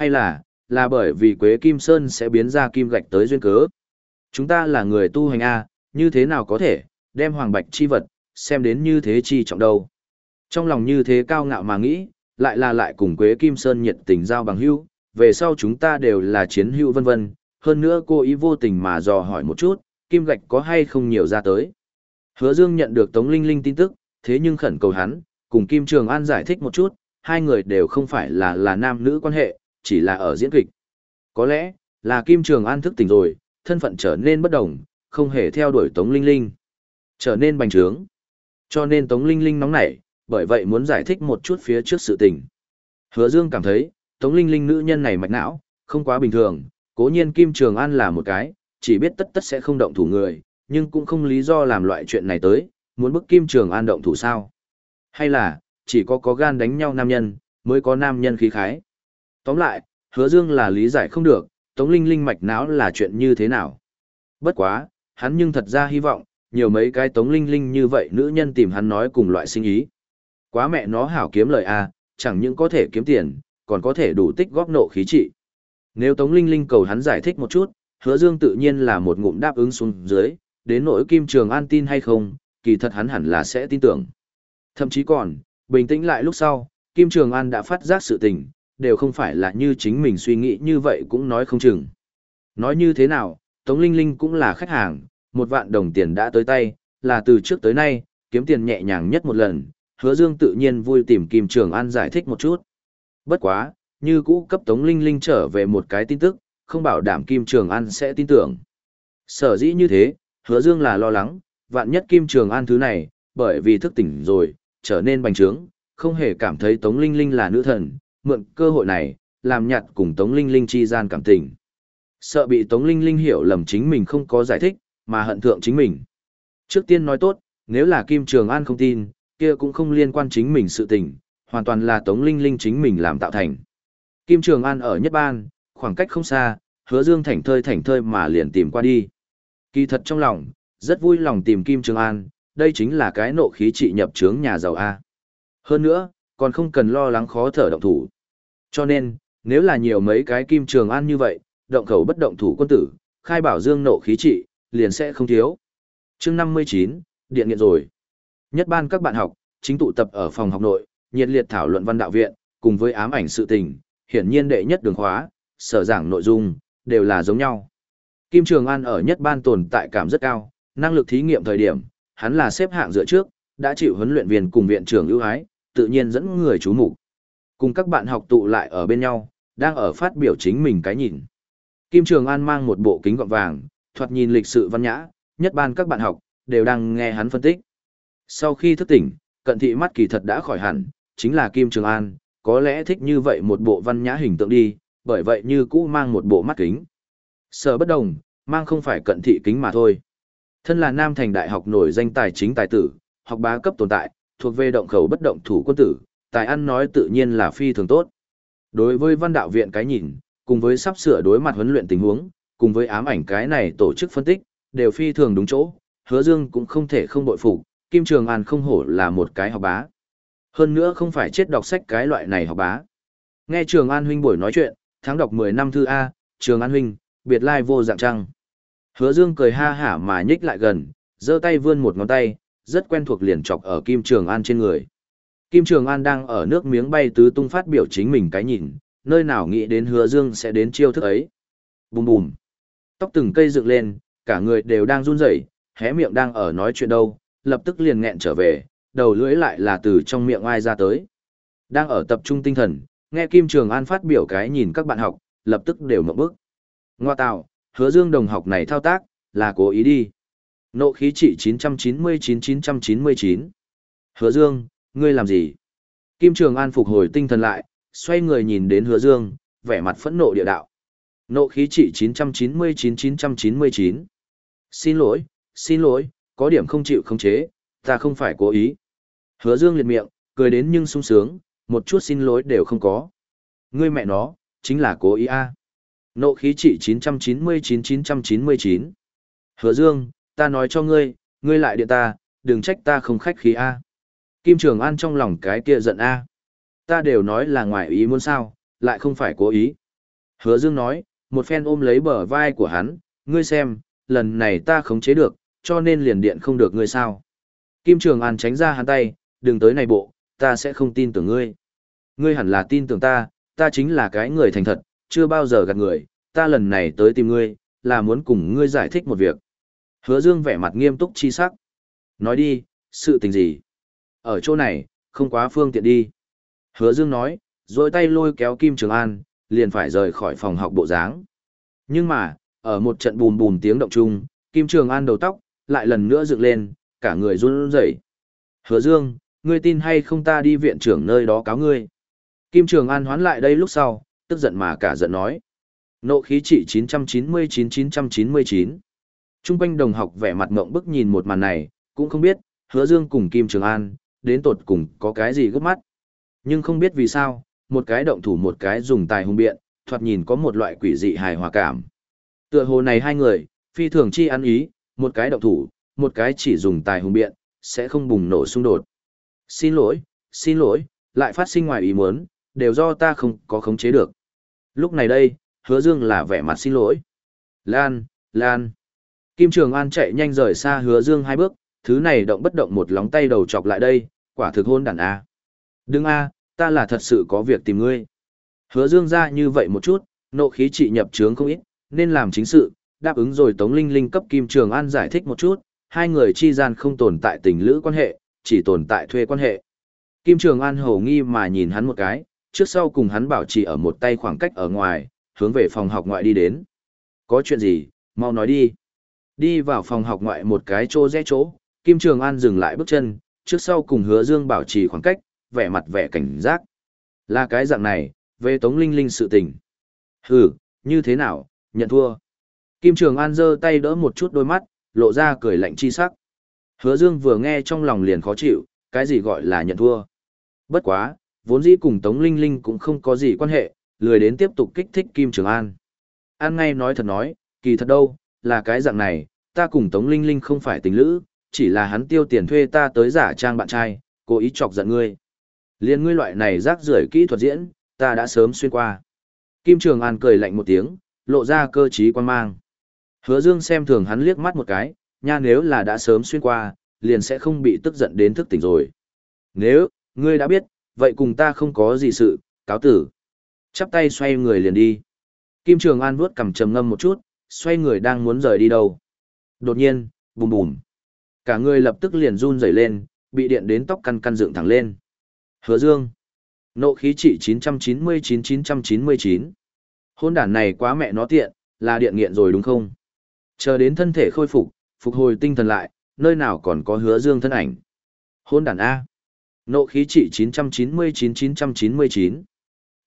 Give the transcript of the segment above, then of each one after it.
Hay là, là bởi vì Quế Kim Sơn sẽ biến ra kim gạch tới duyên cớ. Chúng ta là người tu hành A, như thế nào có thể, đem hoàng bạch chi vật, xem đến như thế chi trọng đâu. Trong lòng như thế cao ngạo mà nghĩ, lại là lại cùng Quế Kim Sơn nhiệt tình giao bằng hữu, về sau chúng ta đều là chiến hữu vân vân, hơn nữa cô ý vô tình mà dò hỏi một chút, kim gạch có hay không nhiều ra tới. Hứa Dương nhận được Tống Linh Linh tin tức, thế nhưng khẩn cầu hắn, cùng Kim Trường An giải thích một chút, hai người đều không phải là là nam nữ quan hệ, chỉ là ở diễn kịch. Có lẽ, là Kim Trường An thức tỉnh rồi, thân phận trở nên bất đồng, không hề theo đuổi Tống Linh Linh. Trở nên bành trướng. Cho nên Tống Linh Linh nóng nảy, bởi vậy muốn giải thích một chút phía trước sự tình. Hứa Dương cảm thấy, Tống Linh Linh nữ nhân này mạch não, không quá bình thường, cố nhiên Kim Trường An là một cái, chỉ biết tất tất sẽ không động thủ người, nhưng cũng không lý do làm loại chuyện này tới, muốn bức Kim Trường An động thủ sao. Hay là, chỉ có có gan đánh nhau nam nhân, mới có nam nhân khí khái. Tóm lại, hứa dương là lý giải không được, Tống Linh Linh mạch não là chuyện như thế nào. Bất quá, hắn nhưng thật ra hy vọng, nhiều mấy cái Tống Linh Linh như vậy nữ nhân tìm hắn nói cùng loại sinh ý. Quá mẹ nó hảo kiếm lời a, à, chẳng những có thể kiếm tiền, còn có thể đủ tích góp nộ khí trị. Nếu Tống Linh Linh cầu hắn giải thích một chút, hứa dương tự nhiên là một ngụm đáp ứng xuống dưới, đến nỗi Kim Trường An tin hay không, kỳ thật hắn hẳn là sẽ tin tưởng. Thậm chí còn, bình tĩnh lại lúc sau, Kim Trường An đã phát giác sự tình, đều không phải là như chính mình suy nghĩ như vậy cũng nói không chừng. Nói như thế nào, Tống Linh Linh cũng là khách hàng, một vạn đồng tiền đã tới tay, là từ trước tới nay, kiếm tiền nhẹ nhàng nhất một lần, hứa dương tự nhiên vui tìm Kim Trường An giải thích một chút. Bất quá, như cũ cấp Tống Linh Linh trở về một cái tin tức, không bảo đảm Kim Trường An sẽ tin tưởng. Sở dĩ như thế, hứa dương là lo lắng, vạn nhất Kim Trường An thứ này, bởi vì thức tỉnh rồi, trở nên bành trướng, không hề cảm thấy Tống Linh Linh là nữ thần, mượn cơ hội này, làm nhạt cùng Tống Linh Linh chi gian cảm tình. Sợ bị Tống Linh Linh hiểu lầm chính mình không có giải thích, mà hận thượng chính mình. Trước tiên nói tốt, nếu là Kim Trường An không tin, kia cũng không liên quan chính mình sự tình, hoàn toàn là Tống Linh Linh chính mình làm tạo thành. Kim Trường An ở nhất ban, khoảng cách không xa, hứa dương thảnh thơi thảnh thơi mà liền tìm qua đi. Kỳ thật trong lòng, rất vui lòng tìm Kim Trường An, đây chính là cái nộ khí trị nhập trướng nhà giàu A. Hơn nữa, còn không cần lo lắng khó thở động thủ. Cho nên, nếu là nhiều mấy cái Kim Trường An như vậy, động khẩu bất động thủ quân tử, khai bảo dương nộ khí trị, liền sẽ không thiếu. chương 59, điện nghiện rồi. Nhất ban các bạn học, chính tụ tập ở phòng học nội, nhiệt liệt thảo luận văn đạo viện, cùng với ám ảnh sự tình, hiển nhiên đệ nhất đường khóa, sở giảng nội dung, đều là giống nhau. Kim Trường An ở nhất ban tồn tại cảm rất cao, năng lực thí nghiệm thời điểm, hắn là xếp hạng dựa trước, đã chịu huấn luyện viên cùng viện trưởng ưu ái, tự nhiên dẫn người chú mục. Cùng các bạn học tụ lại ở bên nhau, đang ở phát biểu chính mình cái nhìn. Kim Trường An mang một bộ kính gọng vàng, thoạt nhìn lịch sự văn nhã, nhất ban các bạn học, đều đang nghe hắn phân tích. Sau khi thức tỉnh, cận thị mắt kỳ thật đã khỏi hẳn, chính là Kim Trường An, có lẽ thích như vậy một bộ văn nhã hình tượng đi, bởi vậy như cũ mang một bộ mắt kính. Sở bất đồng, mang không phải cận thị kính mà thôi. Thân là Nam Thành Đại học nổi danh tài chính tài tử, học bá cấp tồn tại, thuộc về động khẩu bất động thủ quân tử, tài ăn nói tự nhiên là phi thường tốt. Đối với văn đạo viện cái nhìn, cùng với sắp sửa đối mặt huấn luyện tình huống, cùng với ám ảnh cái này tổ chức phân tích, đều phi thường đúng chỗ, hứa dương cũng không thể không bội phục Kim Trường An không hổ là một cái học bá. Hơn nữa không phải chết đọc sách cái loại này học bá. Nghe Trường An huynh buổi nói chuyện, tháng đọc 10 năm thư A, Trường An huynh, biệt lai vô dạng trăng. Hứa Dương cười ha hả mà nhích lại gần, giơ tay vươn một ngón tay, rất quen thuộc liền chọc ở Kim Trường An trên người. Kim Trường An đang ở nước miếng bay tứ tung phát biểu chính mình cái nhìn, nơi nào nghĩ đến Hứa Dương sẽ đến chiêu thức ấy. Bùm bùm. Tóc từng cây dựng lên, cả người đều đang run rẩy, hé miệng đang ở nói chuyện đâu, lập tức liền nghẹn trở về, đầu lưỡi lại là từ trong miệng ai ra tới. Đang ở tập trung tinh thần, nghe Kim Trường An phát biểu cái nhìn các bạn học, lập tức đều mở bức. Ngoa tạo, hứa dương đồng học này thao tác, là cố ý đi. Nộ khí trị 999-999. Hứa dương, ngươi làm gì? Kim Trường An phục hồi tinh thần lại, xoay người nhìn đến hứa dương, vẻ mặt phẫn nộ địa đạo. Nộ khí trị 999-999. Xin lỗi, xin lỗi, có điểm không chịu không chế, ta không phải cố ý. Hứa dương liệt miệng, cười đến nhưng sung sướng, một chút xin lỗi đều không có. Ngươi mẹ nó, chính là cố ý a. Nộ khí trị 999-999. Hứa Dương, ta nói cho ngươi, ngươi lại điện ta, đừng trách ta không khách khí A. Kim Trường An trong lòng cái kia giận A. Ta đều nói là ngoài ý muốn sao, lại không phải cố ý, Hứa Dương nói, một phen ôm lấy bờ vai của hắn, ngươi xem, lần này ta khống chế được, cho nên liền điện không được ngươi sao. Kim Trường An tránh ra hắn tay, đừng tới này bộ, ta sẽ không tin tưởng ngươi. Ngươi hẳn là tin tưởng ta, ta chính là cái người thành thật, chưa bao giờ gạt người, ta lần này tới tìm ngươi, là muốn cùng ngươi giải thích một việc. Hứa Dương vẻ mặt nghiêm túc chi sắc. Nói đi, sự tình gì? Ở chỗ này, không quá phương tiện đi. Hứa Dương nói, rồi tay lôi kéo Kim Trường An, liền phải rời khỏi phòng học bộ dáng. Nhưng mà, ở một trận bùm bùm tiếng động chung, Kim Trường An đầu tóc, lại lần nữa dựng lên, cả người run rẩy. Hứa Dương, ngươi tin hay không ta đi viện trưởng nơi đó cáo ngươi. Kim Trường An hoán lại đây lúc sau, tức giận mà cả giận nói. Nộ khí trị 999-999. Trung quanh đồng học vẻ mặt ngộng bức nhìn một màn này, cũng không biết, hứa dương cùng Kim Trường An, đến tột cùng có cái gì gấp mắt. Nhưng không biết vì sao, một cái động thủ một cái dùng tài hung biện, thoạt nhìn có một loại quỷ dị hài hòa cảm. Tựa hồ này hai người, phi thường chi ăn ý, một cái động thủ, một cái chỉ dùng tài hung biện, sẽ không bùng nổ xung đột. Xin lỗi, xin lỗi, lại phát sinh ngoài ý muốn, đều do ta không có khống chế được. Lúc này đây, hứa dương là vẻ mặt xin lỗi. Lan, Lan. Kim Trường An chạy nhanh rời xa hứa dương hai bước, thứ này động bất động một lóng tay đầu chọc lại đây, quả thực hôn đàn A. Đừng A, ta là thật sự có việc tìm ngươi. Hứa dương ra như vậy một chút, nộ khí trị nhập trướng không ít, nên làm chính sự, đáp ứng rồi Tống Linh Linh cấp Kim Trường An giải thích một chút, hai người chi gian không tồn tại tình lữ quan hệ, chỉ tồn tại thuê quan hệ. Kim Trường An hầu nghi mà nhìn hắn một cái, trước sau cùng hắn bảo trì ở một tay khoảng cách ở ngoài, hướng về phòng học ngoại đi đến. Có chuyện gì, mau nói đi. Đi vào phòng học ngoại một cái chỗ rẽ chỗ, Kim Trường An dừng lại bước chân, trước sau cùng hứa dương bảo trì khoảng cách, vẻ mặt vẻ cảnh giác. Là cái dạng này, về Tống Linh Linh sự tình. Hừ, như thế nào, nhận thua. Kim Trường An giơ tay đỡ một chút đôi mắt, lộ ra cười lạnh chi sắc. Hứa Dương vừa nghe trong lòng liền khó chịu, cái gì gọi là nhận thua. Bất quá, vốn dĩ cùng Tống Linh Linh cũng không có gì quan hệ, lười đến tiếp tục kích thích Kim Trường An. An ngay nói thật nói, kỳ thật đâu, là cái dạng này, ta cùng Tống Linh Linh không phải tình lữ, chỉ là hắn tiêu tiền thuê ta tới giả trang bạn trai, cố ý chọc giận ngươi. Liên ngươi loại này rác rưởi kỹ thuật diễn, ta đã sớm xuyên qua. Kim Trường An cười lạnh một tiếng, lộ ra cơ trí quan mang. Hứa Dương xem thường hắn liếc mắt một cái, nha nếu là đã sớm xuyên qua, liền sẽ không bị tức giận đến thức tỉnh rồi. Nếu, ngươi đã biết, vậy cùng ta không có gì sự, cáo tử. Chắp tay xoay người liền đi. Kim Trường An vuốt cằm trầm ngâm một chút, xoay người đang muốn rời đi đâu. Đột nhiên, bùm bùm. Cả người lập tức liền run rẩy lên, bị điện đến tóc căn căn dựng thẳng lên. Hứa Dương. Nộ khí trị 999-999. Hôn đản này quá mẹ nó tiện, là điện nghiện rồi đúng không? Chờ đến thân thể khôi phục, phục hồi tinh thần lại, nơi nào còn có hứa Dương thân ảnh. Hôn đản A. Nộ khí trị 999-999.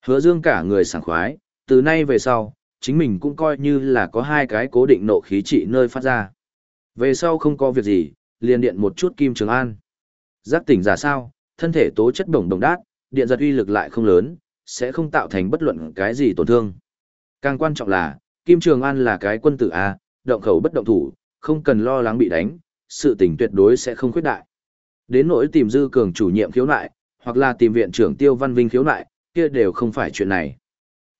Hứa Dương cả người sảng khoái, từ nay về sau, chính mình cũng coi như là có hai cái cố định nộ khí trị nơi phát ra. Về sau không có việc gì, liền điện một chút Kim Trường An. Giác tỉnh giả sao, thân thể tố chất đồng đồng đát, điện giật uy lực lại không lớn, sẽ không tạo thành bất luận cái gì tổn thương. Càng quan trọng là, Kim Trường An là cái quân tử A, động khẩu bất động thủ, không cần lo lắng bị đánh, sự tình tuyệt đối sẽ không khuyết đại. Đến nỗi tìm dư cường chủ nhiệm khiếu nại, hoặc là tìm viện trưởng Tiêu Văn Vinh khiếu nại, kia đều không phải chuyện này.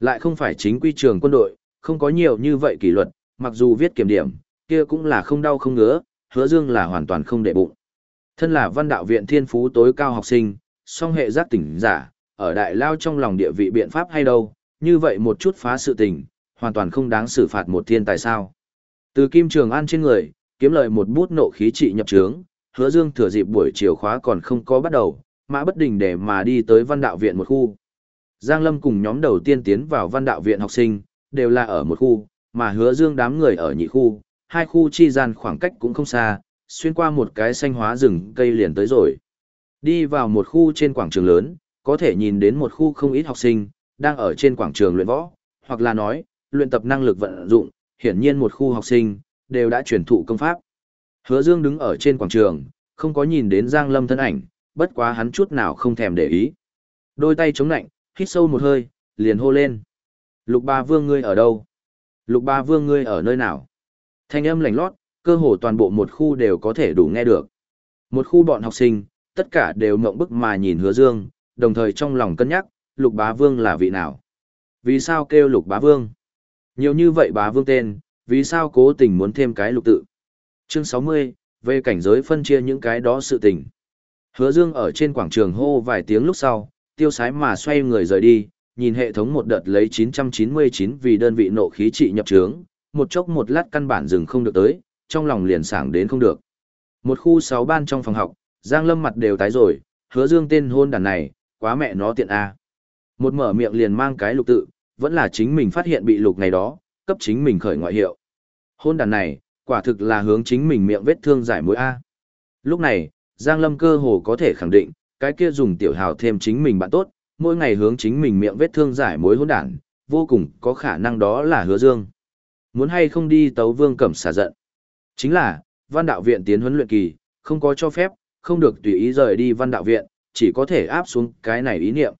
Lại không phải chính quy trường quân đội, không có nhiều như vậy kỷ luật, mặc dù viết kiểm điểm, kia cũng là không đau không ngứa, hứa dương là hoàn toàn không để bụng. Thân là văn đạo viện thiên phú tối cao học sinh, song hệ giác tỉnh giả, ở đại lao trong lòng địa vị biện pháp hay đâu, như vậy một chút phá sự tình, hoàn toàn không đáng xử phạt một thiên tài sao. Từ Kim Trường An trên người, kiếm lợi một bút nộ khí trị nhập trướng, hứa dương thừa dịp buổi chiều khóa còn không có bắt đầu, mã bất đình để mà đi tới văn đạo viện một khu. Giang Lâm cùng nhóm đầu tiên tiến vào văn đạo viện học sinh, đều là ở một khu, mà hứa dương đám người ở nhị khu, hai khu chi gian khoảng cách cũng không xa, xuyên qua một cái xanh hóa rừng cây liền tới rồi. Đi vào một khu trên quảng trường lớn, có thể nhìn đến một khu không ít học sinh, đang ở trên quảng trường luyện võ, hoặc là nói, luyện tập năng lực vận dụng, hiển nhiên một khu học sinh, đều đã truyền thụ công pháp. Hứa Dương đứng ở trên quảng trường, không có nhìn đến Giang Lâm thân ảnh, bất quá hắn chút nào không thèm để ý. Đôi tay chống nạnh, hít sâu một hơi, liền hô lên. Lục ba vương ngươi ở đâu? Lục ba vương ngươi ở nơi nào? Thanh âm lạnh lót, cơ hồ toàn bộ một khu đều có thể đủ nghe được. Một khu bọn học sinh, tất cả đều mộng bức mà nhìn hứa dương, đồng thời trong lòng cân nhắc, lục bá vương là vị nào? Vì sao kêu lục bá vương? Nhiều như vậy bá vương tên, vì sao cố tình muốn thêm cái lục tự? Chương 60, về cảnh giới phân chia những cái đó sự tình. Hứa Dương ở trên quảng trường hô vài tiếng lúc sau, tiêu sái mà xoay người rời đi, nhìn hệ thống một đợt lấy 999 vì đơn vị nộ khí trị nhập trướng, một chốc một lát căn bản dừng không được tới, trong lòng liền sảng đến không được. Một khu 6 ban trong phòng học, Giang Lâm mặt đều tái rồi, hứa dương tên hôn đàn này, quá mẹ nó tiện a. Một mở miệng liền mang cái lục tự, vẫn là chính mình phát hiện bị lục ngày đó, cấp chính mình khởi ngoại hiệu. Hôn đàn này, quả thực là hướng chính mình miệng vết thương giải mối a. Lúc này, Giang Lâm cơ hồ có thể khẳng định, cái kia dùng tiểu hào thêm chính mình bạn tốt, mỗi ngày hướng chính mình miệng vết thương giải mối hỗn đản, vô cùng có khả năng đó là hứa dương. Muốn hay không đi tấu vương cẩm xả giận. Chính là, văn đạo viện tiến huấn luyện kỳ, không có cho phép, không được tùy ý rời đi văn đạo viện, chỉ có thể áp xuống cái này ý niệm.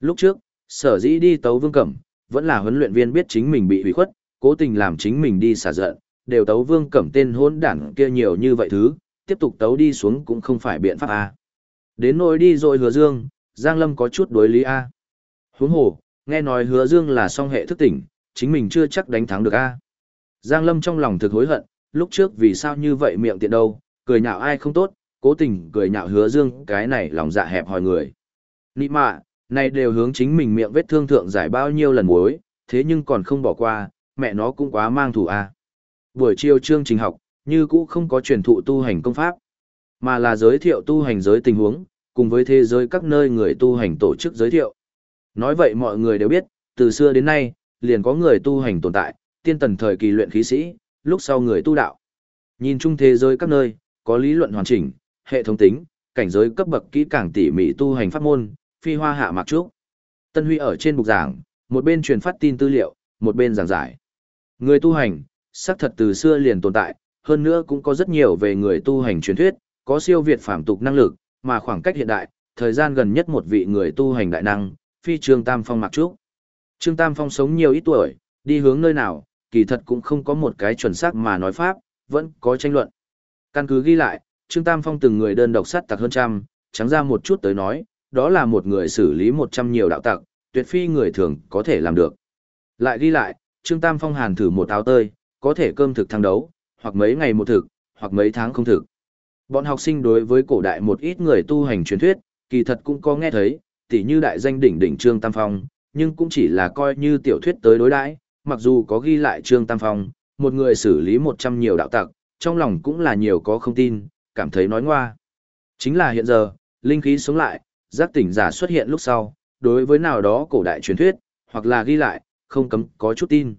Lúc trước, sở dĩ đi tấu vương cẩm, vẫn là huấn luyện viên biết chính mình bị hủy khuất, cố tình làm chính mình đi xả giận, đều tấu vương cẩm tên hỗn đản kia nhiều như vậy thứ, tiếp tục tấu đi xuống cũng không phải biện pháp a. Đến nỗi đi rồi hứa dương, Giang Lâm có chút đối lý a. Huống hồ, nghe nói hứa dương là song hệ thức tỉnh, chính mình chưa chắc đánh thắng được a. Giang Lâm trong lòng thực hối hận, lúc trước vì sao như vậy miệng tiện đâu, cười nhạo ai không tốt, cố tình cười nhạo hứa dương cái này lòng dạ hẹp hòi người. Nị mạ, này đều hướng chính mình miệng vết thương thượng giải bao nhiêu lần muối, thế nhưng còn không bỏ qua, mẹ nó cũng quá mang thủ a. Buổi chiều chương trình học, như cũ không có truyền thụ tu hành công pháp, mà là giới thiệu tu hành giới tình huống, cùng với thế giới các nơi người tu hành tổ chức giới thiệu. Nói vậy mọi người đều biết, từ xưa đến nay, liền có người tu hành tồn tại, tiên tần thời kỳ luyện khí sĩ, lúc sau người tu đạo. Nhìn chung thế giới các nơi, có lý luận hoàn chỉnh, hệ thống tính, cảnh giới cấp bậc kỹ càng tỉ mỉ tu hành pháp môn, phi hoa hạ mặc trúc. Tân Huy ở trên bục giảng, một bên truyền phát tin tư liệu, một bên giảng giải. Người tu hành, xác thật từ xưa liền tồn tại, hơn nữa cũng có rất nhiều về người tu hành truyền thuyết, có siêu việt phàm tục năng lực, mà khoảng cách hiện đại, thời gian gần nhất một vị người tu hành đại năng, phi Trương Tam Phong mặc trúc. Trương Tam Phong sống nhiều ít tuổi, đi hướng nơi nào, kỳ thật cũng không có một cái chuẩn xác mà nói pháp, vẫn có tranh luận. Căn cứ ghi lại, Trương Tam Phong từng người đơn độc sát tặc hơn trăm, trắng ra một chút tới nói, đó là một người xử lý một trăm nhiều đạo tặc, tuyệt phi người thường có thể làm được. Lại ghi lại, Trương Tam Phong hàn thử một áo tơi, có thể cơm thực thăng đấu, hoặc mấy ngày một thực, hoặc mấy tháng không thực. Bọn học sinh đối với cổ đại một ít người tu hành truyền thuyết, kỳ thật cũng có nghe thấy, tỉ như đại danh đỉnh đỉnh Trương Tam Phong, nhưng cũng chỉ là coi như tiểu thuyết tới đối đãi, mặc dù có ghi lại Trương Tam Phong, một người xử lý một trăm nhiều đạo tặc, trong lòng cũng là nhiều có không tin, cảm thấy nói ngoa. Chính là hiện giờ, linh khí sống lại, giác tỉnh giả xuất hiện lúc sau, đối với nào đó cổ đại truyền thuyết, hoặc là ghi lại, không cấm có chút tin.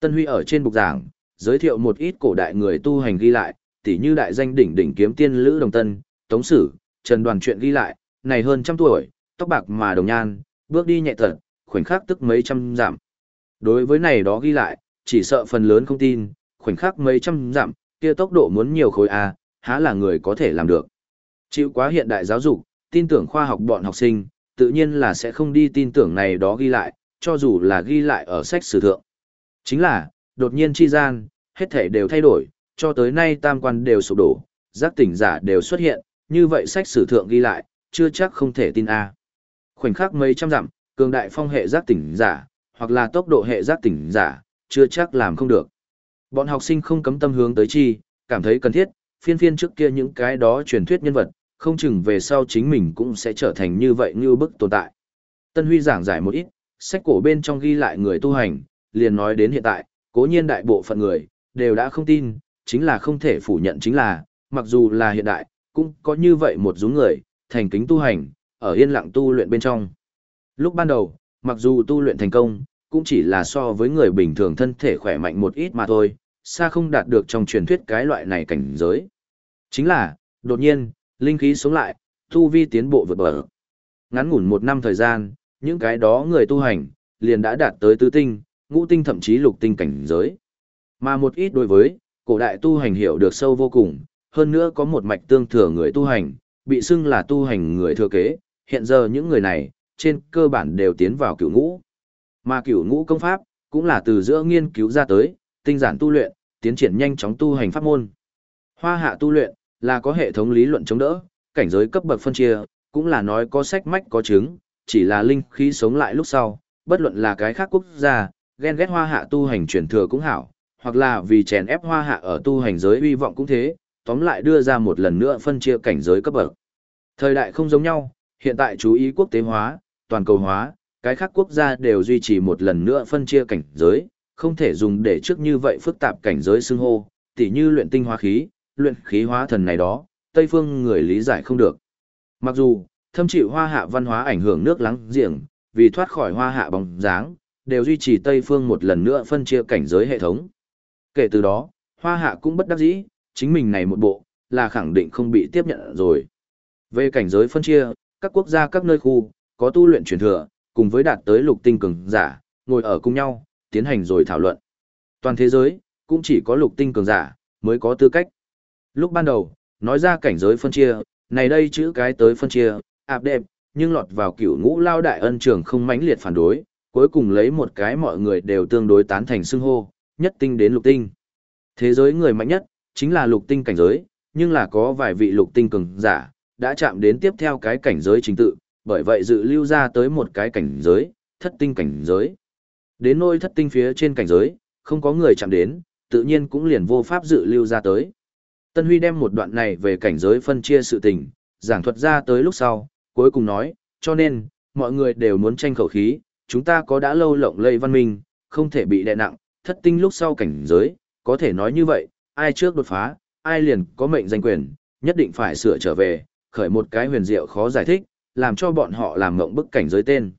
Tân Huy ở trên bục giảng, giới thiệu một ít cổ đại người tu hành ghi lại, tỉ như đại danh đỉnh đỉnh kiếm tiên Lữ Đồng Tân, Tống Sử, Trần Đoàn chuyện ghi lại, này hơn trăm tuổi, tóc bạc mà đồng nhan, bước đi nhẹ thật, khoảnh khắc tức mấy trăm giảm. Đối với này đó ghi lại, chỉ sợ phần lớn không tin, khoảnh khắc mấy trăm giảm, kia tốc độ muốn nhiều khối A, há là người có thể làm được. Chịu quá hiện đại giáo dục, tin tưởng khoa học bọn học sinh, tự nhiên là sẽ không đi tin tưởng này đó ghi lại, cho dù là ghi lại ở sách sử thượng. Chính là, đột nhiên chi gian, hết thể đều thay đổi, cho tới nay tam quan đều sụp đổ, giác tỉnh giả đều xuất hiện, như vậy sách sử thượng ghi lại, chưa chắc không thể tin a. Khoảnh khắc mấy trăm dặm, cường đại phong hệ giác tỉnh giả, hoặc là tốc độ hệ giác tỉnh giả, chưa chắc làm không được. Bọn học sinh không cấm tâm hướng tới chi, cảm thấy cần thiết, phiên phiên trước kia những cái đó truyền thuyết nhân vật, không chừng về sau chính mình cũng sẽ trở thành như vậy như bức tồn tại. Tân Huy giảng giải một ít, sách cổ bên trong ghi lại người tu hành, liền nói đến hiện tại, cố nhiên đại bộ phận người, đều đã không tin, chính là không thể phủ nhận chính là, mặc dù là hiện đại, cũng có như vậy một dũng người, thành kính tu hành, ở yên lặng tu luyện bên trong. Lúc ban đầu, mặc dù tu luyện thành công, cũng chỉ là so với người bình thường thân thể khỏe mạnh một ít mà thôi, xa không đạt được trong truyền thuyết cái loại này cảnh giới. Chính là, đột nhiên, linh khí sống lại, tu vi tiến bộ vượt bờ. Ngắn ngủn một năm thời gian, những cái đó người tu hành, liền đã đạt tới tứ tinh, ngũ tinh thậm chí lục tinh cảnh giới. Mà một ít đối với, cổ đại tu hành hiểu được sâu vô cùng, hơn nữa có một mạch tương thừa người tu hành, bị xưng là tu hành người thừa kế, hiện giờ những người này, trên cơ bản đều tiến vào cửu ngũ. Mà cửu ngũ công pháp, cũng là từ giữa nghiên cứu ra tới, tinh giản tu luyện, tiến triển nhanh chóng tu hành pháp môn. Hoa hạ tu luyện, là có hệ thống lý luận chống đỡ, cảnh giới cấp bậc phân chia, cũng là nói có sách mách có chứng, chỉ là linh khí sống lại lúc sau, bất luận là cái khác quốc gia, ghen ghét hoa hạ tu hành truyền thừa cũng hảo, hoặc là vì chèn ép hoa hạ ở tu hành giới hy vọng cũng thế, tóm lại đưa ra một lần nữa phân chia cảnh giới cấp bậc. Thời đại không giống nhau, hiện tại chú ý quốc tế hóa, toàn cầu hóa, cái khác quốc gia đều duy trì một lần nữa phân chia cảnh giới, không thể dùng để trước như vậy phức tạp cảnh giới xưng hô, tỉ như luyện tinh hóa khí, luyện khí hóa thần này đó, Tây phương người lý giải không được. Mặc dù, thâm chịu hoa hạ văn hóa ảnh hưởng nước láng giềng, vì thoát khỏi hoa hạ bóng dáng, đều duy trì Tây phương một lần nữa phân chia cảnh giới hệ thống. Kể từ đó, hoa hạ cũng bất đắc dĩ, chính mình này một bộ, là khẳng định không bị tiếp nhận rồi. Về cảnh giới phân chia, các quốc gia các nơi khu, có tu luyện truyền thừa, cùng với đạt tới lục tinh cường giả, ngồi ở cùng nhau, tiến hành rồi thảo luận. Toàn thế giới, cũng chỉ có lục tinh cường giả, mới có tư cách. Lúc ban đầu, nói ra cảnh giới phân chia, này đây chữ cái tới phân chia, ạp đẹp, nhưng lọt vào cửu ngũ lao đại ân trường không mãnh liệt phản đối, cuối cùng lấy một cái mọi người đều tương đối tán thành xưng hô, nhất tinh đến lục tinh. Thế giới người mạnh nhất, chính là lục tinh cảnh giới, nhưng là có vài vị lục tinh cường giả, đã chạm đến tiếp theo cái cảnh giới chính tự, bởi vậy dự lưu ra tới một cái cảnh giới, thất tinh cảnh giới. Đến nôi thất tinh phía trên cảnh giới, không có người chạm đến, tự nhiên cũng liền vô pháp dự lưu ra tới. Tân Huy đem một đoạn này về cảnh giới phân chia sự tình, giảng thuật ra tới lúc sau, cuối cùng nói, cho nên, mọi người đều muốn tranh khẩu khí, chúng ta có đã lâu lộng lây văn minh, không thể bị đè nặng, thất tinh lúc sau cảnh giới, có thể nói như vậy, ai trước đột phá, ai liền có mệnh danh quyền, nhất định phải sửa trở về, khởi một cái huyền diệu khó giải thích, làm cho bọn họ làm mộng bức cảnh giới tên.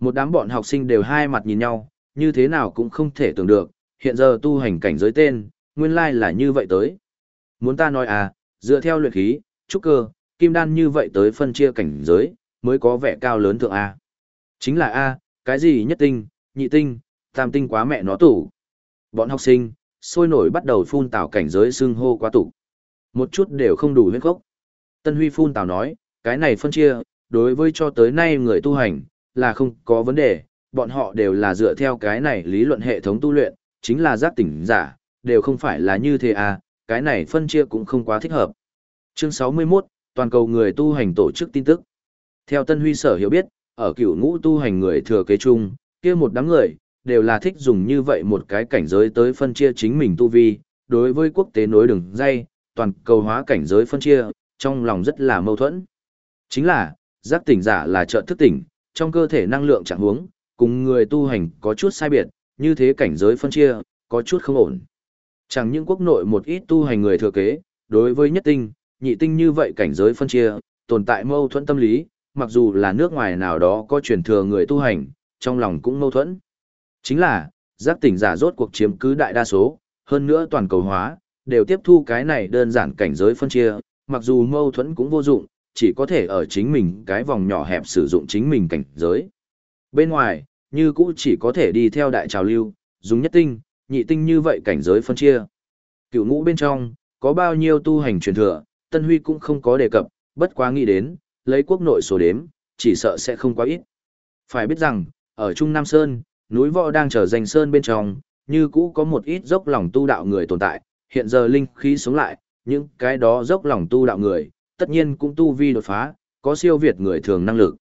Một đám bọn học sinh đều hai mặt nhìn nhau, như thế nào cũng không thể tưởng được, hiện giờ tu hành cảnh giới tên, nguyên lai là như vậy tới. Muốn ta nói à, dựa theo luyện khí, trúc cơ, kim đan như vậy tới phân chia cảnh giới, mới có vẻ cao lớn thượng A. Chính là A, cái gì nhất tinh, nhị tinh, tam tinh quá mẹ nó tủ. Bọn học sinh, sôi nổi bắt đầu phun tảo cảnh giới xưng hô quá tủ. Một chút đều không đủ huyết gốc. Tân Huy phun tảo nói, cái này phân chia, đối với cho tới nay người tu hành, là không có vấn đề, bọn họ đều là dựa theo cái này lý luận hệ thống tu luyện, chính là giác tỉnh giả, đều không phải là như thế à, cái này phân chia cũng không quá thích hợp. Chương 61, toàn cầu người tu hành tổ chức tin tức. Theo Tân Huy sở hiểu biết, ở cựu ngũ tu hành người thừa kế chung, kia một đám người, đều là thích dùng như vậy một cái cảnh giới tới phân chia chính mình tu vi, đối với quốc tế nối đường dây, toàn cầu hóa cảnh giới phân chia, trong lòng rất là mâu thuẫn. Chính là, giác tỉnh giả là trợ thức tỉnh, trong cơ thể năng lượng trạng huống, cùng người tu hành có chút sai biệt, như thế cảnh giới phân chia, có chút không ổn. Chẳng những quốc nội một ít tu hành người thừa kế, đối với nhất tinh, nhị tinh như vậy cảnh giới phân chia, tồn tại mâu thuẫn tâm lý, mặc dù là nước ngoài nào đó có truyền thừa người tu hành, trong lòng cũng mâu thuẫn. Chính là, giác tỉnh giả rốt cuộc chiếm cứ đại đa số, hơn nữa toàn cầu hóa, đều tiếp thu cái này đơn giản cảnh giới phân chia, mặc dù mâu thuẫn cũng vô dụng, chỉ có thể ở chính mình cái vòng nhỏ hẹp sử dụng chính mình cảnh giới. Bên ngoài, như cũ chỉ có thể đi theo đại trào lưu, dùng nhất tinh, nhị tinh như vậy cảnh giới phân chia. Cựu ngũ bên trong, có bao nhiêu tu hành truyền thừa, Tân Huy cũng không có đề cập, bất quá nghĩ đến, lấy quốc nội số đếm, chỉ sợ sẽ không quá ít. Phải biết rằng, ở Trung Nam Sơn, núi võ đang trở danh Sơn bên trong, như cũ có một ít dốc lòng tu đạo người tồn tại, hiện giờ linh khí sống lại, những cái đó dốc lòng tu đạo người, tất nhiên cũng tu vi đột phá, có siêu việt người thường năng lực.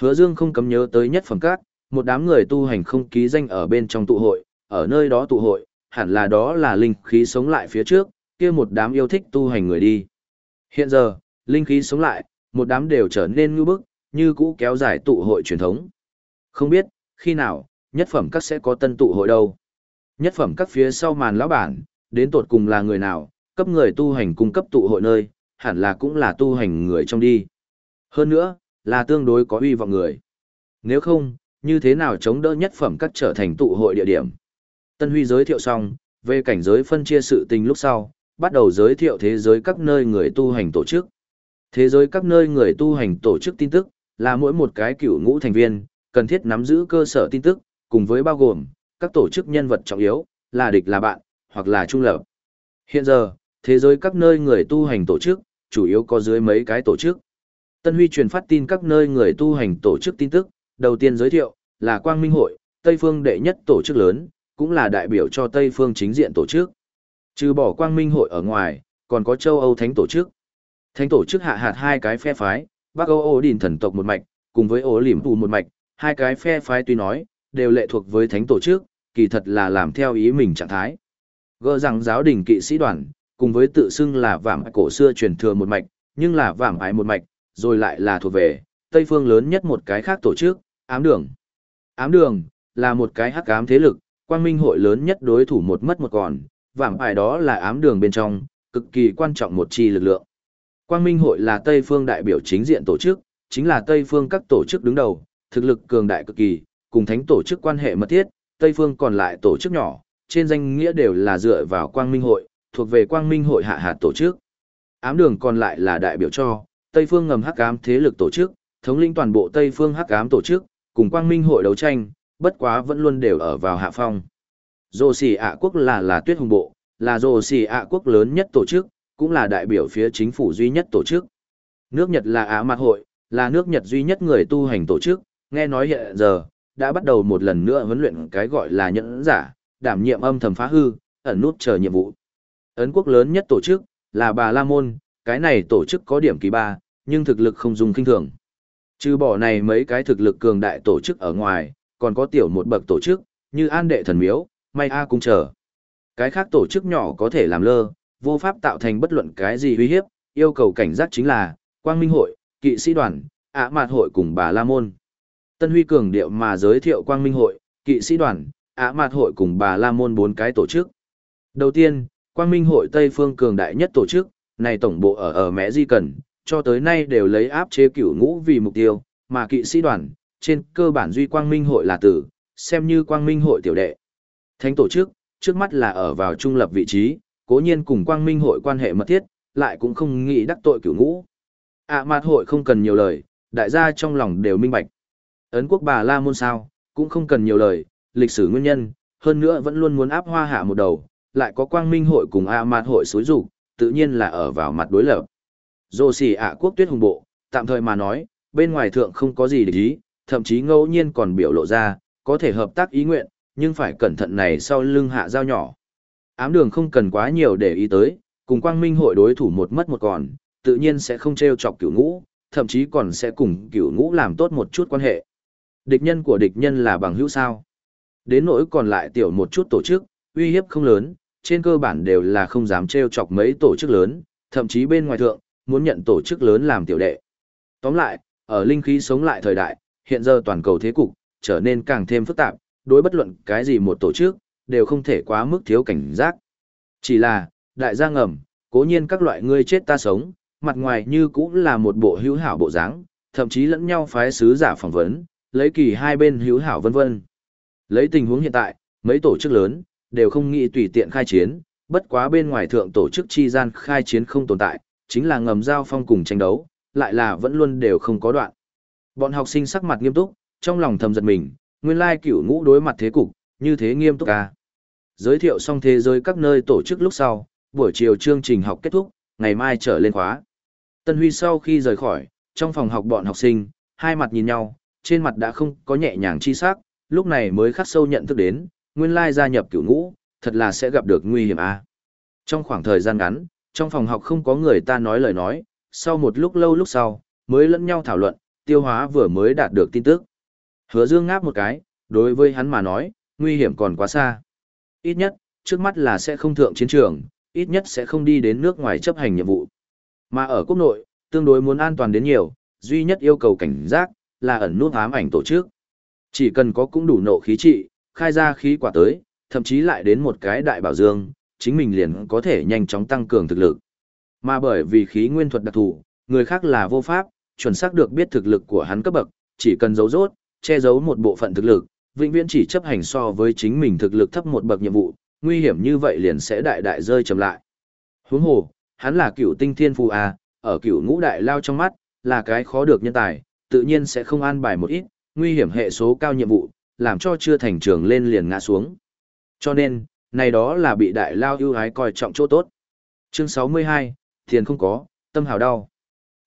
Hứa Dương không cấm nhớ tới nhất phẩm các, một đám người tu hành không ký danh ở bên trong tụ hội, ở nơi đó tụ hội, hẳn là đó là linh khí sống lại phía trước, kia một đám yêu thích tu hành người đi. Hiện giờ, linh khí sống lại, một đám đều trở nên như bức, như cũ kéo dài tụ hội truyền thống. Không biết, khi nào, nhất phẩm các sẽ có tân tụ hội đâu. Nhất phẩm các phía sau màn lão bản, đến tột cùng là người nào, cấp người tu hành cung cấp tụ hội nơi, hẳn là cũng là tu hành người trong đi. Hơn nữa, là tương đối có uy vọng người. Nếu không, như thế nào chống đỡ nhất phẩm các trở thành tụ hội địa điểm. Tân Huy giới thiệu xong, về cảnh giới phân chia sự tình lúc sau, bắt đầu giới thiệu thế giới các nơi người tu hành tổ chức. Thế giới các nơi người tu hành tổ chức tin tức, là mỗi một cái cựu ngũ thành viên, cần thiết nắm giữ cơ sở tin tức, cùng với bao gồm, các tổ chức nhân vật trọng yếu, là địch là bạn, hoặc là trung lập. Hiện giờ, thế giới các nơi người tu hành tổ chức, chủ yếu có dưới mấy cái tổ chức. Tân Huy truyền phát tin các nơi người tu hành tổ chức tin tức, đầu tiên giới thiệu, là Quang Minh Hội, Tây Phương đệ nhất tổ chức lớn, cũng là đại biểu cho Tây Phương chính diện tổ chức. Trừ bỏ Quang Minh Hội ở ngoài, còn có châu Âu Thánh tổ chức. Thánh tổ chức hạ hạt hai cái phe phái, Bắc Âu Ổ Đình thần tộc một mạch, cùng với Ổ Liểm Tù một mạch, hai cái phe phái tuy nói, đều lệ thuộc với thánh tổ chức, kỳ thật là làm theo ý mình trạng thái. Gỡ rằng giáo đình kỵ sĩ đoàn, cùng với tự xưng là vảm cổ xưa truyền thừa một mạch, nhưng là vảm ái một mạch, rồi lại là thuộc về Tây phương lớn nhất một cái khác tổ chức, ám đường. Ám đường là một cái hắc ám thế lực, quang minh hội lớn nhất đối thủ một mất một còn, vảm ái đó là ám đường bên trong, cực kỳ quan trọng một chi lực lượng. Quang minh hội là Tây phương đại biểu chính diện tổ chức, chính là Tây phương các tổ chức đứng đầu, thực lực cường đại cực kỳ, cùng thánh tổ chức quan hệ mật thiết, Tây phương còn lại tổ chức nhỏ, trên danh nghĩa đều là dựa vào quang minh hội, thuộc về quang minh hội hạ hạt tổ chức. Ám đường còn lại là đại biểu cho Tây phương ngầm hắc ám thế lực tổ chức, thống lĩnh toàn bộ Tây phương hắc ám tổ chức, cùng quang minh hội đấu tranh, bất quá vẫn luôn đều ở vào hạ phong. Dô xì ạ quốc là là tuyết hùng bộ, là dô xì ạ quốc lớn nhất tổ chức, cũng là đại biểu phía chính phủ duy nhất tổ chức. Nước Nhật là Á Mạc Hội, là nước Nhật duy nhất người tu hành tổ chức, nghe nói hiện giờ, đã bắt đầu một lần nữa huấn luyện cái gọi là nhẫn giả, đảm nhiệm âm thầm phá hư, ẩn nút chờ nhiệm vụ. Ấn quốc lớn nhất tổ chức, là Bà La Môn, cái này tổ chức có điểm kỳ ba, nhưng thực lực không dùng kinh thường. Trừ bỏ này mấy cái thực lực cường đại tổ chức ở ngoài, còn có tiểu một bậc tổ chức, như An Đệ Thần Miếu, May A Cung Trở. Cái khác tổ chức nhỏ có thể làm lơ, vô pháp tạo thành bất luận cái gì uy hiếp, yêu cầu cảnh giác chính là, Quang Minh Hội, Kỵ sĩ đoàn, Ả Mạt Hội cùng Bà La Môn. Tân Huy cường điệu mà giới thiệu Quang Minh Hội, Kỵ sĩ đoàn, Á Mạt Hội cùng Bà La Môn bốn cái tổ chức. Đầu tiên, Quang Minh Hội Tây Phương cường đại nhất tổ chức, này tổng bộ ở ở Mẹ Di Cần, cho tới nay đều lấy áp chế cửu ngũ vì mục tiêu, mà kỵ sĩ đoàn, trên cơ bản duy Quang Minh Hội là tử, xem như Quang Minh Hội tiểu đệ. Thánh tổ chức, trước mắt là ở vào trung lập vị trí, cố nhiên cùng Quang Minh Hội quan hệ mật thiết, lại cũng không nghĩ đắc tội cửu ngũ. ạ à, mạt hội không cần nhiều lời, đại gia trong lòng đều minh bạch. Ấn quốc bà La Môn sao, cũng không cần nhiều lời, lịch sử nguyên nhân, hơn nữa vẫn luôn muốn áp hoa hạ một đầu, lại có quang minh hội cùng A Mạt hội xối rủ, tự nhiên là ở vào mặt đối lập. Dô xỉ ạ quốc tuyết hùng bộ, tạm thời mà nói, bên ngoài thượng không có gì để ý, thậm chí ngẫu nhiên còn biểu lộ ra, có thể hợp tác ý nguyện, nhưng phải cẩn thận này sau lưng hạ giao nhỏ. Ám đường không cần quá nhiều để ý tới, cùng quang minh hội đối thủ một mất một còn, tự nhiên sẽ không treo chọc cửu ngũ, thậm chí còn sẽ cùng cửu ngũ làm tốt một chút quan hệ. Địch nhân của địch nhân là bằng hữu sao. Đến nỗi còn lại tiểu một chút tổ chức, uy hiếp không lớn, trên cơ bản đều là không dám treo chọc mấy tổ chức lớn, thậm chí bên ngoài thượng, muốn nhận tổ chức lớn làm tiểu đệ. Tóm lại, ở linh khí sống lại thời đại, hiện giờ toàn cầu thế cục, trở nên càng thêm phức tạp, đối bất luận cái gì một tổ chức, đều không thể quá mức thiếu cảnh giác. Chỉ là, đại gia ngầm, cố nhiên các loại ngươi chết ta sống, mặt ngoài như cũng là một bộ hữu hảo bộ dáng, thậm chí lẫn nhau phái sứ giả phỏng vấn, lấy kỳ hai bên hữu hảo vân vân. Lấy tình huống hiện tại, mấy tổ chức lớn, đều không nghĩ tùy tiện khai chiến, bất quá bên ngoài thượng tổ chức chi gian khai chiến không tồn tại, chính là ngầm giao phong cùng tranh đấu, lại là vẫn luôn đều không có đoạn. Bọn học sinh sắc mặt nghiêm túc, trong lòng thầm giật mình, nguyên lai cửu ngũ đối mặt thế cục, như thế nghiêm túc à Giới thiệu xong thế giới các nơi tổ chức lúc sau, buổi chiều chương trình học kết thúc, ngày mai trở lên khóa. Tân Huy sau khi rời khỏi, trong phòng học bọn học sinh, hai mặt nhìn nhau, trên mặt đã không có nhẹ nhàng chi sắc, lúc này mới khắc sâu nhận thức đến, nguyên lai gia nhập cửu ngũ, thật là sẽ gặp được nguy hiểm a. À. Trong khoảng thời gian ngắn, trong phòng học không có người ta nói lời nói, sau một lúc lâu lúc sau, mới lẫn nhau thảo luận, tiêu hóa vừa mới đạt được tin tức. Hứa Dương ngáp một cái, đối với hắn mà nói, nguy hiểm còn quá xa. Ít nhất, trước mắt là sẽ không thượng chiến trường, ít nhất sẽ không đi đến nước ngoài chấp hành nhiệm vụ. Mà ở quốc nội, tương đối muốn an toàn đến nhiều, duy nhất yêu cầu cảnh giác, là ẩn nút ám ảnh tổ chức. Chỉ cần có cũng đủ nộ khí trị, khai ra khí quả tới, thậm chí lại đến một cái đại bảo dương, chính mình liền có thể nhanh chóng tăng cường thực lực. Mà bởi vì khí nguyên thuật đặc thù, người khác là vô pháp, chuẩn xác được biết thực lực của hắn cấp bậc, chỉ cần giấu rốt, che giấu một bộ phận thực lực, vĩnh viễn chỉ chấp hành so với chính mình thực lực thấp một bậc nhiệm vụ, nguy hiểm như vậy liền sẽ đại đại rơi chậm lại. Huống hồ, hắn là cựu tinh thiên phù a, ở cựu ngũ đại lao trong mắt, là cái khó được nhân tài, tự nhiên sẽ không an bài một ít, nguy hiểm hệ số cao nhiệm vụ, làm cho chưa thành trường lên liền ngã xuống. Cho nên, này đó là bị đại lao ưu ái coi trọng chỗ tốt. Chương 62, tiền không có, tâm hào đau.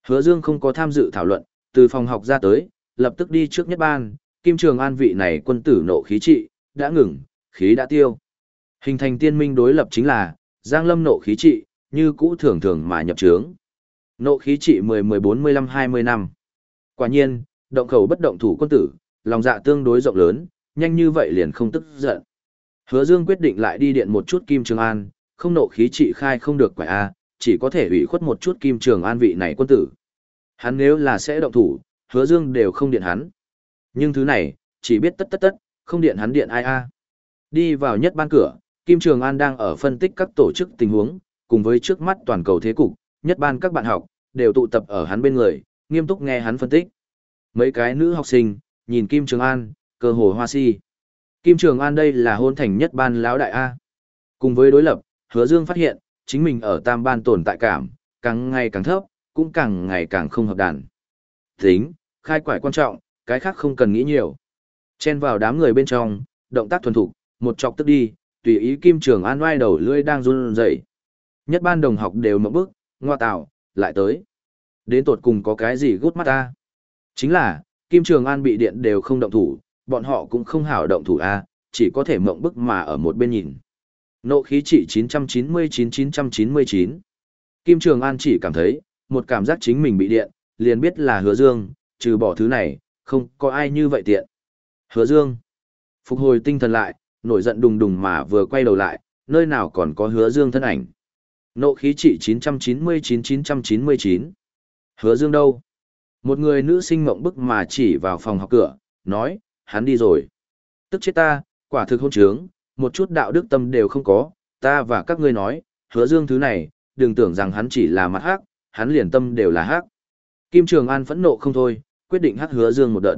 Hứa Dương không có tham dự thảo luận, từ phòng học ra tới, lập tức đi trước nhất ban, Kim Trường An vị này quân tử nộ khí trị, đã ngừng, khí đã tiêu. Hình thành tiên minh đối lập chính là, Giang Lâm nộ khí trị, như cũ thường thường mà nhập trướng. Nộ khí trị 10, 14, 15, 20 năm. Quả nhiên, động khẩu bất động thủ quân tử, lòng dạ tương đối rộng lớn, nhanh như vậy liền không tức giận. Hứa Dương quyết định lại đi điện một chút Kim Trường An, không nộ khí trị khai không được quả A, chỉ có thể ủy khuất một chút Kim Trường An vị này quân tử. Hắn nếu là sẽ động thủ, Hứa Dương đều không điện hắn. Nhưng thứ này, chỉ biết tất tất tất, không điện hắn điện ai a. Đi vào nhất ban cửa, Kim Trường An đang ở phân tích các tổ chức tình huống, cùng với trước mắt toàn cầu thế cục, nhất ban các bạn học, đều tụ tập ở hắn bên người, nghiêm túc nghe hắn phân tích. Mấy cái nữ học sinh, nhìn Kim Trường An, cơ hồ hoa si. Kim Trường An đây là hôn thành nhất ban lão đại A. Cùng với đối lập, hứa dương phát hiện, chính mình ở tam ban tồn tại cảm, càng ngày càng thấp, cũng càng ngày càng không hợp đàn. Tính, khai quải quan trọng, cái khác không cần nghĩ nhiều. Chen vào đám người bên trong, động tác thuần thục, một chọc tức đi, tùy ý Kim Trường An oai đầu lưỡi đang run rẩy. Nhất ban đồng học đều mở bức, ngoa tạo, lại tới. Đến tột cùng có cái gì gút mắt ta? Chính là, Kim Trường An bị điện đều không động thủ, bọn họ cũng không hảo động thủ a, chỉ có thể mộng bức mà ở một bên nhìn. Nộ khí trị 999-999. Kim Trường An chỉ cảm thấy, một cảm giác chính mình bị điện, liền biết là hứa dương, trừ bỏ thứ này, không có ai như vậy tiện. Hứa dương. Phục hồi tinh thần lại, nổi giận đùng đùng mà vừa quay đầu lại, nơi nào còn có hứa dương thân ảnh. Nộ khí trị 999-999. Hứa dương đâu? Một người nữ sinh mộng bức mà chỉ vào phòng học cửa, nói, hắn đi rồi. Tức chết ta, quả thực hôn trướng, một chút đạo đức tâm đều không có, ta và các ngươi nói, hứa dương thứ này, đừng tưởng rằng hắn chỉ là mặt hắc, hắn liền tâm đều là hắc. Kim Trường An phẫn nộ không thôi, quyết định hắc hứa dương một đợt.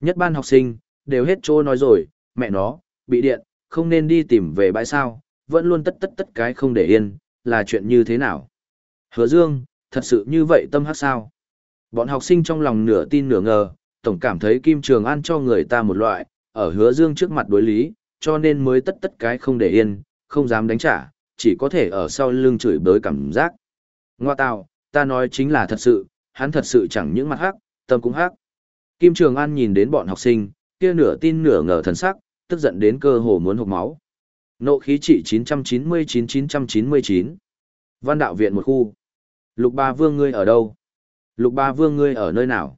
Nhất ban học sinh, đều hết trô nói rồi, mẹ nó, bị điện, không nên đi tìm về bãi sao, vẫn luôn tất tất tất cái không để yên, là chuyện như thế nào. Hứa dương, thật sự như vậy tâm hắc sao? Bọn học sinh trong lòng nửa tin nửa ngờ, tổng cảm thấy Kim Trường An cho người ta một loại, ở hứa dương trước mặt đối lý, cho nên mới tất tất cái không để yên, không dám đánh trả, chỉ có thể ở sau lưng chửi bới cảm giác. Ngoa tào, ta nói chính là thật sự, hắn thật sự chẳng những mặt hắc, tâm cũng hắc. Kim Trường An nhìn đến bọn học sinh, kia nửa tin nửa ngờ thần sắc, tức giận đến cơ hồ muốn hộc máu. Nộ khí trị 999-999. Văn đạo viện một khu. Lục ba vương ngươi ở đâu? Lục ba vương ngươi ở nơi nào?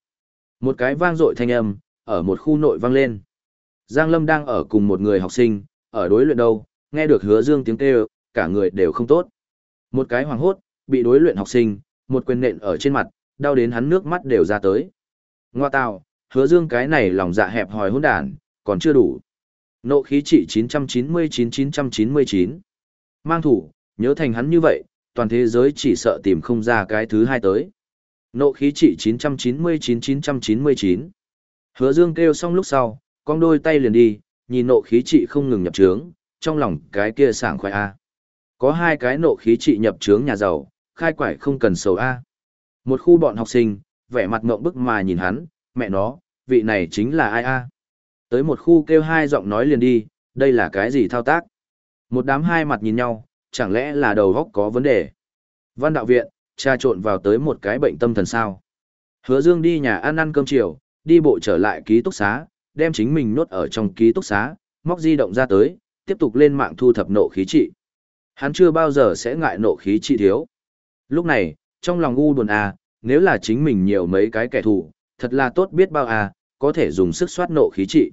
Một cái vang dội thanh âm, ở một khu nội vang lên. Giang Lâm đang ở cùng một người học sinh, ở đối luyện đâu, nghe được hứa dương tiếng kêu, cả người đều không tốt. Một cái hoàng hốt, bị đối luyện học sinh, một quyền nện ở trên mặt, đau đến hắn nước mắt đều ra tới. Ngoa tào, hứa dương cái này lòng dạ hẹp hòi hỗn đản, còn chưa đủ. Nộ khí trị 999-999. Mang thủ, nhớ thành hắn như vậy, toàn thế giới chỉ sợ tìm không ra cái thứ hai tới. Nộ khí trị 999-999. Hứa Dương kêu xong lúc sau, con đôi tay liền đi, nhìn nộ khí trị không ngừng nhập trướng, trong lòng cái kia sảng khoái A. Có hai cái nộ khí trị nhập trướng nhà giàu, khai quải không cần sầu A. Một khu bọn học sinh, vẻ mặt ngộng bức mà nhìn hắn, mẹ nó, vị này chính là ai A. Tới một khu kêu hai giọng nói liền đi, đây là cái gì thao tác. Một đám hai mặt nhìn nhau, chẳng lẽ là đầu góc có vấn đề. Văn đạo viện, trà trộn vào tới một cái bệnh tâm thần sao. Hứa Dương đi nhà ăn ăn cơm chiều, đi bộ trở lại ký túc xá, đem chính mình nốt ở trong ký túc xá, móc di động ra tới, tiếp tục lên mạng thu thập nộ khí trị. Hắn chưa bao giờ sẽ ngại nộ khí trị thiếu. Lúc này, trong lòng u buồn à, nếu là chính mình nhiều mấy cái kẻ thù, thật là tốt biết bao à, có thể dùng sức soát nộ khí trị.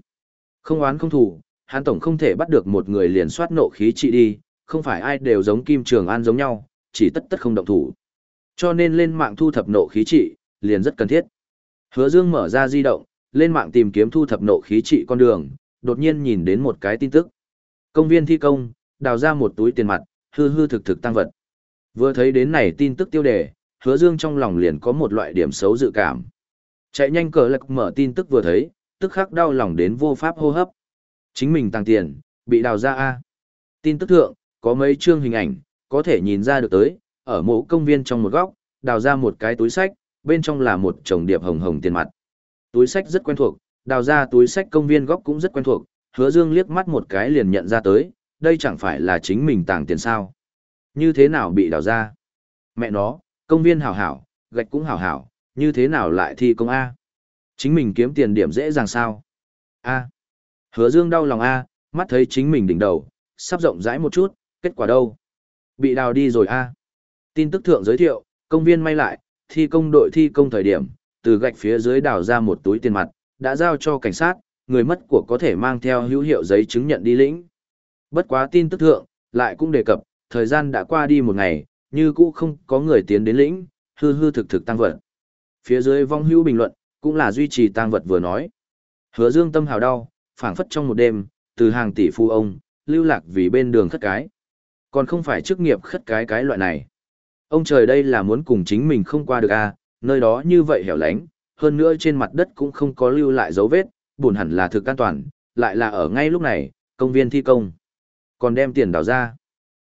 Không oán không thù, hắn tổng không thể bắt được một người liền soát nộ khí trị đi, không phải ai đều giống Kim Trường An giống nhau, chỉ tất tất không động thủ. Cho nên lên mạng thu thập nộ khí trị, liền rất cần thiết. Hứa Dương mở ra di động, lên mạng tìm kiếm thu thập nộ khí trị con đường, đột nhiên nhìn đến một cái tin tức. Công viên thi công, đào ra một túi tiền mặt, hư hư thực thực tăng vật. Vừa thấy đến này tin tức tiêu đề, Hứa Dương trong lòng liền có một loại điểm xấu dự cảm. Chạy nhanh cờ lạc mở tin tức vừa thấy, tức khắc đau lòng đến vô pháp hô hấp. Chính mình tăng tiền, bị đào ra a. Tin tức thượng, có mấy chương hình ảnh, có thể nhìn ra được tới, ở mộ công viên trong một góc, đào ra một cái túi sách, bên trong là một chồng điệp hồng hồng tiền mặt. Túi sách rất quen thuộc, đào ra túi sách công viên góc cũng rất quen thuộc, hứa dương liếc mắt một cái liền nhận ra tới, đây chẳng phải là chính mình tàng tiền sao. Như thế nào bị đào ra? Mẹ nó, công viên hảo hảo, gạch cũng hảo hảo, như thế nào lại thi công A? Chính mình kiếm tiền điểm dễ dàng sao? A. Hứa dương đau lòng A, mắt thấy chính mình đỉnh đầu, sắp rộng rãi một chút, kết quả đâu? Bị đào đi rồi A. Tin tức thượng giới thiệu, công viên may lại, thi công đội thi công thời điểm, từ gạch phía dưới đào ra một túi tiền mặt, đã giao cho cảnh sát, người mất của có thể mang theo hữu hiệu giấy chứng nhận đi lĩnh. Bất quá tin tức thượng, lại cũng đề cập, thời gian đã qua đi một ngày, như cũ không có người tiến đến lĩnh, hư hư thực thực tăng vật. Phía dưới vong hữu bình luận, cũng là duy trì tăng vật vừa nói. Hứa dương tâm hào đau, phảng phất trong một đêm, từ hàng tỷ phu ông, lưu lạc vì bên đường khất cái. Còn không phải chức nghiệp khất cái cái loại này. Ông trời đây là muốn cùng chính mình không qua được à, nơi đó như vậy hẻo lánh, hơn nữa trên mặt đất cũng không có lưu lại dấu vết, buồn hẳn là thực an toàn, lại là ở ngay lúc này, công viên thi công. Còn đem tiền đào ra.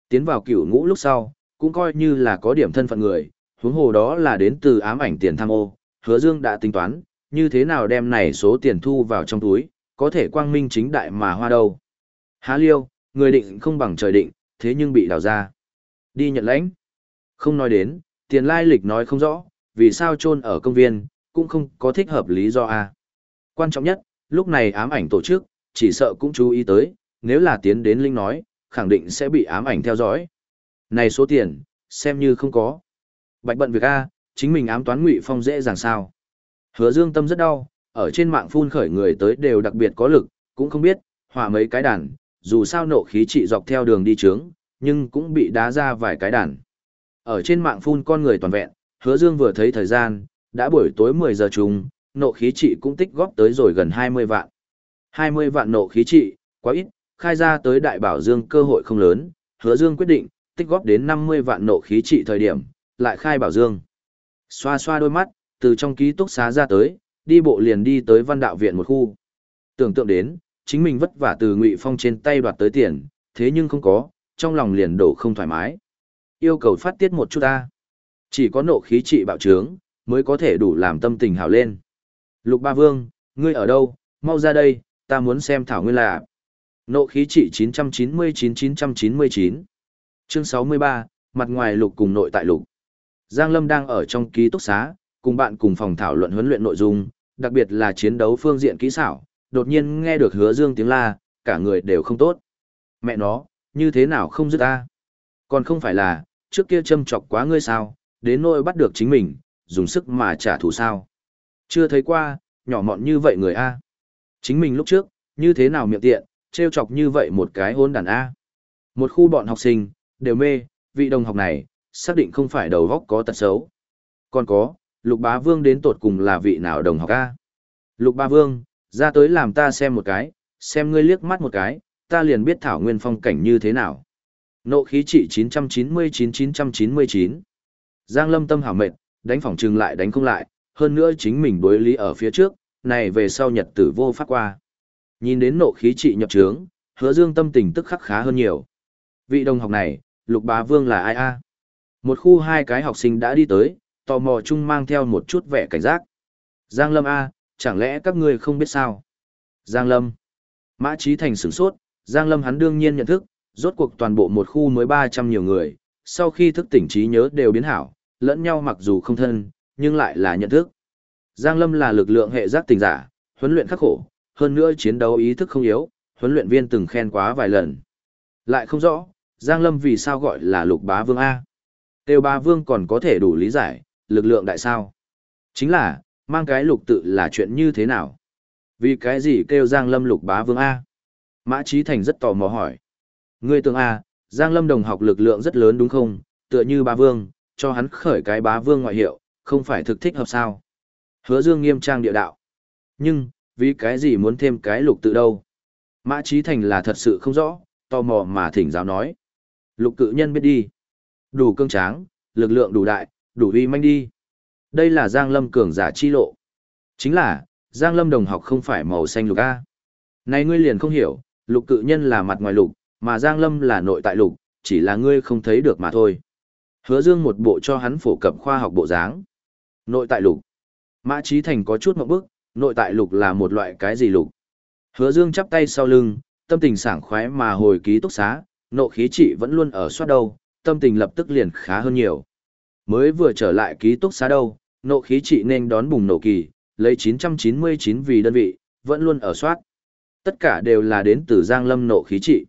Tiến vào cửu ngũ lúc sau, cũng coi như là có điểm thân phận người, huống hồ đó là đến từ ám ảnh tiền tham ô, hứa dương đã tính toán, như thế nào đem này số tiền thu vào trong túi, có thể quang minh chính đại mà hoa đâu. Há liêu, người định không bằng trời định, thế nhưng bị đào ra. Đi nhận lãnh. Không nói đến, tiền lai lịch nói không rõ, vì sao chôn ở công viên, cũng không có thích hợp lý do a. Quan trọng nhất, lúc này ám ảnh tổ chức, chỉ sợ cũng chú ý tới, nếu là tiến đến linh nói, khẳng định sẽ bị ám ảnh theo dõi. Này số tiền, xem như không có. Bạch bận việc A, chính mình ám toán ngụy phong dễ dàng sao. Hứa dương tâm rất đau, ở trên mạng phun khởi người tới đều đặc biệt có lực, cũng không biết, hỏa mấy cái đàn, dù sao nộ khí trị dọc theo đường đi trướng, nhưng cũng bị đá ra vài cái đàn. Ở trên mạng phun con người toàn vẹn, hứa dương vừa thấy thời gian, đã buổi tối 10 giờ trùng, nộ khí trị cũng tích góp tới rồi gần 20 vạn. 20 vạn nộ khí trị, quá ít, khai ra tới đại bảo dương cơ hội không lớn, hứa dương quyết định, tích góp đến 50 vạn nộ khí trị thời điểm, lại khai bảo dương. Xoa xoa đôi mắt, từ trong ký túc xá ra tới, đi bộ liền đi tới văn đạo viện một khu. Tưởng tượng đến, chính mình vất vả từ ngụy phong trên tay đoạt tới tiền, thế nhưng không có, trong lòng liền đổ không thoải mái. Yêu cầu phát tiết một chút ta. Chỉ có nộ khí trị bạo trướng, mới có thể đủ làm tâm tình hào lên. Lục Ba Vương, ngươi ở đâu, mau ra đây, ta muốn xem Thảo Nguyên là. Nộ khí trị 999-999. Chương 63, mặt ngoài lục cùng nội tại lục. Giang Lâm đang ở trong ký túc xá, cùng bạn cùng phòng thảo luận huấn luyện nội dung, đặc biệt là chiến đấu phương diện kỹ xảo, đột nhiên nghe được hứa dương tiếng la, cả người đều không tốt. Mẹ nó, như thế nào không dứt ta? Còn không phải là, trước kia châm chọc quá ngươi sao, đến nỗi bắt được chính mình, dùng sức mà trả thù sao. Chưa thấy qua, nhỏ mọn như vậy người A. Chính mình lúc trước, như thế nào miệng tiện, trêu chọc như vậy một cái hôn đàn A. Một khu bọn học sinh, đều mê, vị đồng học này, xác định không phải đầu góc có tật xấu. Còn có, lục bá vương đến tột cùng là vị nào đồng học A. Lục bá vương, ra tới làm ta xem một cái, xem ngươi liếc mắt một cái, ta liền biết thảo nguyên phong cảnh như thế nào. Nộ khí trị 999-999. Giang lâm tâm hảo mệt, đánh phỏng trừng lại đánh không lại, hơn nữa chính mình đối lý ở phía trước, này về sau nhật tử vô phát qua. Nhìn đến nộ khí trị nhập trướng, hứa dương tâm tình tức khắc khá hơn nhiều. Vị đồng học này, lục bá vương là ai a? Một khu hai cái học sinh đã đi tới, tò mò chung mang theo một chút vẻ cảnh giác. Giang lâm a, chẳng lẽ các ngươi không biết sao? Giang lâm. Mã Trí Thành sửng sốt, Giang lâm hắn đương nhiên nhận thức, rốt cuộc toàn bộ một khu mới 300 nhiều người, sau khi thức tỉnh trí nhớ đều biến hảo, lẫn nhau mặc dù không thân, nhưng lại là nhận thức. Giang Lâm là lực lượng hệ giác tình giả, huấn luyện khắc khổ, hơn nữa chiến đấu ý thức không yếu, huấn luyện viên từng khen quá vài lần. Lại không rõ, Giang Lâm vì sao gọi là lục bá vương A. Tiêu bá vương còn có thể đủ lý giải, lực lượng đại sao. Chính là, mang cái lục tự là chuyện như thế nào? Vì cái gì kêu Giang Lâm lục bá vương A? Mã Trí Thành rất tò mò hỏi. Ngươi tưởng A, Giang Lâm đồng học lực lượng rất lớn đúng không? Tựa như bá vương, cho hắn khởi cái bá vương ngoại hiệu, không phải thực thích hợp sao? Hứa Dương nghiêm trang địa đạo. Nhưng, vì cái gì muốn thêm cái lục tự đâu? Mã Trí Thành là thật sự không rõ, tò mò mà thỉnh giáo nói. Lục cự nhân biết đi. Đủ cương tráng, lực lượng đủ đại, đủ uy manh đi. Đây là Giang Lâm cường giả chi lộ. Chính là, Giang Lâm đồng học không phải màu xanh lục A. Này ngươi liền không hiểu, lục cự nhân là mặt ngoài lục, mà Giang Lâm là nội tại lục, chỉ là ngươi không thấy được mà thôi. Hứa Dương một bộ cho hắn phổ cập khoa học bộ dáng. Nội tại lục. Mã Trí Thành có chút ngượng bức, nội tại lục là một loại cái gì lục? Hứa Dương chắp tay sau lưng, tâm tình sảng khoái mà hồi ký túc xá, nộ khí trị vẫn luôn ở soát đâu, tâm tình lập tức liền khá hơn nhiều. Mới vừa trở lại ký túc xá đâu, nộ khí trị nên đón bùng nổ kỳ, lấy 999 vì đơn vị, vẫn luôn ở soát. Tất cả đều là đến từ Giang Lâm nộ khí trị.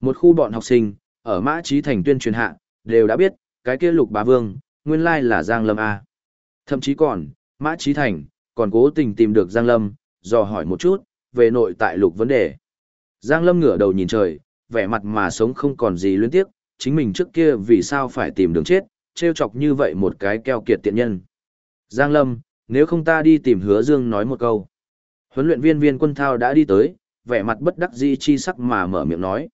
Một khu bọn học sinh, ở Mã Trí Thành tuyên truyền hạ, đều đã biết, cái kia lục bá vương, nguyên lai là Giang Lâm A. Thậm chí còn, Mã Trí Thành, còn cố tình tìm được Giang Lâm, dò hỏi một chút, về nội tại lục vấn đề. Giang Lâm ngửa đầu nhìn trời, vẻ mặt mà sống không còn gì luyến tiếc, chính mình trước kia vì sao phải tìm đường chết, trêu chọc như vậy một cái keo kiệt tiện nhân. Giang Lâm, nếu không ta đi tìm hứa dương nói một câu. Huấn luyện viên viên quân thao đã đi tới, vẻ mặt bất đắc dĩ chi sắc mà mở miệng nói.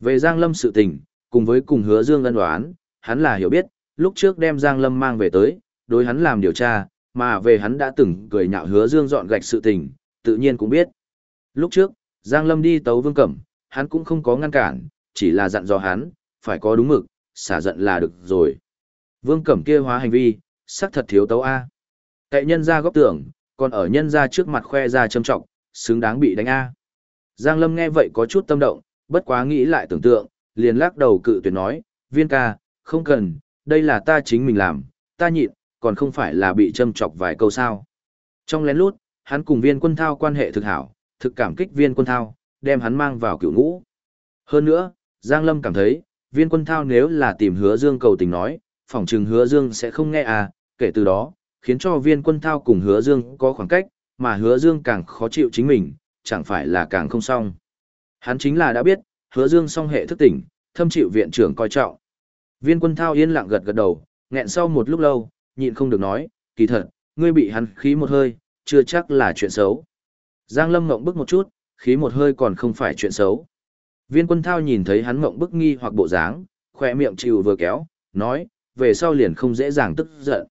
Về Giang Lâm sự tình, cùng với cùng hứa dương ân đoán, hắn là hiểu biết, lúc trước đem Giang Lâm mang về tới, đối hắn làm điều tra, mà về hắn đã từng cười nhạo hứa dương dọn gạch sự tình, tự nhiên cũng biết. Lúc trước, Giang Lâm đi tấu vương cẩm, hắn cũng không có ngăn cản, chỉ là dặn dò hắn, phải có đúng mực, xả giận là được rồi. Vương cẩm kia hóa hành vi, sắc thật thiếu tấu A. Cậy nhân ra góc tưởng, còn ở nhân ra trước mặt khoe ra châm trọng, xứng đáng bị đánh A. Giang Lâm nghe vậy có chút tâm động, bất quá nghĩ lại tưởng tượng, liền lắc đầu cự tuyệt nói, viên ca, không cần, đây là ta chính mình làm, ta nhịn, còn không phải là bị châm chọc vài câu sao. Trong lén lút, hắn cùng viên quân thao quan hệ thực hảo, thực cảm kích viên quân thao, đem hắn mang vào cựu ngũ. Hơn nữa, Giang Lâm cảm thấy, viên quân thao nếu là tìm hứa dương cầu tình nói, phỏng chừng hứa dương sẽ không nghe à, kể từ đó, khiến cho viên quân thao cùng hứa dương có khoảng cách, mà hứa dương càng khó chịu chính mình, chẳng phải là càng không xong. Hắn chính là đã biết, hứa dương song hệ thức tỉnh, thâm chịu viện trưởng coi trọng. Viên quân thao yên lặng gật gật đầu, nghẹn sau một lúc lâu, nhịn không được nói, kỳ thật, ngươi bị hắn khí một hơi, chưa chắc là chuyện xấu. Giang Lâm ngậm bức một chút, khí một hơi còn không phải chuyện xấu. Viên quân thao nhìn thấy hắn ngậm bức nghi hoặc bộ dáng, khỏe miệng chịu vừa kéo, nói, về sau liền không dễ dàng tức giận.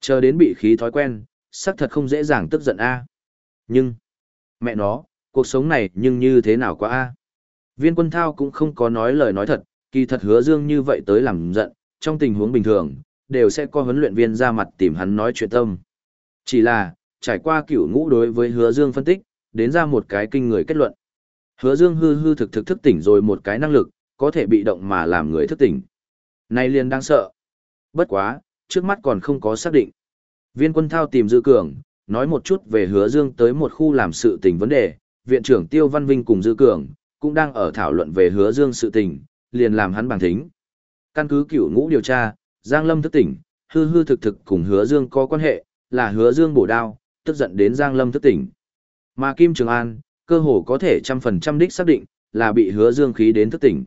Chờ đến bị khí thói quen, xác thật không dễ dàng tức giận a. Nhưng, mẹ nó, cuộc sống này nhưng như thế nào quá a? Viên quân thao cũng không có nói lời nói thật, kỳ thật hứa dương như vậy tới làm giận, trong tình huống bình thường, đều sẽ có huấn luyện viên ra mặt tìm hắn nói chuyện tâm. Chỉ là, trải qua cửu ngũ đối với hứa dương phân tích, đến ra một cái kinh người kết luận. Hứa dương hư hư thực thực thức tỉnh rồi một cái năng lực, có thể bị động mà làm người thức tỉnh. Này liền đang sợ. Bất quá, trước mắt còn không có xác định. Viên quân thao tìm Dư Cường, nói một chút về hứa dương tới một khu làm sự tình vấn đề, viện trưởng Tiêu Văn Vinh cùng Dư Cường, cũng đang ở thảo luận về hứa dương sự tình, liền làm hắn bằng thính. Căn cứ cửu ngũ điều tra, Giang Lâm thức tỉnh, hư hư thực thực cùng hứa dương có quan hệ, là hứa dương bổ đao, tức giận đến Giang Lâm thức tỉnh. Mà Kim Trường An, cơ hồ có thể trăm phần trăm đích xác định, là bị hứa dương khí đến thức tỉnh.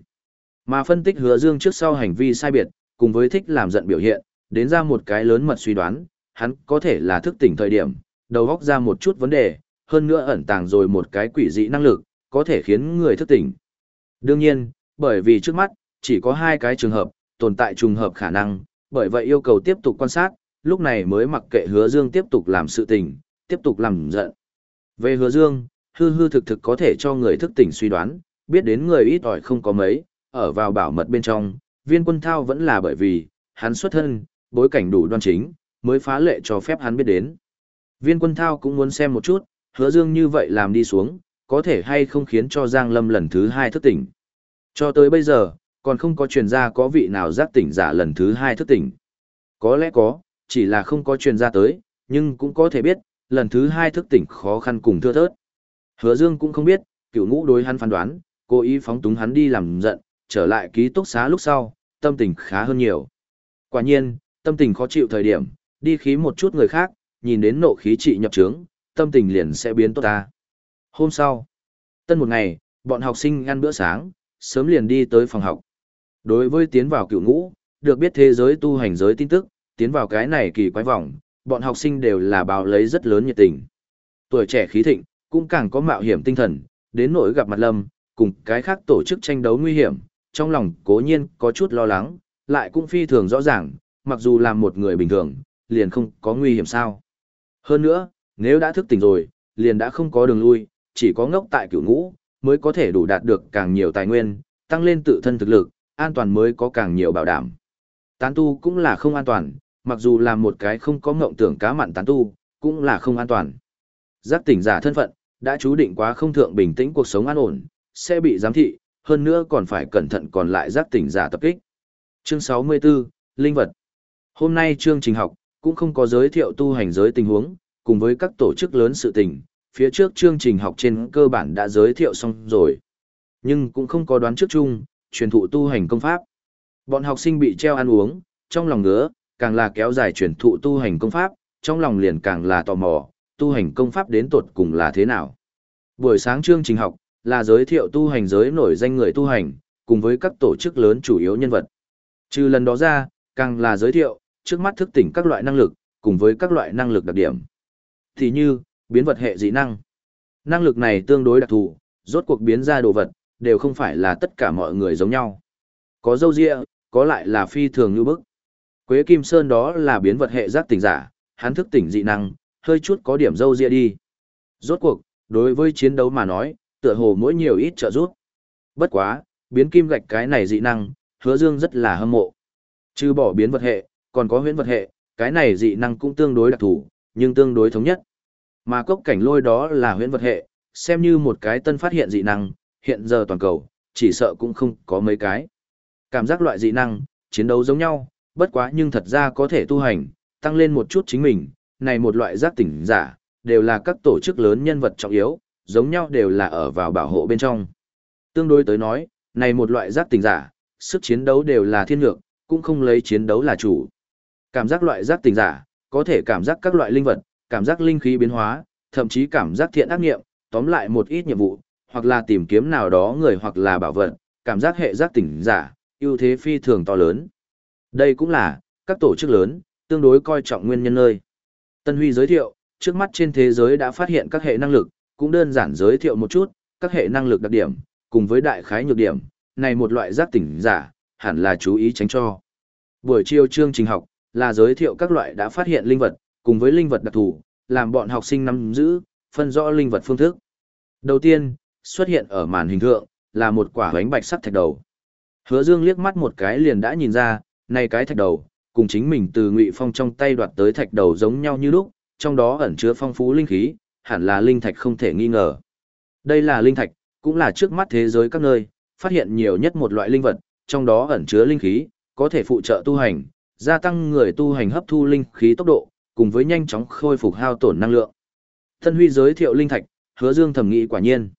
Mà phân tích hứa dương trước sau hành vi sai biệt, cùng với thích làm giận biểu hiện, đến ra một cái lớn mật suy đoán, hắn có thể là thức tỉnh thời điểm, đầu góc ra một chút vấn đề, hơn nữa ẩn tàng rồi một cái quỷ dị năng lực, có thể khiến người thức tỉnh. Đương nhiên, bởi vì trước mắt, chỉ có hai cái trường hợp, tồn tại trùng hợp khả năng, bởi vậy yêu cầu tiếp tục quan sát, lúc này mới mặc kệ hứa dương tiếp tục làm sự tình, tiếp tục làm giận. Về hứa dương, hư hư thực thực có thể cho người thức tỉnh suy đoán, biết đến người ít ỏi không có mấy, ở vào bảo mật bên trong, viên quân thao vẫn là bởi vì, hắn xuất thân, bối cảnh đủ đoan chính, mới phá lệ cho phép hắn biết đến. Viên quân thao cũng muốn xem một chút, hứa dương như vậy làm đi xuống, có thể hay không khiến cho Giang Lâm lần thứ hai thức tỉnh. Cho tới bây giờ, còn không có truyền ra có vị nào giác tỉnh giả lần thứ hai thức tỉnh. Có lẽ có, chỉ là không có truyền ra tới, nhưng cũng có thể biết, lần thứ hai thức tỉnh khó khăn cùng thưa thớt. Hứa Dương cũng không biết, cựu ngũ đối hắn phán đoán, cố ý phóng túng hắn đi làm giận, trở lại ký túc xá lúc sau, tâm tình khá hơn nhiều. Quả nhiên, tâm tình khó chịu thời điểm, đi khí một chút người khác, nhìn đến nộ khí trị nhập trướng, tâm tình liền sẽ biến tốt ta. Hôm sau, tân một ngày, bọn học sinh ăn bữa sáng, sớm liền đi tới phòng học. Đối với tiến vào cựu ngũ, được biết thế giới tu hành giới tin tức, tiến vào cái này kỳ quái vòng, bọn học sinh đều là báo lấy rất lớn nhiệt tình. Tuổi trẻ khí thịnh, cũng càng có mạo hiểm tinh thần, đến nỗi gặp mặt lâm, cùng cái khác tổ chức tranh đấu nguy hiểm, trong lòng cố nhiên có chút lo lắng, lại cũng phi thường rõ ràng, mặc dù là một người bình thường, liền không có nguy hiểm sao. Hơn nữa, nếu đã thức tỉnh rồi, liền đã không có đường lui, chỉ có ngốc tại cửu ngũ, mới có thể đủ đạt được càng nhiều tài nguyên, tăng lên tự thân thực lực, an toàn mới có càng nhiều bảo đảm. Tán tu cũng là không an toàn, mặc dù là một cái không có ngộng tưởng cá mặn tán tu, cũng là không an toàn. Giác tỉnh giả thân phận, đã chú định quá không thượng bình tĩnh cuộc sống an ổn, sẽ bị giám thị, hơn nữa còn phải cẩn thận còn lại giác tỉnh giả tập kích. Chương 64, Linh vật. Hôm nay chương trình học, cũng không có giới thiệu tu hành giới tình huống, cùng với các tổ chức lớn sự tình, phía trước chương trình học trên cơ bản đã giới thiệu xong rồi. Nhưng cũng không có đoán trước chung, truyền thụ tu hành công pháp. Bọn học sinh bị treo ăn uống, trong lòng ngứa, càng là kéo dài truyền thụ tu hành công pháp, trong lòng liền càng là tò mò, tu hành công pháp đến tột cùng là thế nào. Buổi sáng chương trình học là giới thiệu tu hành giới nổi danh người tu hành, cùng với các tổ chức lớn chủ yếu nhân vật. Trừ lần đó ra, càng là giới thiệu, trước mắt thức tỉnh các loại năng lực, cùng với các loại năng lực đặc điểm. Thì như, biến vật hệ dị năng. Năng lực này tương đối đặc thù, rốt cuộc biến ra đồ vật, đều không phải là tất cả mọi người giống nhau. Có dâu ria, có lại là phi thường như bức. Quế Kim Sơn đó là biến vật hệ giác tỉnh giả, hắn thức tỉnh dị năng, hơi chút có điểm dâu ria đi. Rốt cuộc, đối với chiến đấu mà nói, tựa hồ mỗi nhiều ít trợ giúp. Bất quá, biến kim gạch cái này dị năng, hứa dương rất là hâm mộ. Trừ bỏ biến vật hệ, còn có huyễn vật hệ, cái này dị năng cũng tương đối đặc thù, nhưng tương đối thống nhất. Mà cốc cảnh lôi đó là huyễn vật hệ, xem như một cái tân phát hiện dị năng, hiện giờ toàn cầu, chỉ sợ cũng không có mấy cái. Cảm giác loại dị năng, chiến đấu giống nhau, bất quá nhưng thật ra có thể tu hành, tăng lên một chút chính mình, này một loại giác tỉnh giả, đều là các tổ chức lớn nhân vật trọng yếu, giống nhau đều là ở vào bảo hộ bên trong. Tương đối tới nói, này một loại giác tỉnh giả, sức chiến đấu đều là thiên lược, cũng không lấy chiến đấu là chủ. Cảm giác loại giác tình giả, có thể cảm giác các loại linh vật, cảm giác linh khí biến hóa, thậm chí cảm giác thiện ác nghiệm, tóm lại một ít nhiệm vụ, hoặc là tìm kiếm nào đó người hoặc là bảo vật, cảm giác hệ giác tỉnh giả, ưu thế phi thường to lớn. Đây cũng là, các tổ chức lớn, tương đối coi trọng nguyên nhân nơi. Tân Huy giới thiệu, trước mắt trên thế giới đã phát hiện các hệ năng lực, cũng đơn giản giới thiệu một chút, các hệ năng lực đặc điểm, cùng với đại khái nhược điểm, này một loại giác tỉnh giả, hẳn là chú ý tránh cho. Buổi chiều chương trình học, là giới thiệu các loại đã phát hiện linh vật, cùng với linh vật đặc thù, làm bọn học sinh nắm giữ, phân rõ linh vật phương thức. Đầu tiên, xuất hiện ở màn hình thượng, là một quả bánh bạch sắc thạch đầu. Hứa Dương liếc mắt một cái liền đã nhìn ra, này cái thạch đầu, cùng chính mình từ Ngụy Phong trong tay đoạt tới thạch đầu giống nhau như lúc, trong đó ẩn chứa phong phú linh khí, hẳn là linh thạch không thể nghi ngờ. Đây là linh thạch, cũng là trước mắt thế giới các nơi, phát hiện nhiều nhất một loại linh vật, trong đó ẩn chứa linh khí, có thể phụ trợ tu hành, gia tăng người tu hành hấp thu linh khí tốc độ, cùng với nhanh chóng khôi phục hao tổn năng lượng. Thân Huy giới thiệu linh thạch, Hứa Dương thẩm nghĩ quả nhiên.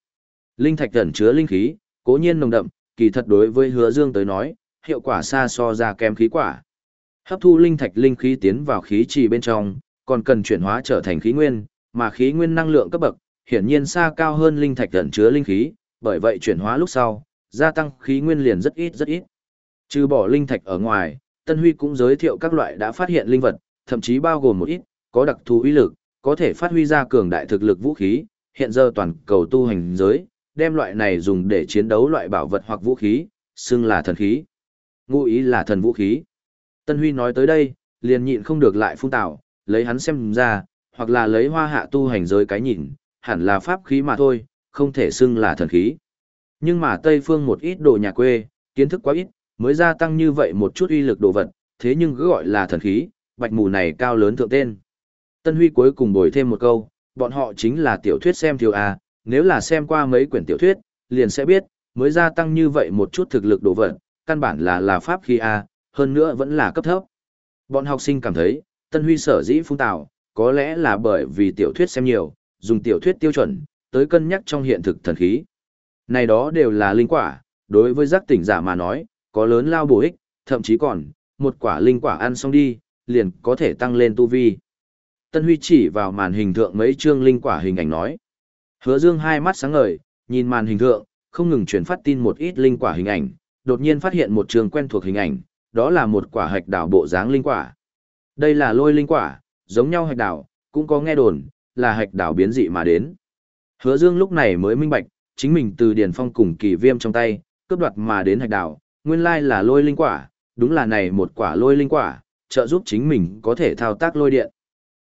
Linh thạch ẩn chứa linh khí, cố nhiên nồng đậm, kỳ thật đối với Hứa Dương tới nói, hiệu quả xa so ra kém khí quả. Hấp thu linh thạch linh khí tiến vào khí trì bên trong, còn cần chuyển hóa trở thành khí nguyên, mà khí nguyên năng lượng cấp bậc, hiển nhiên xa cao hơn linh thạch ẩn chứa linh khí, bởi vậy chuyển hóa lúc sau, gia tăng khí nguyên liền rất ít rất ít. Trừ bỏ linh thạch ở ngoài, Tân Huy cũng giới thiệu các loại đã phát hiện linh vật, thậm chí bao gồm một ít, có đặc thù uy lực, có thể phát huy ra cường đại thực lực vũ khí, hiện giờ toàn cầu tu hành giới, đem loại này dùng để chiến đấu loại bảo vật hoặc vũ khí, xưng là thần khí. Ngụ ý là thần vũ khí. Tân Huy nói tới đây, liền nhịn không được lại phun tạo, lấy hắn xem ra, hoặc là lấy hoa hạ tu hành giới cái nhìn, hẳn là pháp khí mà thôi, không thể xưng là thần khí. Nhưng mà Tây Phương một ít đồ nhà quê, kiến thức quá ít, mới gia tăng như vậy một chút uy lực đồ vật, thế nhưng cứ gọi là thần khí, bạch mù này cao lớn thượng tên. Tân Huy cuối cùng bồi thêm một câu, bọn họ chính là tiểu thuyết xem thiếu A, nếu là xem qua mấy quyển tiểu thuyết, liền sẽ biết, mới gia tăng như vậy một chút thực lực đồ vật, căn bản là là pháp khí A, hơn nữa vẫn là cấp thấp. Bọn học sinh cảm thấy, Tân Huy sở dĩ phung tạo, có lẽ là bởi vì tiểu thuyết xem nhiều, dùng tiểu thuyết tiêu chuẩn, tới cân nhắc trong hiện thực thần khí. Này đó đều là linh quả, đối với giác tỉnh giả mà nói, có lớn lao bổ ích, thậm chí còn, một quả linh quả ăn xong đi, liền có thể tăng lên tu vi. Tân Huy chỉ vào màn hình thượng mấy chương linh quả hình ảnh nói. Hứa Dương hai mắt sáng ngời, nhìn màn hình thượng, không ngừng truyền phát tin một ít linh quả hình ảnh, đột nhiên phát hiện một trường quen thuộc hình ảnh, đó là một quả hạch đảo bộ dáng linh quả. Đây là lôi linh quả, giống nhau hạch đảo, cũng có nghe đồn, là hạch đảo biến dị mà đến. Hứa Dương lúc này mới minh bạch, chính mình từ Điền Phong cùng kỳ viêm trong tay, cướp đoạt mà đến hạch đảo, nguyên lai là lôi linh quả, đúng là này một quả lôi linh quả, trợ giúp chính mình có thể thao tác lôi điện.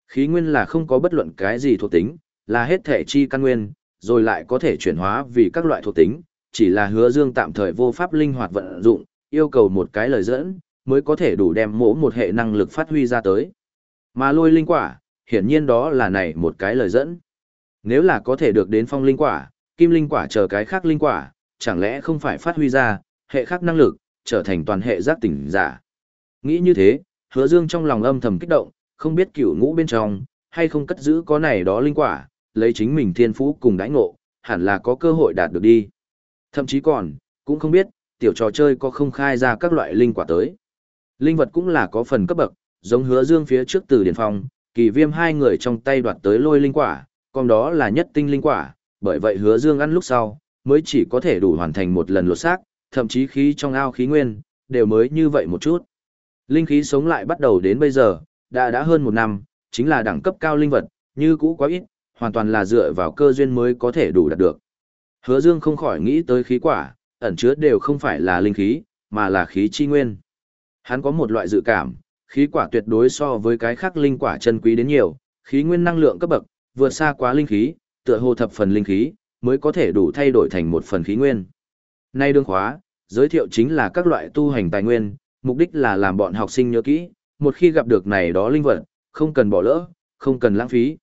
Khí nguyên là không có bất luận cái gì thuộc tính, là hết thể chi căn nguyên, rồi lại có thể chuyển hóa vì các loại thuộc tính, chỉ là hứa dương tạm thời vô pháp linh hoạt vận dụng, yêu cầu một cái lời dẫn, mới có thể đủ đem mỗi một hệ năng lực phát huy ra tới. Mà lôi linh quả, hiển nhiên đó là này một cái lời dẫn. Nếu là có thể được đến phong linh quả, kim linh quả chờ cái khác linh quả, chẳng lẽ không phải phát huy ra, hệ khác năng lực, trở thành toàn hệ giác tỉnh giả. Nghĩ như thế, hứa dương trong lòng âm thầm kích động, không biết cửu ngũ bên trong, hay không cất giữ có này đó linh quả, lấy chính mình thiên phú cùng đãi ngộ, hẳn là có cơ hội đạt được đi. Thậm chí còn, cũng không biết, tiểu trò chơi có không khai ra các loại linh quả tới. Linh vật cũng là có phần cấp bậc, giống hứa dương phía trước từ điển phong, kỳ viêm hai người trong tay đoạt tới lôi linh quả, còn đó là nhất tinh linh quả, bởi vậy hứa dương ăn lúc sau, mới chỉ có thể đủ hoàn thành một lần lột xác, thậm chí khí trong ao khí nguyên, đều mới như vậy một chút. Linh khí sống lại bắt đầu đến bây giờ, đã đã hơn một năm, chính là đẳng cấp cao linh vật, như cũ quá ít, hoàn toàn là dựa vào cơ duyên mới có thể đủ đạt được. Hứa Dương không khỏi nghĩ tới khí quả, ẩn chứa đều không phải là linh khí, mà là khí chi nguyên. Hắn có một loại dự cảm, khí quả tuyệt đối so với cái khác linh quả chân quý đến nhiều, khí nguyên năng lượng cấp bậc, vượt xa quá linh khí, tựa hồ thập phần linh khí, mới có thể đủ thay đổi thành một phần khí nguyên. Nay đương khóa, giới thiệu chính là các loại tu hành tài nguyên, mục đích là làm bọn học sinh nhớ kỹ, một khi gặp được này đó linh vật, không cần bỏ lỡ, không cần lãng phí.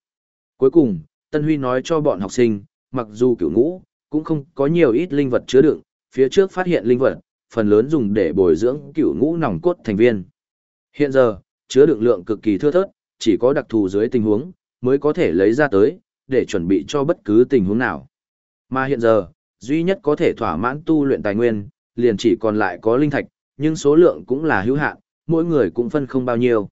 Cuối cùng, Tân Huy nói cho bọn học sinh, mặc dù cửu ngũ, cũng không có nhiều ít linh vật chứa đựng, phía trước phát hiện linh vật, phần lớn dùng để bồi dưỡng cửu ngũ nòng cốt thành viên. Hiện giờ, chứa đựng lượng cực kỳ thưa thớt, chỉ có đặc thù dưới tình huống, mới có thể lấy ra tới, để chuẩn bị cho bất cứ tình huống nào. Mà hiện giờ, duy nhất có thể thỏa mãn tu luyện tài nguyên, liền chỉ còn lại có linh thạch, nhưng số lượng cũng là hữu hạn, mỗi người cũng phân không bao nhiêu.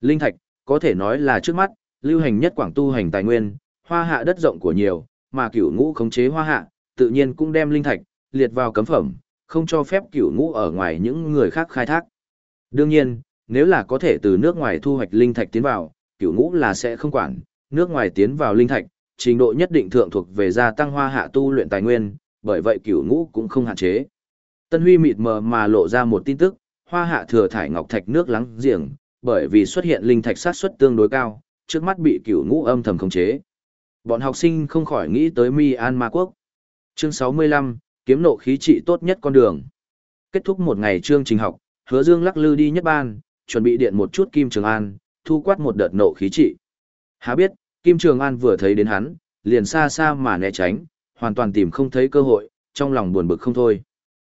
Linh thạch, có thể nói là trước mắt, lưu hành nhất quảng tu hành tài nguyên, hoa hạ đất rộng của nhiều, mà cửu ngũ khống chế hoa hạ, tự nhiên cũng đem linh thạch, liệt vào cấm phẩm, không cho phép cửu ngũ ở ngoài những người khác khai thác. Đương nhiên, nếu là có thể từ nước ngoài thu hoạch linh thạch tiến vào, cửu ngũ là sẽ không quản, nước ngoài tiến vào linh thạch, trình độ nhất định thượng thuộc về gia tăng hoa hạ tu luyện tài nguyên, bởi vậy cửu ngũ cũng không hạn chế. Tân Huy mịt mờ mà lộ ra một tin tức, hoa hạ thừa thải ngọc thạch nước lắng giềng, bởi vì xuất hiện linh thạch sát suất tương đối cao, trước mắt bị cửu ngũ âm thầm khống chế. Bọn học sinh không khỏi nghĩ tới Mi An Ma Quốc. Chương 65, kiếm nộ khí trị tốt nhất con đường. Kết thúc một ngày chương trình học, hứa dương lắc lư đi nhất ban, chuẩn bị điện một chút Kim Trường An, thu quát một đợt nộ khí trị. Há biết, Kim Trường An vừa thấy đến hắn, liền xa xa mà né tránh, hoàn toàn tìm không thấy cơ hội, trong lòng buồn bực không thôi.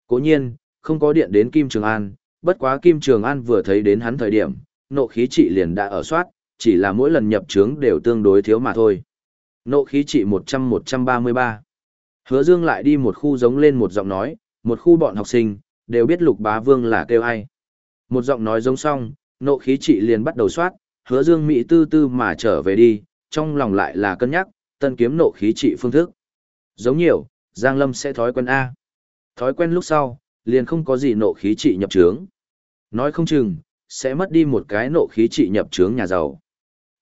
Cố nhiên, không có điện đến Kim Trường An, bất quá Kim Trường An vừa thấy đến hắn thời điểm, nộ khí trị liền đã ở soát, chỉ là mỗi lần nhập trướng đều tương đối thiếu mà thôi. Nộ khí trị 100-133. Hứa Dương lại đi một khu giống lên một giọng nói, một khu bọn học sinh, đều biết lục bá vương là kêu ai. Một giọng nói giống xong, nộ khí trị liền bắt đầu soát, hứa Dương Mỹ tư tư mà trở về đi, trong lòng lại là cân nhắc, tân kiếm nộ khí trị phương thức. Giống nhiều, Giang Lâm sẽ thói quen A. Thói quen lúc sau, liền không có gì nộ khí trị nhập trướng. Nói không chừng, sẽ mất đi một cái nộ khí trị nhập trướng nhà giàu.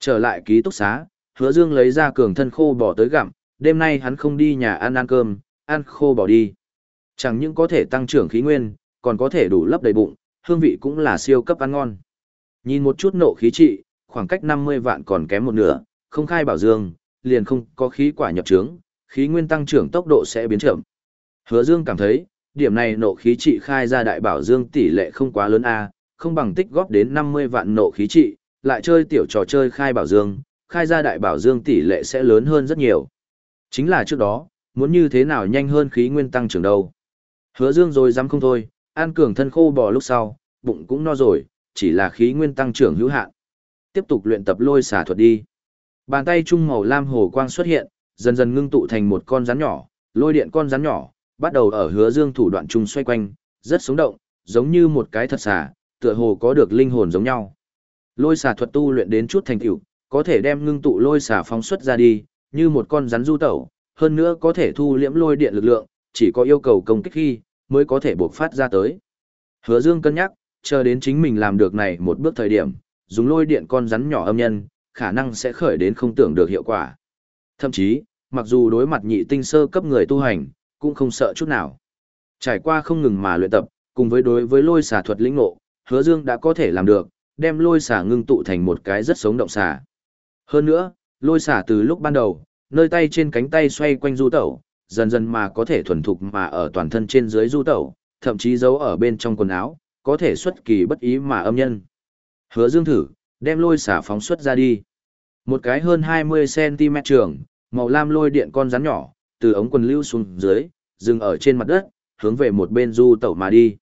Trở lại ký túc xá, hứa dương lấy ra cường thân khô bỏ tới gặm, đêm nay hắn không đi nhà ăn ăn cơm, ăn khô bỏ đi. Chẳng những có thể tăng trưởng khí nguyên, còn có thể đủ lấp đầy bụng, hương vị cũng là siêu cấp ăn ngon. Nhìn một chút nộ khí trị, khoảng cách 50 vạn còn kém một nửa, không khai bảo dương, liền không có khí quả nhập trướng, khí nguyên tăng trưởng tốc độ sẽ biến chậm. Hứa Dương cảm thấy, điểm này nộ khí trị khai ra đại bảo dương tỷ lệ không quá lớn a, không bằng tích góp đến 50 vạn nộ khí trị, lại chơi tiểu trò chơi khai bảo dương, khai ra đại bảo dương tỷ lệ sẽ lớn hơn rất nhiều. Chính là trước đó, muốn như thế nào nhanh hơn khí nguyên tăng trưởng đâu. Hứa Dương rồi dám không thôi, an cường thân khô bò lúc sau, bụng cũng no rồi, chỉ là khí nguyên tăng trưởng hữu hạn. Tiếp tục luyện tập lôi xả thuật đi. Bàn tay trung màu lam hồ quang xuất hiện, dần dần ngưng tụ thành một con rắn nhỏ, lôi điện con rắn nhỏ, bắt đầu ở hứa dương thủ đoạn trung xoay quanh, rất sống động, giống như một cái thật xà, tựa hồ có được linh hồn giống nhau. Lôi xà thuật tu luyện đến chút thành tựu, có thể đem ngưng tụ lôi xà phóng xuất ra đi, như một con rắn du tẩu, hơn nữa có thể thu liễm lôi điện lực lượng, chỉ có yêu cầu công kích khi mới có thể buộc phát ra tới. Hứa Dương cân nhắc, chờ đến chính mình làm được này một bước thời điểm, dùng lôi điện con rắn nhỏ âm nhân, khả năng sẽ khởi đến không tưởng được hiệu quả. Thậm chí, mặc dù đối mặt nhị tinh sơ cấp người tu hành, cũng không sợ chút nào. Trải qua không ngừng mà luyện tập, cùng với đối với lôi xà thuật lĩnh ngộ, hứa dương đã có thể làm được, đem lôi xà ngưng tụ thành một cái rất sống động xà. Hơn nữa, lôi xà từ lúc ban đầu, nơi tay trên cánh tay xoay quanh du tẩu, dần dần mà có thể thuần thục mà ở toàn thân trên dưới du tẩu, thậm chí giấu ở bên trong quần áo, có thể xuất kỳ bất ý mà âm nhân. Hứa dương thử, đem lôi xả phóng xuất ra đi. Một cái hơn 20cm trường, màu lam lôi điện con rắn nhỏ, từ ống quần lưu xuống dưới, dừng ở trên mặt đất, hướng về một bên du tẩu mà đi.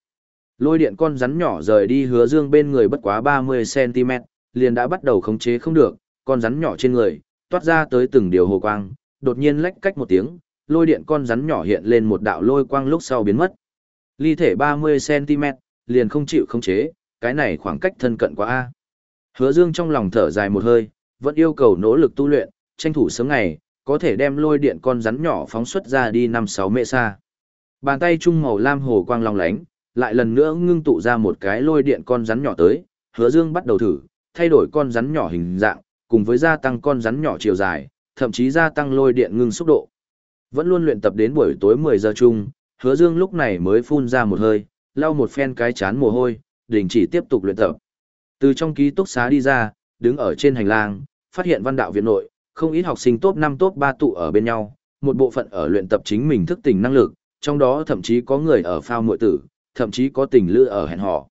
Lôi điện con rắn nhỏ rời đi hứa dương bên người bất quá 30cm, liền đã bắt đầu khống chế không được, con rắn nhỏ trên người, toát ra tới từng điều hồ quang, đột nhiên lách cách một tiếng, lôi điện con rắn nhỏ hiện lên một đạo lôi quang lúc sau biến mất. Ly thể 30cm, liền không chịu khống chế, cái này khoảng cách thân cận quá A. Hứa dương trong lòng thở dài một hơi, vẫn yêu cầu nỗ lực tu luyện, tranh thủ sớm ngày, có thể đem lôi điện con rắn nhỏ phóng xuất ra đi 5-6 mệ xa. Bàn tay trung màu lam hồ quang long lánh, lại lần nữa ngưng tụ ra một cái lôi điện con rắn nhỏ tới, hứa dương bắt đầu thử, thay đổi con rắn nhỏ hình dạng, cùng với gia tăng con rắn nhỏ chiều dài, thậm chí gia tăng lôi điện ngưng xúc độ. Vẫn luôn luyện tập đến buổi tối 10 giờ chung, hứa dương lúc này mới phun ra một hơi, lau một phen cái chán mồ hôi, đình chỉ tiếp tục luyện tập. Từ trong ký túc xá đi ra, đứng ở trên hành lang, phát hiện văn đạo viện nội, không ít học sinh top 5 top 3 tụ ở bên nhau, một bộ phận ở luyện tập chính mình thức tỉnh năng lực, trong đó thậm chí có người ở phao muội tử, thậm chí có tình lữ ở hẹn hò.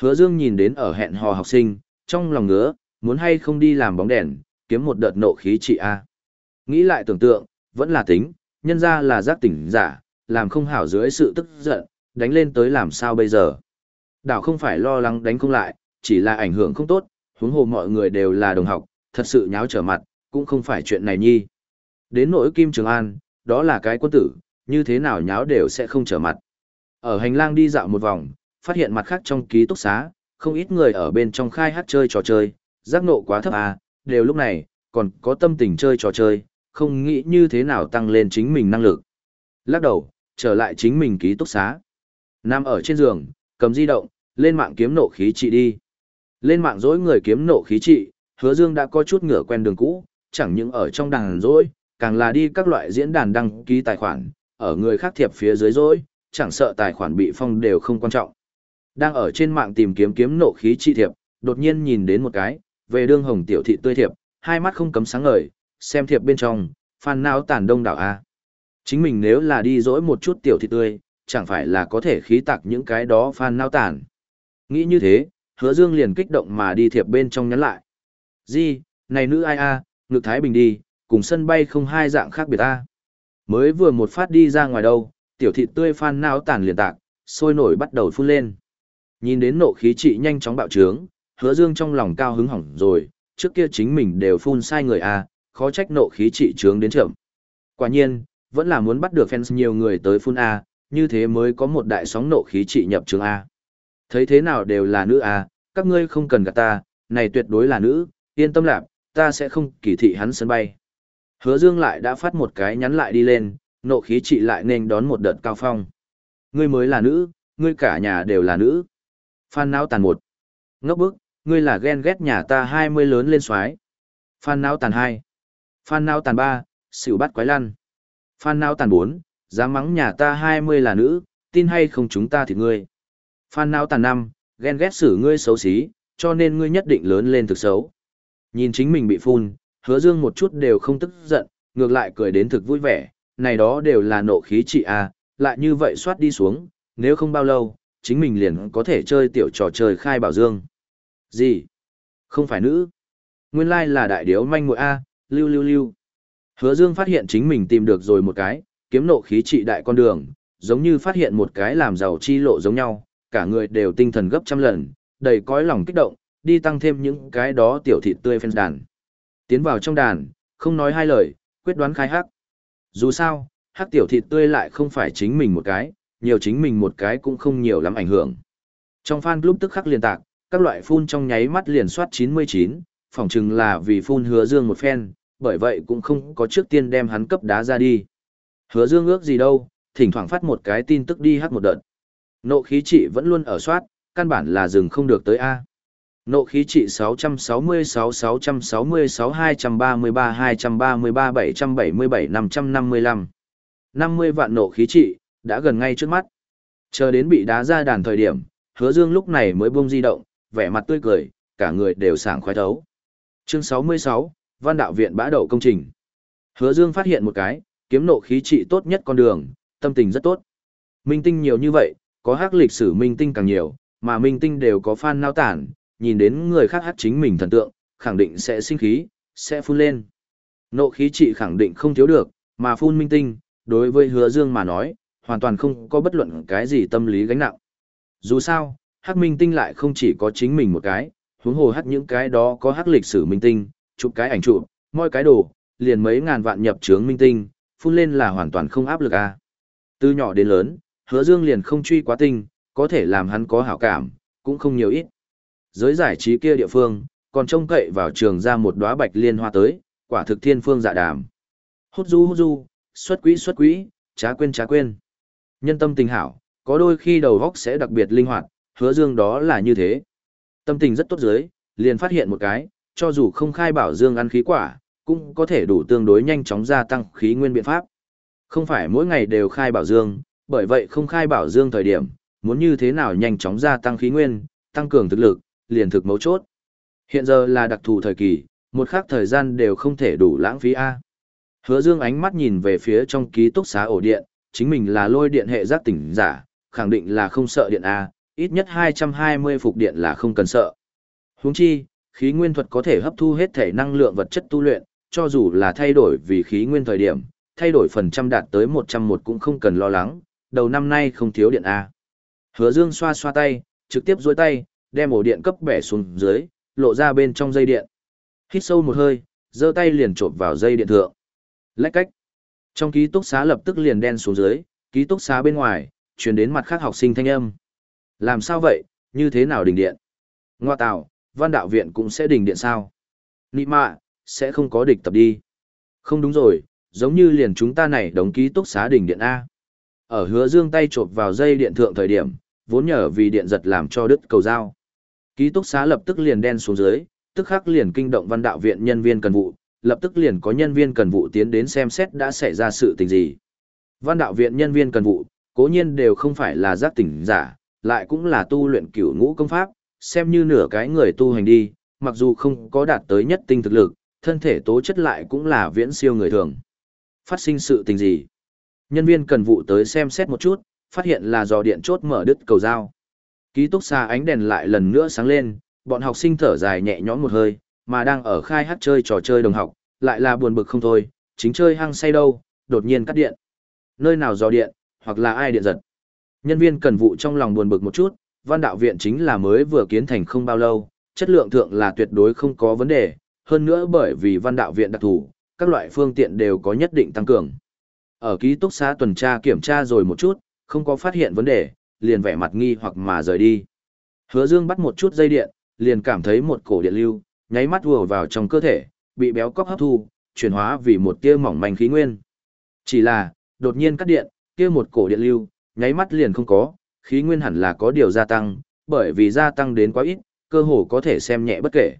Hứa Dương nhìn đến ở hẹn hò học sinh, trong lòng ngứa, muốn hay không đi làm bóng đèn, kiếm một đợt nộ khí trị A. Nghĩ lại tưởng tượng, vẫn là tính, nhân ra là giác tỉnh giả, làm không hảo dưới sự tức giận, đánh lên tới làm sao bây giờ. Đảo không phải lo lắng đánh không lại, chỉ là ảnh hưởng không tốt, huống hồ mọi người đều là đồng học, thật sự nháo trở mặt, cũng không phải chuyện này nhi. Đến nỗi Kim Trường An, đó là cái quân tử, như thế nào nháo đều sẽ không trở mặt. Ở hành lang đi dạo một vòng, phát hiện mặt khác trong ký túc xá, không ít người ở bên trong khai hát chơi trò chơi, giác nộ quá thấp à, đều lúc này, còn có tâm tình chơi trò chơi, không nghĩ như thế nào tăng lên chính mình năng lực. Lắc đầu, trở lại chính mình ký túc xá. Nằm ở trên giường, cầm di động, lên mạng kiếm nộ khí trị đi. Lên mạng dối người kiếm nộ khí trị, hứa dương đã có chút ngửa quen đường cũ, chẳng những ở trong đàn dối, càng là đi các loại diễn đàn đăng ký tài khoản, ở người khác thiệp phía dưới dối, chẳng sợ tài khoản bị phong đều không quan trọng. Đang ở trên mạng tìm kiếm kiếm nộ khí trị thiệp, đột nhiên nhìn đến một cái, về đương hồng tiểu thị tươi thiệp, hai mắt không cấm sáng ngời, xem thiệp bên trong, phan não tàn đông đảo A. Chính mình nếu là đi dỗi một chút tiểu thị tươi, chẳng phải là có thể khí tạc những cái đó phan não tàn. Nghĩ như thế, hứa dương liền kích động mà đi thiệp bên trong nhắn lại. Di, này nữ ai a, ngược Thái Bình đi, cùng sân bay không hai dạng khác biệt a. Mới vừa một phát đi ra ngoài đâu, tiểu thị tươi phan não tàn liền tạc, sôi nổi bắt đầu phun lên. Nhìn đến nộ khí trị nhanh chóng bạo trướng, hứa dương trong lòng cao hứng hỏng rồi, trước kia chính mình đều phun sai người a, khó trách nộ khí trị trướng đến chậm. Quả nhiên, vẫn là muốn bắt được fans nhiều người tới phun a, như thế mới có một đại sóng nộ khí trị nhập trướng a. Thấy thế nào đều là nữ à? các ngươi không cần gạt ta, này tuyệt đối là nữ, yên tâm lạc, ta sẽ không kỳ thị hắn sân bay. Hứa Dương lại đã phát một cái nhắn lại đi lên, nộ khí trị lại nên đón một đợt cao phong. Ngươi mới là nữ, ngươi cả nhà đều là nữ. Phan não tàn một. Ngốc bức, ngươi là ghen ghét nhà ta hai mươi lớn lên xoái. Phan não tàn hai. Phan não tàn ba, xỉu bắt quái lăn. Phan não tàn bốn, dám mắng nhà ta hai mươi là nữ, tin hay không chúng ta thì ngươi. Phan não tàn năm, ghen ghét xử ngươi xấu xí, cho nên ngươi nhất định lớn lên thực xấu. Nhìn chính mình bị phun, hứa dương một chút đều không tức giận, ngược lại cười đến thực vui vẻ, này đó đều là nộ khí trị à, lại như vậy xoát đi xuống, nếu không bao lâu, chính mình liền có thể chơi tiểu trò chơi khai bảo dương. Gì? Không phải nữ. Nguyên lai là đại điếu manh muội A, lưu lưu lưu. Hứa dương phát hiện chính mình tìm được rồi một cái, kiếm nộ khí trị đại con đường, giống như phát hiện một cái làm giàu chi lộ giống nhau, cả người đều tinh thần gấp trăm lần, đầy cõi lòng kích động, đi tăng thêm những cái đó tiểu thịt tươi phen đàn. Tiến vào trong đàn, không nói hai lời, quyết đoán khai hắc. Dù sao, hắc tiểu thịt tươi lại không phải chính mình một cái, nhiều chính mình một cái cũng không nhiều lắm ảnh hưởng. Trong fan club tức khắc liên tạc, các loại phun trong nháy mắt liền soát 99, phỏng chừng là vì phun hứa dương một phen, bởi vậy cũng không có trước tiên đem hắn cấp đá ra đi. Hứa dương ước gì đâu, thỉnh thoảng phát một cái tin tức đi hắc một đợt. Nộ khí trị vẫn luôn ở soát, căn bản là dừng không được tới A. Nộ khí trị 666 666 233 233 777 555. 50 vạn nộ khí trị, đã gần ngay trước mắt. Chờ đến bị đá ra đàn thời điểm, hứa dương lúc này mới buông di động, vẻ mặt tươi cười, cả người đều sảng khoái thấu. Chương 66, Văn đạo viện bã đậu công trình. Hứa dương phát hiện một cái, kiếm nộ khí trị tốt nhất con đường, tâm tình rất tốt. Minh tinh nhiều như vậy, có hắc lịch sử minh tinh càng nhiều, mà minh tinh đều có fan nao tản, nhìn đến người khác hát chính mình thần tượng, khẳng định sẽ sinh khí, sẽ phun lên. Nộ khí trị khẳng định không thiếu được, mà phun minh tinh, đối với hứa dương mà nói, hoàn toàn không có bất luận cái gì tâm lý gánh nặng. Dù sao, hắc minh tinh lại không chỉ có chính mình một cái, huống hồ hắc những cái đó có hắc lịch sử minh tinh, chụp cái ảnh chụp, moi cái đồ, liền mấy ngàn vạn nhập trướng minh tinh, phun lên là hoàn toàn không áp lực a. À. Từ nhỏ đến lớn, hứa dương liền không truy quá tinh, có thể làm hắn có hảo cảm, cũng không nhiều ít. Giới giải trí kia địa phương, còn trông cậy vào trường ra một đóa bạch liên hoa tới, quả thực thiên phương dạ đàm. Hút du hút du, xuất quỹ xuất quỹ, trá quên trá quên. Nhân tâm tình hảo, có đôi khi đầu góc sẽ đặc biệt linh hoạt, hứa dương đó là như thế. Tâm tình rất tốt dưới, liền phát hiện một cái, cho dù không khai bảo dương ăn khí quả, cũng có thể đủ tương đối nhanh chóng gia tăng khí nguyên biện pháp. Không phải mỗi ngày đều khai bảo dương, bởi vậy không khai bảo dương thời điểm, muốn như thế nào nhanh chóng gia tăng khí nguyên, tăng cường thực lực, liền thực mấu chốt. Hiện giờ là đặc thù thời kỳ, một khắc thời gian đều không thể đủ lãng phí A. Hứa dương ánh mắt nhìn về phía trong ký túc xá ổ điện, chính mình là lôi điện hệ giác tỉnh giả, khẳng định là không sợ điện A, ít nhất 220 phục điện là không cần sợ. Huống chi, khí nguyên thuật có thể hấp thu hết thể năng lượng vật chất tu luyện, cho dù là thay đổi vì khí nguyên thời điểm, thay đổi phần trăm đạt tới 101 cũng không cần lo lắng, đầu năm nay không thiếu điện A. Hứa Dương xoa xoa tay, trực tiếp duỗi tay, đem ổ điện cấp bẻ xuống dưới, lộ ra bên trong dây điện. Hít sâu một hơi, giơ tay liền trộn vào dây điện thượng. Lách cách. Trong ký túc xá lập tức liền đen xuống dưới, ký túc xá bên ngoài, truyền đến mặt khác học sinh thanh âm. Làm sao vậy, như thế nào đình điện? Ngoa tạo, văn đạo viện cũng sẽ đình điện sao? Nị mạ, sẽ không có địch tập đi. Không đúng rồi, giống như liền chúng ta này đóng ký túc xá đình điện A. Ở hứa dương tay chộp vào dây điện thượng thời điểm, vốn nhờ vì điện giật làm cho đứt cầu dao. Ký túc xá lập tức liền đen xuống dưới, tức khắc liền kinh động văn đạo viện nhân viên cần vụ, lập tức liền có nhân viên cần vụ tiến đến xem xét đã xảy ra sự tình gì. Văn đạo viện nhân viên cần vụ, cố nhiên đều không phải là giác tỉnh giả, lại cũng là tu luyện cửu ngũ công pháp, xem như nửa cái người tu hành đi, mặc dù không có đạt tới nhất tinh thực lực, thân thể tố chất lại cũng là viễn siêu người thường. Phát sinh sự tình gì? Nhân viên cần vụ tới xem xét một chút, phát hiện là do điện chốt mở đứt cầu dao. Ký túc xa ánh đèn lại lần nữa sáng lên, bọn học sinh thở dài nhẹ nhõm một hơi, mà đang ở khai hát chơi trò chơi đồng học, lại là buồn bực không thôi, chính chơi hăng say đâu, đột nhiên cắt điện. Nơi nào dò điện, hoặc là ai điện giật. Nhân viên cần vụ trong lòng buồn bực một chút, văn đạo viện chính là mới vừa kiến thành không bao lâu, chất lượng thượng là tuyệt đối không có vấn đề, hơn nữa bởi vì văn đạo viện đặc thù, các loại phương tiện đều có nhất định tăng cường. Ở ký túc xá tuần tra kiểm tra rồi một chút, không có phát hiện vấn đề, liền vẻ mặt nghi hoặc mà rời đi. Hứa Dương bắt một chút dây điện, liền cảm thấy một cổ điện lưu, nháy mắt ùa vào trong cơ thể, bị béo cóc hấp thu, chuyển hóa vì một tia mỏng manh khí nguyên. Chỉ là, đột nhiên cắt điện, kia một cổ điện lưu, nháy mắt liền không có, khí nguyên hẳn là có điều gia tăng, bởi vì gia tăng đến quá ít, cơ hồ có thể xem nhẹ bất kể.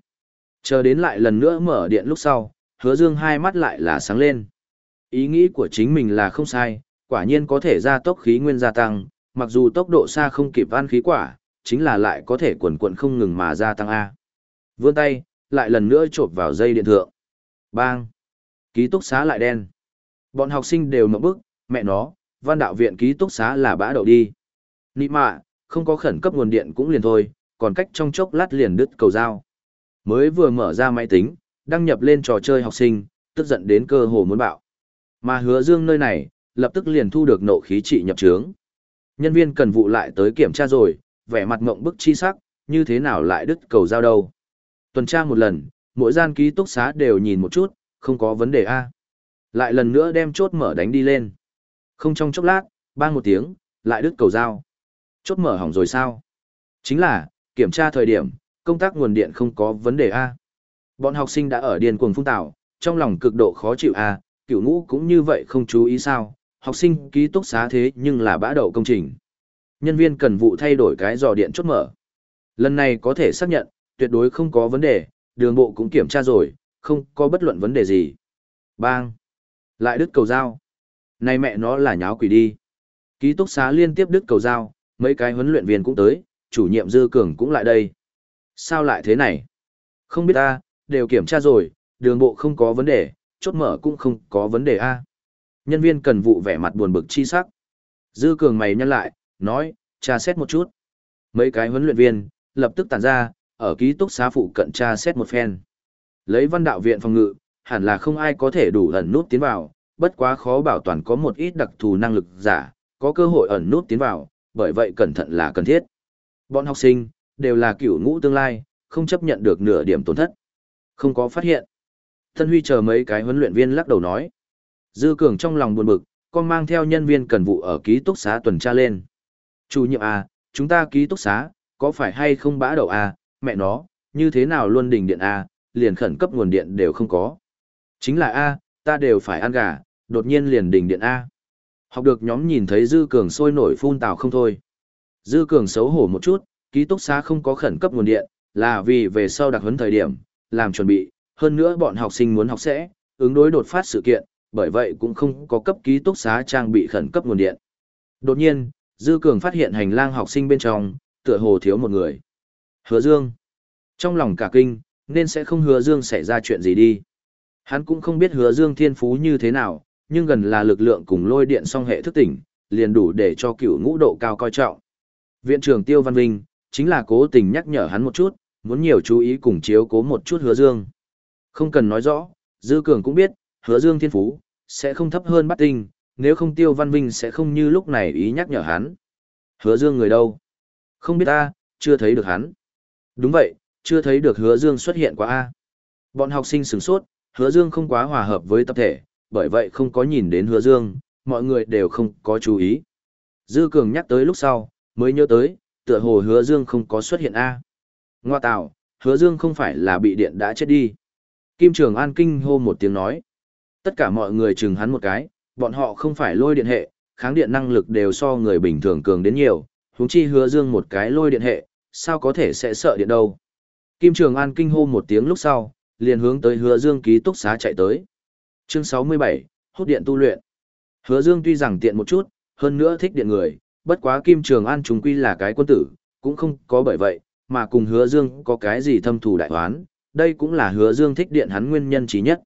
Chờ đến lại lần nữa mở điện lúc sau, hứa dương hai mắt lại là sáng lên. Ý nghĩ của chính mình là không sai, quả nhiên có thể gia tốc khí nguyên gia tăng, mặc dù tốc độ xa không kịp ăn khí quả, chính là lại có thể quần quận không ngừng mà gia tăng A. Vươn tay, lại lần nữa chộp vào dây điện thượng. Bang! Ký túc xá lại đen. Bọn học sinh đều mở bức, mẹ nó, văn đạo viện ký túc xá là bã đậu đi. Nị mạ, không có khẩn cấp nguồn điện cũng liền thôi, còn cách trong chốc lát liền đứt cầu dao. Mới vừa mở ra máy tính, đăng nhập lên trò chơi học sinh, tức giận đến cơ hồ muốn bạo. Mà hứa dương nơi này, lập tức liền thu được nộ khí trị nhập trướng. Nhân viên cần vụ lại tới kiểm tra rồi, vẻ mặt ngộng bức chi sắc, như thế nào lại đứt cầu giao đâu. Tuần tra một lần, mỗi gian ký túc xá đều nhìn một chút, không có vấn đề A. Lại lần nữa đem chốt mở đánh đi lên. Không trong chốc lát, bang một tiếng, lại đứt cầu giao. Chốt mở hỏng rồi sao? Chính là, kiểm tra thời điểm, công tác nguồn điện không có vấn đề A. Bọn học sinh đã ở điền cuồng phung tạo, trong lòng cực độ khó chịu A, cửu ngũ cũng như vậy không chú ý sao, học sinh ký túc xá thế nhưng là bã đậu công trình. Nhân viên cần vụ thay đổi cái dò điện chốt mở. Lần này có thể xác nhận, tuyệt đối không có vấn đề, đường bộ cũng kiểm tra rồi, không có bất luận vấn đề gì. Bang! Lại đứt cầu dao. Này mẹ nó là nháo quỷ đi. Ký túc xá liên tiếp đứt cầu dao, mấy cái huấn luyện viên cũng tới, chủ nhiệm Dư Cường cũng lại đây. Sao lại thế này? Không biết ta, đều kiểm tra rồi, đường bộ không có vấn đề, chốt mở cũng không có vấn đề a. Nhân viên cần vụ vẻ mặt buồn bực chi sắc. Dư Cường mày nhăn lại, nói, tra xét một chút. Mấy cái huấn luyện viên, lập tức tàn ra, ở ký túc xá phụ cận tra xét một phen. Lấy văn đạo viện phòng ngự, hẳn là không ai có thể đủ ẩn nút tiến vào, bất quá khó bảo toàn có một ít đặc thù năng lực giả, có cơ hội ẩn nút tiến vào, bởi vậy cẩn thận là cần thiết. Bọn học sinh, đều là cựu ngũ tương lai, không chấp nhận được nửa điểm tổn thất. Không có phát hiện. Thân Huy chờ mấy cái huấn luyện viên lắc đầu nói. Dư Cường trong lòng buồn bực, con mang theo nhân viên cần vụ ở ký túc xá tuần tra lên. Chủ nhiệm à, chúng ta ký túc xá, có phải hay không bã đầu à, mẹ nó, như thế nào luôn đỉnh điện à, liền khẩn cấp nguồn điện đều không có. Chính là a, ta đều phải ăn gà, đột nhiên liền đỉnh điện A. Học được nhóm nhìn thấy Dư Cường sôi nổi phun tào không thôi. Dư Cường xấu hổ một chút, ký túc xá không có khẩn cấp nguồn điện, là vì về sau đặc huấn thời điểm, làm chuẩn bị, hơn nữa bọn học sinh muốn học sẽ, ứng đối đột phát sự kiện, bởi vậy cũng không có cấp ký túc xá trang bị khẩn cấp nguồn điện. Đột nhiên, Dư Cường phát hiện hành lang học sinh bên trong, tựa hồ thiếu một người. Hứa Dương. Trong lòng cả kinh, nên sẽ không hứa Dương xảy ra chuyện gì đi. Hắn cũng không biết hứa Dương thiên phú như thế nào, nhưng gần là lực lượng cùng lôi điện song hệ thức tỉnh, liền đủ để cho cựu ngũ độ cao coi trọng. Viện trưởng Tiêu Văn Vinh, chính là cố tình nhắc nhở hắn một chút, muốn nhiều chú ý cùng chiếu cố một chút hứa Dương. Không cần nói rõ, Dư Cường cũng biết, hứa Dương thiên phú, sẽ không thấp hơn bắt tinh, nếu không Tiêu Văn Vinh sẽ không như lúc này ý nhắc nhở hắn. Hứa Dương người đâu? Không biết ta, chưa thấy được hắn. Đúng vậy, chưa thấy được hứa Dương xuất hiện qua A. Bọn học sinh sửng sốt, hứa Dương không quá hòa hợp với tập thể, bởi vậy không có nhìn đến hứa Dương, mọi người đều không có chú ý. Dư Cường nhắc tới lúc sau, mới nhớ tới, tựa hồ hứa Dương không có xuất hiện A. Ngoa tạo, hứa Dương không phải là bị điện đã chết đi. Kim Trường An kinh hô một tiếng nói. Tất cả mọi người chừng hắn một cái, bọn họ không phải lôi điện hệ, kháng điện năng lực đều so người bình thường cường đến nhiều, huống chi hứa Dương một cái lôi điện hệ, sao có thể sẽ sợ điện đâu. Kim Trường An kinh hô một tiếng lúc sau, liền hướng tới hứa Dương ký túc xá chạy tới. Chương 67, hút điện tu luyện. Hứa Dương tuy rằng tiện một chút, hơn nữa thích điện người, bất quá Kim Trường An chúng quy là cái quân tử, cũng không có bởi vậy, mà cùng Hứa Dương có cái gì thâm thù đại oán, đây cũng là Hứa Dương thích điện hắn nguyên nhân trí nhất.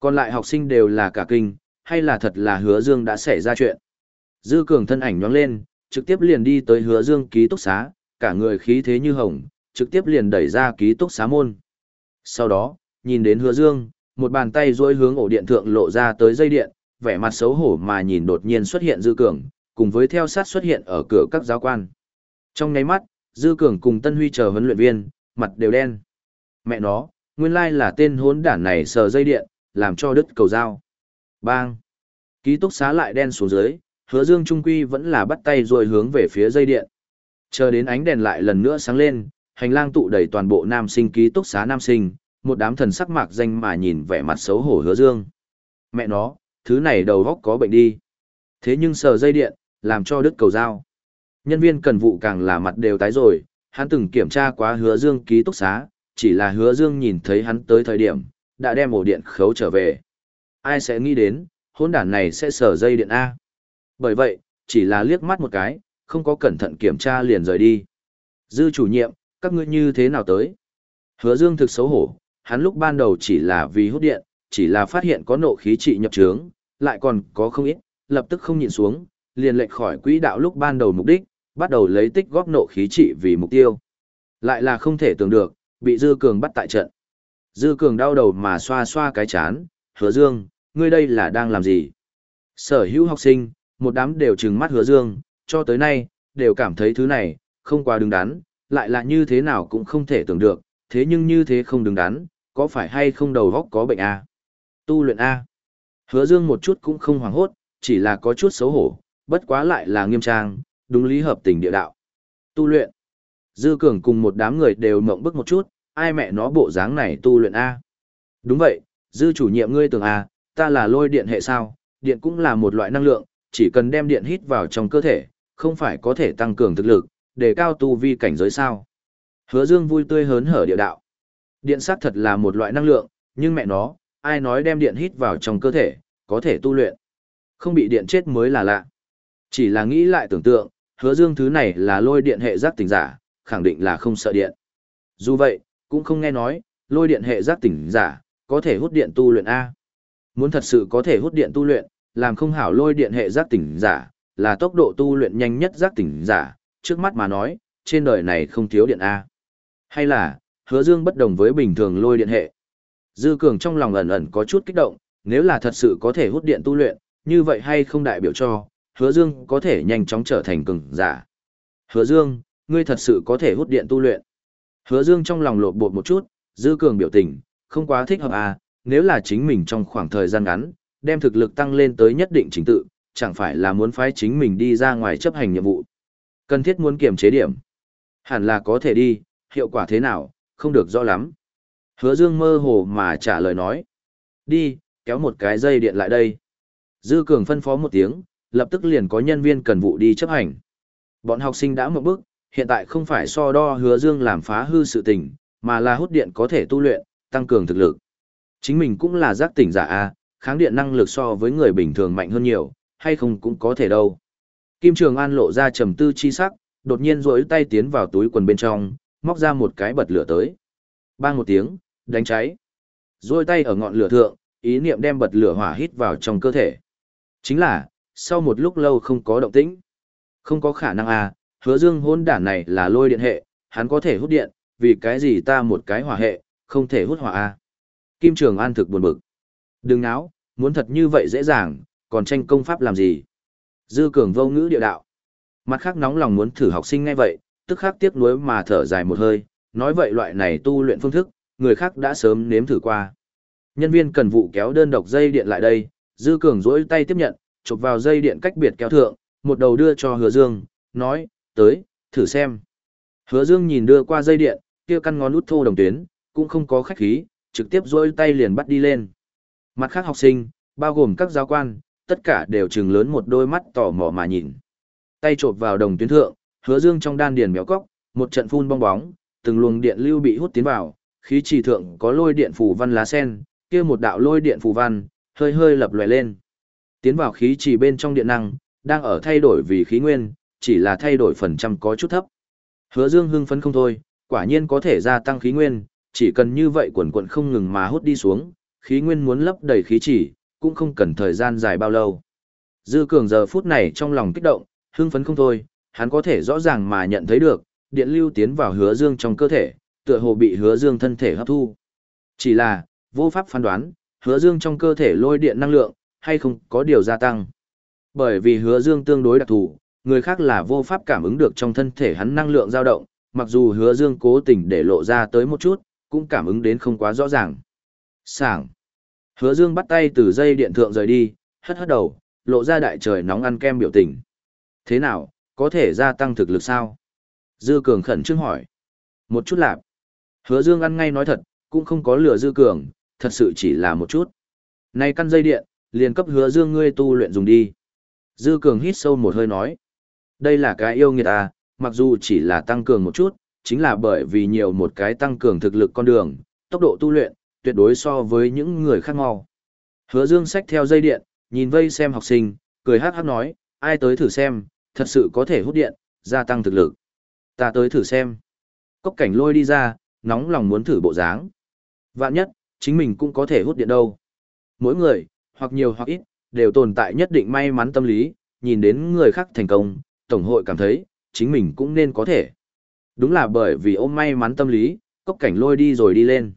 Còn lại học sinh đều là cả kinh, hay là thật là Hứa Dương đã xảy ra chuyện. Dư Cường thân ảnh nhoáng lên, trực tiếp liền đi tới Hứa Dương ký túc xá, cả người khí thế như hồng, trực tiếp liền đẩy ra ký túc xá môn. Sau đó, nhìn đến Hứa Dương, một bàn tay duỗi hướng ổ điện thượng lộ ra tới dây điện, vẻ mặt xấu hổ mà nhìn đột nhiên xuất hiện Dư Cường, cùng với theo sát xuất hiện ở cửa các giáo quan. Trong nháy mắt, Dư Cường cùng Tân Huy chờ huấn luyện viên, mặt đều đen. Mẹ nó, nguyên lai là tên hốn đản này sờ dây điện, làm cho đứt cầu dao. Bang! Ký túc xá lại đen xuống dưới, hứa dương trung quy vẫn là bắt tay rồi hướng về phía dây điện. Chờ đến ánh đèn lại lần nữa sáng lên, hành lang tụ đầy toàn bộ nam sinh ký túc xá nam sinh, một đám thần sắc mạc danh mà nhìn vẻ mặt xấu hổ hứa dương. Mẹ nó, thứ này đầu góc có bệnh đi. Thế nhưng sờ dây điện, làm cho đứt cầu dao. Nhân viên cần vụ càng là mặt đều tái rồi, hắn từng kiểm tra quá hứa dương ký túc xá, chỉ là hứa dương nhìn thấy hắn tới thời điểm, đã đem ổ điện khấu trở về. Ai sẽ nghĩ đến, hôn đản này sẽ sờ dây điện A. Bởi vậy, chỉ là liếc mắt một cái, không có cẩn thận kiểm tra liền rời đi. Dư chủ nhiệm, các ngươi như thế nào tới? Hứa dương thực xấu hổ, hắn lúc ban đầu chỉ là vì hút điện, chỉ là phát hiện có nộ khí trị nhập trướng, lại còn có không ít, lập tức không nhìn xuống, liền lệch khỏi quỹ đạo lúc ban đầu mục đích, bắt đầu lấy tích góp nộ khí trị vì mục tiêu. Lại là không thể tưởng được, bị Dư Cường bắt tại trận. Dư Cường đau đầu mà xoa xoa cái chán, hứa dương, ngươi đây là đang làm gì? Sở hữu học sinh, một đám đều trừng mắt hứa dương, cho tới nay, đều cảm thấy thứ này, không quá đứng đắn, lại là như thế nào cũng không thể tưởng được, thế nhưng như thế không đứng đắn, có phải hay không đầu góc có bệnh à? Tu luyện A. Hứa dương một chút cũng không hoảng hốt, chỉ là có chút xấu hổ, bất quá lại là nghiêm trang, đúng lý hợp tình địa đạo. Tu luyện. Dư Cường cùng một đám người đều mộng bức một chút, ai mẹ nó bộ dáng này tu luyện A. Đúng vậy, Dư chủ nhiệm ngươi tưởng A, ta là lôi điện hệ sao, điện cũng là một loại năng lượng, chỉ cần đem điện hít vào trong cơ thể, không phải có thể tăng cường thực lực, để cao tu vi cảnh giới sao. Hứa Dương vui tươi hớn hở địa đạo. Điện sắc thật là một loại năng lượng, nhưng mẹ nó, ai nói đem điện hít vào trong cơ thể, có thể tu luyện. Không bị điện chết mới là lạ. Chỉ là nghĩ lại tưởng tượng, hứa dương thứ này là lôi điện hệ giác tỉnh giả, khẳng định là không sợ điện. Dù vậy, cũng không nghe nói, lôi điện hệ giác tỉnh giả, có thể hút điện tu luyện A. Muốn thật sự có thể hút điện tu luyện, làm không hảo lôi điện hệ giác tỉnh giả, là tốc độ tu luyện nhanh nhất giác tỉnh giả, trước mắt mà nói, trên đời này không thiếu điện A. Hay là, hứa dương bất đồng với bình thường lôi điện hệ. Dư Cường trong lòng ẩn ẩn có chút kích động, nếu là thật sự có thể hút điện tu luyện, như vậy hay không đại biểu cho, hứa dương có thể nhanh chóng trở thành cường giả. Hứa dương, ngươi thật sự có thể hút điện tu luyện. Hứa dương trong lòng lột bột một chút, dư cường biểu tình, không quá thích hợp à, nếu là chính mình trong khoảng thời gian ngắn, đem thực lực tăng lên tới nhất định trình tự, chẳng phải là muốn phái chính mình đi ra ngoài chấp hành nhiệm vụ. Cần thiết muốn kiểm chế điểm. Hẳn là có thể đi, hiệu quả thế nào, không được rõ lắm. Hứa dương mơ hồ mà trả lời nói. Đi, kéo một cái dây điện lại đây. Dư Cường phân phó một tiếng, lập tức liền có nhân viên cần vụ đi chấp hành. Bọn học sinh đã một bước, hiện tại không phải so đo hứa dương làm phá hư sự tình, mà là hút điện có thể tu luyện, tăng cường thực lực. Chính mình cũng là giác tỉnh giả A, kháng điện năng lực so với người bình thường mạnh hơn nhiều, hay không cũng có thể đâu. Kim Trường An lộ ra trầm tư chi sắc, đột nhiên rỗi tay tiến vào túi quần bên trong, móc ra một cái bật lửa tới. Bang một tiếng, đánh cháy. Rỗi tay ở ngọn lửa thượng, ý niệm đem bật lửa hỏa hít vào trong cơ thể. Chính là, sau một lúc lâu không có động tĩnh. Không có khả năng à, hứa dương hôn đản này là lôi điện hệ, hắn có thể hút điện, vì cái gì ta một cái hỏa hệ, không thể hút hỏa a. Kim Trường An thực buồn bực. Đừng náo, muốn thật như vậy dễ dàng, còn tranh công pháp làm gì. Dư cường vô ngữ địa đạo. Mặt khác nóng lòng muốn thử học sinh ngay vậy, tức khắc tiếc nuối mà thở dài một hơi, nói vậy loại này tu luyện phương thức, người khác đã sớm nếm thử qua. Nhân viên cần vụ kéo đơn độc dây điện lại đây, Dư Cường duỗi tay tiếp nhận, chụp vào dây điện cách biệt kéo thượng, một đầu đưa cho Hứa Dương, nói, tới, thử xem. Hứa Dương nhìn đưa qua dây điện, kia căn ngón út thô đồng tuyến, cũng không có khách khí, trực tiếp rỗi tay liền bắt đi lên. Mặt khác học sinh, bao gồm các giáo quan, tất cả đều trừng lớn một đôi mắt tò mò mà nhìn. Tay chộp vào đồng tuyến thượng, Hứa Dương trong đan điền méo cóc, một trận phun bong bóng, từng luồng điện lưu bị hút tiến vào, khí trì thượng có lôi điện phủ văn lá sen, kia một đạo lôi điện phủ văn, hơi hơi lập lòe lên. Tiến vào khí trì bên trong điện năng, đang ở thay đổi vì khí nguyên, chỉ là thay đổi phần trăm có chút thấp. Hứa Dương hưng phấn không thôi, quả nhiên có thể gia tăng khí nguyên, chỉ cần như vậy quần quần không ngừng mà hút đi xuống, khí nguyên muốn lấp đầy khí chỉ, cũng không cần thời gian dài bao lâu. Dư Cường giờ phút này trong lòng kích động, hưng phấn không thôi, hắn có thể rõ ràng mà nhận thấy được, điện lưu tiến vào hứa dương trong cơ thể, tựa hồ bị hứa dương thân thể hấp thu. Chỉ là, vô pháp phán đoán, hứa dương trong cơ thể lôi điện năng lượng, hay không có điều gia tăng. Bởi vì hứa dương tương đối đặc thù, người khác là vô pháp cảm ứng được trong thân thể hắn năng lượng dao động, mặc dù hứa dương cố tình để lộ ra tới một chút, cũng cảm ứng đến không quá rõ ràng. Sảng. Hứa dương bắt tay từ dây điện thượng rời đi, hất hất đầu, lộ ra đại trời nóng ăn kem biểu tình. Thế nào, có thể gia tăng thực lực sao? Dư Cường khẩn trương hỏi. Một chút lạp. Hứa Dương ăn ngay nói thật, cũng không có lừa Dư Cường, thật sự chỉ là một chút. Này căn dây điện, liền cấp Hứa Dương ngươi tu luyện dùng đi. Dư Cường hít sâu một hơi nói. Đây là cái yêu nghiệt à, mặc dù chỉ là tăng cường một chút, chính là bởi vì nhiều một cái tăng cường thực lực con đường, tốc độ tu luyện, tuyệt đối so với những người khác mau. Hứa Dương xách theo dây điện, nhìn vây xem học sinh, cười hát hát nói, ai tới thử xem, thật sự có thể hút điện, gia tăng thực lực. Ta tới thử xem. Cốc cảnh lôi đi ra, nóng lòng muốn thử bộ dáng. Vạn nhất, chính mình cũng có thể hút điện đâu. Mỗi người, hoặc nhiều hoặc ít, đều tồn tại nhất định may mắn tâm lý, nhìn đến người khác thành công, Tổng hội cảm thấy, chính mình cũng nên có thể. Đúng là bởi vì ôm may mắn tâm lý, cốc cảnh lôi đi rồi đi lên.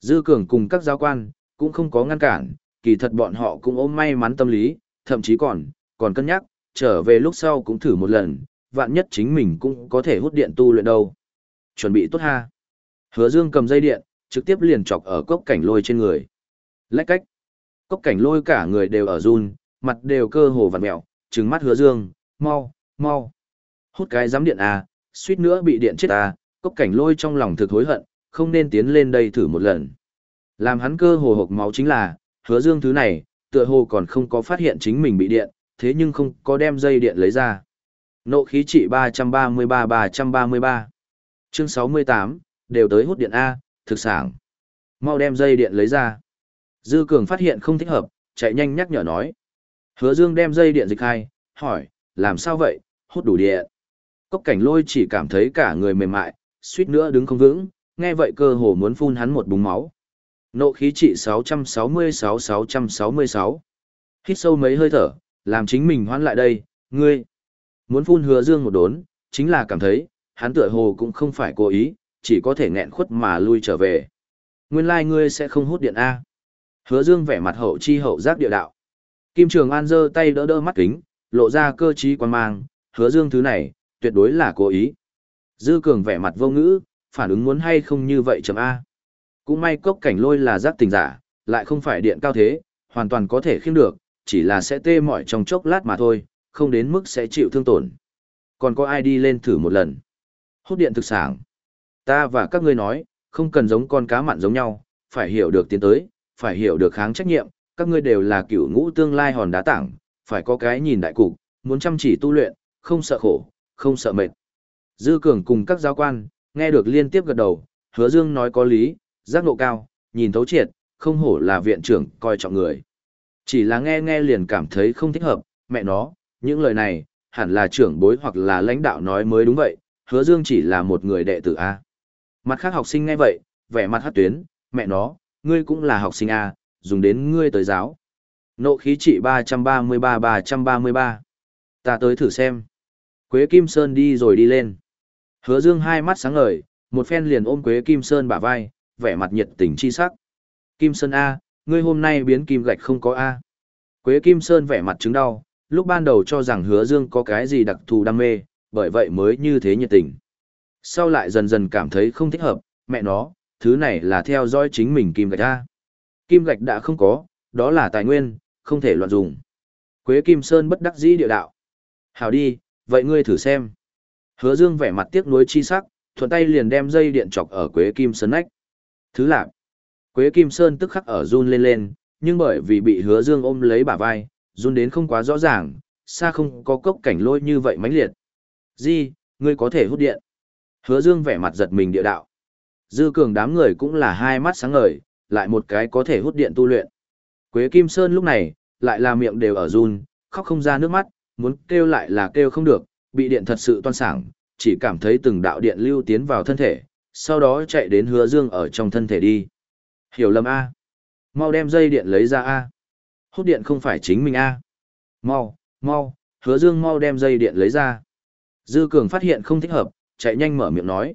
Dư Cường cùng các giáo quan, cũng không có ngăn cản, kỳ thật bọn họ cũng ôm may mắn tâm lý, thậm chí còn, còn cân nhắc, trở về lúc sau cũng thử một lần, vạn nhất chính mình cũng có thể hút điện tu luyện đâu. Chuẩn bị tốt ha. Hứa Dương cầm dây điện, trực tiếp liền chọc ở cốc cảnh lôi trên người. Lách cách. Cốc cảnh lôi cả người đều ở run, mặt đều cơ hồ vặn mèo trừng mắt Hứa Dương, mau, mau. Hút cái giám điện à, suýt nữa bị điện chết à, cốc cảnh lôi trong lòng thực hối hận, không nên tiến lên đây thử một lần. Làm hắn cơ hồ hộp máu chính là, Hứa Dương thứ này, tựa hồ còn không có phát hiện chính mình bị điện, thế nhưng không có đem dây điện lấy ra. Nộ khí trị 333-333. Chương 68, đều tới hút điện A, thực sản. Mau đem dây điện lấy ra. Dư Cường phát hiện không thích hợp, chạy nhanh nhắc nhở nói. Hứa Dương đem dây điện dịch hai, hỏi, làm sao vậy, hút đủ điện. Cốc cảnh lôi chỉ cảm thấy cả người mềm mại, suýt nữa đứng không vững, nghe vậy cơ hồ muốn phun hắn một búng máu. Nộ khí trị 666-666. Hít sâu mấy hơi thở, làm chính mình hoán lại đây, ngươi. Muốn phun hứa dương một đốn, chính là cảm thấy, hắn tựa hồ cũng không phải cố ý, chỉ có thể nghẹn khuất mà lui trở về. Nguyên lai like ngươi sẽ không hút điện A. Hứa dương vẻ mặt hậu chi hậu giác địa đạo. Kim Trường An giơ tay đỡ đỡ mắt kính, lộ ra cơ trí quan mang, hứa dương thứ này, tuyệt đối là cố ý. Dư cường vẻ mặt vô ngữ, phản ứng muốn hay không như vậy chấm A. Cũng may cốc cảnh lôi là giác tình giả, lại không phải điện cao thế, hoàn toàn có thể khiêm được, chỉ là sẽ tê mỏi trong chốc lát mà thôi, không đến mức sẽ chịu thương tổn. Còn có ai đi lên thử một lần? Hút điện thực sản. Ta và các ngươi nói, không cần giống con cá mặn giống nhau, phải hiểu được tiến tới, phải hiểu được kháng trách nhiệm, các ngươi đều là cựu ngũ tương lai hòn đá tảng, phải có cái nhìn đại cục, muốn chăm chỉ tu luyện, không sợ khổ, không sợ mệt. Dư Cường cùng các giáo quan, nghe được liên tiếp gật đầu, hứa dương nói có lý, giác ngộ cao, nhìn thấu triệt, không hổ là viện trưởng coi trọng người. Chỉ là nghe nghe liền cảm thấy không thích hợp, mẹ nó, những lời này, hẳn là trưởng bối hoặc là lãnh đạo nói mới đúng vậy, hứa dương chỉ là một người đệ tử A. Mặt khác học sinh nghe vậy, vẻ mặt hát tuyến, mẹ nó, ngươi cũng là học sinh A, dùng đến ngươi tới giáo. Nộ khí trị 333-333. Ta tới thử xem. Quế Kim Sơn đi rồi đi lên. Hứa Dương hai mắt sáng ngời, một phen liền ôm Quế Kim Sơn bả vai, vẻ mặt nhiệt tình chi sắc. Kim Sơn A, ngươi hôm nay biến kim gạch không có A. Quế Kim Sơn vẻ mặt chứng đau, lúc ban đầu cho rằng Hứa Dương có cái gì đặc thù đam mê, bởi vậy mới như thế nhiệt tình. Sau lại dần dần cảm thấy không thích hợp, mẹ nó, thứ này là theo dõi chính mình kim gạch A. Kim gạch đã không có, đó là tài nguyên, không thể loạn dùng. Quế Kim Sơn bất đắc dĩ địa đạo. Hảo đi, vậy ngươi thử xem. Hứa Dương vẻ mặt tiếc nuối chi sắc, thuận tay liền đem dây điện chọc ở Quế Kim Sơn nách. Thứ lạc. Quế Kim Sơn tức khắc ở run lên lên, nhưng bởi vì bị Hứa Dương ôm lấy bả vai, run đến không quá rõ ràng, xa không có cốc cảnh lôi như vậy mãnh liệt. Di, ngươi có thể hút điện. Hứa Dương vẻ mặt giật mình địa đạo. Dư cường đám người cũng là hai mắt sáng ngời, lại một cái có thể hút điện tu luyện. Quế Kim Sơn lúc này, lại là miệng đều ở run, khóc không ra nước mắt, muốn kêu lại là kêu không được, bị điện thật sự toan sảng, chỉ cảm thấy từng đạo điện lưu tiến vào thân thể, sau đó chạy đến hứa dương ở trong thân thể đi. Hiểu lầm A. Mau đem dây điện lấy ra A. Hút điện không phải chính mình A. Mau, mau, hứa dương mau đem dây điện lấy ra. Dư Cường phát hiện không thích hợp, chạy nhanh mở miệng nói.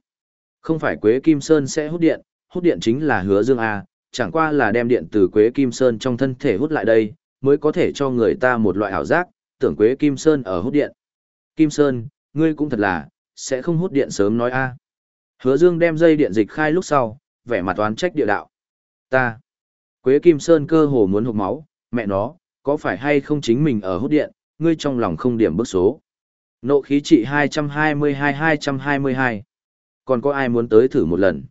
Không phải Quế Kim Sơn sẽ hút điện, hút điện chính là hứa dương A, chẳng qua là đem điện từ Quế Kim Sơn trong thân thể hút lại đây, mới có thể cho người ta một loại ảo giác, tưởng Quế Kim Sơn ở hút điện. Kim Sơn, ngươi cũng thật là, sẽ không hút điện sớm nói a. Hứa Dương đem dây điện dịch khai lúc sau, vẻ mặt oán trách địa đạo. Ta. Quế Kim Sơn cơ hồ muốn hụt máu, mẹ nó, có phải hay không chính mình ở hút điện, ngươi trong lòng không điểm bước số. Nộ khí trị 222-222. Còn có ai muốn tới thử một lần?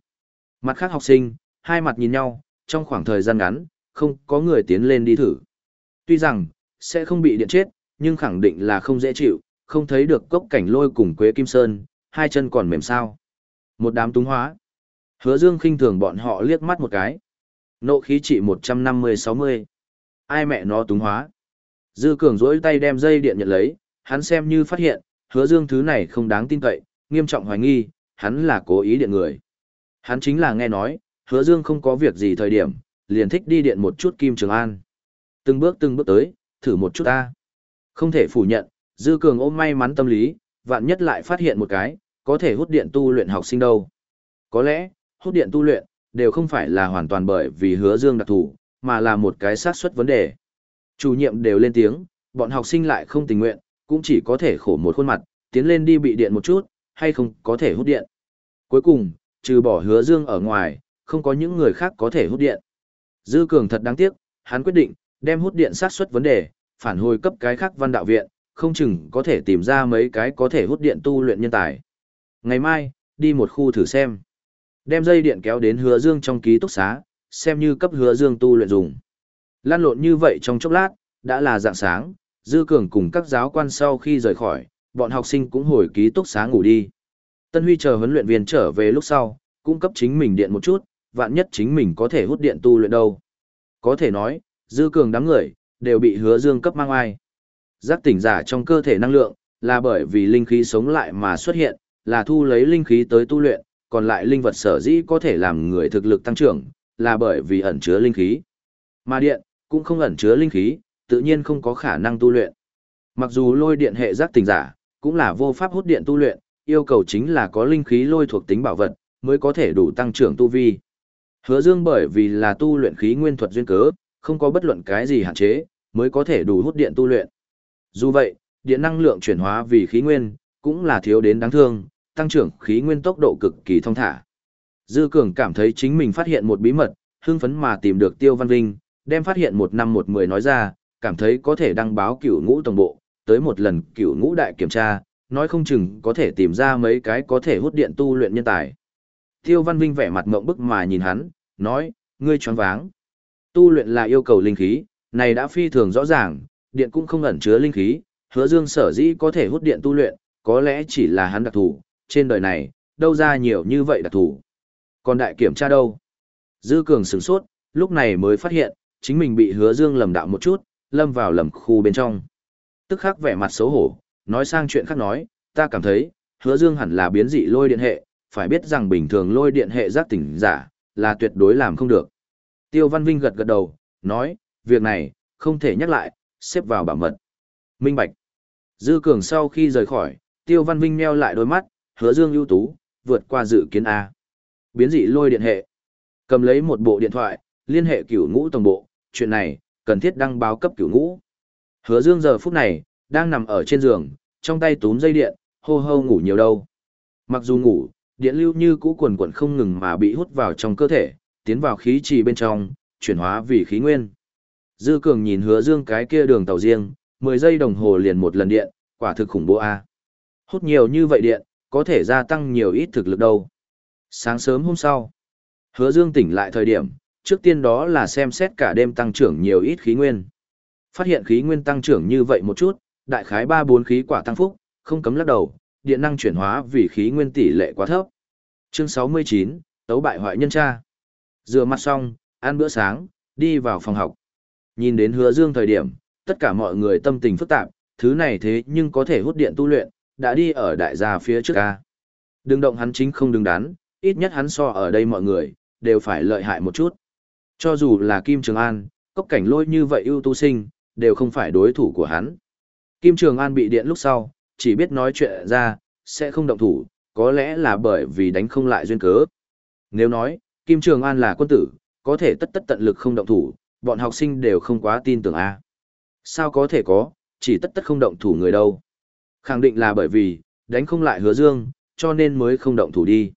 Mặt khác học sinh, hai mặt nhìn nhau, trong khoảng thời gian ngắn, không có người tiến lên đi thử. Tuy rằng, sẽ không bị điện chết, nhưng khẳng định là không dễ chịu, không thấy được cốc cảnh lôi cùng Quế Kim Sơn, hai chân còn mềm sao. Một đám túng hóa. Hứa Dương khinh thường bọn họ liếc mắt một cái. Nộ khí trị 150-60. Ai mẹ nó túng hóa. Dư Cường rỗi tay đem dây điện nhận lấy, hắn xem như phát hiện, hứa Dương thứ này không đáng tin cậy, nghiêm trọng hoài nghi, hắn là cố ý điện người. Hắn chính là nghe nói, hứa Dương không có việc gì thời điểm, liền thích đi điện một chút Kim Trường An. Từng bước từng bước tới, thử một chút ta. Không thể phủ nhận, Dư Cường ôm may mắn tâm lý, vạn nhất lại phát hiện một cái, có thể hút điện tu luyện học sinh đâu. Có lẽ, hút điện tu luyện, đều không phải là hoàn toàn bởi vì hứa dương đặc thù, mà là một cái xác suất vấn đề. Chủ nhiệm đều lên tiếng, bọn học sinh lại không tình nguyện, cũng chỉ có thể khổ một khuôn mặt, tiến lên đi bị điện một chút, hay không có thể hút điện. Cuối cùng, trừ bỏ hứa dương ở ngoài, không có những người khác có thể hút điện. Dư Cường thật đáng tiếc, hắn quyết định, đem hút điện xác suất vấn đề, phản hồi cấp cái khác văn đạo viện, không chừng có thể tìm ra mấy cái có thể hút điện tu luyện nhân tài. Ngày mai, đi một khu thử xem. Đem dây điện kéo đến hứa dương trong ký túc xá, xem như cấp hứa dương tu luyện dùng. Lan lộn như vậy trong chốc lát, đã là dạng sáng, dư cường cùng các giáo quan sau khi rời khỏi, bọn học sinh cũng hồi ký túc xá ngủ đi. Tân Huy chờ huấn luyện viên trở về lúc sau, cung cấp chính mình điện một chút, vạn nhất chính mình có thể hút điện tu luyện đâu. Có thể nói, dư cường đám người, đều bị hứa dương cấp mang ai. Giác tỉnh giả trong cơ thể năng lượng, là bởi vì linh khí sống lại mà xuất hiện, là thu lấy linh khí tới tu luyện, còn lại linh vật sở dĩ có thể làm người thực lực tăng trưởng, là bởi vì ẩn chứa linh khí. Mà điện, cũng không ẩn chứa linh khí, tự nhiên không có khả năng tu luyện. Mặc dù lôi điện hệ giác tỉnh giả, cũng là vô pháp hút điện tu luyện, yêu cầu chính là có linh khí lôi thuộc tính bảo vật, mới có thể đủ tăng trưởng tu vi. Hứa Dương bởi vì là tu luyện khí nguyên thuật duyên cớ, không có bất luận cái gì hạn chế, mới có thể đủ hút điện tu luyện. Dù vậy, điện năng lượng chuyển hóa vì khí nguyên, cũng là thiếu đến đáng thương, tăng trưởng khí nguyên tốc độ cực kỳ thông thả. Dư Cường cảm thấy chính mình phát hiện một bí mật, hưng phấn mà tìm được Tiêu Văn Vinh, đem phát hiện một năm một mười nói ra, cảm thấy có thể đăng báo cửu ngũ tổng bộ, tới một lần cửu ngũ đại kiểm tra, nói không chừng có thể tìm ra mấy cái có thể hút điện tu luyện nhân tài. Tiêu Văn Vinh vẻ mặt ngộng bức mà nhìn hắn, nói, ngươi choáng váng. Tu luyện là yêu cầu linh khí, này đã phi thường rõ ràng, điện cũng không ẩn chứa linh khí, hứa dương sở dĩ có thể hút điện tu luyện, có lẽ chỉ là hắn đặc thù, trên đời này, đâu ra nhiều như vậy đặc thù. Còn đại kiểm tra đâu? Dư cường sửng sốt, lúc này mới phát hiện, chính mình bị hứa dương lầm đạo một chút, lâm vào lầm khu bên trong. Tức khắc vẻ mặt xấu hổ, nói sang chuyện khác nói, ta cảm thấy, hứa dương hẳn là biến dị lôi điện hệ, phải biết rằng bình thường lôi điện hệ giác tỉnh giả, là tuyệt đối làm không được. Tiêu Văn Vinh gật gật đầu, nói, việc này, không thể nhắc lại, xếp vào bảo mật. Minh Bạch. Dư Cường sau khi rời khỏi, Tiêu Văn Vinh meo lại đôi mắt, hứa dương ưu tú, vượt qua dự kiến A. Biến dị lôi điện hệ. Cầm lấy một bộ điện thoại, liên hệ cửu ngũ tổng bộ, chuyện này, cần thiết đăng báo cấp cửu ngũ. Hứa dương giờ phút này, đang nằm ở trên giường, trong tay túm dây điện, hô hô ngủ nhiều đâu. Mặc dù ngủ, điện lưu như cũ quần quần không ngừng mà bị hút vào trong cơ thể, tiến vào khí trì bên trong, chuyển hóa vì khí nguyên. Dư Cường nhìn hứa dương cái kia đường tàu riêng, 10 giây đồng hồ liền một lần điện, quả thực khủng bố a. Hút nhiều như vậy điện, có thể gia tăng nhiều ít thực lực đâu. Sáng sớm hôm sau, hứa dương tỉnh lại thời điểm, trước tiên đó là xem xét cả đêm tăng trưởng nhiều ít khí nguyên. Phát hiện khí nguyên tăng trưởng như vậy một chút, đại khái 3-4 khí quả tăng phúc, không cấm lắc đầu, điện năng chuyển hóa vì khí nguyên tỷ lệ quá thấp. Chương 69, tấu bại hoại nhân tra. Rửa mặt xong, ăn bữa sáng, đi vào phòng học. Nhìn đến hứa dương thời điểm, tất cả mọi người tâm tình phức tạp, thứ này thế nhưng có thể hút điện tu luyện, đã đi ở đại gia phía trước ca. Đừng động hắn chính không đừng đắn, ít nhất hắn so ở đây mọi người, đều phải lợi hại một chút. Cho dù là Kim Trường An, cốc cảnh lôi như vậy ưu tu sinh, đều không phải đối thủ của hắn. Kim Trường An bị điện lúc sau, chỉ biết nói chuyện ra, sẽ không động thủ, có lẽ là bởi vì đánh không lại duyên cớ. Nếu nói, Kim Trường An là quân tử, có thể tất tất tận lực không động thủ, bọn học sinh đều không quá tin tưởng a. Sao có thể có, chỉ tất tất không động thủ người đâu. Khẳng định là bởi vì, đánh không lại hứa dương, cho nên mới không động thủ đi.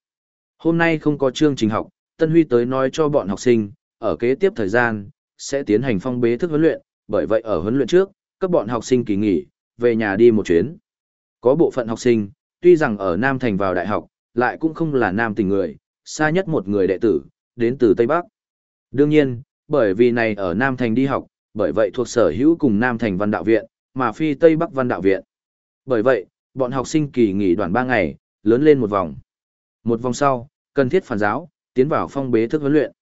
Hôm nay không có chương trình học, Tân Huy tới nói cho bọn học sinh, ở kế tiếp thời gian, sẽ tiến hành phong bế thức huấn luyện, bởi vậy ở huấn luyện trước, các bọn học sinh kỳ nghỉ, về nhà đi một chuyến. Có bộ phận học sinh, tuy rằng ở Nam Thành vào đại học, lại cũng không là Nam tình người, xa nhất một người đệ tử, đến từ Tây Bắc. Đương nhiên, bởi vì này ở Nam Thành đi học, bởi vậy thuộc sở hữu cùng Nam Thành Văn Đạo Viện, mà phi Tây Bắc Văn Đạo Viện. Bởi vậy, bọn học sinh kỳ nghỉ đoàn 3 ngày, lớn lên một vòng. Một vòng sau, cần thiết phản giáo, tiến vào phong bế thức huấn luyện.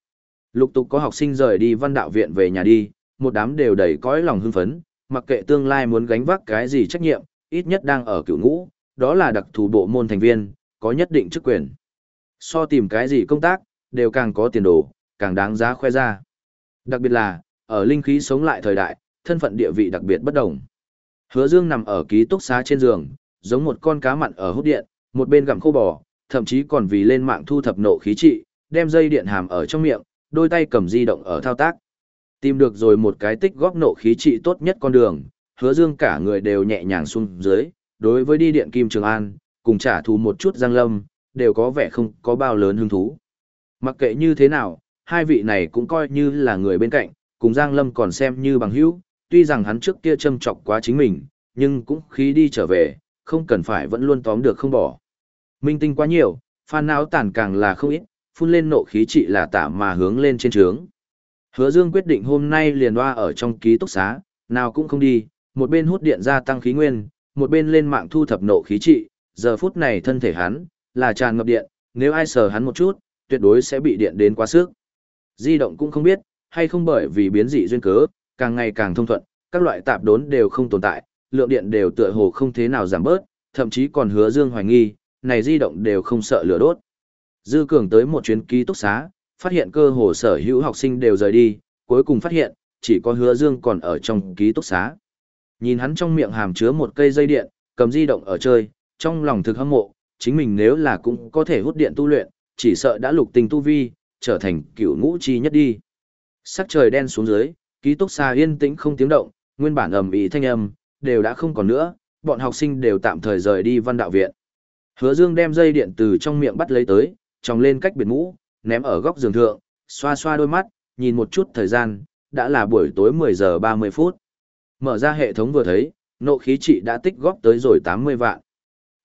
Lục tục có học sinh rời đi Văn Đạo Viện về nhà đi, một đám đều đầy cõi lòng hưng phấn, mặc kệ tương lai muốn gánh vác cái gì trách nhiệm, ít nhất đang ở cựu ngũ, đó là đặc thù bộ môn thành viên, có nhất định chức quyền. So tìm cái gì công tác, đều càng có tiền đồ, càng đáng giá khoe ra. Đặc biệt là, ở linh khí sống lại thời đại, thân phận địa vị đặc biệt bất đồng. Hứa Dương nằm ở ký túc xá trên giường, giống một con cá mặn ở hút điện, một bên gặm khô bò, thậm chí còn vì lên mạng thu thập nộ khí trị, đem dây điện hàm ở trong miệng, đôi tay cầm di động ở thao tác. Tìm được rồi một cái tích góp nộ khí trị tốt nhất con đường, hứa dương cả người đều nhẹ nhàng xuống dưới, đối với đi điện Kim Trường An, cùng trả thù một chút giang lâm, đều có vẻ không có bao lớn hứng thú. Mặc kệ như thế nào, hai vị này cũng coi như là người bên cạnh, cùng Giang Lâm còn xem như bằng hữu, tuy rằng hắn trước kia châm chọc quá chính mình, nhưng cũng khí đi trở về, không cần phải vẫn luôn tóm được không bỏ. Minh tinh quá nhiều, phan não tản càng là không ít, phun lên nộ khí trị là tả mà hướng lên trên trướng. Hứa Dương quyết định hôm nay liền hoa ở trong ký túc xá, nào cũng không đi, một bên hút điện gia tăng khí nguyên, một bên lên mạng thu thập nộ khí trị, giờ phút này thân thể hắn, là tràn ngập điện, nếu ai sờ hắn một chút, tuyệt đối sẽ bị điện đến quá sức. Di động cũng không biết, hay không bởi vì biến dị duyên cớ, càng ngày càng thông thuận, các loại tạp đốn đều không tồn tại, lượng điện đều tựa hồ không thế nào giảm bớt, thậm chí còn hứa dương hoài nghi, này di động đều không sợ lửa đốt. Dư Cường tới một chuyến ký túc xá, phát hiện cơ hồ sở hữu học sinh đều rời đi, cuối cùng phát hiện, chỉ có hứa dương còn ở trong ký túc xá. Nhìn hắn trong miệng hàm chứa một cây dây điện, cầm di động ở chơi, trong lòng thực hâm mộ, chính mình nếu là cũng có thể hút điện tu luyện, chỉ sợ đã lục tình tu vi, trở thành cựu ngũ chi nhất đi. Sắc trời đen xuống dưới, ký túc xá yên tĩnh không tiếng động, nguyên bản ầm ĩ thanh âm, đều đã không còn nữa, bọn học sinh đều tạm thời rời đi văn đạo viện. Hứa Dương đem dây điện từ trong miệng bắt lấy tới, tròng lên cách biệt mũ, ném ở góc giường thượng, xoa xoa đôi mắt, nhìn một chút thời gian, đã là buổi tối 10 giờ 30 phút. Mở ra hệ thống vừa thấy, nộ khí trị đã tích góp tới rồi 80 vạn.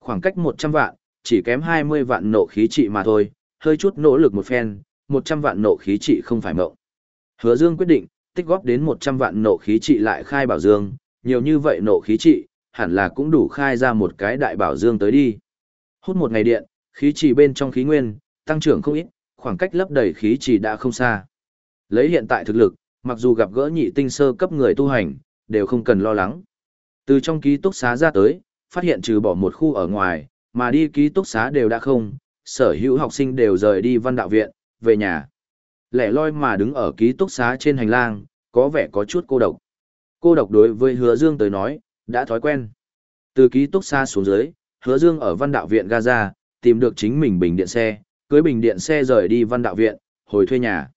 Khoảng cách 100 vạn, chỉ kém 20 vạn nộ khí trị mà thôi, hơi chút nỗ lực một phen, 100 vạn nộ khí trị không phải mộng. Hứa Dương quyết định, tích góp đến 100 vạn nộ khí trị lại khai bảo dương, nhiều như vậy nộ khí trị, hẳn là cũng đủ khai ra một cái đại bảo dương tới đi. Hút một ngày điện, khí trị bên trong khí nguyên, tăng trưởng không ít, khoảng cách lấp đầy khí trị đã không xa. Lấy hiện tại thực lực, mặc dù gặp gỡ nhị tinh sơ cấp người tu hành, đều không cần lo lắng. Từ trong ký túc xá ra tới, phát hiện trừ bỏ một khu ở ngoài, mà đi ký túc xá đều đã không, sở hữu học sinh đều rời đi văn đạo viện, về nhà. Lẻ loi mà đứng ở ký túc xá trên hành lang, có vẻ có chút cô độc. Cô độc đối với hứa dương tới nói, đã thói quen. Từ ký túc xá xuống dưới, hứa dương ở văn đạo viện Gaza, tìm được chính mình bình điện xe, cưới bình điện xe rời đi văn đạo viện, hồi thuê nhà.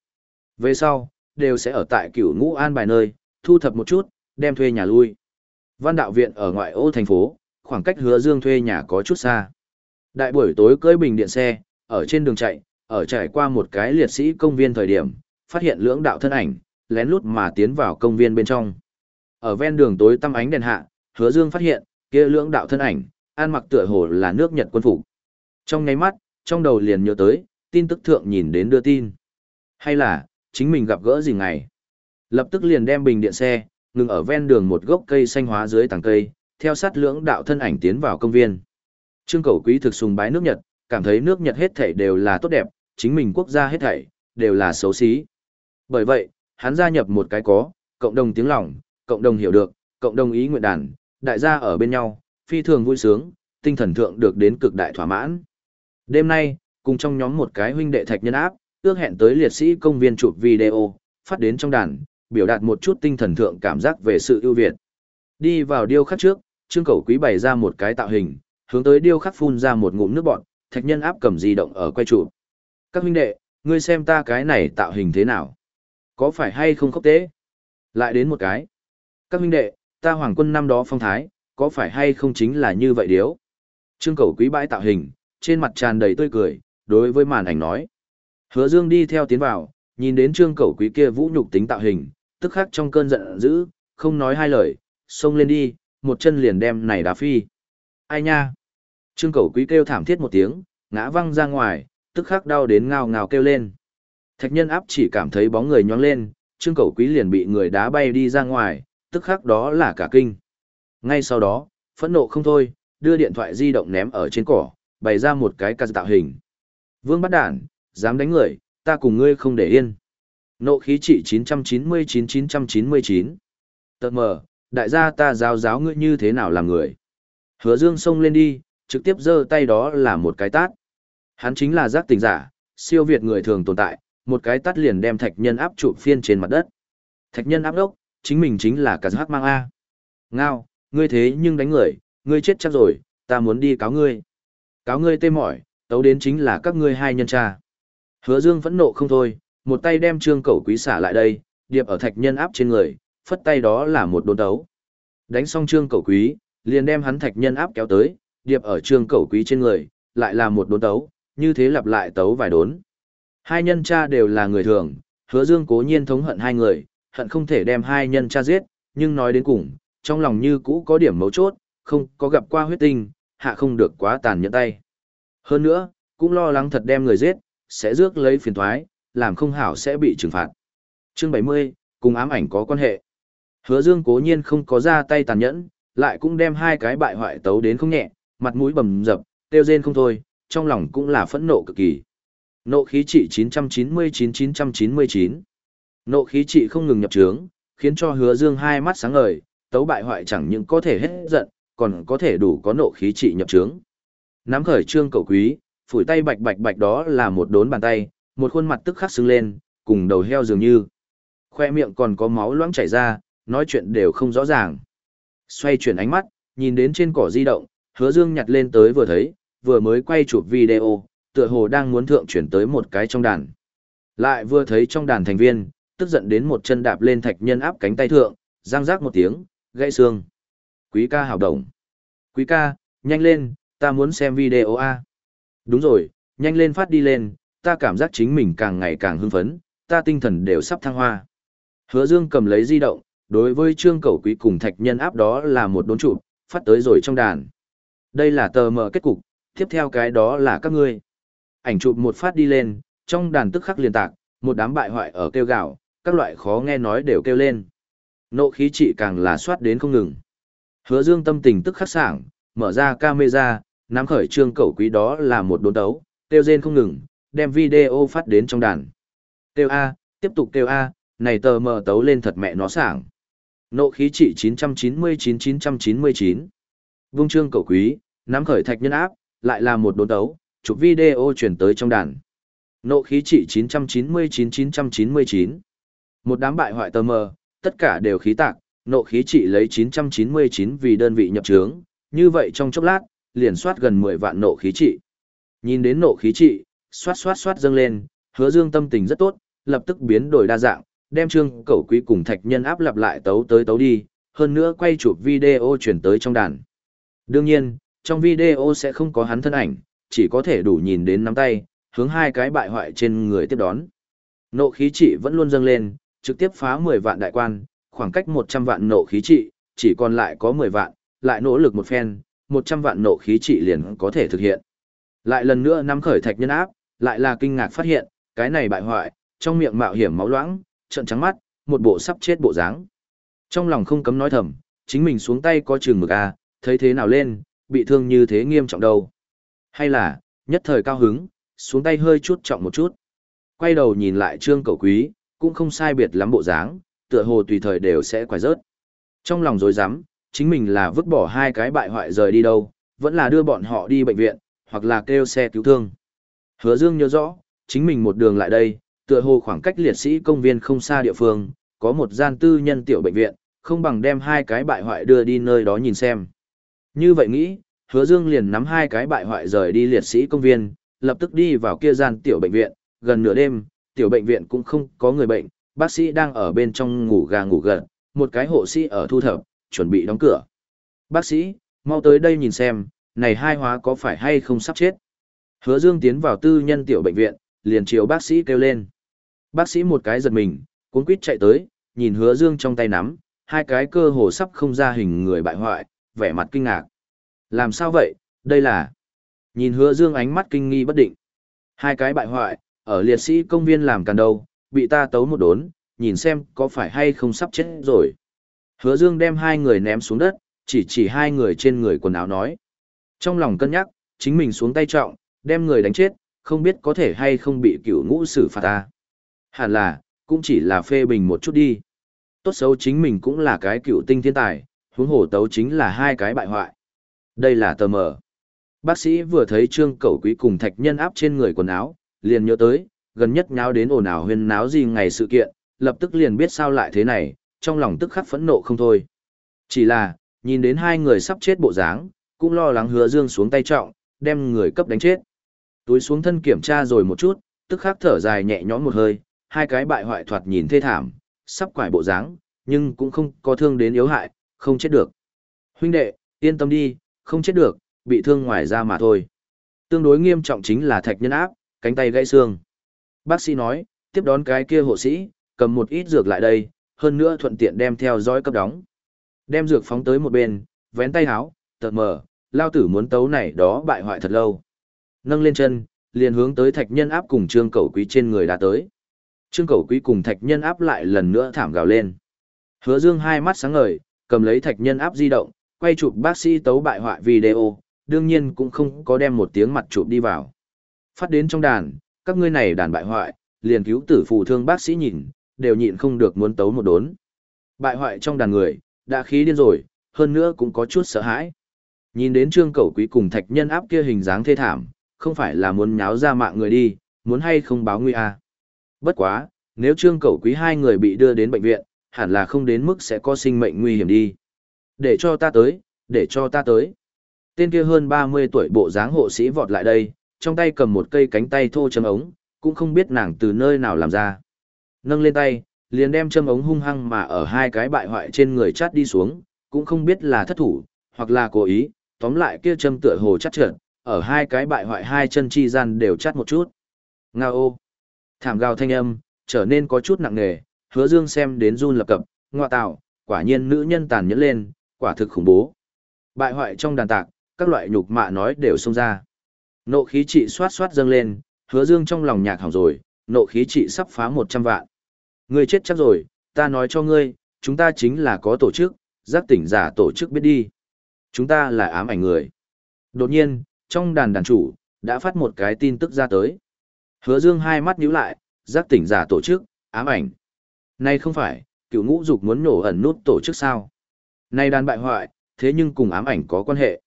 Về sau, đều sẽ ở tại cửu ngũ an bài nơi, thu thập một chút, đem thuê nhà lui. Văn đạo viện ở ngoại ô thành phố, khoảng cách hứa dương thuê nhà có chút xa. Đại buổi tối cưỡi bình điện xe, ở trên đường chạy, ở trải qua một cái liệt sĩ công viên thời điểm, phát hiện lưỡng đạo thân ảnh, lén lút mà tiến vào công viên bên trong. Ở ven đường tối tăm ánh đèn hạ, hứa dương phát hiện, kia lưỡng đạo thân ảnh, an mặc tựa hồ là nước Nhật quân phục. Trong nháy mắt, trong đầu liền nhớ tới, tin tức thượng nhìn đến đưa tin. Hay là, chính mình gặp gỡ gì ngày. Lập tức liền đem bình điện xe, ngừng ở ven đường một gốc cây xanh hóa dưới tàng cây, theo sát lưỡng đạo thân ảnh tiến vào công viên. Trương Cầu Quý thực sùng bái nước Nhật, cảm thấy nước Nhật hết thảy đều là tốt đẹp, chính mình quốc gia hết thảy đều là xấu xí. Bởi vậy, hắn gia nhập một cái có, cộng đồng tiếng lòng, cộng đồng hiểu được, cộng đồng ý nguyện đàn, đại gia ở bên nhau, phi thường vui sướng, tinh thần thượng được đến cực đại thỏa mãn. Đêm nay, cùng trong nhóm một cái huynh đệ thạch nhân áp, ước hẹn tới liệt sĩ công viên chụp video, phát đến trong đàn, biểu đạt một chút tinh thần thượng cảm giác về sự ưu việt. Đi vào điêu khắc trước, Trương Cẩu Quý bày ra một cái tạo hình, hướng tới điêu khắc phun ra một ngụm nước bọt, thạch nhân áp cầm di động ở quay trụ. Các huynh đệ, ngươi xem ta cái này tạo hình thế nào? Có phải hay không khốc tế? Lại đến một cái. Các huynh đệ, ta hoàng quân năm đó phong thái, có phải hay không chính là như vậy điếu? Trương Cẩu Quý bãi tạo hình, trên mặt tràn đầy tươi cười, đối với màn ảnh nói. Hứa Dương đi theo tiến vào, nhìn đến Trương Cẩu Quý kia vũ nhục tính tạo hình, tức khắc trong cơn giận dữ, không nói hai lời, xông lên đi, một chân liền đem này đá phi. Ai nha? Trương Cẩu Quý kêu thảm thiết một tiếng, ngã văng ra ngoài, tức khắc đau đến ngao ngao kêu lên. Thạch nhân áp chỉ cảm thấy bóng người nhóng lên, Trương Cẩu Quý liền bị người đá bay đi ra ngoài, tức khắc đó là cả kinh. Ngay sau đó, phẫn nộ không thôi, đưa điện thoại di động ném ở trên cỏ, bày ra một cái cắt tạo hình. Vương bắt đản, dám đánh người, ta cùng ngươi không để yên. Nộ khí trị 999-999. Tật mờ, đại gia ta giáo giáo ngươi như thế nào làm người. Hứa dương xông lên đi, trực tiếp giơ tay đó là một cái tát. Hắn chính là giác tình giả, siêu việt người thường tồn tại, một cái tát liền đem thạch nhân áp trụ phiên trên mặt đất. Thạch nhân áp đốc, chính mình chính là cả giác mang A. Ngao, ngươi thế nhưng đánh người, ngươi chết chắc rồi, ta muốn đi cáo ngươi. Cáo ngươi tê mỏi, tấu đến chính là các ngươi hai nhân cha. Hứa dương phẫn nộ không thôi, một tay đem trương cẩu quý xả lại đây, điệp ở thạch nhân áp trên người, phất tay đó là một đốn đấu. Đánh xong trương cẩu quý, liền đem hắn thạch nhân áp kéo tới, điệp ở trương cẩu quý trên người, lại là một đốn tấu, như thế lặp lại tấu vài đốn. Hai nhân cha đều là người thường, hứa dương cố nhiên thống hận hai người, hận không thể đem hai nhân cha giết, nhưng nói đến cùng, trong lòng như cũ có điểm mấu chốt, không có gặp qua huyết tinh, hạ không được quá tàn nhẫn tay. Hơn nữa, cũng lo lắng thật đem người giết, sẽ rước lấy phiền thoái, làm không hảo sẽ bị trừng phạt. Chương 70, cùng ám ảnh có quan hệ. Hứa Dương cố nhiên không có ra tay tàn nhẫn, lại cũng đem hai cái bại hoại tấu đến không nhẹ, mặt mũi bầm dập, tiêu rên không thôi, trong lòng cũng là phẫn nộ cực kỳ. Nộ khí trị 999-999. Nộ khí trị không ngừng nhập trướng, khiến cho hứa dương hai mắt sáng ngời, tấu bại hoại chẳng những có thể hết giận, còn có thể đủ có nộ khí trị nhập trướng. Nắm khởi trương cầu quý, phủi tay bạch bạch bạch đó là một đốn bàn tay, một khuôn mặt tức khắc sưng lên, cùng đầu heo dường như. Khoe miệng còn có máu loãng chảy ra, nói chuyện đều không rõ ràng. Xoay chuyển ánh mắt, nhìn đến trên cỏ di động, hứa dương nhặt lên tới vừa thấy, vừa mới quay chụp video, tựa hồ đang muốn thượng chuyển tới một cái trong đàn. Lại vừa thấy trong đàn thành viên, tức giận đến một chân đạp lên thạch nhân áp cánh tay thượng, răng rác một tiếng, gãy xương. Quý ca hào động. Quý ca, nhanh lên, ta muốn xem video A. Đúng rồi, nhanh lên phát đi lên, ta cảm giác chính mình càng ngày càng hưng phấn, ta tinh thần đều sắp thăng hoa. Hứa Dương cầm lấy di động, đối với trương cầu quý cùng thạch nhân áp đó là một đốn trụ, phát tới rồi trong đàn. Đây là tờ mở kết cục, tiếp theo cái đó là các ngươi. Ảnh chụp một phát đi lên, trong đàn tức khắc liền tạc, một đám bại hoại ở kêu gạo, các loại khó nghe nói đều kêu lên. Nộ khí trị càng là soát đến không ngừng. Hứa Dương tâm tình tức khắc sảng, mở ra camera, nắm khởi trương cầu quý đó là một đốn đấu, kêu rên không ngừng, đem video phát đến trong đàn. Kêu A, tiếp tục kêu A, này tờ mờ tấu lên thật mẹ nó sảng. Nộ khí trị 999-999. Vung trương cầu quý, nắm khởi thạch nhân áp, lại là một đốn đấu, chụp video chuyển tới trong đàn. Nộ khí trị 999-999. Một đám bại hoại tờ mờ, tất cả đều khí tạc, nộ khí trị lấy 999 vì đơn vị nhập trướng, như vậy trong chốc lát, liền soát gần 10 vạn nộ khí trị. Nhìn đến nộ khí trị, soát soát soát dâng lên, hứa dương tâm tình rất tốt, lập tức biến đổi đa dạng, đem trương cẩu quý cùng thạch nhân áp lặp lại tấu tới tấu đi, hơn nữa quay chụp video chuyển tới trong đàn. Đương nhiên, trong video sẽ không có hắn thân ảnh, chỉ có thể đủ nhìn đến nắm tay, hướng hai cái bại hoại trên người tiếp đón. Nộ khí trị vẫn luôn dâng lên, trực tiếp phá 10 vạn đại quan, khoảng cách 100 vạn nộ khí trị, chỉ còn lại có 10 vạn, lại nỗ lực một phen, 100 vạn nộ khí trị liền có thể thực hiện. Lại lần nữa nắm khởi thạch nhân áp, lại là kinh ngạc phát hiện, cái này bại hoại, trong miệng mạo hiểm máu loãng, trận trắng mắt, một bộ sắp chết bộ dáng. Trong lòng không cấm nói thầm, chính mình xuống tay có trường mực à, thấy thế nào lên, bị thương như thế nghiêm trọng đâu. Hay là, nhất thời cao hứng, xuống tay hơi chút trọng một chút. Quay đầu nhìn lại trương cầu quý, cũng không sai biệt lắm bộ dáng, tựa hồ tùy thời đều sẽ quải rớt. Trong lòng dối rắm chính mình là vứt bỏ hai cái bại hoại rời đi đâu, vẫn là đưa bọn họ đi bệnh viện, hoặc là kêu xe cứu thương. Hứa Dương nhớ rõ, chính mình một đường lại đây, tựa hồ khoảng cách liệt sĩ công viên không xa địa phương, có một gian tư nhân tiểu bệnh viện, không bằng đem hai cái bại hoại đưa đi nơi đó nhìn xem. Như vậy nghĩ, Hứa Dương liền nắm hai cái bại hoại rời đi liệt sĩ công viên, lập tức đi vào kia gian tiểu bệnh viện, gần nửa đêm, tiểu bệnh viện cũng không có người bệnh, bác sĩ đang ở bên trong ngủ gà ngủ gật, một cái hộ sĩ ở thu thập, chuẩn bị đóng cửa. Bác sĩ, mau tới đây nhìn xem, này hai hóa có phải hay không sắp chết. Hứa Dương tiến vào tư nhân tiểu bệnh viện, liền chiều bác sĩ kêu lên. Bác sĩ một cái giật mình, cuốn quýt chạy tới, nhìn Hứa Dương trong tay nắm, hai cái cơ hồ sắp không ra hình người bại hoại, vẻ mặt kinh ngạc. Làm sao vậy, đây là... Nhìn Hứa Dương ánh mắt kinh nghi bất định. Hai cái bại hoại, ở liệt sĩ công viên làm càn đầu, bị ta tấu một đốn, nhìn xem có phải hay không sắp chết rồi. Hứa Dương đem hai người ném xuống đất, chỉ chỉ hai người trên người quần áo nói. Trong lòng cân nhắc, chính mình xuống tay trọng, đem người đánh chết, không biết có thể hay không bị cửu ngũ xử phạt ta. Hẳn là, cũng chỉ là phê bình một chút đi. Tốt xấu chính mình cũng là cái cựu tinh thiên tài, huống hổ tấu chính là hai cái bại hoại. Đây là tờ mờ. Bác sĩ vừa thấy trương cẩu quý cùng thạch nhân áp trên người quần áo, liền nhớ tới, gần nhất nháo đến ồn ào huyên náo gì ngày sự kiện, lập tức liền biết sao lại thế này, trong lòng tức khắc phẫn nộ không thôi. Chỉ là, nhìn đến hai người sắp chết bộ dáng, cũng lo lắng hứa dương xuống tay trọng, đem người cấp đánh chết. Túi xuống thân kiểm tra rồi một chút, tức khắc thở dài nhẹ nhõm một hơi, hai cái bại hoại thoạt nhìn thê thảm, sắp quải bộ dáng, nhưng cũng không có thương đến yếu hại, không chết được. Huynh đệ, yên tâm đi, không chết được, bị thương ngoài ra mà thôi. Tương đối nghiêm trọng chính là thạch nhân áp, cánh tay gãy xương. Bác sĩ nói, tiếp đón cái kia hộ sĩ, cầm một ít dược lại đây, hơn nữa thuận tiện đem theo dõi cấp đóng. Đem dược phóng tới một bên, vén tay háo, tợt mờ, lao tử muốn tấu này đó bại hoại thật lâu. Nâng lên chân, liền hướng tới thạch nhân áp cùng trương cầu quý trên người đã tới. Trương cầu quý cùng thạch nhân áp lại lần nữa thảm gào lên. Hứa dương hai mắt sáng ngời, cầm lấy thạch nhân áp di động, quay chụp bác sĩ tấu bại hoại video, đương nhiên cũng không có đem một tiếng mặt chụp đi vào. Phát đến trong đàn, các ngươi này đàn bại hoại, liền cứu tử phù thương bác sĩ nhìn, đều nhịn không được muốn tấu một đốn. Bại hoại trong đàn người, đã khí điên rồi, hơn nữa cũng có chút sợ hãi. Nhìn đến trương cẩu quý cùng thạch nhân áp kia hình dáng thê thảm, không phải là muốn nháo ra mạng người đi, muốn hay không báo nguy à. Bất quá, nếu trương cẩu quý hai người bị đưa đến bệnh viện, hẳn là không đến mức sẽ có sinh mệnh nguy hiểm đi. Để cho ta tới, để cho ta tới. Tên kia hơn 30 tuổi bộ dáng hộ sĩ vọt lại đây, trong tay cầm một cây cánh tay thô châm ống, cũng không biết nàng từ nơi nào làm ra. Nâng lên tay, liền đem châm ống hung hăng mà ở hai cái bại hoại trên người chát đi xuống, cũng không biết là thất thủ, hoặc là cố ý, tóm lại kia châm tựa hồ chát trượt, ở hai cái bại hoại hai chân chi gian đều chát một chút. Ngao ô. Thảm gào thanh âm, trở nên có chút nặng nề, hứa dương xem đến run lập cập, ngoa tạo, quả nhiên nữ nhân tàn nhẫn lên, quả thực khủng bố. Bại hoại trong đàn tạc, các loại nhục mạ nói đều xông ra. Nộ khí trị xoát xoát dâng lên, hứa dương trong lòng nhạc hỏng rồi, nộ khí trị sắp phá 100 vạn. Ngươi chết chắc rồi, ta nói cho ngươi, chúng ta chính là có tổ chức, giác tỉnh giả tổ chức biết đi. Chúng ta là ám ảnh người. Đột nhiên, trong đàn đàn chủ, đã phát một cái tin tức ra tới. Hứa dương hai mắt nhíu lại, giác tỉnh giả tổ chức, ám ảnh. Nay không phải, cựu ngũ dục muốn nổ ẩn nút tổ chức sao. Nay đàn bại hoại, thế nhưng cùng ám ảnh có quan hệ.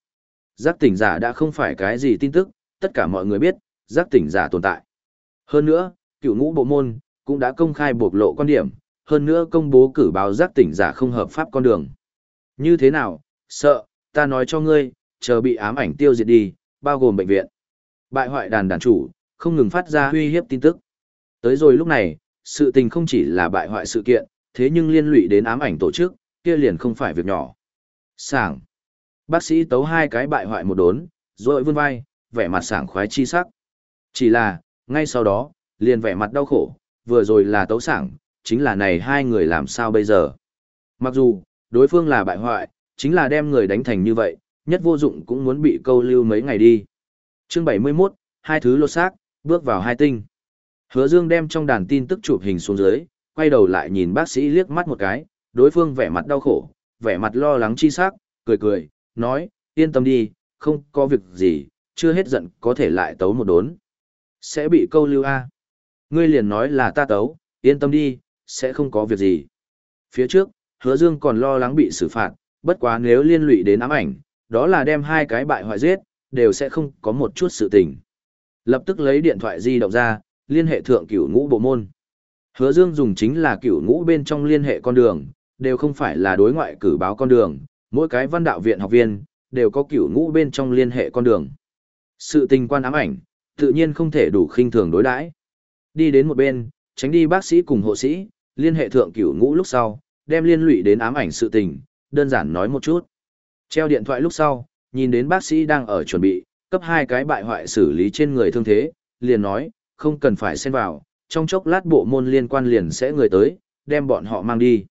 Giác tỉnh giả đã không phải cái gì tin tức, tất cả mọi người biết, giác tỉnh giả tồn tại. Hơn nữa, cựu ngũ bộ môn, cũng đã công khai bộc lộ quan điểm, hơn nữa công bố cử báo giác tỉnh giả không hợp pháp con đường. Như thế nào, sợ, ta nói cho ngươi, chờ bị ám ảnh tiêu diệt đi, bao gồm bệnh viện. Bại hoại đàn đàn chủ, không ngừng phát ra uy hiếp tin tức. Tới rồi lúc này, sự tình không chỉ là bại hoại sự kiện, thế nhưng liên lụy đến ám ảnh tổ chức, kia liền không phải việc nhỏ. Sảng. Bác sĩ tấu hai cái bại hoại một đốn, rồi vươn vai, vẻ mặt sảng khoái chi sắc. Chỉ là, ngay sau đó, liền vẻ mặt đau khổ, vừa rồi là tấu sảng, chính là này hai người làm sao bây giờ. Mặc dù, đối phương là bại hoại, chính là đem người đánh thành như vậy, nhất vô dụng cũng muốn bị câu lưu mấy ngày đi. Chương 71, hai thứ lột xác, bước vào hai tinh. Hứa Dương đem trong đàn tin tức chụp hình xuống dưới, quay đầu lại nhìn bác sĩ liếc mắt một cái, đối phương vẻ mặt đau khổ, vẻ mặt lo lắng chi sắc, cười cười, nói, yên tâm đi, không có việc gì, chưa hết giận có thể lại tấu một đốn. Sẽ bị câu lưu A. Ngươi liền nói là ta tấu, yên tâm đi, sẽ không có việc gì. Phía trước, hứa dương còn lo lắng bị xử phạt, bất quá nếu liên lụy đến ám ảnh, đó là đem hai cái bại hoại giết, đều sẽ không có một chút sự tình. Lập tức lấy điện thoại di động ra, liên hệ thượng cửu ngũ bộ môn. Hứa dương dùng chính là cửu ngũ bên trong liên hệ con đường, đều không phải là đối ngoại cử báo con đường, mỗi cái văn đạo viện học viên, đều có cửu ngũ bên trong liên hệ con đường. Sự tình quan ám ảnh, tự nhiên không thể đủ khinh thường đối đãi. Đi đến một bên, tránh đi bác sĩ cùng hộ sĩ, liên hệ thượng cửu ngũ lúc sau, đem liên lụy đến ám ảnh sự tình, đơn giản nói một chút. Treo điện thoại lúc sau, nhìn đến bác sĩ đang ở chuẩn bị, cấp hai cái bại hoại xử lý trên người thương thế, liền nói, không cần phải xen vào, trong chốc lát bộ môn liên quan liền sẽ người tới, đem bọn họ mang đi.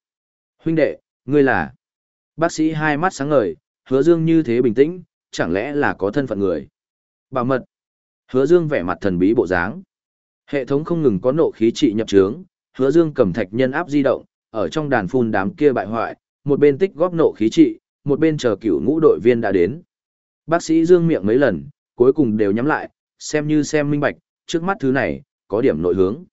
Huynh đệ, ngươi là... Bác sĩ hai mắt sáng ngời, hứa dương như thế bình tĩnh, chẳng lẽ là có thân phận người. Bảo mật. Hứa dương vẻ mặt thần bí bộ dáng. Hệ thống không ngừng có nộ khí trị nhập trướng, hứa dương cầm thạch nhân áp di động, ở trong đàn phun đám kia bại hoại, một bên tích góp nộ khí trị, một bên chờ cửu ngũ đội viên đã đến. Bác sĩ dương miệng mấy lần, cuối cùng đều nhắm lại, xem như xem minh bạch, trước mắt thứ này, có điểm nội hướng.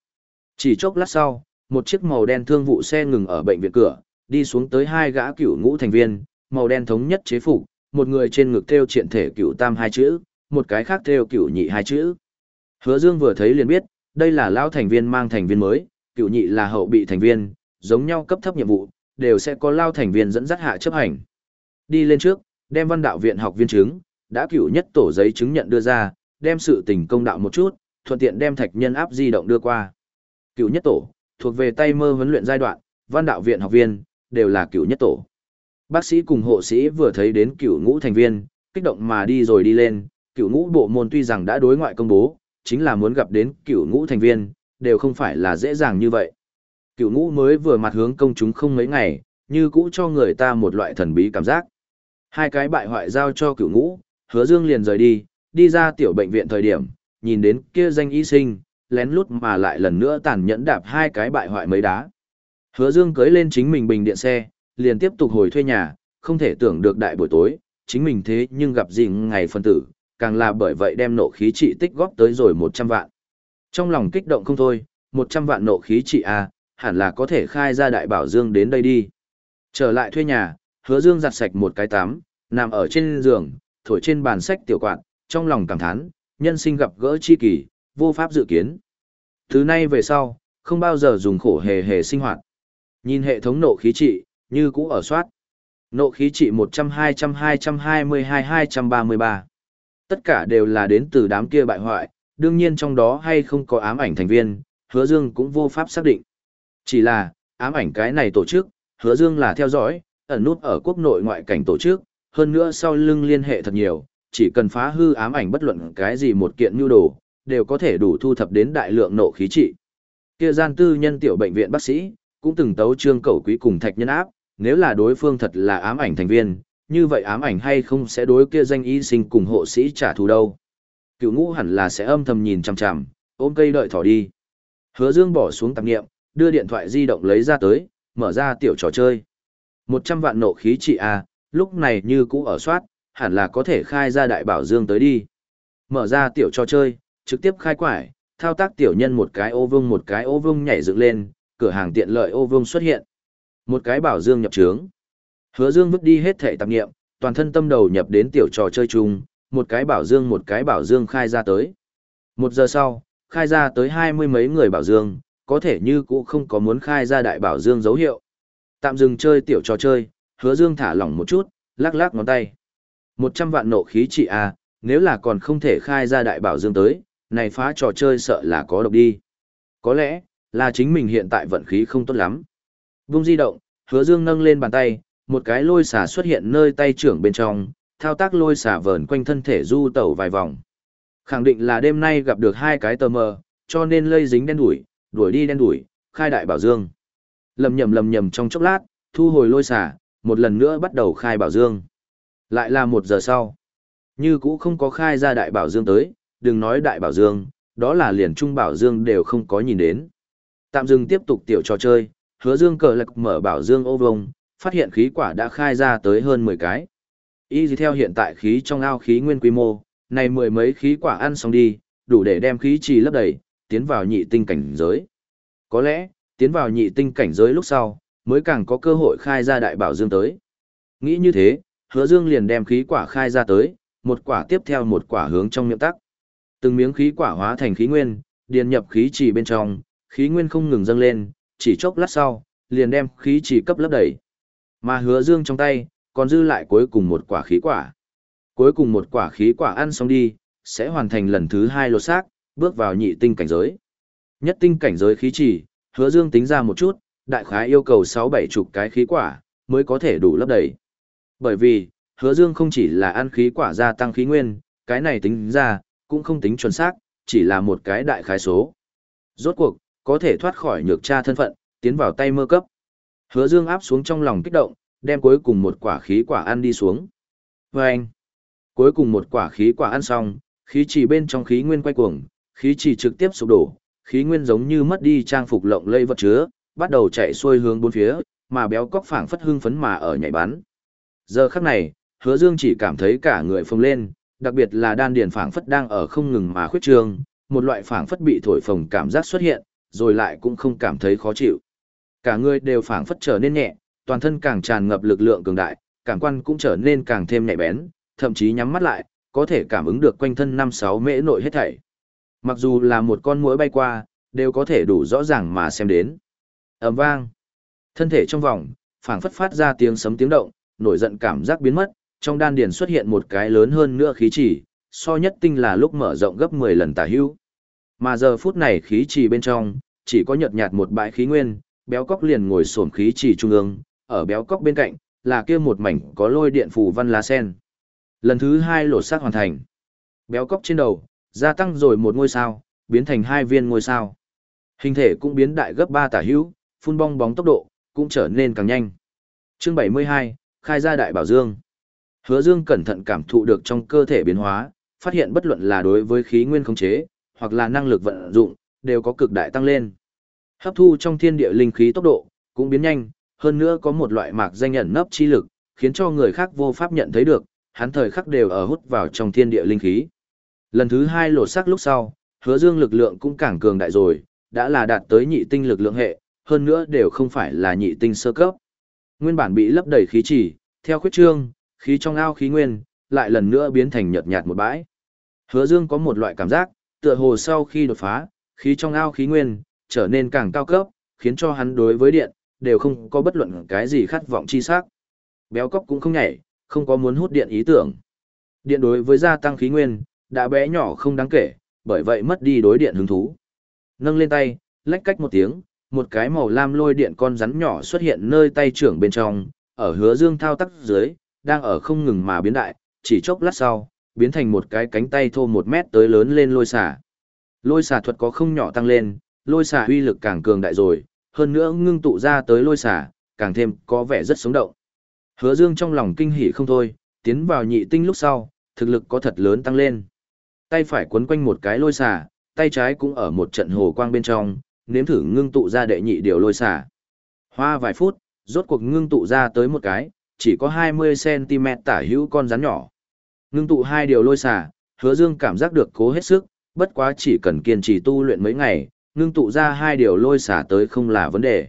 Chỉ chốc lát sau, một chiếc màu đen thương vụ xe ngừng ở bệnh viện cửa, đi xuống tới hai gã cựu ngũ thành viên, màu đen thống nhất chế phục, một người trên ngực thêu triện thể cựu tam hai chữ, một cái khác thêu cựu nhị hai chữ. Hứa Dương vừa thấy liền biết, đây là lao thành viên mang thành viên mới, cựu nhị là hậu bị thành viên, giống nhau cấp thấp nhiệm vụ, đều sẽ có lao thành viên dẫn dắt hạ chấp hành. Đi lên trước, đem văn đạo viện học viên chứng, đã cửu nhất tổ giấy chứng nhận đưa ra, đem sự tình công đạo một chút, thuận tiện đem thạch nhân áp di động đưa qua. Cửu nhất tổ, thuộc về tay mơ huấn luyện giai đoạn, văn đạo viện học viên, đều là cửu nhất tổ. Bác sĩ cùng hộ sĩ vừa thấy đến cửu ngũ thành viên, kích động mà đi rồi đi lên, cửu ngũ bộ môn tuy rằng đã đối ngoại công bố, chính là muốn gặp đến cửu ngũ thành viên, đều không phải là dễ dàng như vậy. Cửu ngũ mới vừa mặt hướng công chúng không mấy ngày, như cũ cho người ta một loại thần bí cảm giác. Hai cái bại hoại giao cho cửu ngũ, hứa dương liền rời đi, đi ra tiểu bệnh viện thời điểm, nhìn đến kia danh y sinh, lén lút mà lại lần nữa tàn nhẫn đạp hai cái bại hoại mấy đá. Hứa dương cưới lên chính mình bình điện xe, liền tiếp tục hồi thuê nhà, không thể tưởng được đại buổi tối, chính mình thế nhưng gặp gì ngày phân tử, càng là bởi vậy đem nộ khí trị tích góp tới rồi 100 vạn. Trong lòng kích động không thôi, 100 vạn nộ khí trị A, hẳn là có thể khai ra đại bảo Dương đến đây đi. Trở lại thuê nhà, hứa Dương giặt sạch một cái tắm, nằm ở trên giường, thổi trên bàn sách tiểu quạt, trong lòng cảm thán, nhân sinh gặp gỡ chi kỳ, vô pháp dự kiến. Thứ nay về sau, không bao giờ dùng khổ hề hề sinh hoạt. Nhìn hệ thống nộ khí trị, như cũ ở soát. Nộ khí trị 100-200-222-233. Tất cả đều là đến từ đám kia bại hoại, đương nhiên trong đó hay không có ám ảnh thành viên, hứa dương cũng vô pháp xác định. Chỉ là, ám ảnh cái này tổ chức, hứa dương là theo dõi, ẩn nút ở quốc nội ngoại cảnh tổ chức, hơn nữa sau lưng liên hệ thật nhiều, chỉ cần phá hư ám ảnh bất luận cái gì một kiện nhu đồ, đều có thể đủ thu thập đến đại lượng nộ khí trị. Kia gian tư nhân tiểu bệnh viện bác sĩ, cũng từng tấu trương cầu quý cùng thạch nhân áp, nếu là đối phương thật là ám ảnh thành viên, như vậy ám ảnh hay không sẽ đối kia danh y sinh cùng hộ sĩ trả thù đâu. Cựu ngũ hẳn là sẽ âm thầm nhìn chằm chằm, ôm cây đợi thỏ đi. Hứa Dương bỏ xuống tạp nghiệm, đưa điện thoại di động lấy ra tới, mở ra tiểu trò chơi. 100 vạn nộ khí trị A, lúc này như cũ ở soát, hẳn là có thể khai ra đại bảo dương tới đi. Mở ra tiểu trò chơi, trực tiếp khai quải, thao tác tiểu nhân một cái ô vương một cái ô vương nhảy dựng lên, cửa hàng tiện lợi ô vương xuất hiện. Một cái bảo dương nhập trướng. Hứa dương vứt đi hết thể tạp nghiệm, toàn thân tâm đầu nhập đến tiểu trò chơi chung, một cái bảo dương một cái bảo dương khai ra tới. Một giờ sau, khai ra tới hai mươi mấy người bảo dương, có thể như cũ không có muốn khai ra đại bảo dương dấu hiệu. Tạm dừng chơi tiểu trò chơi, hứa dương thả lỏng một chút, lắc lắc ngón tay. Một trăm vạn nộ khí trị A, nếu là còn không thể khai ra đại bảo dương tới, này phá trò chơi sợ là có độc đi. Có lẽ, là chính mình hiện tại vận khí không tốt lắm. Vung di động, hứa dương nâng lên bàn tay, một cái lôi xà xuất hiện nơi tay trưởng bên trong, thao tác lôi xà vờn quanh thân thể du tẩu vài vòng. Khẳng định là đêm nay gặp được hai cái tờ mờ, cho nên lây dính đen đuổi, đuổi đi đen đuổi, khai đại bảo dương. Lầm nhầm lầm nhầm trong chốc lát, thu hồi lôi xà, một lần nữa bắt đầu khai bảo dương. Lại là một giờ sau. Như cũ không có khai ra đại bảo dương tới, đừng nói đại bảo dương, đó là liền trung bảo dương đều không có nhìn đến. Tạm dừng tiếp tục tiểu trò chơi, hứa dương cờ lạc mở bảo dương ô vông, phát hiện khí quả đã khai ra tới hơn 10 cái. Y theo hiện tại khí trong ao khí nguyên quy mô, này mười mấy khí quả ăn xong đi, đủ để đem khí trì lấp đầy, tiến vào nhị tinh cảnh giới. Có lẽ, tiến vào nhị tinh cảnh giới lúc sau, mới càng có cơ hội khai ra đại bảo dương tới. Nghĩ như thế, hứa dương liền đem khí quả khai ra tới, một quả tiếp theo một quả hướng trong miệng tắc. Từng miếng khí quả hóa thành khí nguyên, điền nhập khí trì bên trong, khí nguyên không ngừng dâng lên, chỉ chốc lát sau, liền đem khí trì cấp lấp đầy. Mà hứa dương trong tay, còn dư lại cuối cùng một quả khí quả. Cuối cùng một quả khí quả ăn xong đi, sẽ hoàn thành lần thứ hai lột xác, bước vào nhị tinh cảnh giới. Nhất tinh cảnh giới khí trì, hứa dương tính ra một chút, đại khái yêu cầu 6-7 chục cái khí quả, mới có thể đủ lấp đầy. Bởi vì, hứa dương không chỉ là ăn khí quả gia tăng khí nguyên, cái này tính ra, cũng không tính chuẩn xác, chỉ là một cái đại khái số. Rốt cuộc, có thể thoát khỏi nhược tra thân phận, tiến vào tay mơ cấp. Hứa dương áp xuống trong lòng kích động, đem cuối cùng một quả khí quả ăn đi xuống. Và anh, cuối cùng một quả khí quả ăn xong, khí trì bên trong khí nguyên quay cuồng, khí trì trực tiếp sụp đổ, khí nguyên giống như mất đi trang phục lộng lây vật chứa, bắt đầu chạy xuôi hướng bốn phía, mà béo cóc phảng phất hưng phấn mà ở nhảy bắn. Giờ khắc này, Hứa Dương chỉ cảm thấy cả người phồng lên, đặc biệt là đan điền phảng phất đang ở không ngừng mà khuyết trương, một loại phảng phất bị thổi phồng cảm giác xuất hiện, rồi lại cũng không cảm thấy khó chịu. Cả người đều phảng phất trở nên nhẹ, toàn thân càng tràn ngập lực lượng cường đại, cảm quan cũng trở nên càng thêm nhạy bén, thậm chí nhắm mắt lại, có thể cảm ứng được quanh thân 5-6 mễ nội hết thảy. Mặc dù là một con muỗi bay qua, đều có thể đủ rõ ràng mà xem đến ầm vang. Thân thể trong vòng, phảng phất phát ra tiếng sấm tiếng động, nổi giận cảm giác biến mất, trong đan điền xuất hiện một cái lớn hơn nữa khí chỉ, so nhất tinh là lúc mở rộng gấp 10 lần tả hữu. Mà giờ phút này khí chỉ bên trong, chỉ có nhợt nhạt một bãi khí nguyên, béo cóc liền ngồi xổm khí chỉ trung ương, ở béo cóc bên cạnh, là kia một mảnh có lôi điện phù văn lá sen. Lần thứ hai lột xác hoàn thành. Béo cóc trên đầu, gia tăng rồi một ngôi sao, biến thành hai viên ngôi sao. Hình thể cũng biến đại gấp 3 tả hữu, phun bong bóng tốc độ, cũng trở nên càng nhanh. Chương 72, khai ra đại bảo dương. Hứa Dương cẩn thận cảm thụ được trong cơ thể biến hóa, phát hiện bất luận là đối với khí nguyên khống chế, hoặc là năng lực vận dụng, đều có cực đại tăng lên. Hấp thu trong thiên địa linh khí tốc độ cũng biến nhanh, hơn nữa có một loại mạc danh nhận nấp chi lực, khiến cho người khác vô pháp nhận thấy được, hắn thời khắc đều ở hút vào trong thiên địa linh khí. Lần thứ hai lột xác lúc sau, hứa dương lực lượng cũng càng cường đại rồi, đã là đạt tới nhị tinh lực lượng hệ, hơn nữa đều không phải là nhị tinh sơ cấp. Nguyên bản bị lấp đầy khí chỉ, theo khuyết trương, khí trong ao khí nguyên, lại lần nữa biến thành nhợt nhạt một bãi. Hứa Dương có một loại cảm giác, tựa hồ sau khi đột phá, khí trong ao khí nguyên trở nên càng cao cấp, khiến cho hắn đối với điện đều không có bất luận cái gì khát vọng chi sắc. Béo cóc cũng không nhảy, không có muốn hút điện ý tưởng. Điện đối với gia tăng khí nguyên, đã bé nhỏ không đáng kể, bởi vậy mất đi đối điện hứng thú. Nâng lên tay, lách cách một tiếng, một cái màu lam lôi điện con rắn nhỏ xuất hiện nơi tay trưởng bên trong, ở hứa dương thao tác dưới, đang ở không ngừng mà biến đại, chỉ chốc lát sau, biến thành một cái cánh tay thô một mét tới lớn lên lôi xả. Lôi xả thuật có không nhỏ tăng lên, lôi xả uy lực càng cường đại rồi, hơn nữa ngưng tụ ra tới lôi xả, càng thêm có vẻ rất sống động. Hứa Dương trong lòng kinh hỉ không thôi, tiến vào nhị tinh lúc sau, thực lực có thật lớn tăng lên. Tay phải quấn quanh một cái lôi xả, tay trái cũng ở một trận hồ quang bên trong, nếm thử ngưng tụ ra đệ nhị điều lôi xả. Hoa vài phút, rốt cuộc ngưng tụ ra tới một cái, chỉ có 20cm tả hữu con rắn nhỏ. Ngưng tụ hai điều lôi xả, hứa dương cảm giác được cố hết sức, bất quá chỉ cần kiên trì tu luyện mấy ngày, ngưng tụ ra hai điều lôi xả tới không là vấn đề.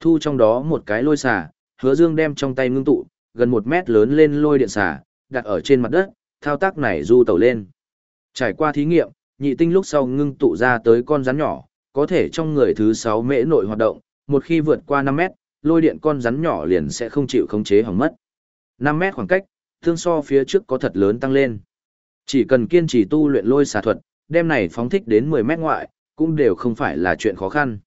Thu trong đó một cái lôi xả, hứa dương đem trong tay ngưng tụ, gần một mét lớn lên lôi điện xả, đặt ở trên mặt đất, thao tác này du tẩu lên. Trải qua thí nghiệm, nhị tinh lúc sau ngưng tụ ra tới con rắn nhỏ, có thể trong người thứ 6 mễ nội hoạt động, một khi vượt qua 5 mét, lôi điện con rắn nhỏ liền sẽ không chịu khống chế hỏng mất. 5 mét khoảng cách, tương so phía trước có thật lớn tăng lên. Chỉ cần kiên trì tu luyện lôi xà thuật, đem này phóng thích đến 10 mét ngoại, cũng đều không phải là chuyện khó khăn.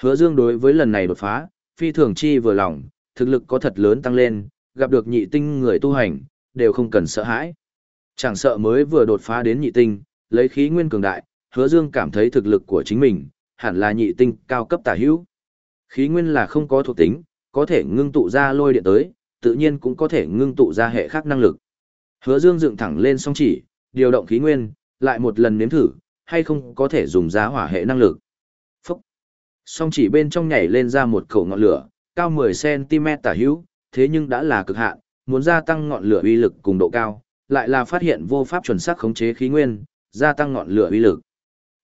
Hứa Dương đối với lần này đột phá, phi thường chi vừa lòng, thực lực có thật lớn tăng lên, gặp được nhị tinh người tu hành, đều không cần sợ hãi. Chẳng sợ mới vừa đột phá đến nhị tinh, lấy khí nguyên cường đại, hứa dương cảm thấy thực lực của chính mình, hẳn là nhị tinh cao cấp tả hữu. Khí nguyên là không có thuộc tính, có thể ngưng tụ ra lôi điện tới, tự nhiên cũng có thể ngưng tụ ra hệ khác năng lực. Hứa dương dựng thẳng lên song chỉ, điều động khí nguyên, lại một lần nếm thử, hay không có thể dùng giá hỏa hệ năng lực. Phúc! Song chỉ bên trong nhảy lên ra một khẩu ngọn lửa, cao 10cm tả hữu, thế nhưng đã là cực hạn, muốn gia tăng ngọn lửa uy lực cùng độ cao, lại là phát hiện vô pháp chuẩn xác khống chế khí nguyên, gia tăng ngọn lửa uy lực.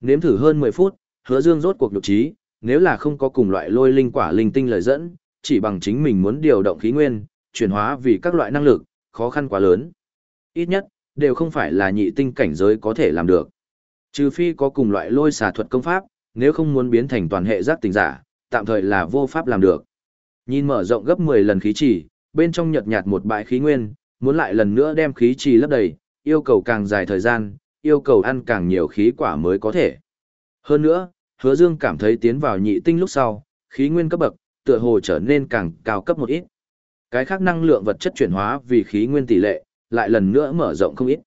Nếm thử hơn 10 phút, Hứa Dương rốt cuộc nhục trí, nếu là không có cùng loại lôi linh quả linh tinh lời dẫn, chỉ bằng chính mình muốn điều động khí nguyên, chuyển hóa vì các loại năng lực, khó khăn quá lớn. Ít nhất, đều không phải là nhị tinh cảnh giới có thể làm được. Trừ phi có cùng loại lôi xà thuật công pháp, nếu không muốn biến thành toàn hệ giác tình giả, tạm thời là vô pháp làm được. Nhìn mở rộng gấp 10 lần khí trì, bên trong nhợt nhạt một bãi khí nguyên, muốn lại lần nữa đem khí trì lấp đầy, yêu cầu càng dài thời gian, yêu cầu ăn càng nhiều khí quả mới có thể. Hơn nữa, hứa dương cảm thấy tiến vào nhị tinh lúc sau, khí nguyên cấp bậc, tựa hồ trở nên càng cao cấp một ít. Cái khác năng lượng vật chất chuyển hóa vì khí nguyên tỷ lệ, lại lần nữa mở rộng không ít.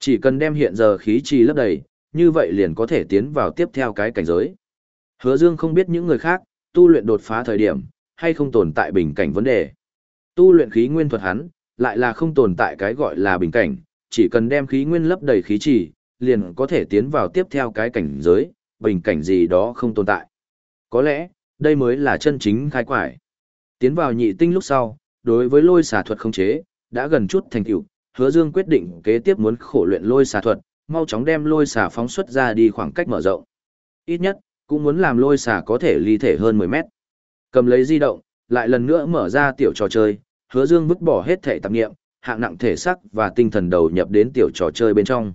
Chỉ cần đem hiện giờ khí trì lấp đầy, như vậy liền có thể tiến vào tiếp theo cái cảnh giới. Hứa Dương không biết những người khác, tu luyện đột phá thời điểm, hay không tồn tại bình cảnh vấn đề. Tu luyện khí nguyên thuật hắn, lại là không tồn tại cái gọi là bình cảnh, chỉ cần đem khí nguyên lấp đầy khí trì, liền có thể tiến vào tiếp theo cái cảnh giới, bình cảnh gì đó không tồn tại. Có lẽ, đây mới là chân chính khai quải. Tiến vào nhị tinh lúc sau, đối với lôi xà thuật không chế, đã gần chút thành tựu, hứa dương quyết định kế tiếp muốn khổ luyện lôi xà thuật, mau chóng đem lôi xà phóng xuất ra đi khoảng cách mở rộng. Ít nhất, cũng muốn làm lôi xà có thể ly thể hơn 10 mét. Cầm lấy di động, lại lần nữa mở ra tiểu trò chơi, hứa dương vứt bỏ hết thể tạp nghiệm, hạng nặng thể xác và tinh thần đầu nhập đến tiểu trò chơi bên trong.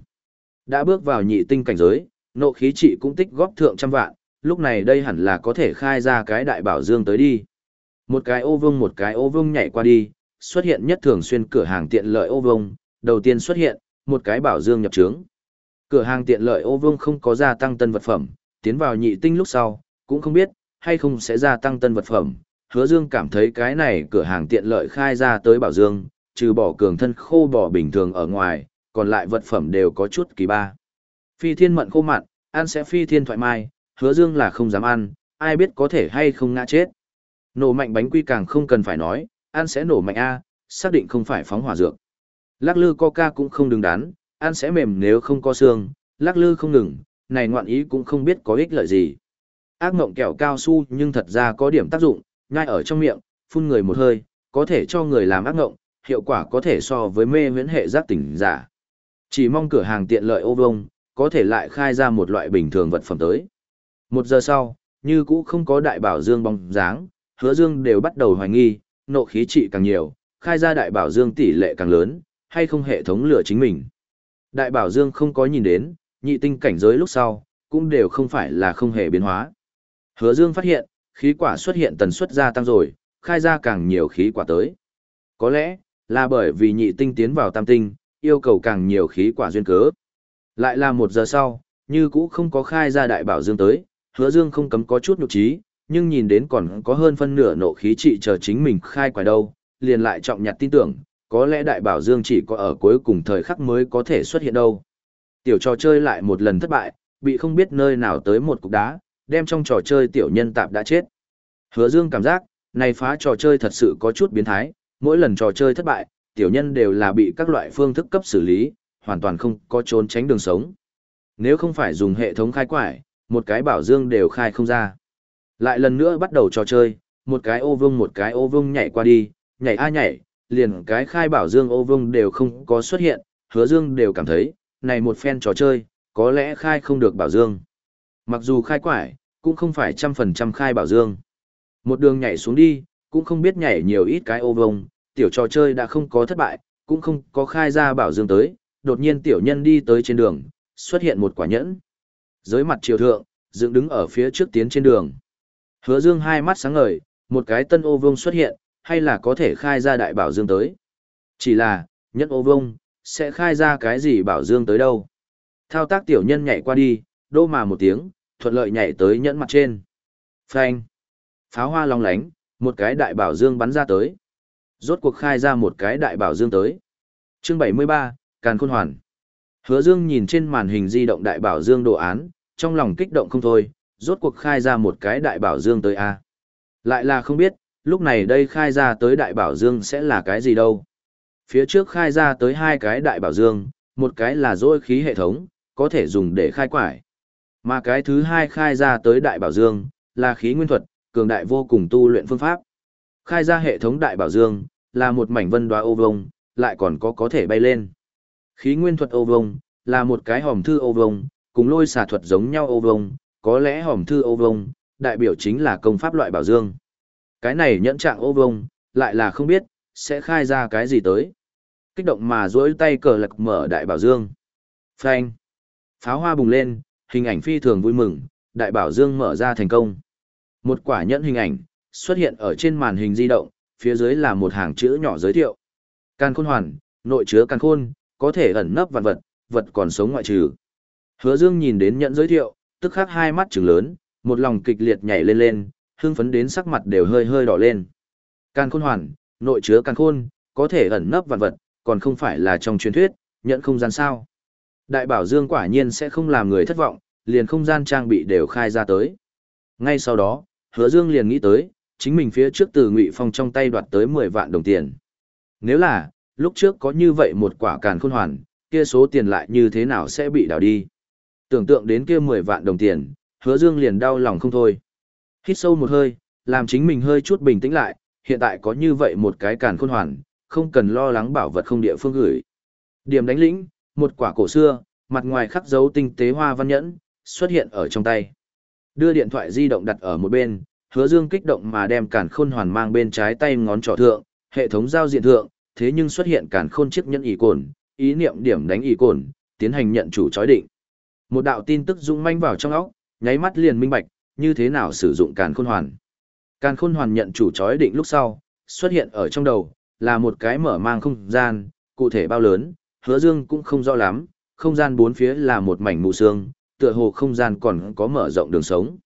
Đã bước vào nhị tinh cảnh giới, nộ khí trị cũng tích góp thượng trăm vạn, lúc này đây hẳn là có thể khai ra cái đại bảo dương tới đi. Một cái ô vương một cái ô vương nhảy qua đi, xuất hiện nhất thường xuyên cửa hàng tiện lợi ô vương, đầu tiên xuất hiện, một cái bảo dương nhập trướng. Cửa hàng tiện lợi ô vương không có gia tăng tân vật phẩm, tiến vào nhị tinh lúc sau, cũng không biết, hay không sẽ gia tăng tân vật phẩm. Hứa Dương cảm thấy cái này cửa hàng tiện lợi khai ra tới bảo dương, trừ bỏ cường thân khô bỏ bình thường ở ngoài, còn lại vật phẩm đều có chút kỳ ba. Phi thiên mận khô mặn, ăn sẽ phi thiên thoại mai, hứa dương là không dám ăn, ai biết có thể hay không ngã chết. Nổ mạnh bánh quy càng không cần phải nói, ăn sẽ nổ mạnh A, xác định không phải phóng hỏa dược. Lắc lư coca cũng không đứng đắn, ăn sẽ mềm nếu không có xương, lắc lư không ngừng, này ngoạn ý cũng không biết có ích lợi gì. Ác mộng kẹo cao su nhưng thật ra có điểm tác dụng, nhai ở trong miệng, phun người một hơi, có thể cho người làm ác mộng, hiệu quả có thể so với mê miễn hệ giác tỉnh giả. Chỉ mong cửa hàng tiện lợi ô vông, có thể lại khai ra một loại bình thường vật phẩm tới. Một giờ sau, như cũ không có đại bảo dương bóng dáng, hứa dương đều bắt đầu hoài nghi, nộ khí trị càng nhiều, khai ra đại bảo dương tỷ lệ càng lớn, hay không hệ thống lửa chính mình. Đại bảo dương không có nhìn đến, nhị tinh cảnh giới lúc sau, cũng đều không phải là không hề biến hóa. Hứa dương phát hiện, khí quả xuất hiện tần suất gia tăng rồi, khai ra càng nhiều khí quả tới. Có lẽ, là bởi vì nhị tinh tiến vào tam tinh, yêu cầu càng nhiều khí quả duyên cớ. Lại là một giờ sau, như cũ không có khai ra đại bảo dương tới, hứa dương không cấm có chút nhục trí, nhưng nhìn đến còn có hơn phân nửa nộ khí trị chờ chính mình khai quả đâu, liền lại trọng nhặt tin tưởng, có lẽ đại bảo dương chỉ có ở cuối cùng thời khắc mới có thể xuất hiện đâu. Tiểu trò chơi lại một lần thất bại, bị không biết nơi nào tới một cục đá, đem trong trò chơi tiểu nhân tạp đã chết. Hứa dương cảm giác, này phá trò chơi thật sự có chút biến thái, mỗi lần trò chơi thất bại, tiểu nhân đều là bị các loại phương thức cấp xử lý, hoàn toàn không có trốn tránh đường sống. Nếu không phải dùng hệ thống khai quải, một cái bảo dương đều khai không ra. Lại lần nữa bắt đầu trò chơi, một cái ô vương một cái ô vương nhảy qua đi, nhảy a nhảy, liền cái khai bảo dương ô vương đều không có xuất hiện, hứa dương đều cảm thấy, này một phen trò chơi, có lẽ khai không được bảo dương. Mặc dù khai quải, cũng không phải trăm phần trăm khai bảo dương. Một đường nhảy xuống đi, cũng không biết nhảy nhiều ít cái ô vông, tiểu trò chơi đã không có thất bại, cũng không có khai ra bảo dương tới, đột nhiên tiểu nhân đi tới trên đường, xuất hiện một quả nhẫn. Dưới mặt triều thượng, dựng đứng ở phía trước tiến trên đường. Hứa dương hai mắt sáng ngời, một cái tân ô vương xuất hiện, hay là có thể khai ra đại bảo dương tới. Chỉ là, nhẫn ô vương sẽ khai ra cái gì bảo dương tới đâu. Thao tác tiểu nhân nhảy qua đi, đô mà một tiếng, thuận lợi nhảy tới nhẫn mặt trên. Phanh. Pháo hoa long lánh, một cái đại bảo dương bắn ra tới. Rốt cuộc khai ra một cái đại bảo dương tới. Chương 73, Càn Khôn Hoàn. Hứa Dương nhìn trên màn hình di động đại bảo dương đồ án, trong lòng kích động không thôi, rốt cuộc khai ra một cái đại bảo dương tới a. Lại là không biết, lúc này đây khai ra tới đại bảo dương sẽ là cái gì đâu. Phía trước khai ra tới hai cái đại bảo dương, một cái là dôi khí hệ thống, có thể dùng để khai quải. Mà cái thứ hai khai ra tới đại bảo dương, là khí nguyên thuật, cường đại vô cùng tu luyện phương pháp. Khai ra hệ thống đại bảo dương, là một mảnh vân đoá ô vông, lại còn có có thể bay lên. Khí nguyên thuật ô vông, là một cái hòm thư ô vông, cùng lôi xà thuật giống nhau ô vông, có lẽ hòm thư ô vông, đại biểu chính là công pháp loại bảo dương. Cái này nhẫn trạng ô vông, lại là không biết, sẽ khai ra cái gì tới. Kích động mà duỗi tay cờ lạc mở đại bảo dương. Phanh. Pháo hoa bùng lên, hình ảnh phi thường vui mừng, đại bảo dương mở ra thành công. Một quả nhẫn hình ảnh, xuất hiện ở trên màn hình di động, phía dưới là một hàng chữ nhỏ giới thiệu. Càn khôn hoàn, nội chứa càn khôn, có thể ẩn nấp vạn vật, vật còn sống ngoại trừ. Hứa Dương nhìn đến nhận giới thiệu, tức khắc hai mắt trừng lớn, một lòng kịch liệt nhảy lên lên, hưng phấn đến sắc mặt đều hơi hơi đỏ lên. Càn khôn hoàn, nội chứa càn khôn, có thể ẩn nấp vạn vật, còn không phải là trong truyền thuyết, nhận không gian sao. Đại bảo Dương quả nhiên sẽ không làm người thất vọng, liền không gian trang bị đều khai ra tới. Ngay sau đó, Hứa Dương liền nghĩ tới, chính mình phía trước từ Ngụy Phong trong tay đoạt tới 10 vạn đồng tiền. Nếu là, lúc trước có như vậy một quả càn khôn hoàn, kia số tiền lại như thế nào sẽ bị đào đi. Tưởng tượng đến kia 10 vạn đồng tiền, Hứa Dương liền đau lòng không thôi. Hít sâu một hơi, làm chính mình hơi chút bình tĩnh lại, hiện tại có như vậy một cái càn khôn hoàn, không cần lo lắng bảo vật không địa phương gửi. Điểm đánh lĩnh, một quả cổ xưa, mặt ngoài khắc dấu tinh tế hoa văn nhẫn, xuất hiện ở trong tay. Đưa điện thoại di động đặt ở một bên, hứa dương kích động mà đem càn khôn hoàn mang bên trái tay ngón trỏ thượng, hệ thống giao diện thượng, thế nhưng xuất hiện càn khôn chiếc nhẫn ý cồn, ý niệm điểm đánh ý cồn, tiến hành nhận chủ chói định. Một đạo tin tức dũng manh vào trong óc, nháy mắt liền minh bạch, như thế nào sử dụng càn khôn hoàn. Càn khôn hoàn nhận chủ chói định lúc sau, xuất hiện ở trong đầu, là một cái mở mang không gian, cụ thể bao lớn, hứa dương cũng không rõ lắm, không gian bốn phía là một mảnh mù sương, tựa hồ không gian còn có mở rộng đường sống.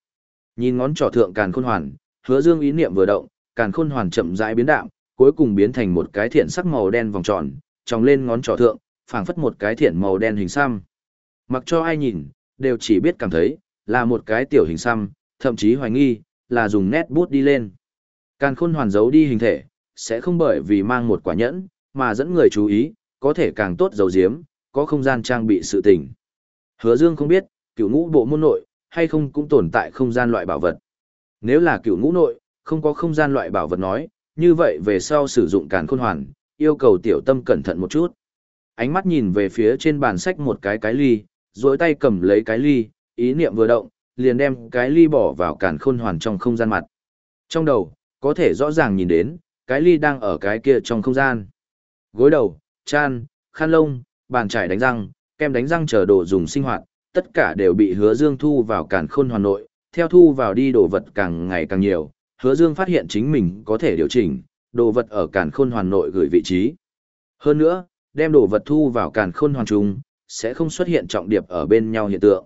Nhìn ngón trỏ thượng càn khôn hoàn, hứa dương ý niệm vừa động, càn khôn hoàn chậm rãi biến đạm, cuối cùng biến thành một cái thiện sắc màu đen vòng tròn, tròng lên ngón trỏ thượng, phảng phất một cái thiện màu đen hình xăm. Mặc cho ai nhìn, đều chỉ biết cảm thấy, là một cái tiểu hình xăm, thậm chí hoài nghi, là dùng nét bút đi lên. Càn khôn hoàn giấu đi hình thể, sẽ không bởi vì mang một quả nhẫn, mà dẫn người chú ý, có thể càng tốt giấu giếm, có không gian trang bị sự tình. Hứa Dương không biết, cựu ngũ bộ môn nội, hay không cũng tồn tại không gian loại bảo vật. Nếu là cựu ngũ nội, không có không gian loại bảo vật nói, như vậy về sau sử dụng càn khôn hoàn, yêu cầu tiểu tâm cẩn thận một chút. Ánh mắt nhìn về phía trên bàn sách một cái cái ly, duỗi tay cầm lấy cái ly, ý niệm vừa động, liền đem cái ly bỏ vào càn khôn hoàn trong không gian mặt. Trong đầu, có thể rõ ràng nhìn đến, cái ly đang ở cái kia trong không gian. Gối đầu, chan, khăn lông, bàn chải đánh răng, kem đánh răng chờ đồ dùng sinh hoạt, tất cả đều bị hứa dương thu vào càn khôn hoàn nội, theo thu vào đi đồ vật càng ngày càng nhiều, hứa dương phát hiện chính mình có thể điều chỉnh, đồ vật ở càn khôn hoàn nội gửi vị trí. Hơn nữa, đem đồ vật thu vào càn khôn hoàn trung, sẽ không xuất hiện trọng điệp ở bên nhau hiện tượng.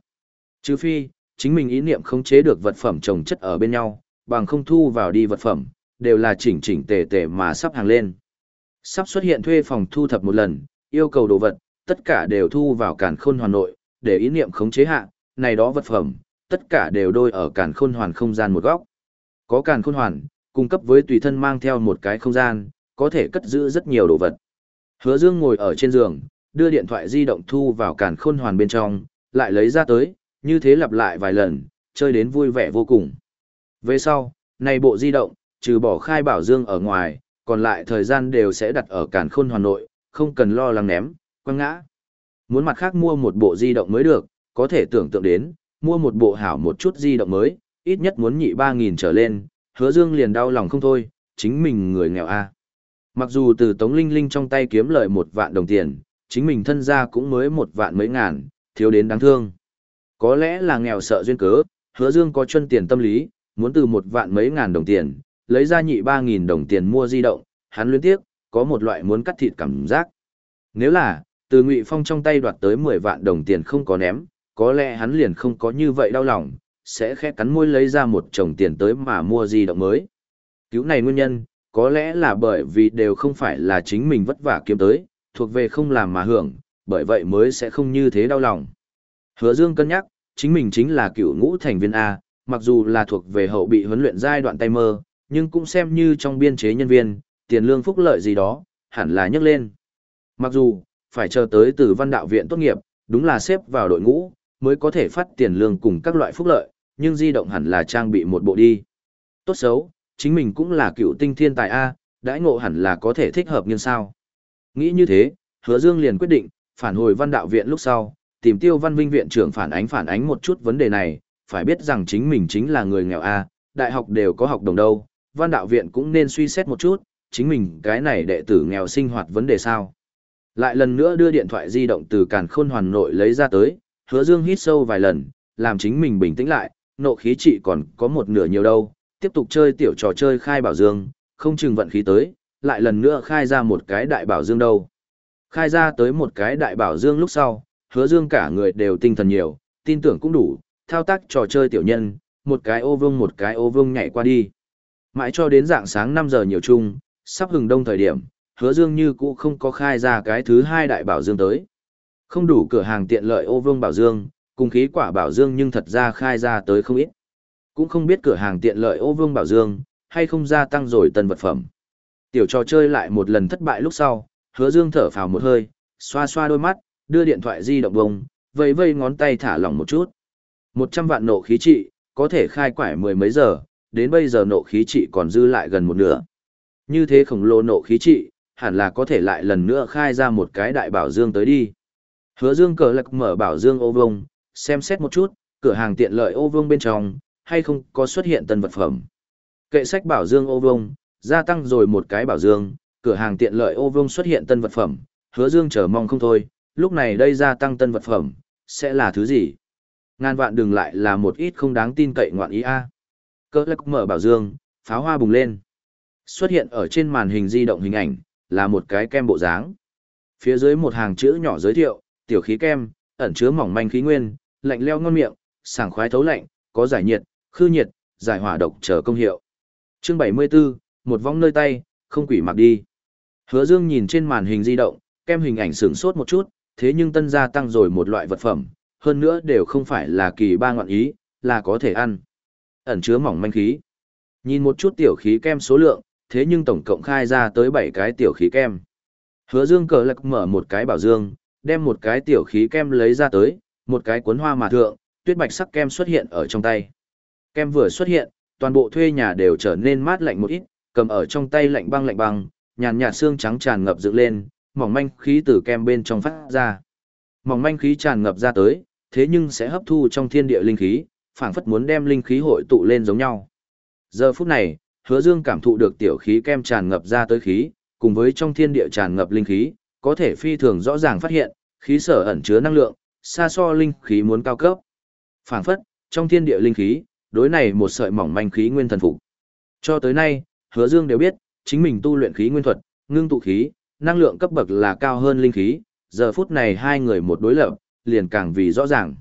Trừ phi, chính mình ý niệm không chế được vật phẩm trồng chất ở bên nhau, bằng không thu vào đi vật phẩm, đều là chỉnh chỉnh tề tề mà sắp hàng lên. Sắp xuất hiện thuê phòng thu thập một lần, yêu cầu đồ vật, tất cả đều thu vào càn khôn hoàn nội, để ý niệm khống chế hạ, này đó vật phẩm, tất cả đều đôi ở càn khôn hoàn không gian một góc. Có càn khôn hoàn, cung cấp với tùy thân mang theo một cái không gian, có thể cất giữ rất nhiều đồ vật. Hứa Dương ngồi ở trên giường, đưa điện thoại di động thu vào càn khôn hoàn bên trong, lại lấy ra tới, như thế lặp lại vài lần, chơi đến vui vẻ vô cùng. Về sau, này bộ di động, trừ bỏ khai bảo dương ở ngoài, còn lại thời gian đều sẽ đặt ở càn khôn hoàn nội, không cần lo lắng ném, quăng ngã. Muốn mặt khác mua một bộ di động mới được, có thể tưởng tượng đến, mua một bộ hảo một chút di động mới, ít nhất muốn nhị ba nghìn trở lên, hứa dương liền đau lòng không thôi, chính mình người nghèo a. Mặc dù từ Tống Linh Linh trong tay kiếm lợi một vạn đồng tiền, chính mình thân gia cũng mới một vạn mấy ngàn, thiếu đến đáng thương. Có lẽ là nghèo sợ duyên cớ, hứa dương có chân tiền tâm lý, muốn từ một vạn mấy ngàn đồng tiền, lấy ra nhị ba nghìn đồng tiền mua di động, hắn luyến tiếc, có một loại muốn cắt thịt cảm giác. Nếu là, từ Ngụy Phong trong tay đoạt tới 10 vạn đồng tiền không có ném, có lẽ hắn liền không có như vậy đau lòng, sẽ khẽ cắn môi lấy ra một chồng tiền tới mà mua di động mới. Cứu này nguyên nhân, có lẽ là bởi vì đều không phải là chính mình vất vả kiếm tới, thuộc về không làm mà hưởng, bởi vậy mới sẽ không như thế đau lòng. Hứa Dương cân nhắc, chính mình chính là cựu ngũ thành viên A, mặc dù là thuộc về hậu bị huấn luyện giai đoạn tay mơ, nhưng cũng xem như trong biên chế nhân viên, tiền lương phúc lợi gì đó, hẳn là nhấc lên. Mặc dù, phải chờ tới từ văn đạo viện tốt nghiệp, đúng là xếp vào đội ngũ, mới có thể phát tiền lương cùng các loại phúc lợi, nhưng di động hẳn là trang bị một bộ đi. Tốt xấu, chính mình cũng là cựu tinh thiên tài A, đãi ngộ hẳn là có thể thích hợp như sao. Nghĩ như thế, hứa dương liền quyết định, phản hồi văn đạo viện lúc sau, tìm tiêu văn vinh viện trưởng phản ánh phản ánh một chút vấn đề này, phải biết rằng chính mình chính là người nghèo A, đại học đều có học đồng đâu, văn đạo viện cũng nên suy xét một chút, chính mình cái này đệ tử nghèo sinh hoạt vấn đề sao. Lại lần nữa đưa điện thoại di động từ càn khôn hoàn nội lấy ra tới, hứa dương hít sâu vài lần, làm chính mình bình tĩnh lại, nộ khí trị còn có một nửa nhiều đâu, tiếp tục chơi tiểu trò chơi khai bảo dương, không chừng vận khí tới, lại lần nữa khai ra một cái đại bảo dương đâu. Khai ra tới một cái đại bảo dương lúc sau, hứa dương cả người đều tinh thần nhiều, tin tưởng cũng đủ, thao tác trò chơi tiểu nhân, một cái ô vương một cái ô vương nhảy qua đi. Mãi cho đến dạng sáng 5 giờ nhiều chung, sắp hừng đông thời điểm, hứa dương như cũ không có khai ra cái thứ hai đại bảo dương tới. Không đủ cửa hàng tiện lợi ô vương bảo dương, cùng khí quả bảo dương nhưng thật ra khai ra tới không ít. Cũng không biết cửa hàng tiện lợi ô vương bảo dương, hay không gia tăng rồi tân vật phẩm. Tiểu trò chơi lại một lần thất bại lúc sau, hứa dương thở phào một hơi, xoa xoa đôi mắt, đưa điện thoại di động bông, vây vây ngón tay thả lỏng một chút. Một trăm vạn nộ khí trị, có thể khai quải mười mấy giờ, đến bây giờ nộ khí trị còn dư lại gần một nửa. Như thế khổng lồ nộ khí trị, hẳn là có thể lại lần nữa khai ra một cái đại bảo dương tới đi. Hứa dương cờ lạc mở bảo dương ô vông, xem xét một chút, cửa hàng tiện lợi ô vương bên trong, hay không có xuất hiện tân vật phẩm. Kệ sách bảo dương ô vương, gia tăng rồi một cái bảo dương, cửa hàng tiện lợi ô vương xuất hiện tân vật phẩm, hứa dương chờ mong không thôi, lúc này đây gia tăng tân vật phẩm, sẽ là thứ gì? Ngàn vạn đừng lại là một ít không đáng tin cậy ngoạn ý a. Cơ lắc mở bảo dương, pháo hoa bùng lên. Xuất hiện ở trên màn hình di động hình ảnh, là một cái kem bộ dáng. Phía dưới một hàng chữ nhỏ giới thiệu, tiểu khí kem, ẩn chứa mỏng manh khí nguyên, lạnh leo ngon miệng, sảng khoái thấu lạnh, có giải nhiệt, khư nhiệt, giải hỏa độc chờ công hiệu. Chương 74, một vong nơi tay, không quỷ mặc đi. Hứa Dương nhìn trên màn hình di động, kem hình ảnh sửng sốt một chút, thế nhưng tân gia tăng rồi một loại vật phẩm, hơn nữa đều không phải là kỳ ba ngọn ý, là có thể ăn. Ẩn chứa mỏng manh khí. Nhìn một chút tiểu khí kem số lượng, thế nhưng tổng cộng khai ra tới 7 cái tiểu khí kem. Hứa Dương cờ lạc mở một cái bảo dương, đem một cái tiểu khí kem lấy ra tới, một cái cuốn hoa mà thượng, tuyết bạch sắc kem xuất hiện ở trong tay. Kem vừa xuất hiện, toàn bộ thuê nhà đều trở nên mát lạnh một ít, cầm ở trong tay lạnh băng lạnh băng, nhàn nhạt xương trắng tràn ngập dựng lên, mỏng manh khí từ kem bên trong phát ra. Mỏng manh khí tràn ngập ra tới, thế nhưng sẽ hấp thu trong thiên địa linh khí, phảng phất muốn đem linh khí hội tụ lên giống nhau. Giờ phút này, Hứa Dương cảm thụ được tiểu khí kem tràn ngập ra tới khí, cùng với trong thiên địa tràn ngập linh khí, có thể phi thường rõ ràng phát hiện, khí sở ẩn chứa năng lượng, xa so linh khí muốn cao cấp. Phảng phất, trong thiên địa linh khí, đối này một sợi mỏng manh khí nguyên thần phục. Cho tới nay, Hứa Dương đều biết, chính mình tu luyện khí nguyên thuật, ngưng tụ khí, năng lượng cấp bậc là cao hơn linh khí, giờ phút này hai người một đối lập, liền càng vì rõ ràng.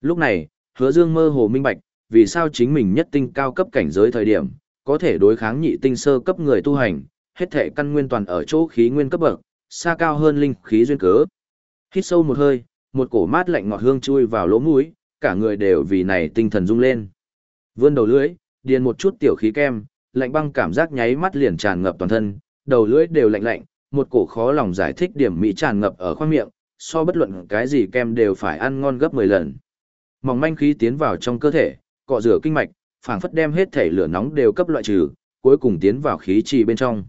Lúc này, Hứa Dương mơ hồ minh bạch, vì sao chính mình nhất tinh cao cấp cảnh giới thời điểm, có thể đối kháng nhị tinh sơ cấp người tu hành, hết thể căn nguyên toàn ở chỗ khí nguyên cấp bậc, xa cao hơn linh khí duyên cớ. Hít sâu một hơi, một cổ mát lạnh ngọt hương chui vào lỗ mũi, cả người đều vì này tinh thần rung lên. Vươn đầu lưỡi, điền một chút tiểu khí kem, lạnh băng cảm giác nháy mắt liền tràn ngập toàn thân, đầu lưỡi đều lạnh lạnh, một cổ khó lòng giải thích điểm mỹ tràn ngập ở khoang miệng, so bất luận cái gì kem đều phải ăn ngon gấp 10 lần. mỏng manh khí tiến vào trong cơ thể, cọ rửa kinh mạch, phảng phất đem hết thể lửa nóng đều cấp loại trừ, cuối cùng tiến vào khí trì bên trong.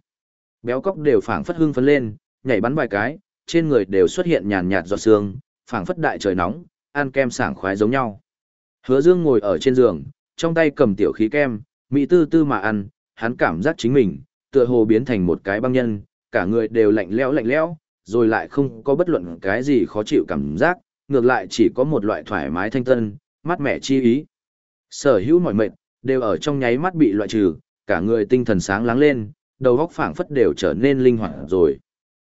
Béo cóc đều phảng phất hưng phấn lên, nhảy bắn vài cái, trên người đều xuất hiện nhàn nhạt giọt sương, phảng phất đại trời nóng, ăn kem sảng khoái giống nhau. Hứa Dương ngồi ở trên giường, trong tay cầm tiểu khí kem, mỹ tư tư mà ăn, hắn cảm giác chính mình, tựa hồ biến thành một cái băng nhân, cả người đều lạnh lẽo lạnh lẽo, rồi lại không có bất luận cái gì khó chịu cảm giác, ngược lại chỉ có một loại thoải mái thanh tân, mát mẻ chi ý. Sở hữu mọi mệt, đều ở trong nháy mắt bị loại trừ, cả người tinh thần sáng láng lên, đầu óc phảng phất đều trở nên linh hoạt rồi.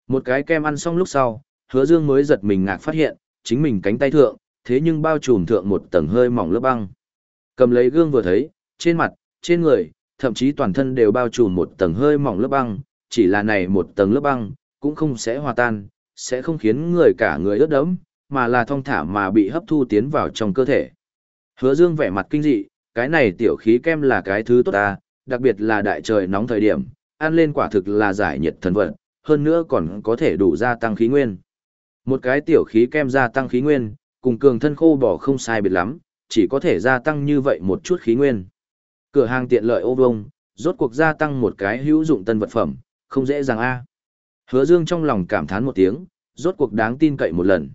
Một cái kem ăn xong lúc sau, hứa dương mới giật mình ngạc phát hiện, chính mình cánh tay thượng, thế nhưng bao trùm thượng một tầng hơi mỏng lớp băng. Cầm lấy gương vừa thấy, trên mặt, trên người, thậm chí toàn thân đều bao trùm một tầng hơi mỏng lớp băng, chỉ là này một tầng lớp băng, cũng không sẽ hòa tan, sẽ không khiến người cả người ướt đẫm, mà là thong thả mà bị hấp thu tiến vào trong cơ thể. Hứa Dương vẻ mặt kinh dị, cái này tiểu khí kem là cái thứ tốt ta, đặc biệt là đại trời nóng thời điểm, ăn lên quả thực là giải nhiệt thần vật, hơn nữa còn có thể đủ gia tăng khí nguyên. Một cái tiểu khí kem gia tăng khí nguyên, cùng cường thân khô bỏ không sai biệt lắm, chỉ có thể gia tăng như vậy một chút khí nguyên. Cửa hàng tiện lợi ô vông, rốt cuộc gia tăng một cái hữu dụng tân vật phẩm, không dễ dàng a. Hứa Dương trong lòng cảm thán một tiếng, rốt cuộc đáng tin cậy một lần.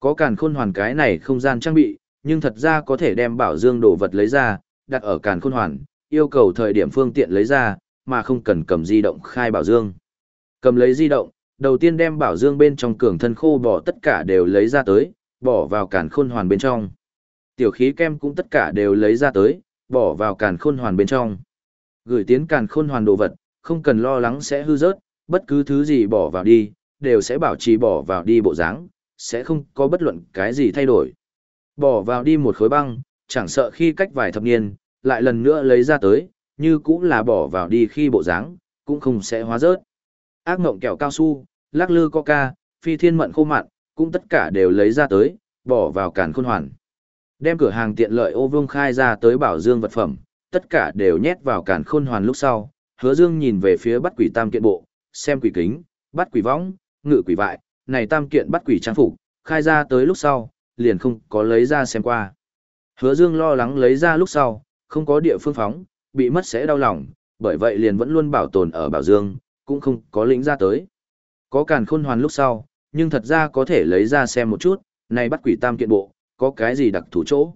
Có càn khôn hoàn cái này không gian trang bị, nhưng thật ra có thể đem bảo dương đồ vật lấy ra, đặt ở càn khôn hoàn, yêu cầu thời điểm phương tiện lấy ra, mà không cần cầm di động khai bảo dương. Cầm lấy di động, đầu tiên đem bảo dương bên trong cường thân khô bỏ tất cả đều lấy ra tới, bỏ vào càn khôn hoàn bên trong. Tiểu khí kem cũng tất cả đều lấy ra tới, bỏ vào càn khôn hoàn bên trong. Gửi tiến càn khôn hoàn đồ vật, không cần lo lắng sẽ hư rớt, bất cứ thứ gì bỏ vào đi, đều sẽ bảo trì bỏ vào đi bộ dáng, sẽ không có bất luận cái gì thay đổi. Bỏ vào đi một khối băng, chẳng sợ khi cách vài thập niên, lại lần nữa lấy ra tới, như cũng là bỏ vào đi khi bộ dáng, cũng không sẽ hóa rớt. Ác mộng kẹo cao su, lắc lư coca, phi thiên mận khô mặn, cũng tất cả đều lấy ra tới, bỏ vào càn khôn hoàn. Đem cửa hàng tiện lợi ô vương khai ra tới bảo dương vật phẩm, tất cả đều nhét vào càn khôn hoàn lúc sau. Hứa dương nhìn về phía bắt quỷ tam kiện bộ, xem quỷ kính, bắt quỷ võng, ngự quỷ vại, này tam kiện bắt quỷ trang phục, khai ra tới lúc sau, liền không có lấy ra xem qua. Hứa dương lo lắng lấy ra lúc sau, không có địa phương phóng, bị mất sẽ đau lòng, bởi vậy liền vẫn luôn bảo tồn ở bảo dương, cũng không có lĩnh ra tới. Có càn khôn hoàn lúc sau, nhưng thật ra có thể lấy ra xem một chút, này bắt quỷ tam kiện bộ, có cái gì đặc thù chỗ.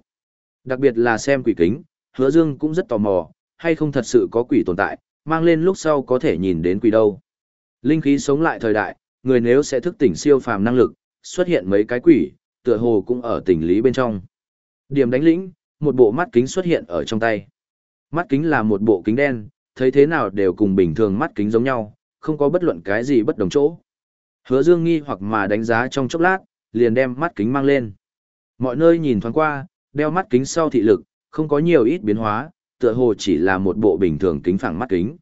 Đặc biệt là xem quỷ kính, hứa dương cũng rất tò mò, hay không thật sự có quỷ tồn tại, mang lên lúc sau có thể nhìn đến quỷ đâu. Linh khí sống lại thời đại, người nếu sẽ thức tỉnh siêu phàm năng lực, xuất hiện mấy cái quỷ, tựa hồ cũng ở tỉnh lý bên trong. Điểm đánh lĩnh, một bộ mắt kính xuất hiện ở trong tay. Mắt kính là một bộ kính đen, thấy thế nào đều cùng bình thường mắt kính giống nhau, không có bất luận cái gì bất đồng chỗ. Hứa Dương nghi hoặc mà đánh giá trong chốc lát, liền đem mắt kính mang lên. Mọi nơi nhìn thoáng qua, đeo mắt kính sau thị lực, không có nhiều ít biến hóa, tựa hồ chỉ là một bộ bình thường kính phẳng mắt kính.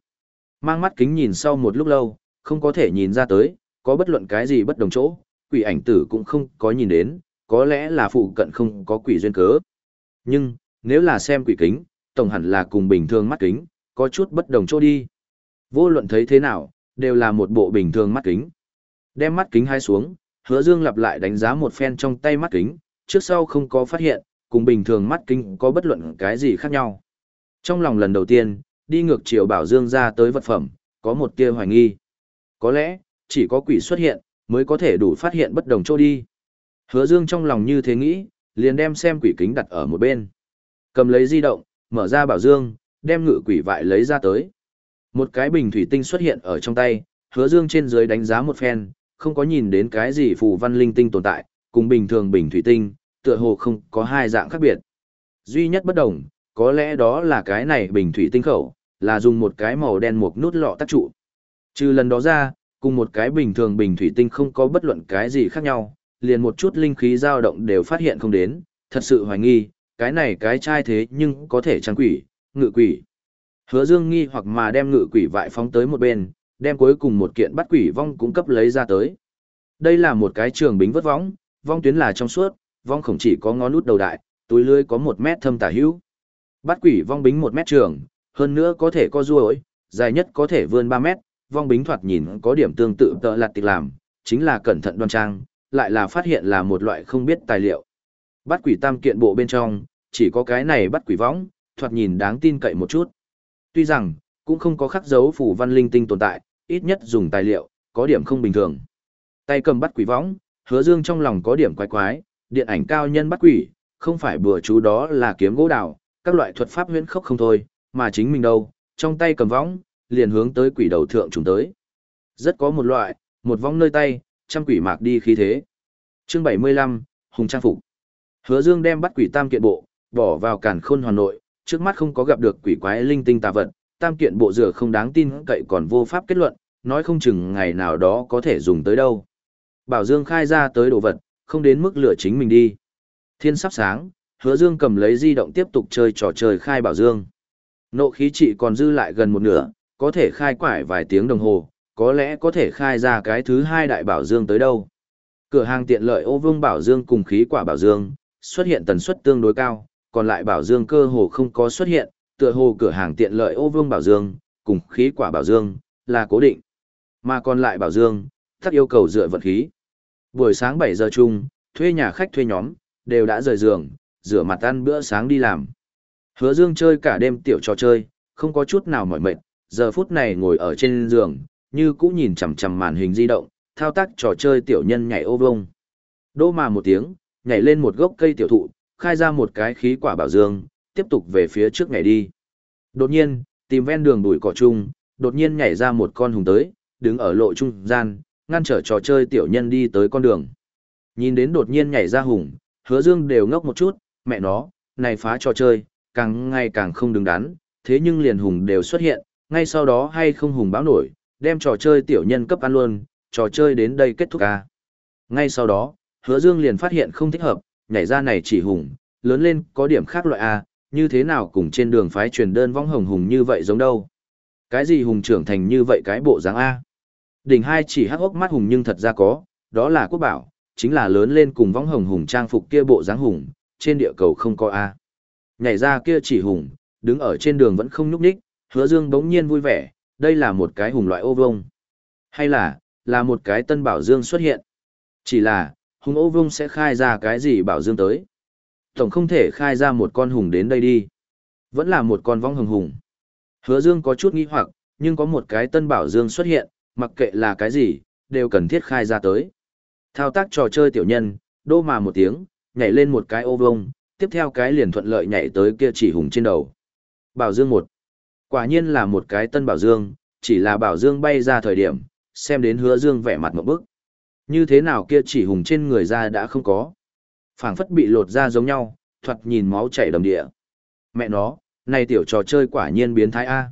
Mang mắt kính nhìn sau một lúc lâu, không có thể nhìn ra tới, có bất luận cái gì bất đồng chỗ, quỷ ảnh tử cũng không có nhìn đến, có lẽ là phụ cận không có quỷ duyên cớ. Nhưng, nếu là xem quỷ kính, tổng hẳn là cùng bình thường mắt kính, có chút bất đồng chỗ đi. Vô luận thấy thế nào, đều là một bộ bình thường mắt kính. Đem mắt kính hai xuống, hứa dương lặp lại đánh giá một phen trong tay mắt kính, trước sau không có phát hiện, cùng bình thường mắt kính có bất luận cái gì khác nhau. Trong lòng lần đầu tiên, đi ngược chiều bảo dương ra tới vật phẩm, có một tia hoài nghi. Có lẽ, chỉ có quỷ xuất hiện, mới có thể đủ phát hiện bất đồng chỗ đi. Hứa dương trong lòng như thế nghĩ, liền đem xem quỷ kính đặt ở một bên. Cầm lấy di động, mở ra bảo dương, đem ngự quỷ vại lấy ra tới. Một cái bình thủy tinh xuất hiện ở trong tay, hứa dương trên dưới đánh giá một phen, không có nhìn đến cái gì phù văn linh tinh tồn tại, cùng bình thường bình thủy tinh, tựa hồ không có hai dạng khác biệt. Duy nhất bất đồng, có lẽ đó là cái này bình thủy tinh khẩu, là dùng một cái màu đen một nút lọ tác trụ. Trừ lần đó ra, cùng một cái bình thường bình thủy tinh không có bất luận cái gì khác nhau, liền một chút linh khí dao động đều phát hiện không đến, thật sự hoài nghi, cái này cái chai thế nhưng có thể trang quỷ, ngự quỷ. Hứa Dương nghi hoặc mà đem ngự quỷ vại phóng tới một bên, đem cuối cùng một kiện bắt quỷ vong cung cấp lấy ra tới. Đây là một cái trường bính vớt vong, vong tuyến là trong suốt, vong khổng chỉ có ngón út đầu đại, túi lưới có một mét thâm tả hữu. Bắt quỷ vong bính một mét trường, hơn nữa có thể co ruồi, dài nhất có thể vươn 3 mét, vong bính thoạt nhìn có điểm tương tự tợ lạt tịch làm, chính là cẩn thận đoan trang, lại là phát hiện là một loại không biết tài liệu. Bắt quỷ tam kiện bộ bên trong, chỉ có cái này bắt quỷ vong, thoạt nhìn đáng tin cậy một chút. Tuy rằng, cũng không có khắc dấu phủ văn linh tinh tồn tại, ít nhất dùng tài liệu, có điểm không bình thường. Tay cầm bắt quỷ võng, hứa dương trong lòng có điểm quái quái, điện ảnh cao nhân bắt quỷ, không phải bừa chú đó là kiếm gỗ đào, các loại thuật pháp huyễn khốc không thôi, mà chính mình đâu, trong tay cầm võng, liền hướng tới quỷ đầu thượng chúng tới. Rất có một loại, một vong nơi tay, trăm quỷ mạc đi khí thế. Chương 75, Hùng Trang Phục. Hứa Dương đem bắt quỷ tam kiện bộ, bỏ vào càn khôn hoàn nội, trước mắt không có gặp được quỷ quái linh tinh tà vật, tam kiện bộ dừa không đáng tin cậy còn vô pháp kết luận, nói không chừng ngày nào đó có thể dùng tới đâu. Bảo Dương khai ra tới đồ vật, không đến mức lửa chính mình đi. Thiên sắp sáng, Hứa Dương cầm lấy di động tiếp tục chơi trò chơi khai Bảo Dương. Nộ khí trị còn dư lại gần một nửa, có thể khai quải vài tiếng đồng hồ, có lẽ có thể khai ra cái thứ hai đại Bảo Dương tới đâu. Cửa hàng tiện lợi ô vương Bảo Dương cùng khí quả Bảo Dương, xuất hiện tần suất tương đối cao, còn lại Bảo Dương cơ hồ không có xuất hiện, tựa hồ cửa hàng tiện lợi ô vương Bảo Dương, cùng khí quả Bảo Dương, là cố định. Mà còn lại Bảo Dương, tất yêu cầu dựa vận khí. Buổi sáng 7 giờ chung, thuê nhà khách thuê nhóm, đều đã rời giường, rửa mặt ăn bữa sáng đi làm. Hứa Dương chơi cả đêm tiểu trò chơi, không có chút nào mỏi mệt, giờ phút này ngồi ở trên giường, như cũ nhìn chằm chằm màn hình di động, thao tác trò chơi tiểu nhân nhảy ô vông. Đô mà một tiếng, nhảy lên một gốc cây tiểu thụ, khai ra một cái khí quả bảo dương, tiếp tục về phía trước nhảy đi. Đột nhiên, tìm ven đường đuổi cỏ chung, đột nhiên nhảy ra một con hùng tới, đứng ở lộ trung gian, ngăn trở trò chơi tiểu nhân đi tới con đường. Nhìn đến đột nhiên nhảy ra hùng, hứa dương đều ngốc một chút, mẹ nó, này phá trò chơi, càng ngày càng không đứng đắn, thế nhưng liền hùng đều xuất hiện, ngay sau đó hay không hùng báo nổi, đem trò chơi tiểu nhân cấp ăn luôn, trò chơi đến đây kết thúc ca. Ngay sau đó, hứa dương liền phát hiện không thích hợp, nhảy ra này chỉ hùng, lớn lên có điểm khác loại A, như thế nào cùng trên đường phái truyền đơn vong hồng hùng như vậy giống đâu. Cái gì hùng trưởng thành như vậy cái bộ dáng A. Đỉnh hai chỉ hắc ốc mắt hùng nhưng thật ra có, đó là quốc bảo, chính là lớn lên cùng vong hồng hùng trang phục kia bộ dáng hùng, trên địa cầu không có A. Nhảy ra kia chỉ hùng, đứng ở trên đường vẫn không nhúc nhích, hứa dương bỗng nhiên vui vẻ, đây là một cái hùng loại ô vông. Hay là, là một cái tân bảo dương xuất hiện. Chỉ là, hùng ô vông sẽ khai ra cái gì bảo dương tới. Tổng không thể khai ra một con hùng đến đây đi. Vẫn là một con vong hồng hùng. Hứa dương có chút nghi hoặc, nhưng có một cái tân bảo dương xuất hiện, mặc kệ là cái gì, đều cần thiết khai ra tới. Thao tác trò chơi tiểu nhân, đô mà một tiếng, nhảy lên một cái ô vông, tiếp theo cái liền thuận lợi nhảy tới kia chỉ hùng trên đầu. Bảo Dương một, Quả nhiên là một cái tân Bảo Dương, chỉ là Bảo Dương bay ra thời điểm, xem đến hứa Dương vẻ mặt một bức. Như thế nào kia chỉ hùng trên người ra đã không có phảng phất bị lột ra giống nhau, thoạt nhìn máu chảy đầm địa. Mẹ nó, này tiểu trò chơi quả nhiên biến thái A.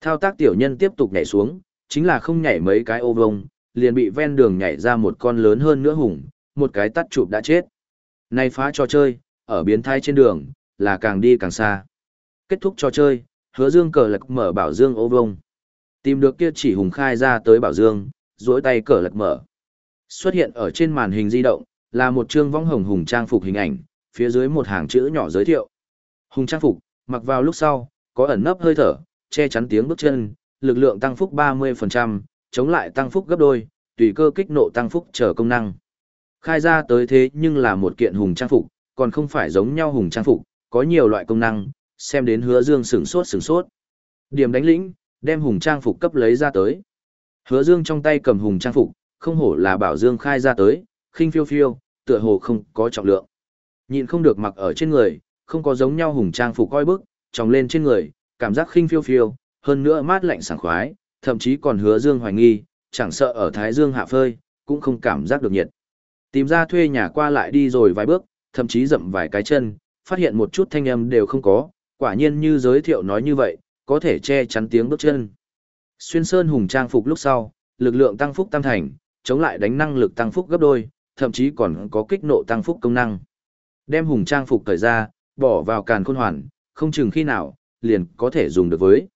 Thao tác tiểu nhân tiếp tục nhảy xuống, chính là không nhảy mấy cái ô vông, liền bị ven đường nhảy ra một con lớn hơn nữa hùng, một cái tắt chụp đã chết. Này phá trò chơi, ở biến thái trên đường, là càng đi càng xa. Kết thúc trò chơi, hứa dương cờ lật mở bảo dương ô vông. Tìm được kia chỉ hùng khai ra tới bảo dương, duỗi tay cờ lật mở. Xuất hiện ở trên màn hình di động, là một chương vong hồng hùng trang phục hình ảnh, phía dưới một hàng chữ nhỏ giới thiệu. Hùng trang phục, mặc vào lúc sau, có ẩn nấp hơi thở, che chắn tiếng bước chân, lực lượng tăng phúc 30%, chống lại tăng phúc gấp đôi, tùy cơ kích nộ tăng phúc trở công năng. Khai ra tới thế nhưng là một kiện hùng trang phục, còn không phải giống nhau hùng trang phục, có nhiều loại công năng, xem đến hứa dương sửng sốt sửng sốt. Điểm đánh lĩnh, đem hùng trang phục cấp lấy ra tới. Hứa dương trong tay cầm hùng trang phục, không hổ là bảo dương khai ra tới, khinh phiêu phiêu, tựa hồ không có trọng lượng. Nhìn không được mặc ở trên người, không có giống nhau hùng trang phục coi bức, tròng lên trên người, cảm giác khinh phiêu phiêu, hơn nữa mát lạnh sảng khoái, thậm chí còn hứa dương hoài nghi, chẳng sợ ở Thái Dương hạ phơi, cũng không cảm giác được nhiệt. Tìm ra thuê nhà qua lại đi rồi vài bước, thậm chí dậm vài cái chân, phát hiện một chút thanh âm đều không có, quả nhiên như giới thiệu nói như vậy, có thể che chắn tiếng bước chân. Xuyên sơn hùng trang phục lúc sau, lực lượng tăng phúc tam thành, chống lại đánh năng lực tăng phúc gấp đôi, thậm chí còn có kích nộ tăng phúc công năng. Đem hùng trang phục thời ra, bỏ vào càn khôn hoàn, không chừng khi nào, liền có thể dùng được với.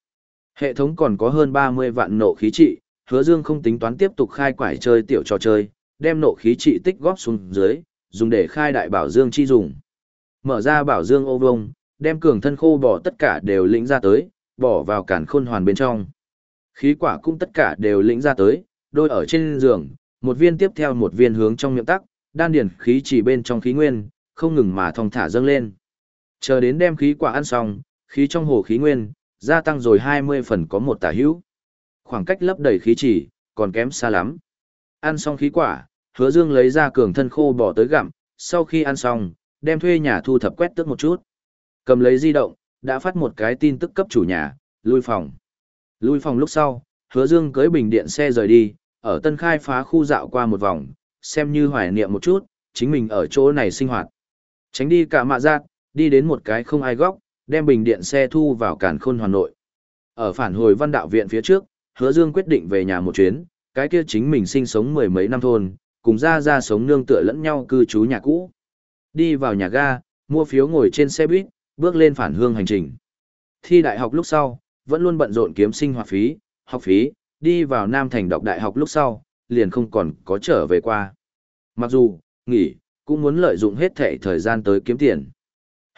Hệ thống còn có hơn 30 vạn nộ khí trị, hứa dương không tính toán tiếp tục khai quải chơi tiểu trò chơi, đem nộ khí trị tích góp xuống dưới, dùng để khai đại bảo dương chi dùng. Mở ra bảo dương ô vông, đem cường thân khô bỏ tất cả đều lĩnh ra tới, bỏ vào càn khôn hoàn bên trong. Khí quả cũng tất cả đều lĩnh ra tới, đôi ở trên giường, một viên tiếp theo một viên hướng trong miệng tắc, đan điển khí chỉ bên trong khí nguyên, không ngừng mà thong thả dâng lên. Chờ đến đem khí quả ăn xong, khí trong hồ khí nguyên, gia tăng rồi 20 phần có một tả hữu. Khoảng cách lấp đầy khí chỉ, còn kém xa lắm. Ăn xong khí quả, hứa dương lấy ra cường thân khô bỏ tới gặm, sau khi ăn xong, đem thuê nhà thu thập quét tước một chút. Cầm lấy di động, đã phát một cái tin tức cấp chủ nhà, lui phòng. Lui phòng lúc sau, hứa dương cưới bình điện xe rời đi, ở tân khai phá khu dạo qua một vòng, xem như hoài niệm một chút, chính mình ở chỗ này sinh hoạt. Tránh đi cả mạ giác, đi đến một cái không ai góc, đem bình điện xe thu vào cản khôn Hà Nội. Ở phản hồi văn đạo viện phía trước, hứa dương quyết định về nhà một chuyến, cái kia chính mình sinh sống mười mấy năm thôn, cùng ra ra sống nương tựa lẫn nhau cư trú nhà cũ. Đi vào nhà ga, mua phiếu ngồi trên xe buýt, bước lên phản hương hành trình. Thi đại học lúc sau, vẫn luôn bận rộn kiếm sinh hoạt phí, học phí, đi vào Nam Thành đọc đại học lúc sau, liền không còn có trở về qua. Mặc dù, nghỉ, cũng muốn lợi dụng hết thệ thời gian tới kiếm tiền.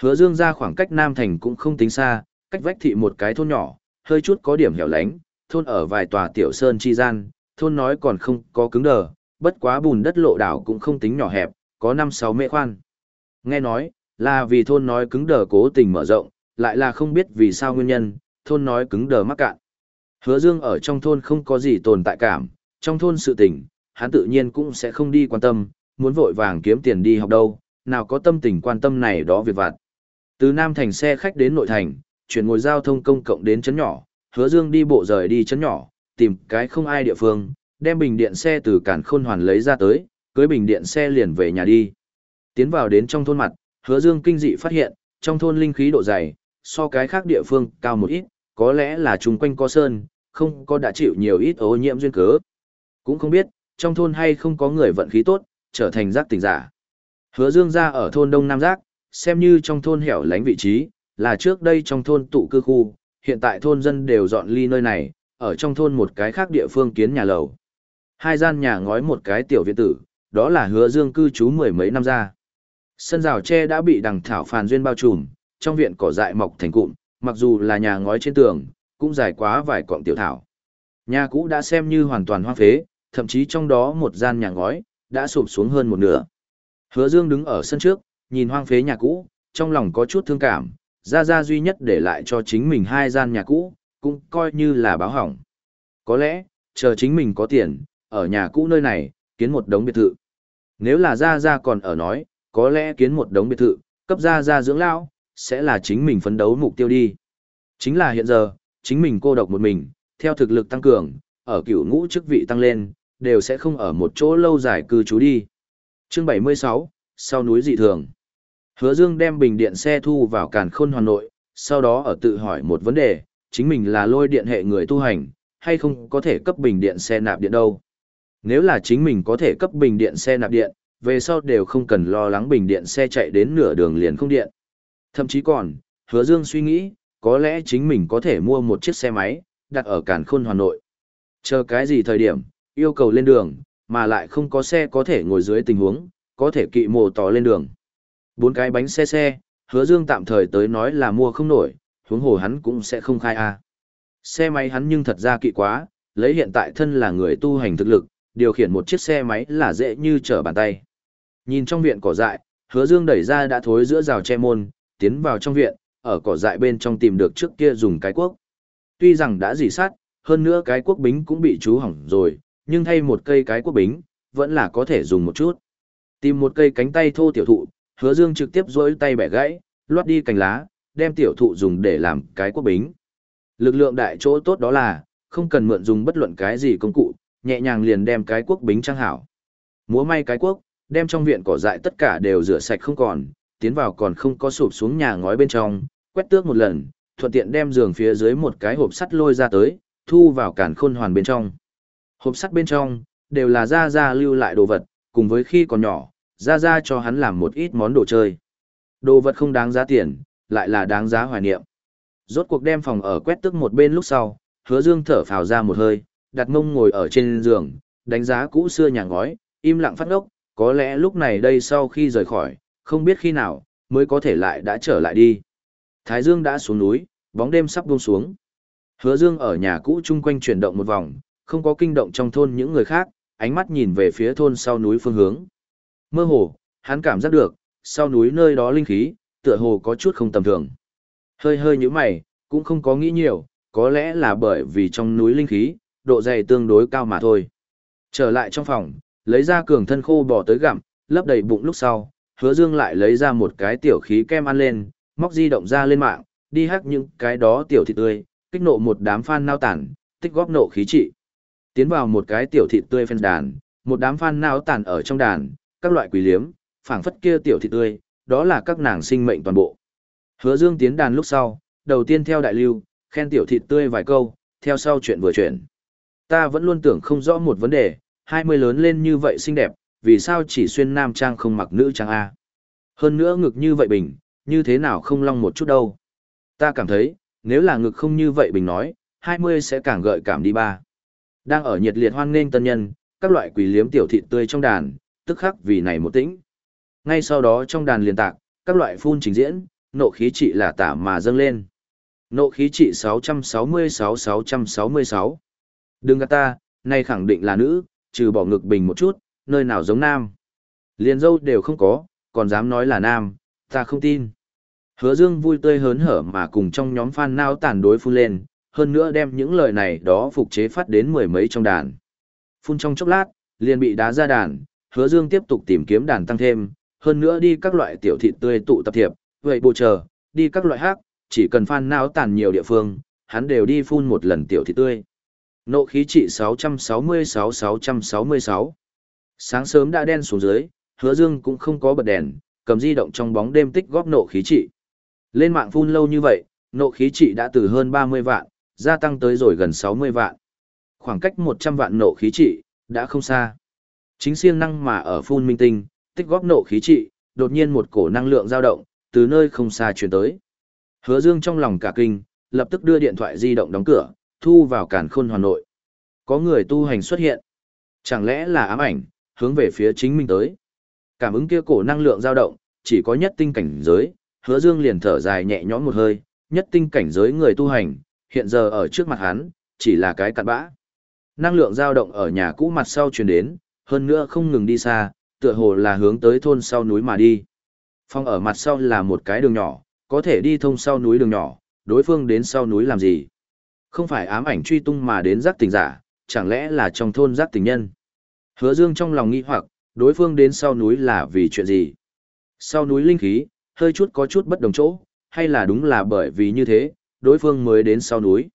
Hứa Dương ra khoảng cách Nam Thành cũng không tính xa, cách vách thị một cái thôn nhỏ, hơi chút có điểm hẻo lánh, thôn ở vài tòa tiểu sơn chi gian, thôn nói còn không có cứng đờ, bất quá bùn đất lộ đảo cũng không tính nhỏ hẹp, có 5-6 mễ khoan. Nghe nói, là vì thôn nói cứng đờ cố tình mở rộng, lại là không biết vì sao nguyên nhân, thôn nói cứng đờ mắc cạn. Hứa Dương ở trong thôn không có gì tồn tại cảm, trong thôn sự tình, hắn tự nhiên cũng sẽ không đi quan tâm, muốn vội vàng kiếm tiền đi học đâu, nào có tâm tình quan tâm này đó việc vặt. Từ Nam Thành xe khách đến nội thành, chuyển ngồi giao thông công cộng đến chấn nhỏ, Hứa Dương đi bộ rời đi chấn nhỏ, tìm cái không ai địa phương, đem bình điện xe từ cản khôn hoàn lấy ra tới, cưới bình điện xe liền về nhà đi. Tiến vào đến trong thôn mặt, Hứa Dương kinh dị phát hiện, trong thôn linh khí độ dày, so cái khác địa phương cao một ít, có lẽ là chung quanh có sơn, không có đã chịu nhiều ít ô nhiễm duyên cớ. Cũng không biết, trong thôn hay không có người vận khí tốt, trở thành giác tỉnh giả. Hứa Dương ra ở thôn Đông Nam Giác, xem như trong thôn hẻo lánh vị trí, là trước đây trong thôn tụ cư khu, hiện tại thôn dân đều dọn ly nơi này, ở trong thôn một cái khác địa phương kiến nhà lầu. Hai gian nhà ngói một cái tiểu viện tử, đó là hứa dương cư trú mười mấy năm ra. Sân rào tre đã bị đằng thảo phàn duyên bao trùm, trong viện cỏ dại mọc thành cụm, mặc dù là nhà ngói trên tường, cũng dài quá vài cọng tiểu thảo. Nhà cũ đã xem như hoàn toàn hoang phế, thậm chí trong đó một gian nhà ngói, đã sụp xuống hơn một nửa. Hứa Dương đứng ở sân trước, nhìn hoang phế nhà cũ, trong lòng có chút thương cảm, gia gia duy nhất để lại cho chính mình hai gian nhà cũ, cũng coi như là báo hỏng. Có lẽ, chờ chính mình có tiền, ở nhà cũ nơi này, kiến một đống biệt thự. Nếu là gia gia còn ở nói, có lẽ kiến một đống biệt thự, cấp gia gia dưỡng lão, sẽ là chính mình phấn đấu mục tiêu đi. Chính là hiện giờ, chính mình cô độc một mình, theo thực lực tăng cường, ở cửu ngũ chức vị tăng lên, đều sẽ không ở một chỗ lâu dài cư trú đi. Chương 76, sau núi dị thường. Hứa Dương đem bình điện xe thu vào càn khôn hoàn Nội, sau đó ở tự hỏi một vấn đề, chính mình là lôi điện hệ người tu hành, hay không có thể cấp bình điện xe nạp điện đâu. Nếu là chính mình có thể cấp bình điện xe nạp điện, về sau đều không cần lo lắng bình điện xe chạy đến nửa đường liền không điện. Thậm chí còn, hứa dương suy nghĩ, có lẽ chính mình có thể mua một chiếc xe máy, đặt ở Càn Khôn Hà Nội. Chờ cái gì thời điểm, yêu cầu lên đường, mà lại không có xe có thể ngồi dưới tình huống, có thể kỵ mồ tỏ lên đường. Bốn cái bánh xe xe, hứa dương tạm thời tới nói là mua không nổi, huống hồ hắn cũng sẽ không khai a. Xe máy hắn nhưng thật ra kỵ quá, lấy hiện tại thân là người tu hành thực lực, điều khiển một chiếc xe máy là dễ như trở bàn tay. Nhìn trong viện cỏ dại, hứa dương đẩy ra đã thối giữa rào che môn, tiến vào trong viện, ở cỏ dại bên trong tìm được trước kia dùng cái quốc. Tuy rằng đã dỉ sát, hơn nữa cái quốc bính cũng bị chú hỏng rồi, nhưng thay một cây cái quốc bính, vẫn là có thể dùng một chút. Tìm một cây cánh tay thô tiểu thụ, hứa dương trực tiếp dối tay bẻ gãy, loát đi cành lá, đem tiểu thụ dùng để làm cái quốc bính. Lực lượng đại chỗ tốt đó là, không cần mượn dùng bất luận cái gì công cụ, nhẹ nhàng liền đem cái quốc bính trang hảo. Múa may cái quốc, đem trong viện cỏ dại tất cả đều rửa sạch không còn, tiến vào còn không có sụp xuống nhà ngói bên trong, quét tước một lần, thuận tiện đem giường phía dưới một cái hộp sắt lôi ra tới, thu vào cản khôn hoàn bên trong. Hộp sắt bên trong, đều là gia gia lưu lại đồ vật, cùng với khi còn nhỏ, gia gia cho hắn làm một ít món đồ chơi. Đồ vật không đáng giá tiền, lại là đáng giá hoài niệm. Rốt cuộc đem phòng ở quét tức một bên lúc sau, hứa dương thở phào ra một hơi, đặt mông ngồi ở trên giường, đánh giá cũ xưa nhà ngói, im lặng phát ngốc, có lẽ lúc này đây sau khi rời khỏi, không biết khi nào, mới có thể lại đã trở lại đi. Thái dương đã xuống núi, bóng đêm sắp buông xuống. Hứa dương ở nhà cũ chung quanh chuyển động một vòng, không có kinh động trong thôn những người khác, ánh mắt nhìn về phía thôn sau núi phương hướng. Mơ hồ, hắn cảm giác được, sau núi nơi đó linh khí, tựa hồ có chút không tầm thường. Hơi hơi như mày, cũng không có nghĩ nhiều, có lẽ là bởi vì trong núi linh khí, độ dày tương đối cao mà thôi. Trở lại trong phòng, lấy ra cường thân khô bỏ tới gặm, lấp đầy bụng lúc sau, hứa dương lại lấy ra một cái tiểu khí kem ăn lên, móc di động ra lên mạng, đi hack những cái đó tiểu thịt tươi, kích nộ một đám fan nao tản, tích góp nộ khí trị. Tiến vào một cái tiểu thịt tươi phân đàn, một đám fan nao tản ở trong đàn, các loại quỷ liếm, phảng phất kia tiểu thịt tươi, đó là các nàng sinh mệnh toàn bộ. Hứa Dương tiến đàn lúc sau, đầu tiên theo đại lưu, khen tiểu thịt tươi vài câu, theo sau chuyện vừa chuyện. Ta vẫn luôn tưởng không rõ một vấn đề, hai mươi lớn lên như vậy xinh đẹp, vì sao chỉ xuyên nam trang không mặc nữ trang A. Hơn nữa ngực như vậy bình, như thế nào không long một chút đâu. Ta cảm thấy, nếu là ngực không như vậy bình nói, hai mươi sẽ càng gợi cảm đi ba. Đang ở nhiệt liệt hoan nghênh tân nhân, các loại quỷ liếm tiểu thịt tươi trong đàn, tức khắc vì này một tĩnh. Ngay sau đó trong đàn liên tạc, các loại phun trình diễn, nộ khí trị là tả mà dâng lên. Nộ khí trị 666-666. Đừng gạt ta, nay khẳng định là nữ, trừ bỏ ngực bình một chút, nơi nào giống nam. Liền dâu đều không có, còn dám nói là nam, ta không tin. Hứa Dương vui tươi hớn hở mà cùng trong nhóm fan nao tàn đối phun lên, hơn nữa đem những lời này đó phục chế phát đến mười mấy trong đàn. Phun trong chốc lát, liền bị đá ra đàn, Hứa Dương tiếp tục tìm kiếm đàn tăng thêm, hơn nữa đi các loại tiểu thịt tươi tụ tập thiệp, vậy bộ chờ, đi các loại hát, chỉ cần fan nao tàn nhiều địa phương, hắn đều đi phun một lần tiểu thịt tươi. Nộ khí trị 666-666. Sáng sớm đã đen xuống dưới, hứa dương cũng không có bật đèn, cầm di động trong bóng đêm tích góp nộ khí trị. Lên mạng phun lâu như vậy, nộ khí trị đã từ hơn 30 vạn, gia tăng tới rồi gần 60 vạn. Khoảng cách 100 vạn nộ khí trị, đã không xa. Chính siêng năng mà ở phun minh tinh, tích góp nộ khí trị, đột nhiên một cổ năng lượng dao động, từ nơi không xa truyền tới. Hứa Dương trong lòng cả kinh, lập tức đưa điện thoại di động đóng cửa, thu vào cản khôn hoàn nội. Có người tu hành xuất hiện. Chẳng lẽ là ám ảnh, hướng về phía chính mình tới. Cảm ứng kia cổ năng lượng dao động, chỉ có nhất tinh cảnh giới, hứa dương liền thở dài nhẹ nhõm một hơi, nhất tinh cảnh giới người tu hành, hiện giờ ở trước mặt hắn, chỉ là cái cặn bã. Năng lượng dao động ở nhà cũ mặt sau truyền đến, hơn nữa không ngừng đi xa, tựa hồ là hướng tới thôn sau núi mà đi. Phong ở mặt sau là một cái đường nhỏ, có thể đi thông sau núi đường nhỏ, đối phương đến sau núi làm gì? Không phải ám ảnh truy tung mà đến giác tình giả, chẳng lẽ là trong thôn giác tình nhân? Hứa Dương trong lòng nghi hoặc, đối phương đến sau núi là vì chuyện gì? Sau núi linh khí, hơi chút có chút bất đồng chỗ, hay là đúng là bởi vì như thế, đối phương mới đến sau núi?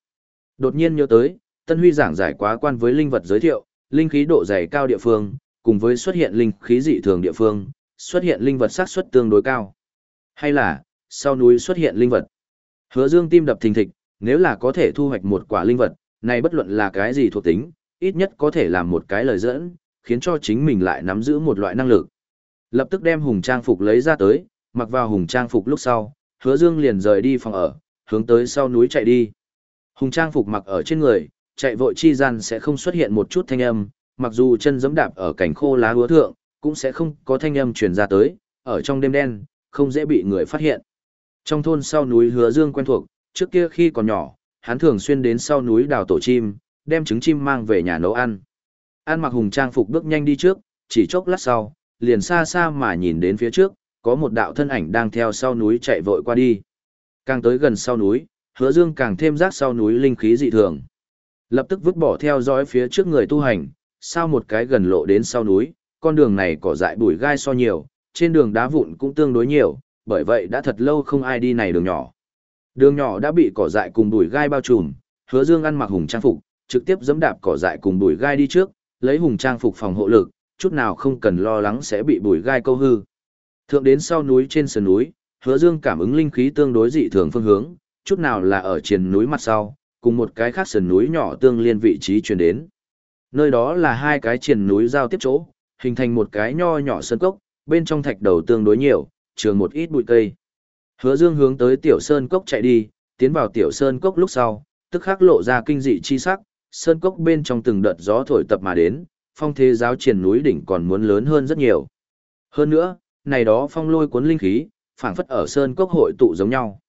Đột nhiên nhớ tới, Tân Huy giảng giải quá quan với linh vật giới thiệu, linh khí độ dày cao địa phương, cùng với xuất hiện linh khí dị thường địa phương, xuất hiện linh vật xác suất tương đối cao. Hay là, sau núi xuất hiện linh vật. Hứa Dương tim đập thình thịch, nếu là có thể thu hoạch một quả linh vật, này bất luận là cái gì thuộc tính, ít nhất có thể làm một cái lời dẫn, khiến cho chính mình lại nắm giữ một loại năng lực. Lập tức đem hùng trang phục lấy ra tới, mặc vào hùng trang phục lúc sau, hứa dương liền rời đi phòng ở, hướng tới sau núi chạy đi. Hùng trang phục mặc ở trên người, chạy vội chi gian sẽ không xuất hiện một chút thanh âm, mặc dù chân giẫm đạp ở cảnh khô lá hứa thượng, cũng sẽ không có thanh âm truyền ra tới, ở trong đêm đen, không dễ bị người phát hiện. Trong thôn sau núi hứa dương quen thuộc, trước kia khi còn nhỏ, hắn thường xuyên đến sau núi đào tổ chim, đem trứng chim mang về nhà nấu ăn. An mặc hùng trang phục bước nhanh đi trước, chỉ chốc lát sau, liền xa xa mà nhìn đến phía trước, có một đạo thân ảnh đang theo sau núi chạy vội qua đi. Càng tới gần sau núi, hứa dương càng thêm rác sau núi linh khí dị thường. Lập tức vứt bỏ theo dõi phía trước người tu hành, sao một cái gần lộ đến sau núi, con đường này cỏ dại bụi gai so nhiều, trên đường đá vụn cũng tương đối nhiều, bởi vậy đã thật lâu không ai đi này đường nhỏ. Đường nhỏ đã bị cỏ dại cùng bụi gai bao trùm, hứa dương ăn mặc hùng trang phục, trực tiếp giẫm đạp cỏ dại cùng bụi gai đi trước, lấy hùng trang phục phòng hộ lực, chút nào không cần lo lắng sẽ bị bụi gai câu hư. Thượng đến sau núi trên sườn núi, hứa dương cảm ứng linh khí tương đối dị thường phương hướng, chút nào là ở trên núi mặt sau, cùng một cái khác sườn núi nhỏ tương liên vị trí truyền đến. Nơi đó là hai cái triền núi giao tiếp chỗ, hình thành một cái nho nhỏ sơn cốc, bên trong thạch đầu tương đối nhiều, trường một ít bụi cây. Hứa Dương hướng tới tiểu sơn cốc chạy đi, tiến vào tiểu sơn cốc lúc sau, tức khắc lộ ra kinh dị chi sắc, sơn cốc bên trong từng đợt gió thổi tập mà đến, phong thế giáo triển núi đỉnh còn muốn lớn hơn rất nhiều. Hơn nữa, này đó phong lôi cuốn linh khí, phảng phất ở sơn cốc hội tụ giống nhau.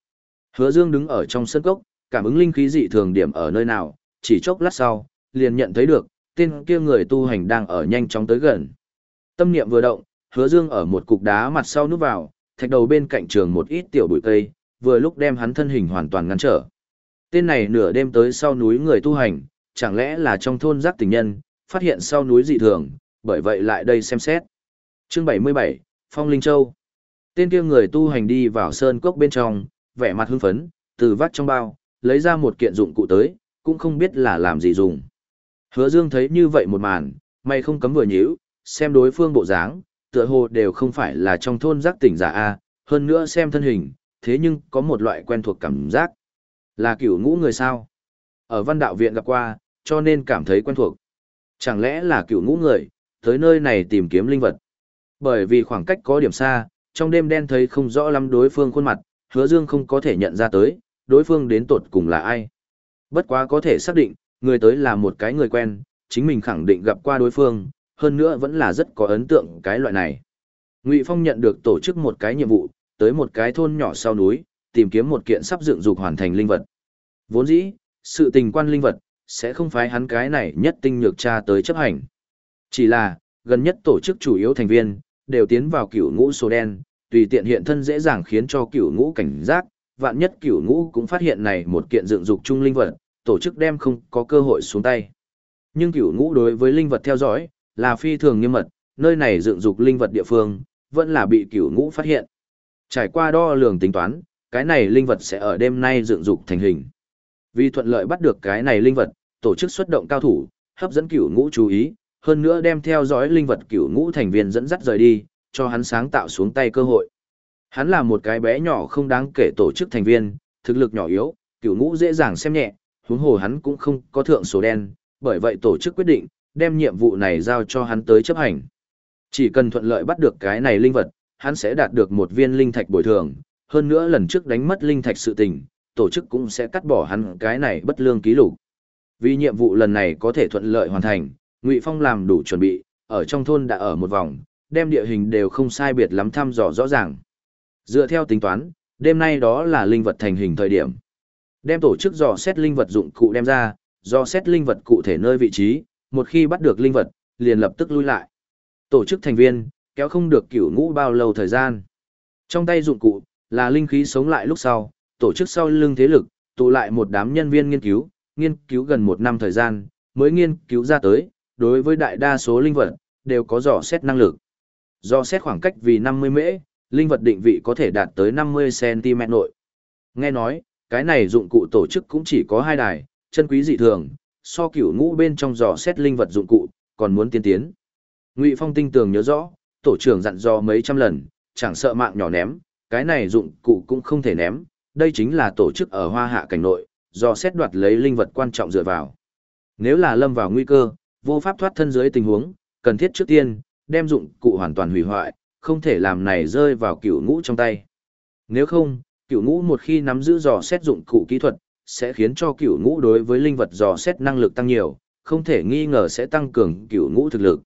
Hứa Dương đứng ở trong sơn cốc, cảm ứng linh khí dị thường điểm ở nơi nào, chỉ chốc lát sau, liền nhận thấy được, tên kia người tu hành đang ở nhanh chóng tới gần. Tâm niệm vừa động, Hứa Dương ở một cục đá mặt sau núp vào, thạch đầu bên cạnh trường một ít tiểu bụi cây, vừa lúc đem hắn thân hình hoàn toàn ngăn trở. Tên này nửa đêm tới sau núi người tu hành, chẳng lẽ là trong thôn giác tình nhân, phát hiện sau núi dị thường, bởi vậy lại đây xem xét. Chương 77, Phong Linh Châu. Tên kia người tu hành đi vào sơn cốc bên trong, vẻ mặt hưng phấn, từ vắt trong bao, lấy ra một kiện dụng cụ tới, cũng không biết là làm gì dùng. Hứa Dương thấy như vậy một màn, mày không cấm vừa nhíu, xem đối phương bộ dáng, tựa hồ đều không phải là trong thôn giác tỉnh giả A, hơn nữa xem thân hình, thế nhưng có một loại quen thuộc cảm giác. Là kiểu ngũ người sao? Ở văn đạo viện gặp qua, cho nên cảm thấy quen thuộc. Chẳng lẽ là cựu ngũ người, tới nơi này tìm kiếm linh vật? Bởi vì khoảng cách có điểm xa, trong đêm đen thấy không rõ lắm đối phương khuôn mặt, hứa dương không có thể nhận ra tới, đối phương đến tột cùng là ai. Bất quá có thể xác định, người tới là một cái người quen, chính mình khẳng định gặp qua đối phương, hơn nữa vẫn là rất có ấn tượng cái loại này. Ngụy Phong nhận được tổ chức một cái nhiệm vụ, tới một cái thôn nhỏ sau núi, tìm kiếm một kiện sắp dựng dục hoàn thành linh vật. Vốn dĩ, sự tình quan linh vật, sẽ không phái hắn cái này nhất tinh nhược tra tới chấp hành. Chỉ là, gần nhất tổ chức chủ yếu thành viên, đều tiến vào cửu ngũ số đen, tùy tiện hiện thân dễ dàng khiến cho cửu ngũ cảnh giác, vạn nhất cửu ngũ cũng phát hiện này một kiện dựng dục chung linh vật, tổ chức đem không có cơ hội xuống tay. Nhưng cửu ngũ đối với linh vật theo dõi, là phi thường nghiêm mật, nơi này dựng dục linh vật địa phương, vẫn là bị cửu ngũ phát hiện. Trải qua đo lường tính toán, cái này linh vật sẽ ở đêm nay dựng dục thành hình. Vì thuận lợi bắt được cái này linh vật, tổ chức xuất động cao thủ, hấp dẫn cửu ngũ chú ý, hơn nữa đem theo dõi linh vật cửu ngũ thành viên dẫn dắt rời đi, cho hắn sáng tạo xuống tay cơ hội. Hắn là một cái bé nhỏ không đáng kể tổ chức thành viên, thực lực nhỏ yếu, cửu ngũ dễ dàng xem nhẹ, huống hồ hắn cũng không có thượng số đen, bởi vậy tổ chức quyết định, đem nhiệm vụ này giao cho hắn tới chấp hành. Chỉ cần thuận lợi bắt được cái này linh vật, hắn sẽ đạt được một viên linh thạch bồi thường, hơn nữa lần trước đánh mất linh thạch sự tình, tổ chức cũng sẽ cắt bỏ hắn cái này bất lương ký lục. Vì nhiệm vụ lần này có thể thuận lợi hoàn thành, Ngụy Phong làm đủ chuẩn bị, ở trong thôn đã ở một vòng, đem địa hình đều không sai biệt lắm thăm dò rõ ràng. Dựa theo tính toán, đêm nay đó là linh vật thành hình thời điểm. Đem tổ chức dò xét linh vật dụng cụ đem ra, dò xét linh vật cụ thể nơi vị trí, một khi bắt được linh vật, liền lập tức lui lại. Tổ chức thành viên, kéo không được cửu ngũ bao lâu thời gian. Trong tay dụng cụ, là linh khí sống lại lúc sau, tổ chức sau lưng thế lực, tụ lại một đám nhân viên nghiên cứu, nghiên cứu gần một năm thời gian, mới nghiên cứu ra tới, đối với đại đa số linh vật, đều có dò xét năng lực. Dò xét khoảng cách vì 50 mễ, linh vật định vị có thể đạt tới 50cm nội. Nghe nói, cái này dụng cụ tổ chức cũng chỉ có hai đài, chân quý dị thường, so cửu ngũ bên trong dò xét linh vật dụng cụ, còn muốn tiên tiến. Ngụy Phong tinh tường nhớ rõ, tổ trưởng dặn dò mấy trăm lần, chẳng sợ mạng nhỏ ném, cái này dụng cụ cũng không thể ném, đây chính là tổ chức ở hoa hạ cảnh nội, do xét đoạt lấy linh vật quan trọng dựa vào. Nếu là lâm vào nguy cơ, vô pháp thoát thân dưới tình huống, cần thiết trước tiên, đem dụng cụ hoàn toàn hủy hoại, không thể làm này rơi vào cựu ngũ trong tay. Nếu không, cựu ngũ một khi nắm giữ dò xét dụng cụ kỹ thuật, sẽ khiến cho cựu ngũ đối với linh vật dò xét năng lực tăng nhiều, không thể nghi ngờ sẽ tăng cường cựu ngũ thực lực.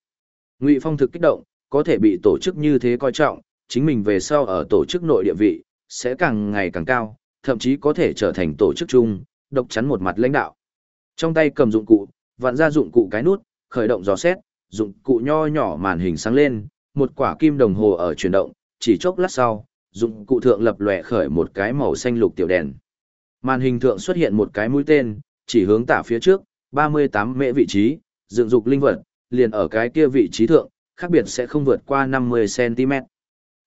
Ngụy Phong thực kích động, có thể bị tổ chức như thế coi trọng, chính mình về sau ở tổ chức nội địa vị, sẽ càng ngày càng cao, thậm chí có thể trở thành tổ chức chung, độc chắn một mặt lãnh đạo. Trong tay cầm dụng cụ, vặn ra dụng cụ cái nút, khởi động dò xét, dụng cụ nho nhỏ màn hình sáng lên, một quả kim đồng hồ ở chuyển động, chỉ chốc lát sau, dụng cụ thượng lập lòe khởi một cái màu xanh lục tiểu đèn. Màn hình thượng xuất hiện một cái mũi tên, chỉ hướng tả phía trước, 38 mễ vị trí, dựng dục linh vật, liền ở cái kia vị trí thượng, khác biệt sẽ không vượt qua 50cm.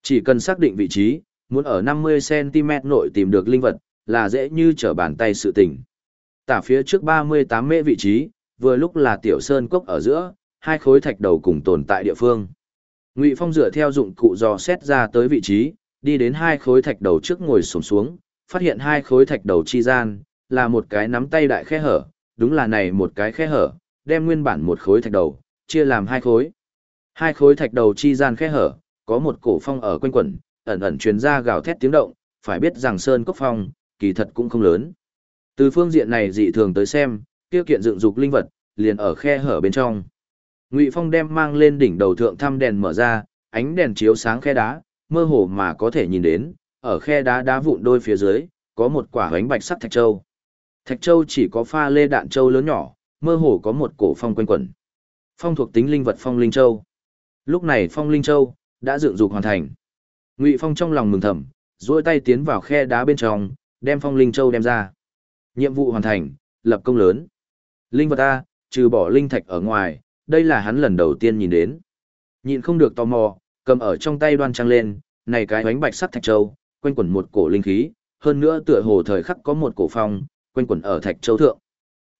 Chỉ cần xác định vị trí, muốn ở 50cm nội tìm được linh vật, là dễ như trở bàn tay sự tình. Tả phía trước 38 mễ vị trí, vừa lúc là tiểu sơn cốc ở giữa, hai khối thạch đầu cùng tồn tại địa phương. Ngụy Phong dựa theo dụng cụ dò xét ra tới vị trí, đi đến hai khối thạch đầu trước ngồi xổm xuống, phát hiện hai khối thạch đầu chi gian, là một cái nắm tay đại khe hở, đúng là này một cái khe hở, đem nguyên bản một khối thạch đầu, chia làm hai khối. Hai khối thạch đầu chi gian khe hở, có một cổ phong ở quanh quẩn, ẩn ẩn truyền ra gào thét tiếng động, phải biết rằng sơn cốc phong, kỳ thật cũng không lớn. Từ phương diện này dị thường tới xem, kia kiện dựng dục linh vật, liền ở khe hở bên trong. Ngụy Phong đem mang lên đỉnh đầu thượng thăm đèn mở ra, ánh đèn chiếu sáng khe đá, mơ hồ mà có thể nhìn đến, ở khe đá đá vụn đôi phía dưới, có một quả bánh bạch sắc thạch châu. Thạch châu chỉ có pha lê đạn châu lớn nhỏ, mơ hồ có một cổ phong quanh quẩn. Phong thuộc tính linh vật phong linh châu. Lúc này phong linh châu đã dựng dục hoàn thành. Ngụy Phong trong lòng mừng thầm, duỗi tay tiến vào khe đá bên trong, đem Phong Linh Châu đem ra. Nhiệm vụ hoàn thành, lập công lớn. Linh vật A, trừ bỏ linh thạch ở ngoài, đây là hắn lần đầu tiên nhìn đến. Nhìn không được tò mò, cầm ở trong tay đoan trang lên, này cái bánh bạch sắc thạch châu, quanh quẩn một cổ linh khí, hơn nữa tựa hồ thời khắc có một cổ phong, quanh quẩn ở thạch châu thượng.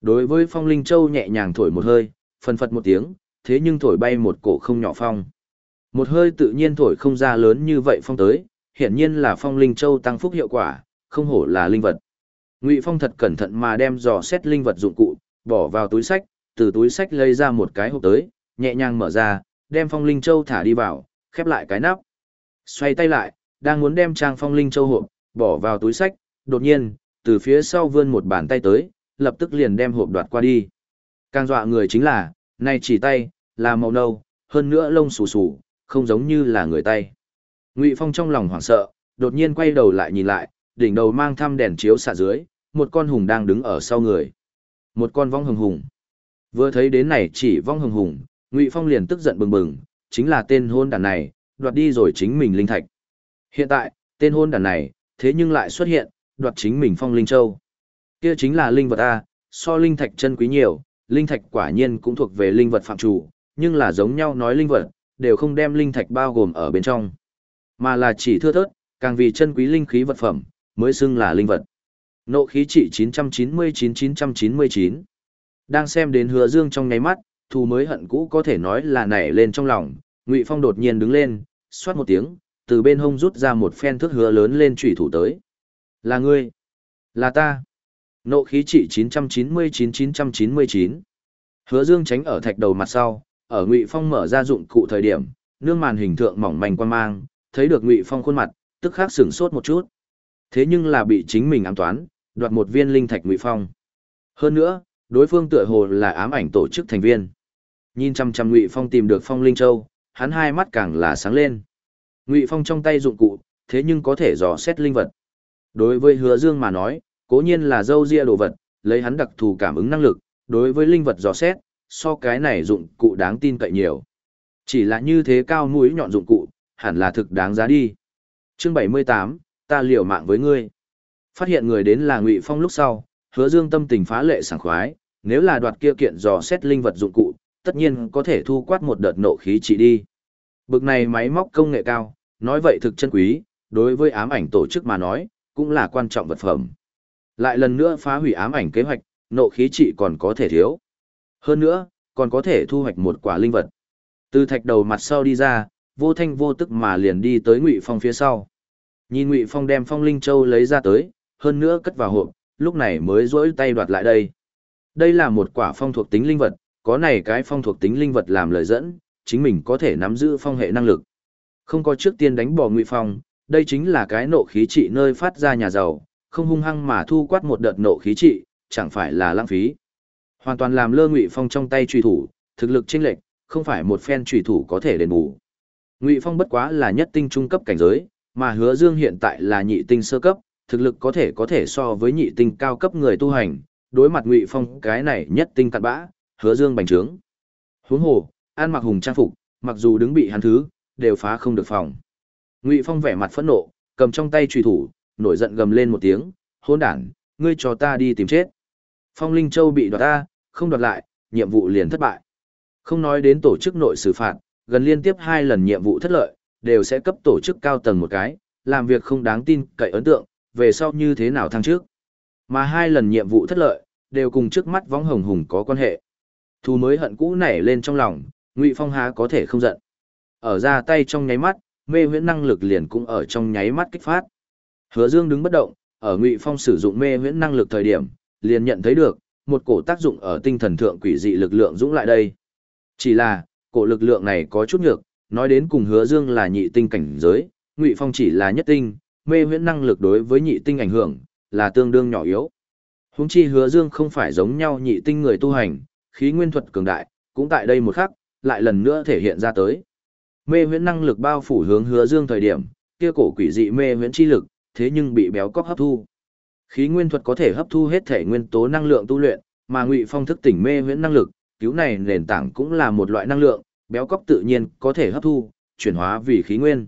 Đối với phong linh châu nhẹ nhàng thổi một hơi, phân phật một tiếng, thế nhưng thổi bay một cổ không nhỏ phong. Một hơi tự nhiên thổi không ra lớn như vậy phong tới, hiển nhiên là phong linh châu tăng phúc hiệu quả, không hổ là linh vật. Ngụy Phong thật cẩn thận mà đem dò xét linh vật dụng cụ, bỏ vào túi sách, từ túi sách lấy ra một cái hộp tới, nhẹ nhàng mở ra, đem phong linh châu thả đi vào, khép lại cái nắp. Xoay tay lại, đang muốn đem trang phong linh châu hộp, bỏ vào túi sách, đột nhiên, từ phía sau vươn một bàn tay tới, lập tức liền đem hộp đoạt qua đi. Càng dọa người chính là, này chỉ tay, là màu nâu, hơn nữa lông xù xù, không giống như là người tay. Ngụy Phong trong lòng hoảng sợ, đột nhiên quay đầu lại nhìn lại, đỉnh đầu mang thăm đèn chiếu xạ dưới, một con hùng đang đứng ở sau người. Một con vong hùng hùng. Vừa thấy đến này chỉ vong hùng hùng, Ngụy Phong liền tức giận bừng bừng, chính là tên hôn đàn này, đoạt đi rồi chính mình linh thạch. Hiện tại, tên hôn đàn này, thế nhưng lại xuất hiện, đoạt chính mình phong linh châu. Kia chính là linh vật A, so linh thạch chân quý nhiều, linh thạch quả nhiên cũng thuộc về linh vật phạm chủ, nhưng là giống nhau nói linh vật, đều không đem linh thạch bao gồm ở bên trong, mà là chỉ thưa thớt, càng vì chân quý linh khí vật phẩm, mới xưng là linh vật. Nộ khí trị 999-999. Đang xem đến hứa dương trong nháy mắt, thù mới hận cũ có thể nói là nảy lên trong lòng, Ngụy Phong đột nhiên đứng lên, xoát một tiếng, từ bên hông rút ra một phen thước hứa lớn lên chủy thủ tới. Là ngươi? Là ta? Nộ khí trị 999-999. Hứa Dương tránh ở thạch đầu mặt sau, ở Ngụy Phong mở ra dụng cụ thời điểm, nương màn hình thượng mỏng manh quan mang, thấy được Ngụy Phong khuôn mặt, tức khắc sửng sốt một chút. Thế nhưng là bị chính mình ám toán, đoạt một viên linh thạch Ngụy Phong. Hơn nữa, đối phương tựa hồ là ám ảnh tổ chức thành viên. Nhìn chăm chăm Ngụy Phong tìm được Phong Linh Châu, hắn hai mắt càng là sáng lên. Ngụy Phong trong tay dụng cụ, thế nhưng có thể dò xét linh vật. Đối với Hứa Dương mà nói, cố nhiên là dâu ria đồ vật, lấy hắn đặc thù cảm ứng năng lực, đối với linh vật dò xét, so cái này dụng cụ đáng tin cậy nhiều. Chỉ là như thế cao mũi nhọn dụng cụ, hẳn là thực đáng giá đi. Chương 78, ta liều mạng với ngươi. Phát hiện người đến là Ngụy Phong lúc sau, Hứa Dương tâm tình phá lệ sảng khoái, nếu là đoạt kia kiện dò xét linh vật dụng cụ, tất nhiên có thể thu quát một đợt nộ khí trị đi. Bực này máy móc công nghệ cao, nói vậy thực chân quý, đối với ám ảnh tổ chức mà nói, cũng là quan trọng vật phẩm. Lại lần nữa phá hủy ám ảnh kế hoạch, nộ khí trị còn có thể thiếu. Hơn nữa, còn có thể thu hoạch một quả linh vật. Từ thạch đầu mặt sau đi ra, vô thanh vô tức mà liền đi tới Ngụy Phong phía sau. Nhìn Ngụy Phong đem Phong Linh Châu lấy ra tới, hơn nữa cất vào hộp, lúc này mới rỗi tay đoạt lại đây. Đây là một quả phong thuộc tính linh vật, có này cái phong thuộc tính linh vật làm lời dẫn, chính mình có thể nắm giữ phong hệ năng lực. Không có trước tiên đánh bỏ Ngụy Phong, đây chính là cái nộ khí trị nơi phát ra nhà giàu, không hung hăng mà thu quát một đợt nộ khí trị, chẳng phải là lãng phí. Hoàn toàn làm lơ Ngụy Phong trong tay truy thủ, thực lực chênh lệch, không phải một phen truy thủ có thể đền bù. Ngụy Phong bất quá là nhất tinh trung cấp cảnh giới, mà Hứa Dương hiện tại là nhị tinh sơ cấp, thực lực có thể có thể so với nhị tinh cao cấp người tu hành, đối mặt Ngụy Phong cái này nhất tinh cặn bã, Hứa Dương bành trướng. Huống hồ, an mặc hùng trang phục, mặc dù đứng bị hắn thứ, đều phá không được phòng. Ngụy Phong vẻ mặt phẫn nộ, cầm trong tay truy thủ, nổi giận gầm lên một tiếng, Hôn đản, ngươi cho ta đi tìm chết. Phong Linh Châu bị đoạt ta, không đoạt lại, nhiệm vụ liền thất bại. Không nói đến tổ chức nội xử phạt, gần liên tiếp hai lần nhiệm vụ thất lợi, đều sẽ cấp tổ chức cao tầng một cái, làm việc không đáng tin cậy ấn tượng, về sau như thế nào thăng trước. Mà hai lần nhiệm vụ thất lợi, đều cùng trước mắt võng hồng hùng có quan hệ. Thù mới hận cũ nảy lên trong lòng, Ngụy Phong há có thể không giận. Ở ra tay trong nháy mắt, mê huyễn năng lực liền cũng ở trong nháy mắt kích phát. Hứa Dương đứng bất động, ở Ngụy Phong sử dụng mê huyễn năng lực thời điểm, liền nhận thấy được một cổ tác dụng ở tinh thần thượng quỷ dị lực lượng dũng lại đây. Chỉ là, cổ lực lượng này có chút nhược, nói đến cùng Hứa Dương là nhị tinh cảnh giới, Ngụy Phong chỉ là nhất tinh, mê huyễn năng lực đối với nhị tinh ảnh hưởng là tương đương nhỏ yếu. Huống chi Hứa Dương không phải giống nhau nhị tinh người tu hành, khí nguyên thuật cường đại, cũng tại đây một khắc, lại lần nữa thể hiện ra tới. Mê huyễn năng lực bao phủ hướng Hứa Dương thời điểm, kia cổ quỷ dị mê huyễn chi lực, thế nhưng bị béo cóc hấp thu. Khí nguyên thuật có thể hấp thu hết thể nguyên tố năng lượng tu luyện, mà Ngụy Phong thức tỉnh mê huyễn năng lực, cứu này nền tảng cũng là một loại năng lượng, béo cóc tự nhiên có thể hấp thu, chuyển hóa vì khí nguyên.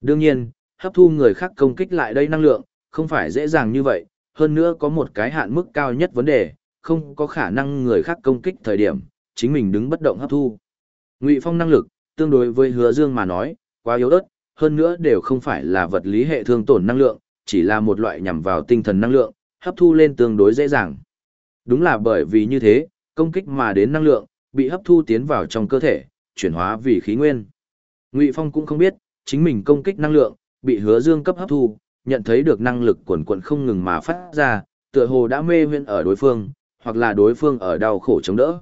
Đương nhiên, hấp thu người khác công kích lại đây năng lượng, không phải dễ dàng như vậy, hơn nữa có một cái hạn mức cao nhất vấn đề, không có khả năng người khác công kích thời điểm, chính mình đứng bất động hấp thu. Ngụy Phong năng lực, tương đối với Hứa Dương mà nói, quá yếu ớt, hơn nữa đều không phải là vật lý hệ thương tổn năng lượng, chỉ là một loại nhằm vào tinh thần năng lượng, hấp thu lên tương đối dễ dàng. Đúng là bởi vì như thế, công kích mà đến năng lượng, bị hấp thu tiến vào trong cơ thể, chuyển hóa vì khí nguyên. Ngụy Phong cũng không biết, chính mình công kích năng lượng, bị hứa dương cấp hấp thu, nhận thấy được năng lực quần quần không ngừng mà phát ra, tựa hồ đã mê huyên ở đối phương, hoặc là đối phương ở đau khổ chống đỡ.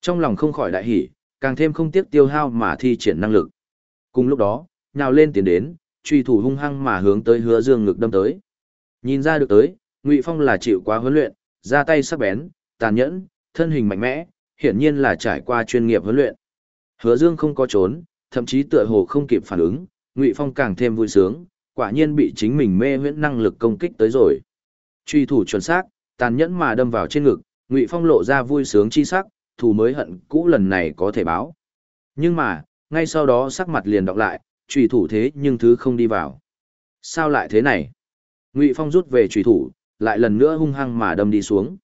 Trong lòng không khỏi đại hỉ, càng thêm không tiếc tiêu hao mà thi triển năng lực. Cùng lúc đó, nhào lên tiến đến, truy thủ hung hăng mà hướng tới hứa dương ngực đâm tới. Nhìn ra được tới, Ngụy Phong là chịu quá huấn luyện, ra tay sắc bén, tàn nhẫn, thân hình mạnh mẽ, hiển nhiên là trải qua chuyên nghiệp huấn luyện. Hứa Dương không có trốn, thậm chí tựa hồ không kịp phản ứng, Ngụy Phong càng thêm vui sướng, quả nhiên bị chính mình mê huyễn năng lực công kích tới rồi. Truy thủ chuẩn xác, tàn nhẫn mà đâm vào trên ngực, Ngụy Phong lộ ra vui sướng chi sắc, thù mới hận cũ lần này có thể báo. Nhưng mà, ngay sau đó sắc mặt liền đọc lại, trùy thủ thế nhưng thứ không đi vào. Sao lại thế này? Ngụy Phong rút về trùy thủ, lại lần nữa hung hăng mà đâm đi xuống.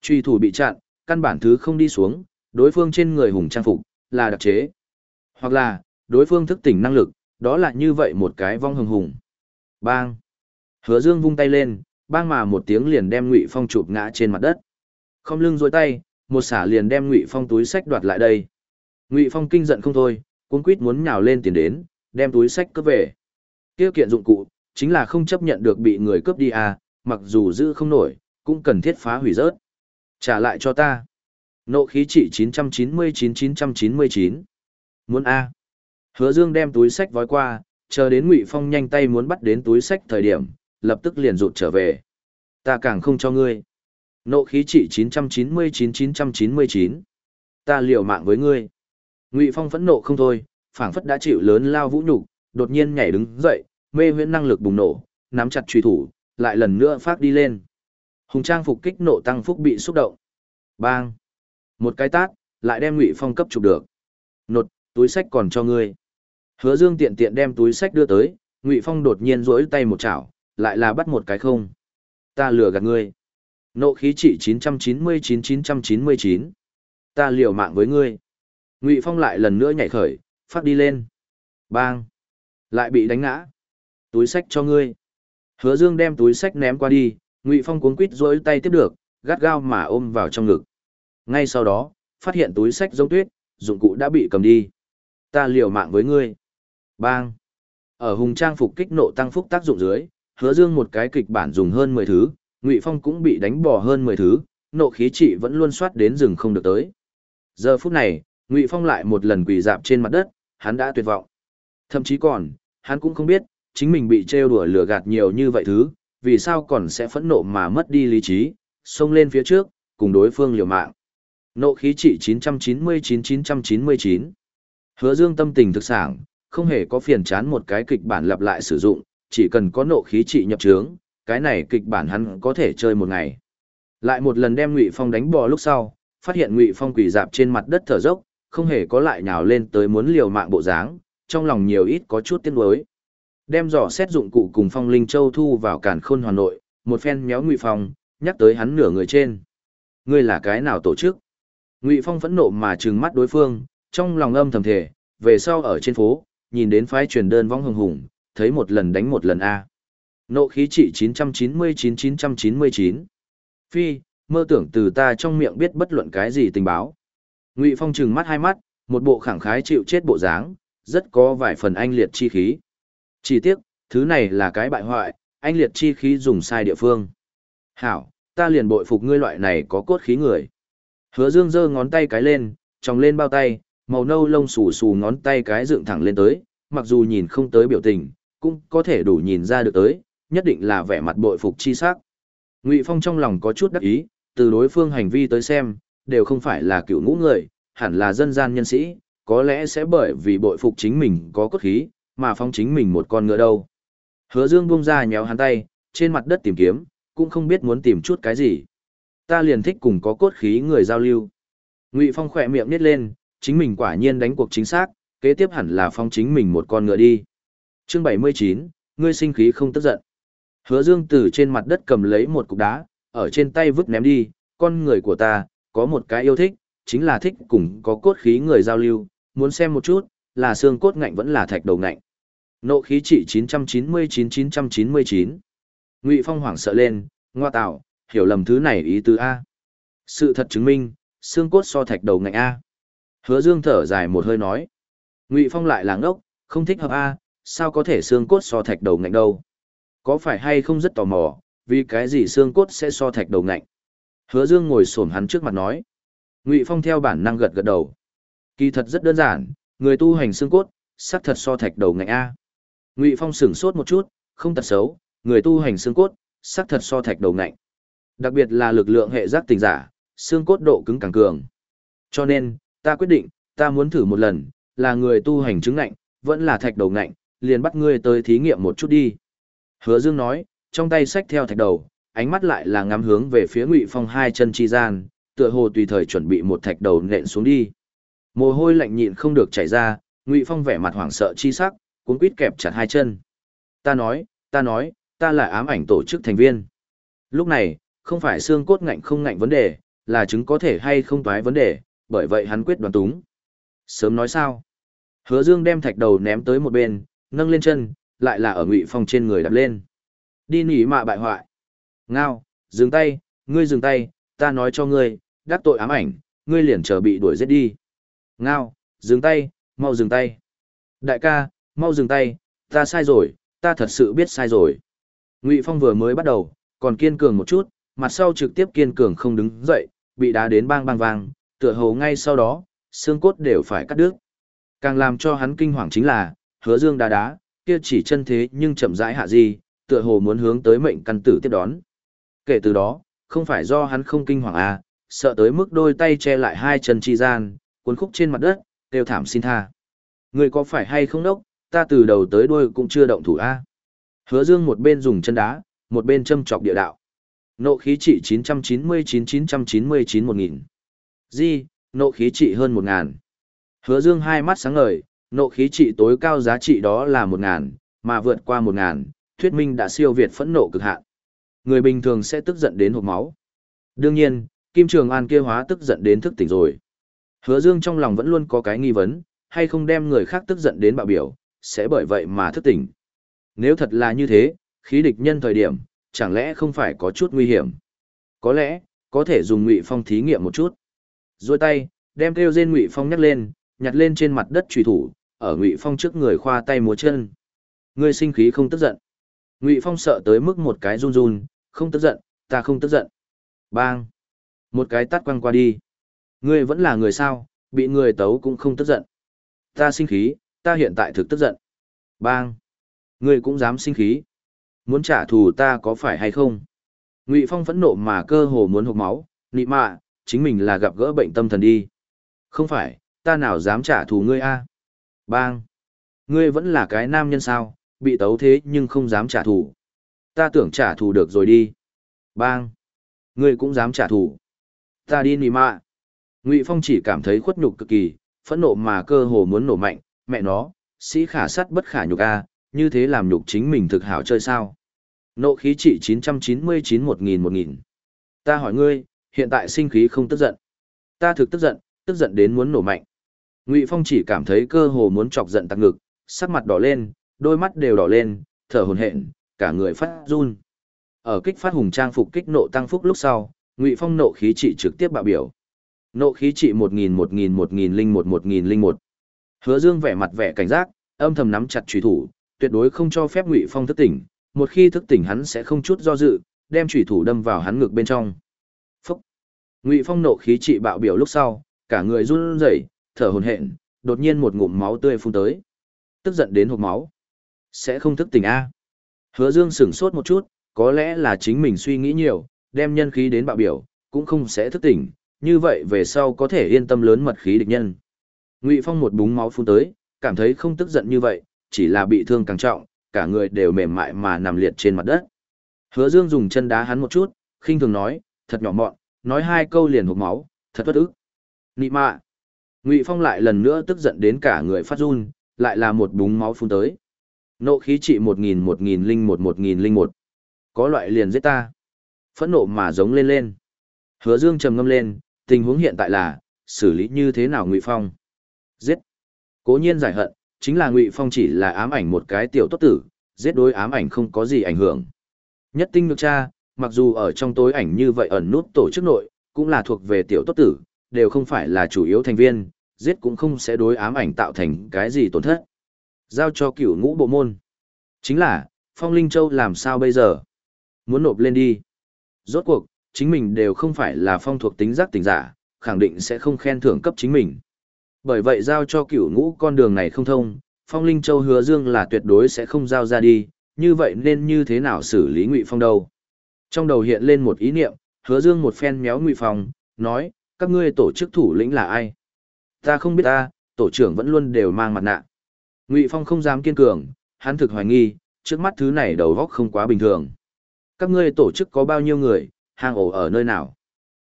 Trùy thủ bị chặn, căn bản thứ không đi xuống, đối phương trên người hùng trang phục, là đặc chế. Hoặc là, đối phương thức tỉnh năng lực, đó là như vậy một cái vong hừng hùng. Bang! Hứa Dương vung tay lên, bang mà một tiếng liền đem Ngụy Phong chụp ngã trên mặt đất. Không lưng dối tay, một xả liền đem Ngụy Phong túi sách đoạt lại đây. Ngụy Phong kinh giận không thôi, cuống quýt muốn nhào lên tiền đến, đem túi sách cướp về. Kia kiện dụng cụ, chính là không chấp nhận được bị người cướp đi à, mặc dù giữ không nổi, cũng cần thiết phá hủy rớt. Trả lại cho ta. Nộ khí trị 999-999. Muốn A. Hứa Dương đem túi sách vói qua, chờ đến Ngụy Phong nhanh tay muốn bắt đến túi sách thời điểm, lập tức liền rụt trở về. Ta càng không cho ngươi. Nộ khí trị 999-999. Ta liều mạng với ngươi. Ngụy Phong phẫn nộ không thôi, phảng phất đã chịu lớn lao vũ nhục, đột nhiên nhảy đứng dậy, mê huyễn năng lực bùng nổ, nắm chặt truy thủ, lại lần nữa phát đi lên. Hùng trang phục kích nộ tăng phúc bị xúc động. Bang! Một cái tát, lại đem Ngụy Phong cấp chụp được. Nột, túi sách còn cho ngươi. Hứa Dương tiện tiện đem túi sách đưa tới, Ngụy Phong đột nhiên rỗi tay một chảo, lại là bắt một cái không. Ta lừa gạt ngươi. Nộ khí trị 999-999. Ta liều mạng với ngươi. Ngụy Phong lại lần nữa nhảy khởi, phát đi lên. Bang! Lại bị đánh ngã. Túi sách cho ngươi. Hứa Dương đem túi sách ném qua đi, Ngụy Phong cuống quít rỗi tay tiếp được, gắt gao mà ôm vào trong ngực. Ngay sau đó, phát hiện túi sách giống tuyết, dụng cụ đã bị cầm đi. Ta liều mạng với ngươi. Bang. Ở hùng trang phục kích nộ tăng phúc tác dụng dưới, hứa dương một cái kịch bản dùng hơn 10 thứ, Ngụy Phong cũng bị đánh bỏ hơn 10 thứ, nộ khí trị vẫn luôn soát đến rừng không được tới. Giờ phút này, Ngụy Phong lại một lần quỳ dạp trên mặt đất, hắn đã tuyệt vọng. Thậm chí còn, hắn cũng không biết, chính mình bị trêu đùa lừa gạt nhiều như vậy thứ, vì sao còn sẽ phẫn nộ mà mất đi lý trí, xông lên phía trước, cùng đối phương liều mạng. Nộ khí trị 999-999. Hứa dương tâm tình thực sản, không hề có phiền chán một cái kịch bản lặp lại sử dụng, chỉ cần có nộ khí trị nhập trướng, cái này kịch bản hắn có thể chơi một ngày. Lại một lần đem Ngụy Phong đánh bò lúc sau, phát hiện Ngụy Phong quỳ dạp trên mặt đất thở dốc, không hề có lại nhào lên tới muốn liều mạng bộ dáng, trong lòng nhiều ít có chút tiếc nuối. Đem dò xét dụng cụ cùng Phong Linh Châu thu vào Càn Khôn Hoàn Nội, một phen méo Ngụy Phong, nhắc tới hắn nửa người trên. Ngươi là cái nào tổ chức? Ngụy Phong phẫn nộ mà trừng mắt đối phương, trong lòng âm thầm thề, về sau ở trên phố, nhìn đến phái truyền đơn vong hùng hùng, thấy một lần đánh một lần a. Nộ khí trị 999-999. Phi, mơ tưởng từ ta trong miệng biết bất luận cái gì tình báo. Ngụy Phong trừng mắt hai mắt, một bộ khẳng khái chịu chết bộ dáng, rất có vài phần anh liệt chi khí. Chỉ tiếc, thứ này là cái bại hoại, anh liệt chi khí dùng sai địa phương. Hảo, ta liền bội phục ngươi loại này có cốt khí người. Hứa Dương giơ ngón tay cái lên, tròng lên bao tay, màu nâu lông xù xù ngón tay cái dựng thẳng lên tới, mặc dù nhìn không tới biểu tình, cũng có thể đủ nhìn ra được tới, nhất định là vẻ mặt bội phục chi sắc. Ngụy Phong trong lòng có chút đắc ý, từ đối phương hành vi tới xem, đều không phải là cựu ngũ người, hẳn là dân gian nhân sĩ, có lẽ sẽ bởi vì bội phục chính mình có cốt khí, mà phong chính mình một con ngựa đâu. Hứa Dương buông ra nhéo hắn tay, trên mặt đất tìm kiếm, cũng không biết muốn tìm chút cái gì. Ta liền thích cùng có cốt khí người giao lưu. Ngụy Phong khỏe miệng nít lên, chính mình quả nhiên đánh cuộc chính xác, kế tiếp hẳn là phong chính mình một con ngựa đi. Chương 79, ngươi sinh khí không tức giận. Hứa Dương từ trên mặt đất cầm lấy một cục đá, ở trên tay vứt ném đi, con người của ta, có một cái yêu thích, chính là thích cùng có cốt khí người giao lưu, muốn xem một chút, là xương cốt ngạnh vẫn là thạch đầu ngạnh. Nộ khí trị 999-999. Ngụy Phong hoảng sợ lên, ngoa tạo, hiểu lầm thứ này ý tứ A. Sự thật chứng minh, xương cốt so thạch đầu ngạnh A. Hứa Dương thở dài một hơi nói. Ngụy Phong lại làng ốc, không thích hợp A, sao có thể xương cốt so thạch đầu ngạnh đâu. Có phải hay không rất tò mò, vì cái gì xương cốt sẽ so thạch đầu ngạnh. Hứa Dương ngồi xổm hắn trước mặt nói. Ngụy Phong theo bản năng gật gật đầu. Kỳ thật rất đơn giản, người tu hành xương cốt, sắc thật so thạch đầu ngạnh A. Ngụy Phong sửng sốt một chút, không tật xấu, người tu hành xương cốt, sắc thật so thạch đầu ngạnh. Đặc biệt là lực lượng hệ giác tình giả, xương cốt độ cứng càng cường. Cho nên, ta quyết định, ta muốn thử một lần, là người tu hành chứng ngạnh, vẫn là thạch đầu ngạnh, liền bắt ngươi tới thí nghiệm một chút đi. Hứa Dương nói, trong tay xách theo thạch đầu, ánh mắt lại là ngắm hướng về phía Ngụy Phong hai chân chi gian, tựa hồ tùy thời chuẩn bị một thạch đầu nện xuống đi. Mồ hôi lạnh nhịn không được chảy ra, Ngụy Phong vẻ mặt hoảng sợ chi sắc, cuốn quít kẹp chặt hai chân. Ta nói, ta nói, ta là ám ảnh tổ chức thành viên. Lúc này, không phải xương cốt ngạnh không ngạnh vấn đề, là chứng có thể hay không toái vấn đề, bởi vậy hắn quyết đoán túng. Sớm nói sao? Hứa Dương đem thạch đầu ném tới một bên, nâng lên chân, lại là ở Ngụy Phong trên người đặt lên. Đi nỉ mạ bại hoại. Ngao, dừng tay, ngươi dừng tay, ta nói cho ngươi, đắc tội ám ảnh, ngươi liền chờ bị đuổi giết đi. Ngao, dừng tay, mau dừng tay. Đại ca, mau dừng tay, ta sai rồi, ta thật sự biết sai rồi. Ngụy Phong vừa mới bắt đầu, còn kiên cường một chút, mặt sau trực tiếp kiên cường không đứng dậy, bị đá đến bang bang vang, tựa hồ ngay sau đó, xương cốt đều phải cắt đứt. Càng làm cho hắn kinh hoàng chính là, hứa dương đá đá, kia chỉ chân thế nhưng chậm rãi hạ gì, tựa hồ muốn hướng tới mệnh căn tử tiếp đón. Kể từ đó, không phải do hắn không kinh hoàng à, sợ tới mức đôi tay che lại hai chân chi gian, cuốn khúc trên mặt đất, kêu thảm xin tha. Người có phải hay không đốc, ta từ đầu tới đuôi cũng chưa động thủ a. Hứa Dương một bên dùng chân đá, một bên châm chọc địa đạo. Nộ khí trị 999-999 1000. Di, nộ khí trị hơn 1000. Hứa Dương hai mắt sáng ngời, nộ khí trị tối cao giá trị đó là 1000, mà vượt qua 1000, thuyết minh đã siêu việt phẫn nộ cực hạn. Người bình thường sẽ tức giận đến hộp máu. Đương nhiên, Kim Trường An kia hóa tức giận đến thức tỉnh rồi. Hứa Dương trong lòng vẫn luôn có cái nghi vấn, hay không đem người khác tức giận đến bạo biểu, sẽ bởi vậy mà thức tỉnh. Nếu thật là như thế, khí địch nhân thời điểm, chẳng lẽ không phải có chút nguy hiểm? Có lẽ, có thể dùng Ngụy Phong thí nghiệm một chút. Rồi tay, đem kêu rên Ngụy Phong nhắc lên, nhặt lên trên mặt đất trùy thủ, ở Ngụy Phong trước người khoa tay múa chân. Ngươi sinh khí không tức giận. Ngụy Phong sợ tới mức một cái run run, không tức giận, ta không tức giận. Bang! Một cái tát quăng qua đi. Ngươi vẫn là người sao, bị người tấu cũng không tức giận. Ta sinh khí, ta hiện tại thực tức giận. Bang! Ngươi cũng dám sinh khí. Muốn trả thù ta có phải hay không? Ngụy Phong phẫn nộ mà cơ hồ muốn hộc máu, nị mạ, chính mình là gặp gỡ bệnh tâm thần đi. Không phải, ta nào dám trả thù ngươi a? Bang! Ngươi vẫn là cái nam nhân sao, bị tấu thế nhưng không dám trả thù. Ta tưởng trả thù được rồi đi. Bang! Ngươi cũng dám trả thù. Ta đi nị mạ. Ngụy Phong chỉ cảm thấy khuất nhục cực kỳ, phẫn nộ mà cơ hồ muốn nổ mạnh, mẹ nó, sĩ khả sắt bất khả nhục a, như thế làm nhục chính mình thực hảo chơi sao. Nộ khí trị 999 1000 1000. Ta hỏi ngươi, hiện tại sinh khí không tức giận. Ta thực tức giận, tức giận đến muốn nổ mạnh. Ngụy Phong chỉ cảm thấy cơ hồ muốn chọc giận tạc ngực, sắc mặt đỏ lên, đôi mắt đều đỏ lên, thở hổn hển, cả người phát run. Ở kích phát hùng trang phục kích nộ tăng phúc lúc sau, Ngụy Phong nộ khí trị trực tiếp bạo biểu. Nộ khí trị 1000 1000 1001 1001. Hứa Dương vẻ mặt vẻ cảnh giác, âm thầm nắm chặt chủy thủ, tuyệt đối không cho phép Ngụy Phong thức tỉnh, một khi thức tỉnh hắn sẽ không chút do dự, đem chủy thủ đâm vào hắn ngực bên trong. Phốc. Ngụy Phong nộ khí trị bạo biểu lúc sau, cả người run rẩy, thở hổn hển, đột nhiên một ngụm máu tươi phun tới. Tức giận đến hộc máu. Sẽ không thức tỉnh a? Hứa Dương sững sốt một chút, có lẽ là chính mình suy nghĩ nhiều, đem nhân khí đến bạo biểu, cũng không sẽ thức tỉnh, như vậy về sau có thể yên tâm lớn mật khí địch nhân. Ngụy Phong một búng máu phun tới, cảm thấy không tức giận như vậy, chỉ là bị thương càng trọng, cả người đều mềm mại mà nằm liệt trên mặt đất. Hứa Dương dùng chân đá hắn một chút, khinh thường nói, thật nhỏ mọn, nói hai câu liền hộc máu, thật bất ức. Nị mạ. Ngụy Phong lại lần nữa tức giận đến cả người phát run, lại là một búng máu phun tới. Nộ khí trị một nghìn một nghìn linh một một nghìn linh một. Có loại liền giết ta. Phẫn nộ mà giống lên lên. Hứa Dương trầm ngâm lên, tình huống hiện tại là, xử lý như thế nào Ngụy Phong? Giết. Cố nhiên giải hận, chính là Ngụy Phong chỉ là ám ảnh một cái tiểu tốt tử, giết đối ám ảnh không có gì ảnh hưởng. Nhất tinh được cha, mặc dù ở trong tối ảnh như vậy ẩn nút tổ chức nội, cũng là thuộc về tiểu tốt tử, đều không phải là chủ yếu thành viên, giết cũng không sẽ đối ám ảnh tạo thành cái gì tổn thất. Giao cho cửu ngũ bộ môn. Chính là, Phong Linh Châu làm sao bây giờ? Muốn nộp lên đi. Rốt cuộc, chính mình đều không phải là phong thuộc tính giác tỉnh giả, khẳng định sẽ không khen thưởng cấp chính mình. Bởi vậy giao cho cửu ngũ con đường này không thông, Phong Linh Châu hứa dương là tuyệt đối sẽ không giao ra đi, như vậy nên như thế nào xử lý Ngụy Phong đâu? Trong đầu hiện lên một ý niệm, hứa dương một phen méo Ngụy Phong, nói, các ngươi tổ chức thủ lĩnh là ai? Ta không biết ta, tổ trưởng vẫn luôn đều mang mặt nạ. Ngụy Phong không dám kiên cường, hắn thực hoài nghi, trước mắt thứ này đầu góc không quá bình thường. Các ngươi tổ chức có bao nhiêu người, hang ổ ở nơi nào?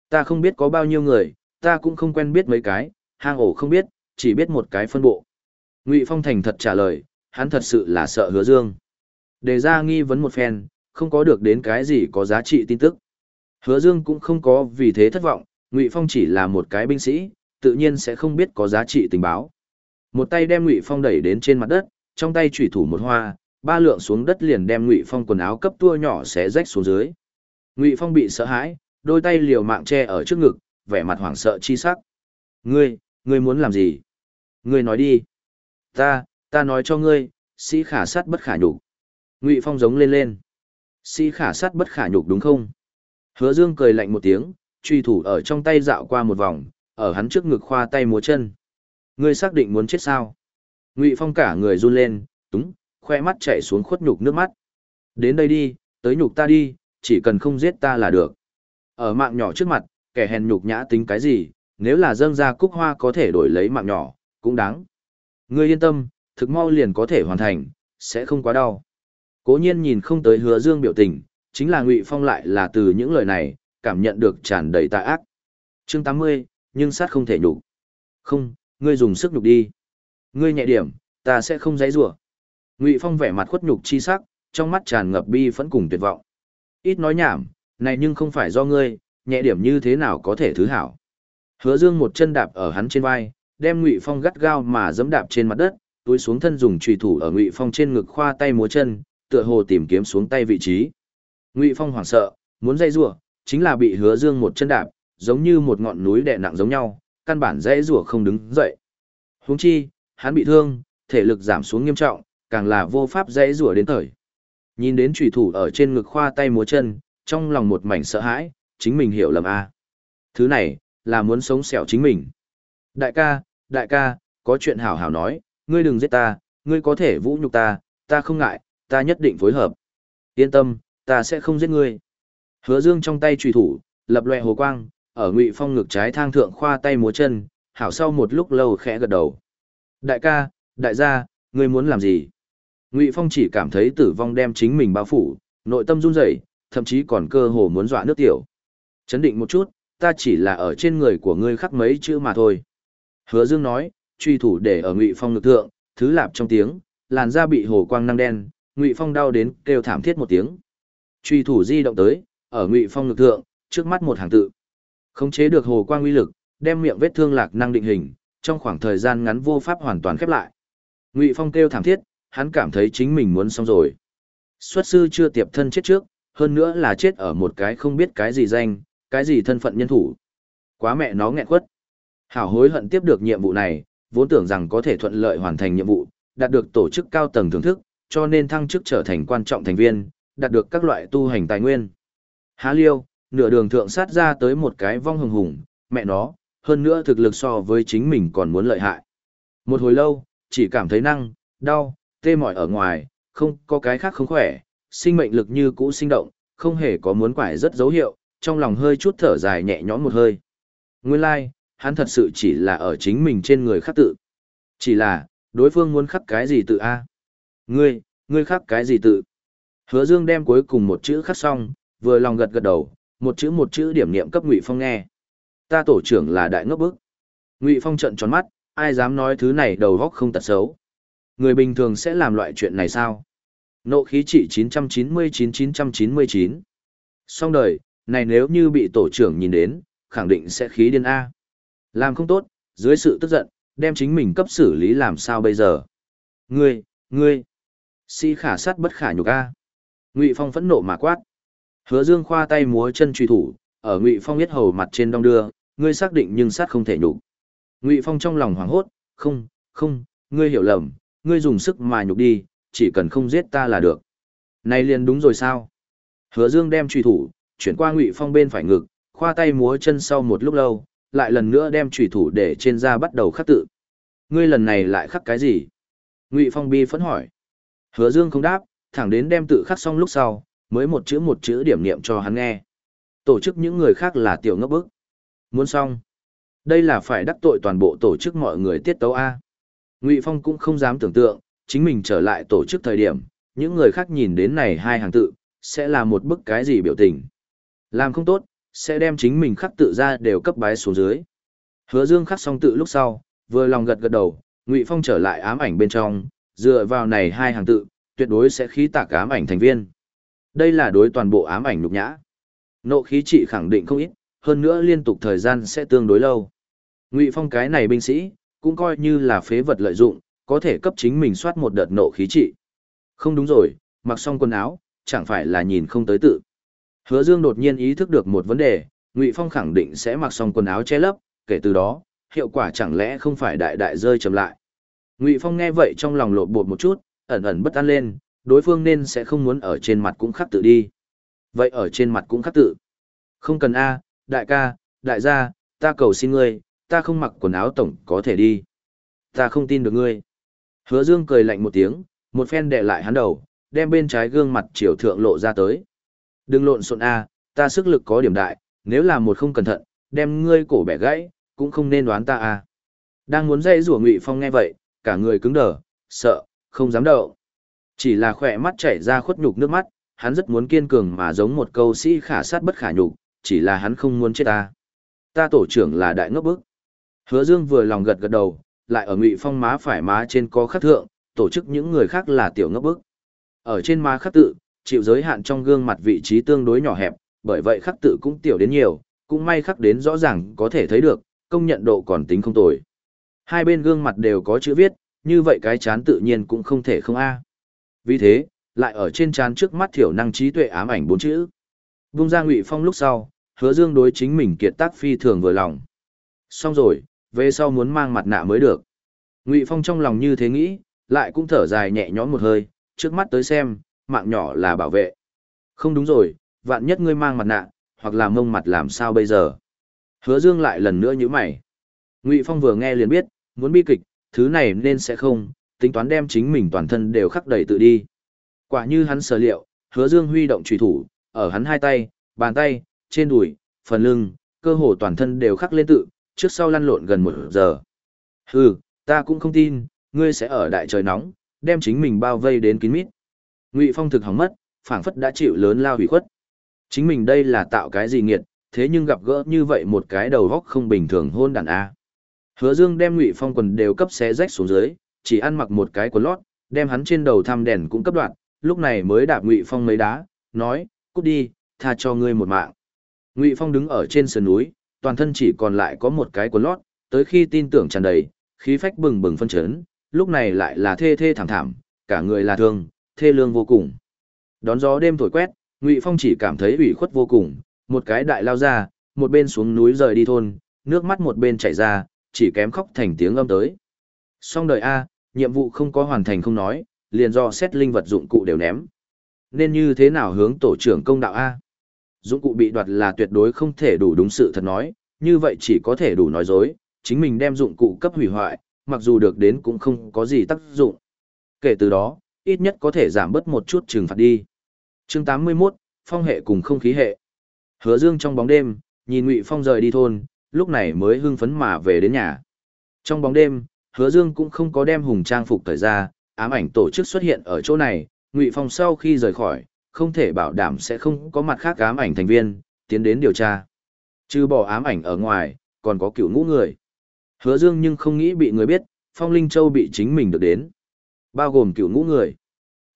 Ta không biết có bao nhiêu người, ta cũng không quen biết mấy cái, hang ổ không biết, chỉ biết một cái phân bộ. Ngụy Phong thành thật trả lời, hắn thật sự là sợ hứa dương. Đề ra nghi vấn một phen, không có được đến cái gì có giá trị tin tức. Hứa dương cũng không có vì thế thất vọng, Ngụy Phong chỉ là một cái binh sĩ, tự nhiên sẽ không biết có giá trị tình báo. Một tay đem Ngụy Phong đẩy đến trên mặt đất, trong tay chủy thủ một hoa, ba lượng xuống đất liền đem Ngụy Phong quần áo cấp tua nhỏ xé rách xuống dưới. Ngụy Phong bị sợ hãi, đôi tay liều mạng che ở trước ngực, vẻ mặt hoảng sợ chi sắc. "Ngươi, ngươi muốn làm gì? Ngươi nói đi." "Ta, ta nói cho ngươi, sĩ khả sát bất khả nhục." Ngụy Phong giống lên lên. "Sĩ khả sát bất khả nhục đúng không?" Hứa Dương cười lạnh một tiếng, truy thủ ở trong tay dạo qua một vòng, ở hắn trước ngực khoa tay múa chân. Ngươi xác định muốn chết sao? Ngụy Phong cả người run lên, túng, khoe mắt chảy xuống khuất nhục nước mắt. Đến đây đi, tới nhục ta đi, chỉ cần không giết ta là được. Ở mạng nhỏ trước mặt, kẻ hèn nhục nhã tính cái gì, nếu là dâng ra cúc hoa có thể đổi lấy mạng nhỏ, cũng đáng. Ngươi yên tâm, thực mau liền có thể hoàn thành, sẽ không quá đau. Cố nhiên nhìn không tới hứa dương biểu tình, chính là Ngụy Phong lại là từ những lời này, cảm nhận được tràn đầy tà ác. Chương 80, nhưng sát không thể nhục. Không, ngươi dùng sức nhục đi. Ngươi nhẹ điểm, ta sẽ không dãy rủa. Ngụy Phong vẻ mặt khuất nhục chi sắc, trong mắt tràn ngập bi phẫn cùng tuyệt vọng. Ít nói nhảm, này nhưng không phải do ngươi, nhẹ điểm như thế nào có thể thứ hảo. Hứa Dương một chân đạp ở hắn trên vai, đem Ngụy Phong gắt gao mà giẫm đạp trên mặt đất, túi xuống thân dùng chùy thủ ở Ngụy Phong trên ngực khoa tay múa chân, tựa hồ tìm kiếm xuống tay vị trí. Ngụy Phong hoảng sợ, muốn dây rủa, chính là bị Hứa Dương một chân đạp, giống như một ngọn núi đè nặng giống nhau, căn bản dễ rủa không đứng dậy. Huống chi, hắn bị thương, thể lực giảm xuống nghiêm trọng, càng là vô pháp dễ rủa đến thời. Nhìn đến chủy thủ ở trên ngực khoa tay múa chân, trong lòng một mảnh sợ hãi, chính mình hiểu lầm a. À. Thứ này, là muốn sống sẹo chính mình. Đại ca, đại ca, có chuyện hảo hảo nói, ngươi đừng giết ta, ngươi có thể vũ nhục ta, ta không ngại, ta nhất định phối hợp. Yên tâm, ta sẽ không giết ngươi. Hứa Dương trong tay chủy thủ, lập loè hồ quang, ở Ngụy Phong ngực trái thang thượng khoa tay múa chân, hảo sau một lúc lâu khẽ gật đầu. Đại ca, đại gia, ngươi muốn làm gì? Ngụy Phong chỉ cảm thấy tử vong đem chính mình bao phủ, nội tâm run rẩy, thậm chí còn cơ hồ muốn dọa nước tiểu. Chấn định một chút, ta chỉ là ở trên người của ngươi khắc mấy chữ mà thôi. Hứa Dương nói, truy thủ để ở Ngụy Phong ngực thượng, thứ lạp trong tiếng, làn da bị hồ quang năng đen, Ngụy Phong đau đến kêu thảm thiết một tiếng. Truy thủ di động tới, ở Ngụy Phong ngực thượng, trước mắt một hàng tự. Khống chế được hồ quang uy lực, đem miệng vết thương lạc năng định hình, trong khoảng thời gian ngắn vô pháp hoàn toàn khép lại. Ngụy Phong kêu thảm thiết, hắn cảm thấy chính mình muốn xong rồi. Xuất sư chưa tiệp thân chết trước, hơn nữa là chết ở một cái không biết cái gì danh, cái gì thân phận nhân thủ. Quá mẹ nó nghẹn quất. Hảo hối hận tiếp được nhiệm vụ này, vốn tưởng rằng có thể thuận lợi hoàn thành nhiệm vụ, đạt được tổ chức cao tầng thưởng thức, cho nên thăng chức trở thành quan trọng thành viên, đạt được các loại tu hành tài nguyên. Há liêu, nửa đường thượng sát ra tới một cái vong hùng hùng, mẹ nó, hơn nữa thực lực so với chính mình còn muốn lợi hại. Một hồi lâu, chỉ cảm thấy năng, đau, tê mỏi ở ngoài, không có cái khác không khỏe, sinh mệnh lực như cũ sinh động, không hề có muốn quải rất dấu hiệu, trong lòng hơi chút thở dài nhẹ nhõm một hơi. Nguyên lai, like, hắn thật sự chỉ là ở chính mình trên người khắc tự. Chỉ là, đối phương muốn khắc cái gì tự a? Ngươi, ngươi khắc cái gì tự? Hứa Dương đem cuối cùng một chữ khắc xong, vừa lòng gật gật đầu, một chữ một chữ điểm niệm cấp Ngụy Phong nghe. Ta tổ trưởng là đại ngốc bức. Ngụy Phong trợn tròn mắt, ai dám nói thứ này đầu góc không tật xấu. Người bình thường sẽ làm loại chuyện này sao? Nộ khí trị 999-999. Xong đời, này nếu như bị tổ trưởng nhìn đến, khẳng định sẽ khí điên A. Làm không tốt, dưới sự tức giận, đem chính mình cấp xử lý làm sao bây giờ? Ngươi, ngươi, si khả sát bất khả nhục A. Ngụy Phong phẫn nộ mà quát. Hứa Dương khoa tay múa chân truy thủ, ở Ngụy Phong biết hầu mặt trên đong đưa, ngươi xác định nhưng sát không thể nhục. Ngụy Phong trong lòng hoảng hốt, không, không, ngươi hiểu lầm, ngươi dùng sức mà nhục đi, chỉ cần không giết ta là được. Này liền đúng rồi sao? Hứa Dương đem truy thủ, chuyển qua Ngụy Phong bên phải ngực, khoa tay múa chân sau một lúc lâu, lại lần nữa đem truy thủ để trên da bắt đầu khắc tự. Ngươi lần này lại khắc cái gì? Ngụy Phong bi phẫn hỏi. Hứa Dương không đáp, thẳng đến đem tự khắc xong lúc sau, mới một chữ một chữ điểm niệm cho hắn nghe. Tổ chức những người khác là tiểu ngốc bức. Muốn xong. Đây là phải đắc tội toàn bộ tổ chức mọi người tiết tấu A. Ngụy Phong cũng không dám tưởng tượng, chính mình trở lại tổ chức thời điểm, những người khác nhìn đến này hai hàng tự, sẽ là một bức cái gì biểu tình. Làm không tốt, sẽ đem chính mình khắc tự ra đều cấp bái xuống dưới. Hứa Dương khắc xong tự lúc sau, vừa lòng gật gật đầu, Ngụy Phong trở lại ám ảnh bên trong, dựa vào này hai hàng tự, tuyệt đối sẽ khí tạc ám ảnh thành viên. Đây là đối toàn bộ ám ảnh nhục nhã. Nộ khí trị khẳng định không ít, hơn nữa liên tục thời gian sẽ tương đối lâu. Ngụy Phong cái này binh sĩ, cũng coi như là phế vật lợi dụng, có thể cấp chính mình soát một đợt nộ khí trị. Không đúng rồi, mặc xong quần áo, chẳng phải là nhìn không tới tự. Hứa Dương đột nhiên ý thức được một vấn đề, Ngụy Phong khẳng định sẽ mặc xong quần áo che lấp, kể từ đó, hiệu quả chẳng lẽ không phải đại đại rơi chậm lại. Ngụy Phong nghe vậy trong lòng lộn bột một chút, ẩn ẩn bất an lên, đối phương nên sẽ không muốn ở trên mặt cũng khắc tự đi. Vậy ở trên mặt cũng khắc tự. Không cần A, đại ca, đại gia, ta cầu xin ngươi, ta không mặc quần áo tổng có thể đi. Ta không tin được ngươi. Hứa Dương cười lạnh một tiếng, một phen đè lại hắn đầu, đem bên trái gương mặt chiều thượng lộ ra tới. Đừng lộn xộn A, ta sức lực có điểm đại, nếu là một không cẩn thận, đem ngươi cổ bẻ gãy, cũng không nên đoán ta A. Đang muốn dây rủa Ngụy Phong nghe vậy, cả người cứng đờ, sợ, không dám động. Chỉ là khỏe mắt chảy ra khuất nhục nước mắt, hắn rất muốn kiên cường mà giống một câu sĩ khả sát bất khả nhục, chỉ là hắn không muốn chết ta. Ta tổ trưởng là đại ngốc bức. Hứa Dương vừa lòng gật gật đầu, lại ở Ngụy Phong má phải má trên có khắc thượng, tổ chức những người khác là tiểu ngốc bức. Ở trên má khắc tự, chịu giới hạn trong gương mặt vị trí tương đối nhỏ hẹp, bởi vậy khắc tự cũng tiểu đến nhiều, cũng may khắc đến rõ ràng có thể thấy được, công nhận độ còn tính không tồi. Hai bên gương mặt đều có chữ viết, như vậy cái chán tự nhiên cũng không thể không a. Vì thế, lại ở trên trán trước mắt thiểu năng trí tuệ ám ảnh bốn chữ. Vung ra Ngụy Phong lúc sau, Hứa Dương đối chính mình kiệt tác phi thường vừa lòng. Xong rồi, về sau muốn mang mặt nạ mới được. Ngụy Phong trong lòng như thế nghĩ, lại cũng thở dài nhẹ nhõm một hơi, trước mắt tới xem, mạng nhỏ là bảo vệ. Không đúng rồi, vạn nhất ngươi mang mặt nạ, hoặc là mông mặt làm sao bây giờ? Hứa Dương lại lần nữa nhíu mày. Ngụy Phong vừa nghe liền biết, muốn bi kịch, thứ này nên sẽ không, tính toán đem chính mình toàn thân đều khắc đầy tự đi. Quả như hắn sở liệu, hứa dương huy động trùy thủ, ở hắn hai tay, bàn tay, trên đùi, phần lưng, cơ hồ toàn thân đều khắc lên tự, trước sau lăn lộn gần một giờ. Hừ, ta cũng không tin, ngươi sẽ ở đại trời nóng, đem chính mình bao vây đến kín mít. Ngụy Phong thực hỏng mất, phảng phất đã chịu lớn lao hủy khuất. Chính mình đây là tạo cái gì nghiệt, thế nhưng gặp gỡ như vậy một cái đầu góc không bình thường hôn đàn a. Hứa Dương đem Ngụy Phong quần đều cấp xé rách xuống dưới, chỉ ăn mặc một cái quần lót, đem hắn trên đầu thăm đèn cũng cấp đoạn, lúc này mới đạp Ngụy Phong mấy đá, nói, cút đi, tha cho ngươi một mạng. Ngụy Phong đứng ở trên sườn núi, toàn thân chỉ còn lại có một cái quần lót, tới khi tin tưởng tràn đầy, khí phách bừng bừng phân chấn, lúc này lại là thê thê thảm thảm, cả người là thương, thê lương vô cùng. Đón gió đêm thổi quét, Ngụy Phong chỉ cảm thấy ủy khuất vô cùng, một cái đại lao ra, một bên xuống núi rời đi thôn, nước mắt một bên chảy ra, chỉ kém khóc thành tiếng âm tới. Xong đời A, nhiệm vụ không có hoàn thành không nói, liền do xét linh vật dụng cụ đều ném. Nên như thế nào hướng tổ trưởng công đạo A? Dụng cụ bị đoạt là tuyệt đối không thể đủ đúng sự thật nói, như vậy chỉ có thể đủ nói dối, chính mình đem dụng cụ cấp hủy hoại, mặc dù được đến cũng không có gì tác dụng. Kể từ đó, ít nhất có thể giảm bớt một chút trừng phạt đi. Chương 81, phong hệ cùng không khí hệ. Hứa Dương trong bóng đêm, nhìn Ngụy Phong rời đi thôn, lúc này mới hưng phấn mà về đến nhà. Trong bóng đêm, Hứa Dương cũng không có đem hùng trang phục thời ra, ám ảnh tổ chức xuất hiện ở chỗ này, Ngụy Phong sau khi rời khỏi, không thể bảo đảm sẽ không có mặt khác ám ảnh thành viên tiến đến điều tra. Trừ bỏ ám ảnh ở ngoài, còn có cựu ngũ người. Hứa Dương nhưng không nghĩ bị người biết, Phong Linh Châu bị chính mình được đến. Bao gồm cựu ngũ người.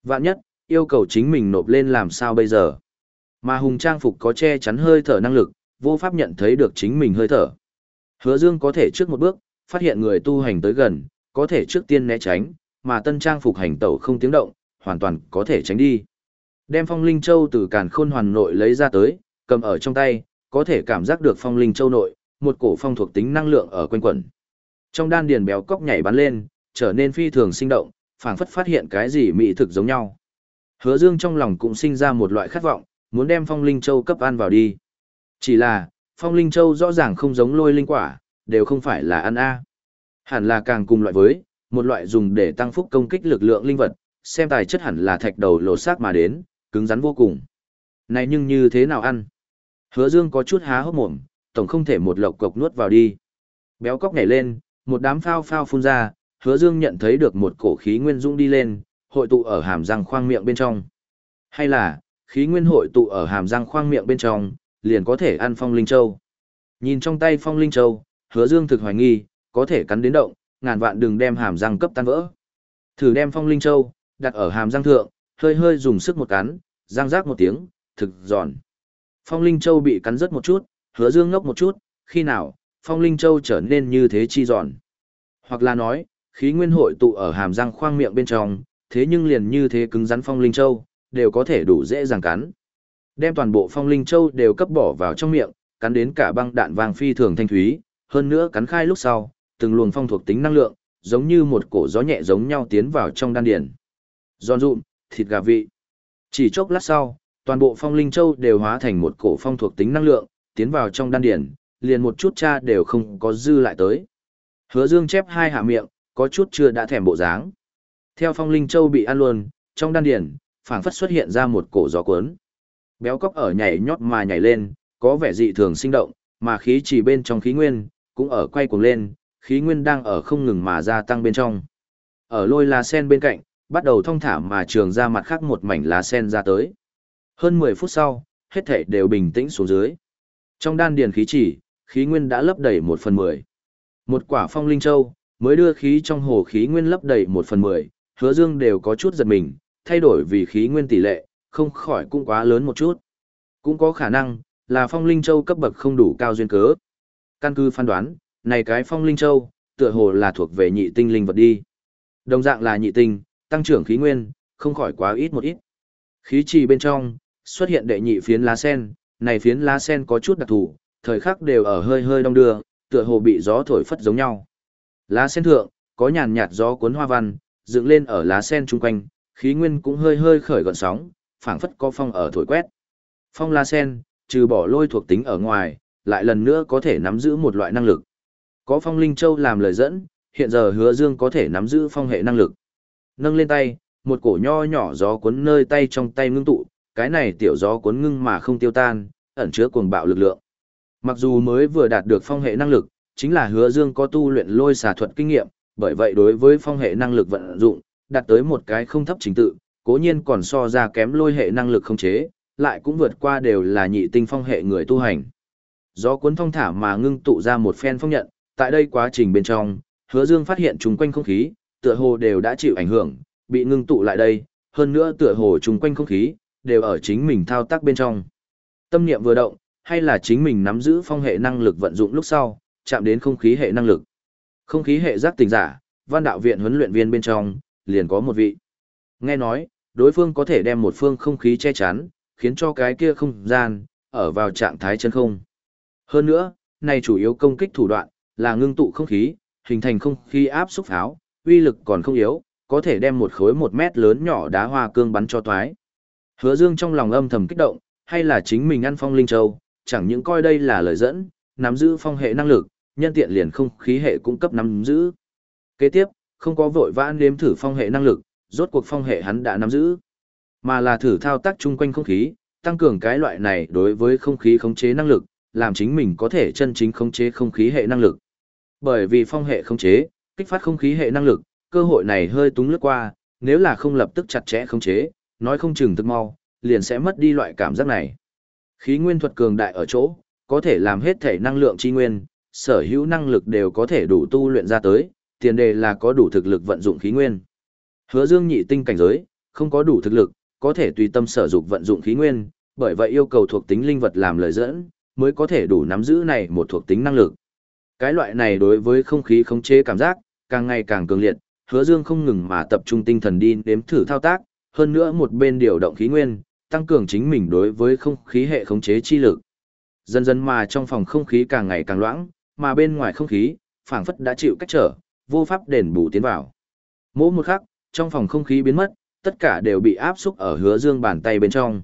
Vạn nhất, yêu cầu chính mình nộp lên làm sao bây giờ. Mà hùng trang phục có che chắn hơi thở năng lực, vô pháp nhận thấy được chính mình hơi thở. Hứa Dương có thể trước một bước, phát hiện người tu hành tới gần, có thể trước tiên né tránh, mà tân trang phục hành tẩu không tiếng động, hoàn toàn có thể tránh đi. Đem phong linh châu từ càn khôn hoàn nội lấy ra tới, cầm ở trong tay, có thể cảm giác được phong linh châu nội, một cổ phong thuộc tính năng lượng ở quanh quẩn. Trong đan điền béo cóc nhảy bắn lên, trở nên phi thường sinh động, phảng phất phát hiện cái gì mỹ thực giống nhau. Hứa Dương trong lòng cũng sinh ra một loại khát vọng, muốn đem phong linh châu cấp ăn vào đi. Chỉ là, phong linh châu rõ ràng không giống lôi linh quả, đều không phải là ăn a. Hẳn là càng cùng loại với, một loại dùng để tăng phúc công kích lực lượng linh vật, xem tài chất hẳn là thạch đầu lột xác mà đến, cứng rắn vô cùng. Này nhưng như thế nào ăn? Hứa Dương có chút há hốc mồm, tổng không thể một lộc cộc nuốt vào đi. Béo cóc nhảy lên, một đám phao phao phun ra, Hứa Dương nhận thấy được một cổ khí nguyên dũng đi lên, hội tụ ở hàm răng khoang miệng bên trong. Hay là, khí nguyên hội tụ ở hàm răng khoang miệng bên trong, liền có thể ăn phong linh châu. Nhìn trong tay phong linh châu, Hứa Dương thực hoài nghi, có thể cắn đến động, ngàn vạn đừng đem hàm răng cấp tan vỡ. Thử đem phong linh châu đặt ở hàm răng thượng, hơi hơi dùng sức một cắn, răng rác một tiếng, thực giòn. Phong Linh Châu bị cắn rớt một chút, hứa dương ngốc một chút, khi nào, Phong Linh Châu trở nên như thế chi giòn. Hoặc là nói, khí nguyên hội tụ ở hàm răng khoang miệng bên trong, thế nhưng liền như thế cứng rắn Phong Linh Châu, đều có thể đủ dễ dàng cắn. Đem toàn bộ Phong Linh Châu đều cấp bỏ vào trong miệng, cắn đến cả băng đạn vàng phi thường thanh thúy, hơn nữa cắn khai lúc sau, từng luồng phong thuộc tính năng lượng, giống như một cổ gió nhẹ giống nhau tiến vào trong đan điền. Giòn rụm, thịt gà vị. Chỉ chốc lát sau, toàn bộ phong linh châu đều hóa thành một cổ phong thuộc tính năng lượng, tiến vào trong đan điển, liền một chút cha đều không có dư lại tới. Hứa Dương chép hai hạ miệng, có chút chưa đã thèm bộ dáng. Theo phong linh châu bị ăn luôn, trong đan điển, phảng phất xuất hiện ra một cổ gió cuốn. Béo cóc ở nhảy nhót mà nhảy lên, có vẻ dị thường sinh động, mà khí chỉ bên trong khí nguyên, cũng ở quay cuồng lên, khí nguyên đang ở không ngừng mà gia tăng bên trong. Ở lôi lá sen bên cạnh, bắt đầu thong thả mà trường ra mặt khác một mảnh lá sen ra tới. Hơn 10 phút sau, hết thể đều bình tĩnh xuống dưới. Trong đan điền khí chỉ, khí nguyên đã lấp đầy 1 phần 10. Một quả phong linh châu, mới đưa khí trong hồ khí nguyên lấp đầy 1 phần 10, hứa dương đều có chút giật mình, thay đổi vì khí nguyên tỷ lệ, không khỏi cũng quá lớn một chút. Cũng có khả năng, là phong linh châu cấp bậc không đủ cao duyên cớ. Căn cứ phán đoán, này cái phong linh châu, tựa hồ là thuộc về nhị tinh linh vật đi. Đồng dạng là nhị tinh, tăng trưởng khí nguyên, không khỏi quá ít một ít. Khí trì bên trong, xuất hiện đệ nhị phiến lá sen, này phiến lá sen có chút đặc thù, thời khắc đều ở hơi hơi đông đưa, tựa hồ bị gió thổi phất giống nhau. Lá sen thượng, có nhàn nhạt gió cuốn hoa văn, dựng lên ở lá sen chung quanh, khí nguyên cũng hơi hơi khởi gọn sóng, phảng phất có phong ở thổi quét. Phong lá sen, trừ bỏ lôi thuộc tính ở ngoài, lại lần nữa có thể nắm giữ một loại năng lực. Có phong linh châu làm lời dẫn, hiện giờ hứa dương có thể nắm giữ phong hệ năng lực nâng lên tay, một cổ nho nhỏ gió cuốn nơi tay trong tay ngưng tụ, cái này tiểu gió cuốn ngưng mà không tiêu tan, ẩn chứa cuồng bạo lực lượng. Mặc dù mới vừa đạt được phong hệ năng lực, chính là hứa dương có tu luyện lôi xà thuật kinh nghiệm, bởi vậy đối với phong hệ năng lực vận dụng, đạt tới một cái không thấp trình tự, cố nhiên còn so ra kém lôi hệ năng lực không chế, lại cũng vượt qua đều là nhị tinh phong hệ người tu hành. Gió cuốn phong thả mà ngưng tụ ra một phen phong nhận, tại đây quá trình bên trong, hứa dương phát hiện chung quanh không khí, tựa hồ đều đã chịu ảnh hưởng, bị ngưng tụ lại đây, hơn nữa tựa hồ chung quanh không khí, đều ở chính mình thao tác bên trong. Tâm niệm vừa động, hay là chính mình nắm giữ phong hệ năng lực vận dụng lúc sau, chạm đến không khí hệ năng lực. Không khí hệ giác tình giả, văn đạo viện huấn luyện viên bên trong, liền có một vị. Nghe nói, đối phương có thể đem một phương không khí che chắn, khiến cho cái kia không gian, ở vào trạng thái chân không. Hơn nữa, này chủ yếu công kích thủ đoạn, là ngưng tụ không khí, hình thành không khí áp xúc pháo, uy lực còn không yếu, có thể đem một khối một mét lớn nhỏ đá hoa cương bắn cho toái. Hứa Dương trong lòng âm thầm kích động, hay là chính mình ăn phong linh châu, chẳng những coi đây là lời dẫn, nắm giữ phong hệ năng lực, nhân tiện liền không khí hệ cung cấp nắm giữ. Kế tiếp, không có vội vã nếm thử phong hệ năng lực, rốt cuộc phong hệ hắn đã nắm giữ, mà là thử thao tác chung quanh không khí, tăng cường cái loại này đối với không khí khống chế năng lực, làm chính mình có thể chân chính khống chế không khí hệ năng lực. Bởi vì phong hệ khống chế, kích phát không khí hệ năng lực, cơ hội này hơi túng lướt qua, nếu là không lập tức chặt chẽ khống chế, nói không chừng thực mau, liền sẽ mất đi loại cảm giác này. Khí nguyên thuật cường đại ở chỗ, có thể làm hết thể năng lượng chi nguyên, sở hữu năng lực đều có thể đủ tu luyện ra tới, tiền đề là có đủ thực lực vận dụng khí nguyên. Hứa Dương nhị tinh cảnh giới, không có đủ thực lực, có thể tùy tâm sở dục vận dụng khí nguyên, bởi vậy yêu cầu thuộc tính linh vật làm lời dẫn, mới có thể đủ nắm giữ này một thuộc tính năng lực. Cái loại này đối với không khí khống chế cảm giác, càng ngày càng cường liệt, Hứa Dương không ngừng mà tập trung tinh thần đi nếm thử thao tác, hơn nữa một bên điều động khí nguyên, tăng cường chính mình đối với không khí hệ khống chế chi lực. Dần dần mà trong phòng không khí càng ngày càng loãng, mà bên ngoài không khí, phảng phất đã chịu cách trở, vô pháp đền bù tiến vào. Mỗi một khắc, trong phòng không khí biến mất, tất cả đều bị áp xúc ở hứa dương bàn tay bên trong.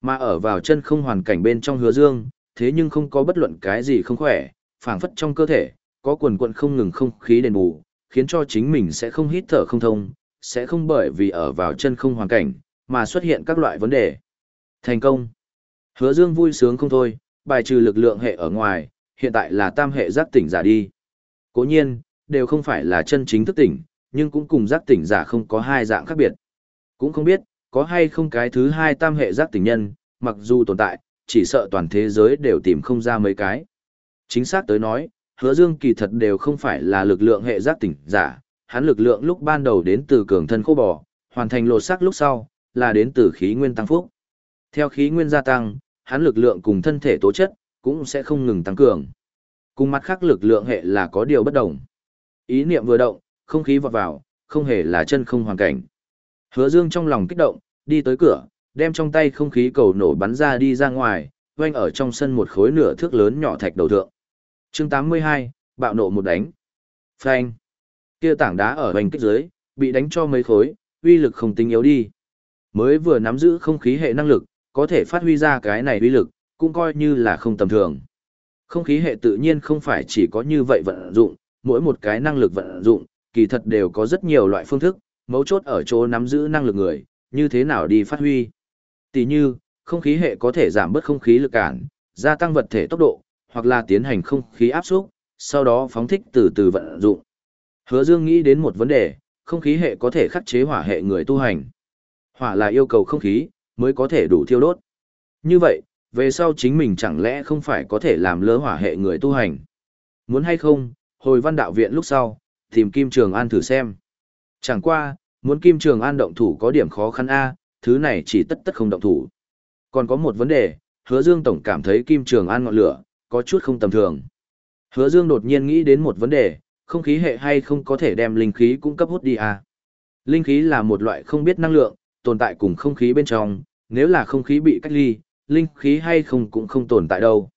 Mà ở vào chân không hoàn cảnh bên trong hứa dương, thế nhưng không có bất luận cái gì không khỏe, phảng phất trong cơ thể, có quần quận không ngừng không khí đền bù, khiến cho chính mình sẽ không hít thở không thông, sẽ không bởi vì ở vào chân không hoàn cảnh, mà xuất hiện các loại vấn đề. Thành công. Hứa dương vui sướng không thôi, bài trừ lực lượng hệ ở ngoài, hiện tại là tam hệ giác tỉnh giả đi. Cố nhiên, đều không phải là chân chính thức tỉnh, nhưng cũng cùng giác tỉnh giả không có hai dạng khác biệt. Cũng không biết, có hay không cái thứ hai tam hệ giác tỉnh nhân, mặc dù tồn tại, chỉ sợ toàn thế giới đều tìm không ra mấy cái. Chính xác tới nói, hứa dương kỳ thật đều không phải là lực lượng hệ giác tỉnh giả, hắn lực lượng lúc ban đầu đến từ cường thân khô bò, hoàn thành lột xác lúc sau, là đến từ khí nguyên tăng phúc. Theo khí nguyên gia tăng, hắn lực lượng cùng thân thể tố chất, cũng sẽ không ngừng tăng cường. Cùng mặt khác lực lượng hệ là có điều bất đồng. Ý niệm vừa động, không khí vọt vào, không hề là chân không hoàn cảnh. Hứa Dương trong lòng kích động, đi tới cửa, đem trong tay không khí cầu nổ bắn ra đi ra ngoài, quanh ở trong sân một khối nửa thước lớn nhỏ thạch đầu thượng. Chương 82, bạo nộ một đánh. Phanh. Kia tảng đá ở hoành kích dưới, bị đánh cho mấy khối, uy lực không tính yếu đi. Mới vừa nắm giữ không khí hệ năng lực, có thể phát huy ra cái này uy lực, cũng coi như là không tầm thường. Không khí hệ tự nhiên không phải chỉ có như vậy vận dụng, mỗi một cái năng lực vận dụng, kỳ thật đều có rất nhiều loại phương thức, mấu chốt ở chỗ nắm giữ năng lực người, như thế nào đi phát huy. Tỷ như, không khí hệ có thể giảm bớt không khí lực cản, gia tăng vật thể tốc độ, hoặc là tiến hành không khí áp suất, sau đó phóng thích từ từ vận dụng. Hứa Dương nghĩ đến một vấn đề, không khí hệ có thể khắc chế hỏa hệ người tu hành. Hỏa là yêu cầu không khí, mới có thể đủ thiêu đốt. Như vậy, về sau chính mình chẳng lẽ không phải có thể làm lỡ hỏa hệ người tu hành. Muốn hay không, hồi văn đạo viện lúc sau, tìm Kim Trường An thử xem. Chẳng qua, muốn Kim Trường An động thủ có điểm khó khăn A, thứ này chỉ tất tất không động thủ. Còn có một vấn đề, hứa Dương Tổng cảm thấy Kim Trường An ngọn lửa, có chút không tầm thường. Hứa Dương đột nhiên nghĩ đến một vấn đề, không khí hệ hay không có thể đem linh khí cung cấp hút đi à? Linh khí là một loại không biết năng lượng, tồn tại cùng không khí bên trong, nếu là không khí bị cách ly, linh khí hay không cũng không tồn tại đâu.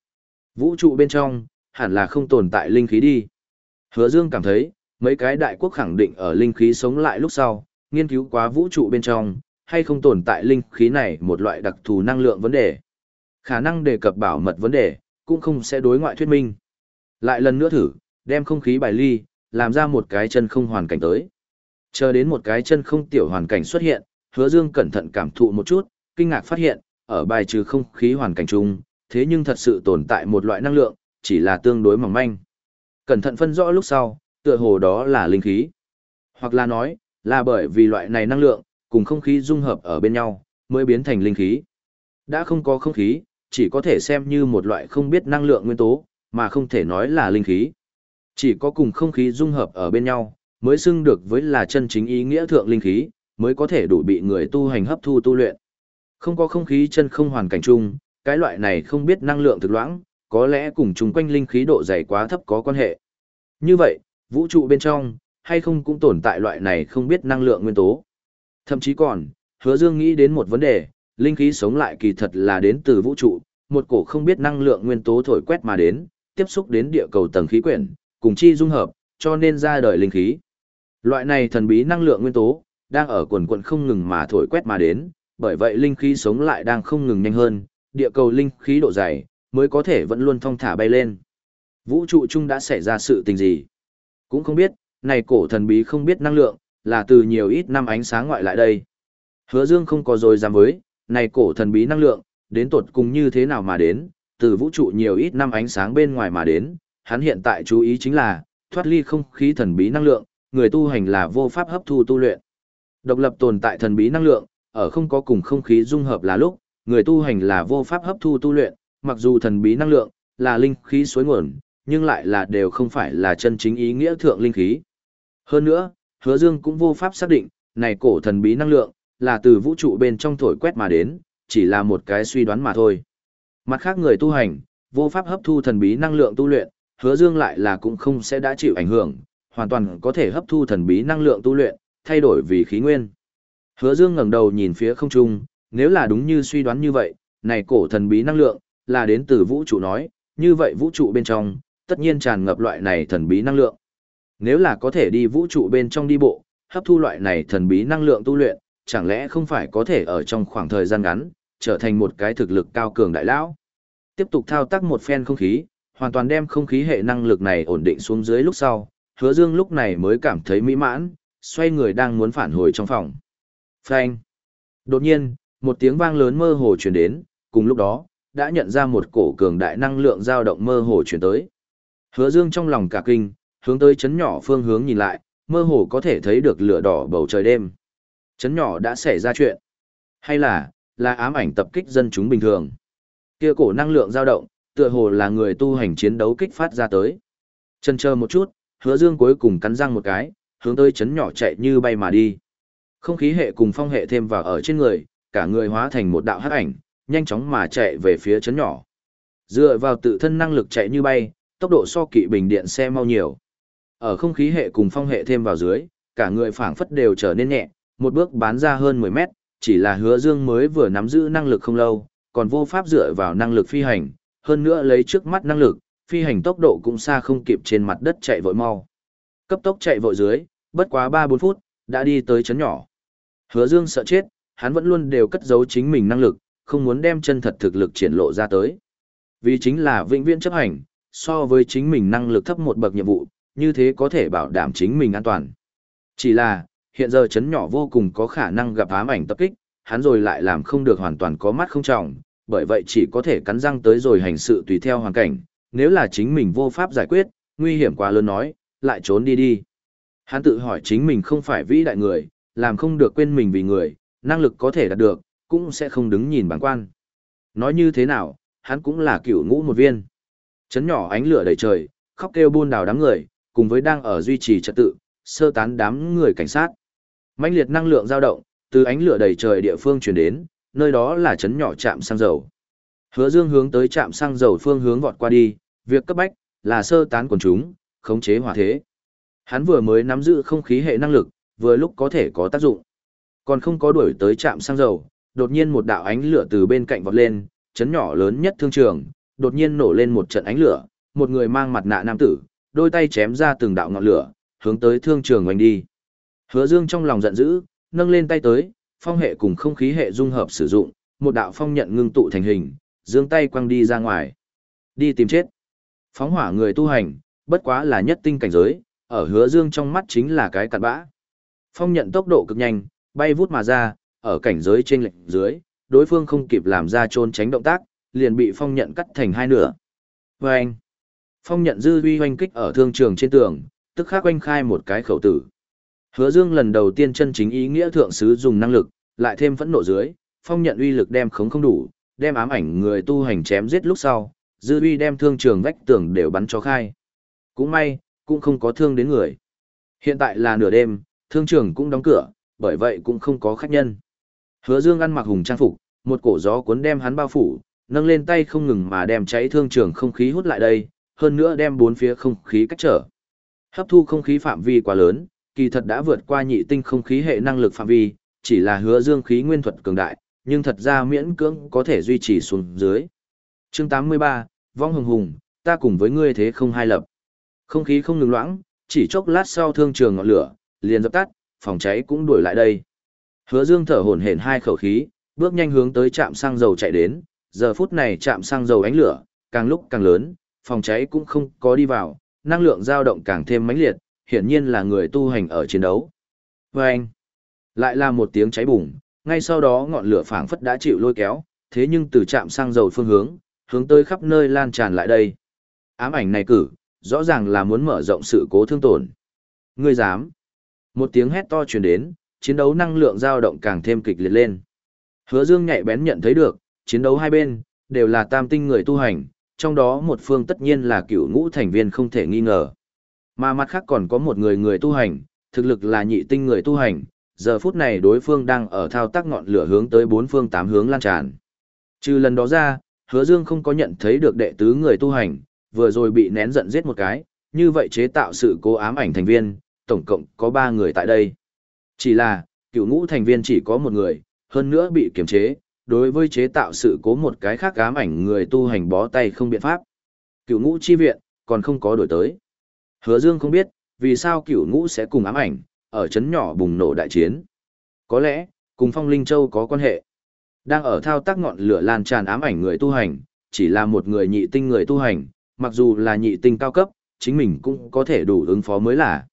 Vũ trụ bên trong, hẳn là không tồn tại linh khí đi. Hứa Dương cảm thấy, mấy cái đại quốc khẳng định ở linh khí sống lại lúc sau, nghiên cứu quá vũ trụ bên trong, hay không tồn tại linh khí này một loại đặc thù năng lượng vấn đề. Khả năng đề cập bảo mật vấn đề, cũng không sẽ đối ngoại thuyết minh. Lại lần nữa thử, đem không khí bài ly, làm ra một cái chân không hoàn cảnh tới. Chờ đến một cái chân không tiểu hoàn cảnh xuất hiện, hứa dương cẩn thận cảm thụ một chút, kinh ngạc phát hiện, ở bài trừ không khí hoàn cảnh chung, thế nhưng thật sự tồn tại một loại năng lượng, chỉ là tương đối mỏng manh. Cẩn thận phân rõ lúc sau, tựa hồ đó là linh khí. Hoặc là nói, là bởi vì loại này năng lượng, cùng không khí dung hợp ở bên nhau, mới biến thành linh khí. Đã không có không khí, chỉ có thể xem như một loại không biết năng lượng nguyên tố, mà không thể nói là linh khí. Chỉ có cùng không khí dung hợp ở bên nhau, mới xưng được với là chân chính ý nghĩa thượng linh khí, mới có thể đủ bị người tu hành hấp thu tu luyện. Không có không khí chân không hoàn cảnh chung, cái loại này không biết năng lượng thực loãng, có lẽ cùng chung quanh linh khí độ dày quá thấp có quan hệ. Như vậy, vũ trụ bên trong, hay không cũng tồn tại loại này không biết năng lượng nguyên tố. Thậm chí còn, hứa dương nghĩ đến một vấn đề, linh khí sống lại kỳ thật là đến từ vũ trụ, một cổ không biết năng lượng nguyên tố thổi quét mà đến, tiếp xúc đến địa cầu tầng khí quyển, cùng chi dung hợp, cho nên ra đời linh khí. Loại này thần bí năng lượng nguyên tố, đang ở quần quần không ngừng mà thổi quét mà đến, bởi vậy linh khí sống lại đang không ngừng nhanh hơn, địa cầu linh khí độ dày, mới có thể vẫn luôn thong thả bay lên. Vũ trụ chung đã xảy ra sự tình gì? Cũng không biết, này cổ thần bí không biết năng lượng, là từ nhiều ít năm ánh sáng ngoại lại đây. Hứa Dương không có rồi dám với, này cổ thần bí năng lượng, đến tột cùng như thế nào mà đến, từ vũ trụ nhiều ít năm ánh sáng bên ngoài mà đến, hắn hiện tại chú ý chính là, thoát ly không khí thần bí năng lượng, người tu hành là vô pháp hấp thu tu luyện. Độc lập tồn tại thần bí năng lượng, ở không có cùng không khí dung hợp là lúc, người tu hành là vô pháp hấp thu tu luyện, mặc dù thần bí năng lượng là linh khí suối nguồn, nhưng lại là đều không phải là chân chính ý nghĩa thượng linh khí. Hơn nữa, Hứa Dương cũng vô pháp xác định, này cổ thần bí năng lượng, là từ vũ trụ bên trong thổi quét mà đến, chỉ là một cái suy đoán mà thôi. Mặt khác người tu hành, vô pháp hấp thu thần bí năng lượng tu luyện, hứa dương lại là cũng không sẽ đã chịu ảnh hưởng, hoàn toàn có thể hấp thu thần bí năng lượng tu luyện, thay đổi vì khí nguyên. Hứa dương ngẩng đầu nhìn phía không trung, nếu là đúng như suy đoán như vậy, này cổ thần bí năng lượng, là đến từ vũ trụ nói, như vậy vũ trụ bên trong, tất nhiên tràn ngập loại này thần bí năng lượng. Nếu là có thể đi vũ trụ bên trong đi bộ, hấp thu loại này thần bí năng lượng tu luyện, chẳng lẽ không phải có thể ở trong khoảng thời gian ngắn, trở thành một cái thực lực cao cường đại lão. Tiếp tục thao tác một phen không khí, hoàn toàn đem không khí hệ năng lực này ổn định xuống dưới lúc sau, hứa dương lúc này mới cảm thấy mỹ mãn, xoay người đang muốn phản hồi trong phòng. Phanh. Đột nhiên, một tiếng vang lớn mơ hồ truyền đến, cùng lúc đó, đã nhận ra một cổ cường đại năng lượng dao động mơ hồ truyền tới. Hứa Dương trong lòng cả kinh, hướng tới chấn nhỏ phương hướng nhìn lại, mơ hồ có thể thấy được lửa đỏ bầu trời đêm. Chấn nhỏ đã xảy ra chuyện. Hay là, là ám ảnh tập kích dân chúng bình thường. Kia cổ năng lượng dao động, tựa hồ là người tu hành chiến đấu kích phát ra tới. Chân chờ một chút, hứa dương cuối cùng cắn răng một cái, hướng tới chấn nhỏ chạy như bay mà đi. Không khí hệ cùng phong hệ thêm vào ở trên người, cả người hóa thành một đạo hắc ảnh, nhanh chóng mà chạy về phía chấn nhỏ. Dựa vào tự thân năng lực chạy như bay, tốc độ so kỵ bình điện xe mau nhiều. Ở không khí hệ cùng phong hệ thêm vào dưới, cả người phảng phất đều trở nên nhẹ, một bước bán ra hơn 10 mét, chỉ là hứa dương mới vừa nắm giữ năng lực không lâu, còn vô pháp dựa vào năng lực phi hành, hơn nữa lấy trước mắt năng lực, phi hành tốc độ cũng xa không kịp trên mặt đất chạy vội mau. Cấp tốc chạy vội dưới, bất quá 3-4 phút, đã đi tới chấn nhỏ. Hứa dương sợ chết, hắn vẫn luôn đều cất giấu chính mình năng lực, không muốn đem chân thật thực lực triển lộ ra tới. Vì chính là vĩnh viễn chấp hành, so với chính mình năng lực thấp một bậc nhiệm vụ, như thế có thể bảo đảm chính mình an toàn. Chỉ là, hiện giờ chấn nhỏ vô cùng có khả năng gặp ám ảnh tập kích, hắn rồi lại làm không được hoàn toàn có mắt không trọng, bởi vậy chỉ có thể cắn răng tới rồi hành sự tùy theo hoàn cảnh, nếu là chính mình vô pháp giải quyết, nguy hiểm quá lớn nói, lại trốn đi đi. Hắn tự hỏi chính mình không phải vĩ đại người, làm không được quên mình vì người, năng lực có thể đạt được, cũng sẽ không đứng nhìn bản quan. Nói như thế nào, hắn cũng là cựu ngũ một viên. Chấn nhỏ ánh lửa đầy trời, khóc kêu buôn đào đám người, cùng với đang ở duy trì trật tự, sơ tán đám người cảnh sát. mãnh liệt năng lượng dao động, từ ánh lửa đầy trời địa phương truyền đến, nơi đó là chấn nhỏ trạm xăng dầu. Hứa Dương hướng tới trạm xăng dầu phương hướng vọt qua đi, việc cấp bách là sơ tán quần chúng, khống chế hỏa thế. Hắn vừa mới nắm giữ không khí hệ năng lực, vừa lúc có thể có tác dụng. Còn không có đuổi tới trạm xăng dầu, đột nhiên một đạo ánh lửa từ bên cạnh vọt lên, chấn nhỏ lớn nhất thương trường, đột nhiên nổ lên một trận ánh lửa, một người mang mặt nạ nam tử, đôi tay chém ra từng đạo ngọn lửa, hướng tới thương trường oanh đi. Hứa Dương trong lòng giận dữ, nâng lên tay tới, phong hệ cùng không khí hệ dung hợp sử dụng, một đạo phong nhận ngưng tụ thành hình, dương tay quăng đi ra ngoài. Đi tìm chết. Phóng hỏa người tu hành, bất quá là nhất tinh cảnh giới, ở hứa dương trong mắt chính là cái cặn bã. Phong nhận tốc độ cực nhanh, bay vút mà ra, ở cảnh giới trên lệnh dưới, đối phương không kịp làm ra trôn tránh động tác, liền bị phong nhận cắt thành hai nửa. Vâng! anh, phong nhận dư uy hoanh kích ở thương trường trên tường, tức khắc oanh khai một cái khẩu tử. Hứa Dương lần đầu tiên chân chính ý nghĩa thượng sứ dùng năng lực, lại thêm phẫn nộ dưới, phong nhận uy lực đem khống không đủ, đem ám ảnh người tu hành chém giết lúc sau, dư uy đem thương trường vách tường đều bắn cho khai. Cũng may, cũng không có thương đến người. Hiện tại là nửa đêm, thương trường cũng đóng cửa, bởi vậy cũng không có khách nhân. Hứa Dương ăn mặc hùng trang phục, một cổ gió cuốn đem hắn bao phủ, nâng lên tay không ngừng mà đem cháy thương trường không khí hút lại đây, hơn nữa đem bốn phía không khí cách trở. Hấp thu không khí phạm vi quá lớn, kỳ thật đã vượt qua nhị tinh không khí hệ năng lực phạm vi, chỉ là hứa dương khí nguyên thuật cường đại, nhưng thật ra miễn cưỡng có thể duy trì xuống dưới. Chương 83, Vong Hùng Hùng, ta cùng với ngươi thế không hai lập. Không khí không ngừng loãng, chỉ chốc lát sau thương trường ngọn lửa, liền dập tắt, phòng cháy cũng đuổi lại đây. Hứa Dương thở hổn hển hai khẩu khí, bước nhanh hướng tới trạm xăng dầu chạy đến, giờ phút này trạm xăng dầu ánh lửa, càng lúc càng lớn, phòng cháy cũng không có đi vào, năng lượng dao động càng thêm mãnh liệt, hiển nhiên là người tu hành ở chiến đấu. Và anh, lại là một tiếng cháy bùng, ngay sau đó ngọn lửa phảng phất đã chịu lôi kéo, thế nhưng từ trạm sang dầu phương hướng, hướng tới khắp nơi lan tràn lại đây. Ám ảnh này cử, rõ ràng là muốn mở rộng sự cố thương tổn. Ngươi dám? Một tiếng hét to truyền đến, chiến đấu năng lượng dao động càng thêm kịch liệt lên. Hứa Dương nhạy bén nhận thấy được, chiến đấu hai bên đều là tam tinh người tu hành, trong đó một phương tất nhiên là cựu ngũ thành viên không thể nghi ngờ. Mà mặt khác còn có một người người tu hành, thực lực là nhị tinh người tu hành, giờ phút này đối phương đang ở thao tác ngọn lửa hướng tới bốn phương tám hướng lan tràn. Trừ lần đó ra, hứa dương không có nhận thấy được đệ tứ người tu hành, vừa rồi bị nén giận giết một cái, như vậy chế tạo sự cố ám ảnh thành viên, tổng cộng có ba người tại đây. Chỉ là, cựu ngũ thành viên chỉ có một người, hơn nữa bị kiềm chế, đối với chế tạo sự cố một cái khác ám ảnh người tu hành bó tay không biện pháp. Cựu ngũ chi viện, còn không có đổi tới. Hứa Dương không biết, vì sao cựu ngũ sẽ cùng ám ảnh, ở chấn nhỏ bùng nổ đại chiến. Có lẽ, cùng phong linh châu có quan hệ. Đang ở thao tác ngọn lửa lan tràn ám ảnh người tu hành, chỉ là một người nhị tinh người tu hành, mặc dù là nhị tinh cao cấp, chính mình cũng có thể đủ ứng phó mới là.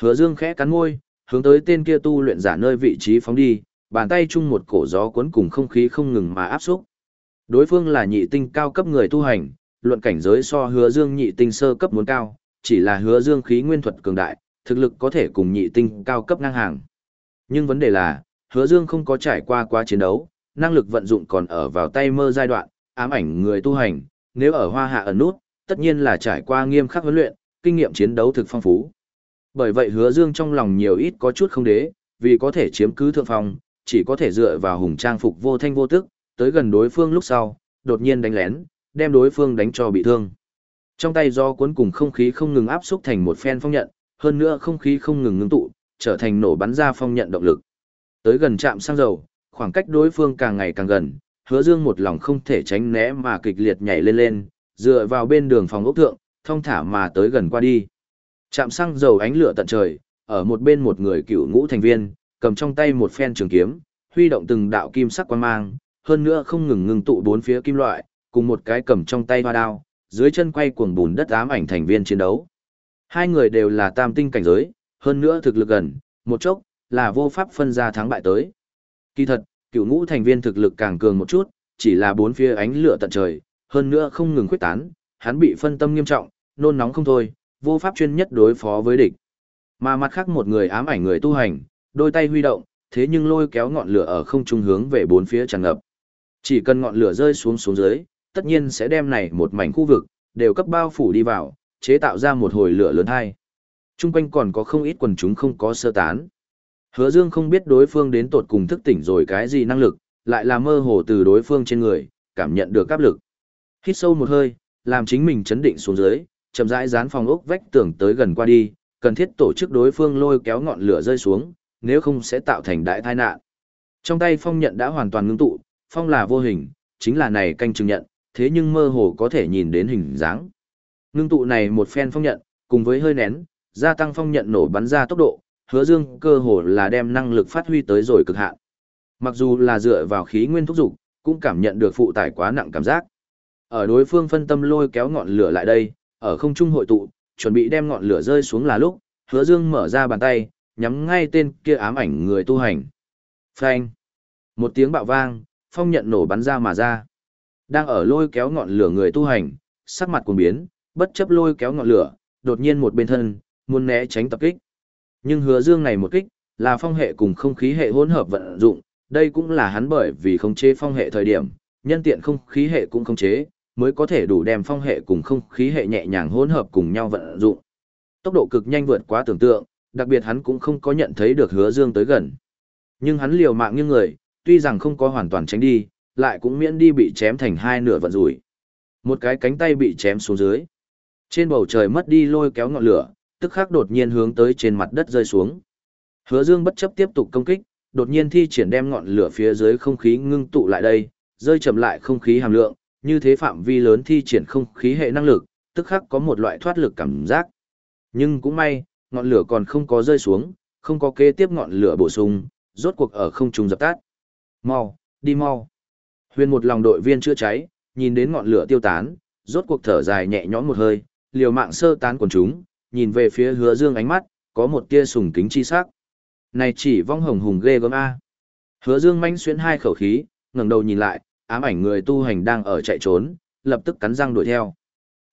Hứa Dương khẽ cắn môi, hướng tới tên kia tu luyện giả nơi vị trí phóng đi, bàn tay chung một cổ gió cuốn cùng không khí không ngừng mà áp xúc. Đối phương là nhị tinh cao cấp người tu hành, luận cảnh giới so Hứa Dương nhị tinh sơ cấp muốn cao, chỉ là Hứa Dương khí nguyên thuật cường đại, thực lực có thể cùng nhị tinh cao cấp ngang hàng. Nhưng vấn đề là, Hứa Dương không có trải qua quá chiến đấu, năng lực vận dụng còn ở vào tay mơ giai đoạn, ám ảnh người tu hành, nếu ở hoa hạ ẩn nút, tất nhiên là trải qua nghiêm khắc huấn luyện, kinh nghiệm chiến đấu thực phong phú. Bởi vậy hứa dương trong lòng nhiều ít có chút không đế, vì có thể chiếm cứ thượng phong, chỉ có thể dựa vào hùng trang phục vô thanh vô tức, tới gần đối phương lúc sau, đột nhiên đánh lén, đem đối phương đánh cho bị thương. Trong tay do cuốn cùng không khí không ngừng áp xúc thành một phen phong nhận, hơn nữa không khí không ngừng ngưng tụ, trở thành nổ bắn ra phong nhận động lực. Tới gần trạm xăng dầu, khoảng cách đối phương càng ngày càng gần, hứa dương một lòng không thể tránh né mà kịch liệt nhảy lên lên, dựa vào bên đường phòng ốc thượng, thông thả mà tới gần qua đi. Chạm xăng dầu ánh lửa tận trời, ở một bên một người cựu ngũ thành viên, cầm trong tay một phen trường kiếm, huy động từng đạo kim sắc quang mang, hơn nữa không ngừng ngừng tụ bốn phía kim loại, cùng một cái cầm trong tay hoa đao, dưới chân quay cuồng bùn đất ám ảnh thành viên chiến đấu. Hai người đều là tam tinh cảnh giới, hơn nữa thực lực gần, một chốc, là vô pháp phân ra thắng bại tới. Kỳ thật, cựu ngũ thành viên thực lực càng cường một chút, chỉ là bốn phía ánh lửa tận trời, hơn nữa không ngừng khuyết tán, hắn bị phân tâm nghiêm trọng, nôn nóng không thôi, vô pháp chuyên nhất đối phó với địch. Mà mặt khác một người ám ảnh người tu hành, đôi tay huy động, thế nhưng lôi kéo ngọn lửa ở không trung hướng về bốn phía tràn ngập. Chỉ cần ngọn lửa rơi xuống xuống dưới, tất nhiên sẽ đem này một mảnh khu vực, đều cấp bao phủ đi vào, chế tạo ra một hồi lửa lớn hai. Trung quanh còn có không ít quần chúng không có sơ tán. Hứa Dương không biết đối phương đến tột cùng thức tỉnh rồi cái gì năng lực, lại là mơ hồ từ đối phương trên người, cảm nhận được áp lực. Hít sâu một hơi, làm chính mình chấn định xuống dưới, chậm rãi dán phòng ốc vách tường tới gần qua đi, cần thiết tổ chức đối phương lôi kéo ngọn lửa rơi xuống, nếu không sẽ tạo thành đại tai nạn. Trong tay phong nhận đã hoàn toàn ngưng tụ, phong là vô hình, chính là này canh chứng nhận, thế nhưng mơ hồ có thể nhìn đến hình dáng. Ngưng tụ này một phen phong nhận, cùng với hơi nén, gia tăng phong nhận nổ bắn ra tốc độ, hứa dương cơ hồ là đem năng lực phát huy tới rồi cực hạn. Mặc dù là dựa vào khí nguyên thúc dục, cũng cảm nhận được phụ tải quá nặng cảm giác. Ở đối phương phân tâm lôi kéo ngọn lửa lại đây, ở không trung hội tụ, chuẩn bị đem ngọn lửa rơi xuống là lúc, hứa dương mở ra bàn tay, nhắm ngay tên kia ám ảnh người tu hành. Phanh! Một tiếng bạo vang, phong nhận nổ bắn ra mà ra. Đang ở lôi kéo ngọn lửa người tu hành, sắc mặt cuồng biến, bất chấp lôi kéo ngọn lửa, đột nhiên một bên thân, muốn né tránh tập kích. Nhưng hứa dương này một kích, là phong hệ cùng không khí hệ hỗn hợp vận dụng, đây cũng là hắn bởi vì không chế phong hệ thời điểm, nhân tiện không khí hệ cũng không chế, mới có thể đủ đem phong hệ cùng không khí hệ nhẹ nhàng hỗn hợp cùng nhau vận dụng. Tốc độ cực nhanh vượt quá tưởng tượng, đặc biệt hắn cũng không có nhận thấy được hứa dương tới gần. Nhưng hắn liều mạng như người, tuy rằng không có hoàn toàn tránh đi, lại cũng miễn đi bị chém thành hai nửa vận rủi. Một cái cánh tay bị chém xuống dưới. Trên bầu trời mất đi lôi kéo ngọn lửa, tức khắc đột nhiên hướng tới trên mặt đất rơi xuống. Hứa Dương bất chấp tiếp tục công kích, đột nhiên thi triển đem ngọn lửa phía dưới không khí ngưng tụ lại đây, rơi chậm lại không khí hàm lượng, như thế phạm vi lớn thi triển không khí hệ năng lực, tức khắc có một loại thoát lực cảm giác. Nhưng cũng may, ngọn lửa còn không có rơi xuống, không có kế tiếp ngọn lửa bổ sung, rốt cuộc ở không trung dập tắt. Mau, đi mau. Huyền một lòng đội viên chữa cháy, nhìn đến ngọn lửa tiêu tán, rốt cuộc thở dài nhẹ nhõm một hơi, liều mạng sơ tán quần chúng, nhìn về phía hứa dương ánh mắt, có một tia sùng kính chi sắc. Này chỉ vong hồng hùng ghê gớm A. Hứa dương manh xuyên hai khẩu khí, ngẩng đầu nhìn lại, ám ảnh người tu hành đang ở chạy trốn, lập tức cắn răng đuổi theo.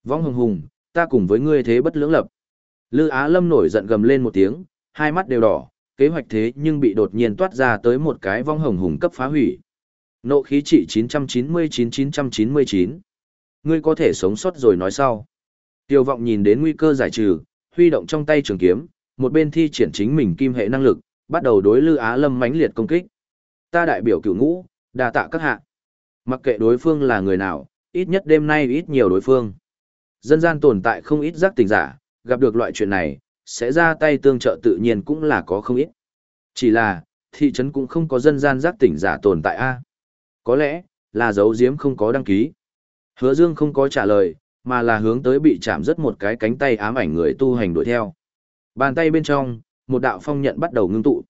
Vong hùng hùng, ta cùng với ngươi thế bất lưỡng lập. Lư Á Lâm nổi giận gầm lên một tiếng, hai mắt đều đỏ, kế hoạch thế nhưng bị đột nhiên toát ra tới một cái vong hồng hùng cấp phá hủy. Nộ khí trị 999-999. Ngươi có thể sống sót rồi nói sau. Tiêu vọng nhìn đến nguy cơ giải trừ, huy động trong tay trường kiếm, một bên thi triển chính mình kim hệ năng lực, bắt đầu đối Lư Á Lâm mãnh liệt công kích. Ta đại biểu cửu ngũ, đa tạ các hạ. Mặc kệ đối phương là người nào, ít nhất đêm nay ít nhiều đối phương. Dân gian tồn tại không ít giác tình giả, gặp được loại chuyện này, sẽ ra tay tương trợ tự nhiên cũng là có không ít. Chỉ là, thị trấn cũng không có dân gian giác tỉnh giả tồn tại a Có lẽ, là dấu diếm không có đăng ký. Hứa Dương không có trả lời, mà là hướng tới bị chạm rất một cái cánh tay ám ảnh người tu hành đuổi theo. Bàn tay bên trong, một đạo phong nhận bắt đầu ngưng tụ.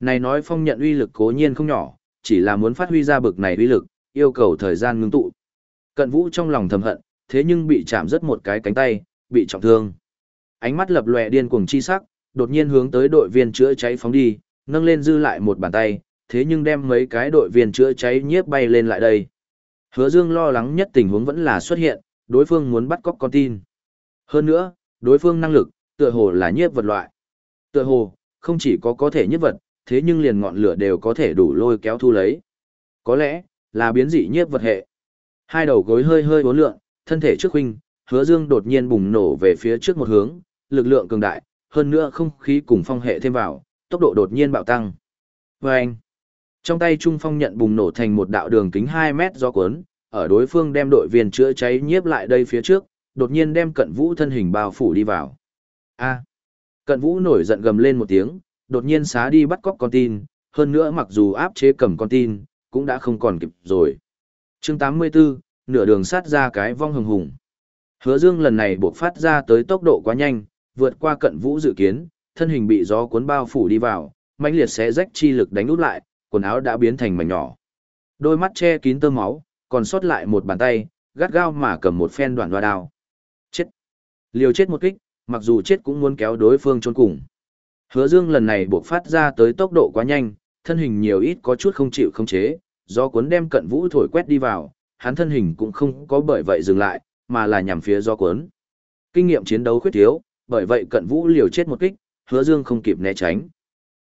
Này nói phong nhận uy lực cố nhiên không nhỏ, chỉ là muốn phát huy ra bực này uy lực, yêu cầu thời gian ngưng tụ. Cận Vũ trong lòng thầm hận, thế nhưng bị chạm rất một cái cánh tay, bị trọng thương. Ánh mắt lập lòe điên cuồng chi sắc, đột nhiên hướng tới đội viên chữa cháy phóng đi, nâng lên dư lại một bàn tay, thế nhưng đem mấy cái đội viên chữa cháy nhiếp bay lên lại đây. Hứa Dương lo lắng nhất tình huống vẫn là xuất hiện, đối phương muốn bắt cóc con tin. Hơn nữa, đối phương năng lực, tựa hồ là nhiếp vật loại. Tựa hồ, không chỉ có có thể nhiếp vật, thế nhưng liền ngọn lửa đều có thể đủ lôi kéo thu lấy. Có lẽ, là biến dị nhiếp vật hệ. Hai đầu gối hơi hơi bốn lượng, thân thể trước huynh, hứa dương đột nhiên bùng nổ về phía trước một hướng, lực lượng cường đại, hơn nữa không khí cùng phong hệ thêm vào, tốc độ đột nhiên bạo tăng. Vâng! Trong tay Trung Phong nhận bùng nổ thành một đạo đường kính 2 mét do cuốn, ở đối phương đem đội viên chữa cháy nhiếp lại đây phía trước, đột nhiên đem cận vũ thân hình bao phủ đi vào. A! Cận vũ nổi giận gầm lên một tiếng, đột nhiên xá đi bắt cóc con tin, hơn nữa mặc dù áp chế cầm con tin, cũng đã không còn kịp rồi. chương 84, nửa đường sát ra cái vong hừng hùng. Hứa dương lần này buộc phát ra tới tốc độ quá nhanh, vượt qua cận vũ dự kiến, thân hình bị gió cuốn bao phủ đi vào, mãnh liệt xé rách chi lực đánh út lại, quần áo đã biến thành mảnh nhỏ. Đôi mắt che kín tơ máu, còn sót lại một bàn tay, gắt gao mà cầm một phen đoạn hoa đao. Chết! Liều chết một kích, mặc dù chết cũng muốn kéo đối phương trốn cùng. Hứa Dương lần này buộc phát ra tới tốc độ quá nhanh, thân hình nhiều ít có chút không chịu không chế, do cuốn đem cận vũ thổi quét đi vào, hắn thân hình cũng không có bởi vậy dừng lại, mà là nhằm phía do cuốn. Kinh nghiệm chiến đấu khuyết thiếu, bởi vậy cận vũ liều chết một kích, hứa dương không kịp né tránh.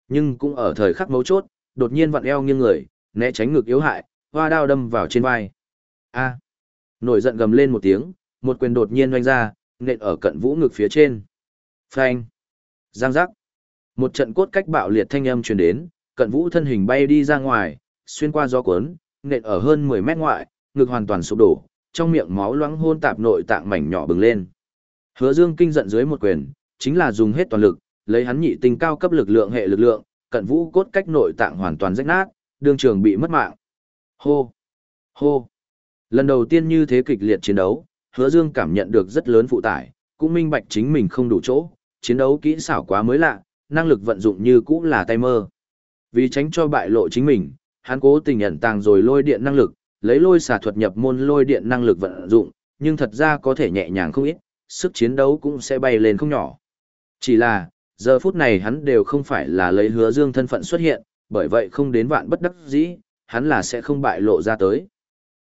Nhưng cũng ở thời khắc mấu chốt, đột nhiên vặn eo nghiêng người, né tránh ngực yếu hại, hoa đao đâm vào trên vai. A! Nổi giận gầm lên một tiếng, một quyền đột nhiên oanh ra, nện ở cận vũ ngực phía trên. Phanh! Giang giác! Một trận cốt cách bạo liệt thanh âm truyền đến, cận vũ thân hình bay đi ra ngoài, xuyên qua gió cuốn, nện ở hơn 10 mét ngoại, ngực hoàn toàn sụp đổ, trong miệng máu loãng hôn tạp nội tạng mảnh nhỏ bừng lên. Hứa Dương kinh giận dưới một quyền, chính là dùng hết toàn lực, lấy hắn nhị tinh cao cấp lực lượng hệ lực lượng, cận vũ cốt cách nội tạng hoàn toàn rách nát, đương trường bị mất mạng. Hô! Hô! Lần đầu tiên như thế kịch liệt chiến đấu, Hứa Dương cảm nhận được rất lớn phụ tải, cũng minh bạch chính mình không đủ chỗ, chiến đấu kỹ xảo quá mới lạ, năng lực vận dụng như cũ là tay mơ. Vì tránh cho bại lộ chính mình, hắn cố tình ẩn tàng rồi lôi điện năng lực, lấy lôi xả thuật nhập môn lôi điện năng lực vận dụng, nhưng thật ra có thể nhẹ nhàng không ít, sức chiến đấu cũng sẽ bay lên không nhỏ. Chỉ là, giờ phút này hắn đều không phải là lấy hứa dương thân phận xuất hiện, bởi vậy không đến vạn bất đắc dĩ, hắn là sẽ không bại lộ ra tới.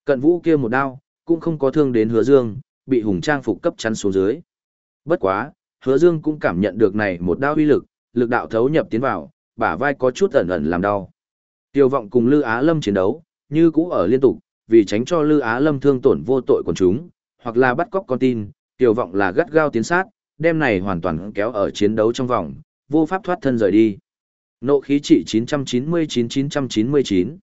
Cận vũ kia một đao, cũng không có thương đến hứa dương, bị hùng trang phục cấp chắn xuống dưới. Bất quá, hứa dương cũng cảm nhận được này một đao uy lực, lực đạo thấu nhập tiến vào, bả vai có chút ẩn ẩn làm đau. Tiêu vọng cùng Lư Á Lâm chiến đấu, như cũ ở liên tục, vì tránh cho Lư Á Lâm thương tổn vô tội của chúng, hoặc là bắt cóc con tin, Tiểu vọng là gắt gao tiến sát, đem này hoàn toàn kéo ở chiến đấu trong vòng, vô pháp thoát thân rời đi. Nộ khí trị 999-999.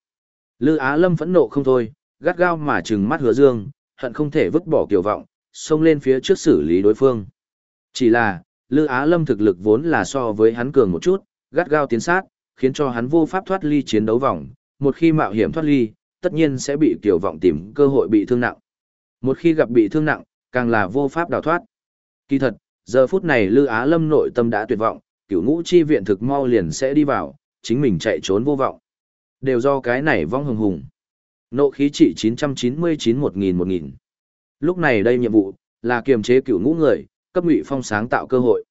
Lư Á Lâm phẫn nộ không thôi, gắt gao mà trừng mắt hứa dương, hận không thể vứt bỏ Tiểu vọng, xông lên phía trước xử lý đối phương. Chỉ là, Lư Á Lâm thực lực vốn là so với hắn cường một chút, gắt gao tiến sát, khiến cho hắn vô pháp thoát ly chiến đấu vòng, một khi mạo hiểm thoát ly, tất nhiên sẽ bị Tiểu Vọng tìm cơ hội bị thương nặng. Một khi gặp bị thương nặng, càng là vô pháp đào thoát. Kỳ thật, giờ phút này Lư Á Lâm nội tâm đã tuyệt vọng, cửu ngũ chi viện thực mau liền sẽ đi vào, chính mình chạy trốn vô vọng. Đều do cái này vong hùng hùng. Nộ khí trị 999-1000-1000. Lúc này đây nhiệm vụ, là kiềm chế cửu ngũ người, cấp ngụy phong sáng tạo cơ hội.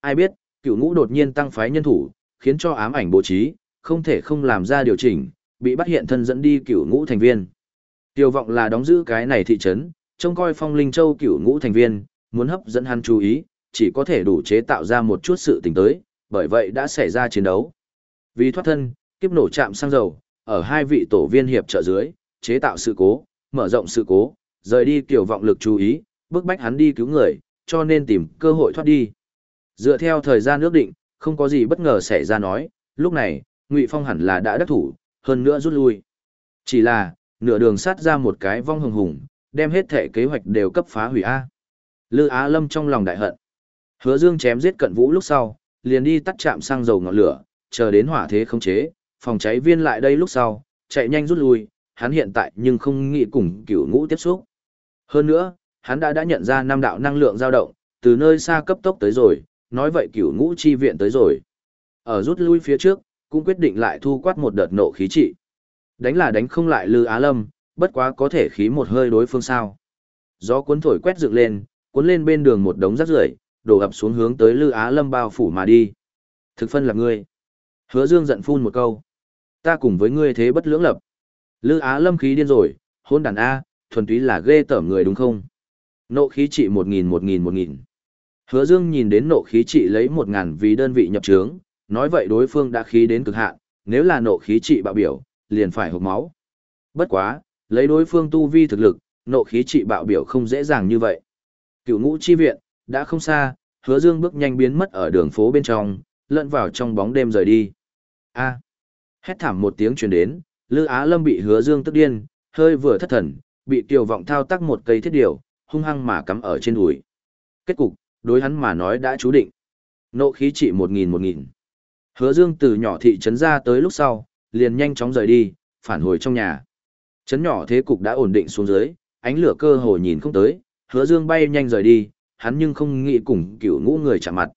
Ai biết, cửu ngũ đột nhiên tăng phái nhân thủ, khiến cho ám ảnh bố trí, không thể không làm ra điều chỉnh, bị bắt hiện thân dẫn đi cửu ngũ thành viên. Tiêu vọng là đóng giữ cái này thị trấn, trông coi phong linh châu cửu ngũ thành viên, muốn hấp dẫn hắn chú ý, chỉ có thể đủ chế tạo ra một chút sự tình tới, bởi vậy đã xảy ra chiến đấu. Vì thoát thân, kiếp nổ chạm xăng dầu, ở hai vị tổ viên hiệp trợ dưới, chế tạo sự cố, mở rộng sự cố, rời đi tiểu vọng lực chú ý, bức bách hắn đi cứu người, cho nên tìm cơ hội thoát đi. Dựa theo thời gian ước định, không có gì bất ngờ xảy ra nói, lúc này, Ngụy Phong hẳn là đã đắc thủ, hơn nữa rút lui. Chỉ là, nửa đường sát ra một cái vong hồng hùng, đem hết thể kế hoạch đều cấp phá hủy A. Lư Á Lâm trong lòng đại hận. Hứa Dương chém giết cận vũ lúc sau, liền đi tắt chạm xăng dầu ngọn lửa, chờ đến hỏa thế không chế, phòng cháy viên lại đây lúc sau, chạy nhanh rút lui, hắn hiện tại nhưng không nghĩ cùng cửu ngũ tiếp xúc. Hơn nữa, hắn đã đã nhận ra năm đạo năng lượng dao động, từ nơi xa cấp tốc tới rồi, nói vậy cửu ngũ chi viện tới rồi. Ở rút lui phía trước, cũng quyết định lại thu quát một đợt nộ khí trị. Đánh là đánh không lại Lư Á Lâm, bất quá có thể khí một hơi đối phương sao. Gió cuốn thổi quét dựng lên, cuốn lên bên đường một đống rác rưởi, đổ ập xuống hướng tới Lư Á Lâm bao phủ mà đi. Thực phân là ngươi. Hứa Dương giận phun một câu. Ta cùng với ngươi thế bất lưỡng lập. Lư Á Lâm khí điên rồi, hôn đàn A, thuần túy là ghê tởm người đúng không? Nộ khí trị một nghìn một nghìn một nghìn. Hứa Dương nhìn đến nộ khí trị lấy một ngàn vì đơn vị nhập trướng, nói vậy đối phương đã khí đến cực hạn, nếu là nộ khí trị bạo biểu, liền phải hộc máu. Bất quá, lấy đối phương tu vi thực lực, nộ khí trị bạo biểu không dễ dàng như vậy. Cựu ngũ chi viện, đã không xa, hứa dương bước nhanh biến mất ở đường phố bên trong, lẫn vào trong bóng đêm rời đi. A. Hét thảm một tiếng truyền đến, Lư Á Lâm bị hứa dương tức điên, hơi vừa thất thần, bị tiểu vọng thao tác một cây thiết điều, hung hăng mà cắm ở trên đùi. Kết cục, đối hắn mà nói đã chú định. Nộ khí trị một nghìn một nghìn. Hứa Dương từ nhỏ thị trấn ra tới lúc sau, liền nhanh chóng rời đi, phản hồi trong nhà chấn nhỏ thế cục đã ổn định xuống dưới, ánh lửa cơ hồ nhìn không tới, Hứa Dương bay nhanh rời đi, hắn nhưng không nghĩ cùng cựu ngũ người chạm mặt.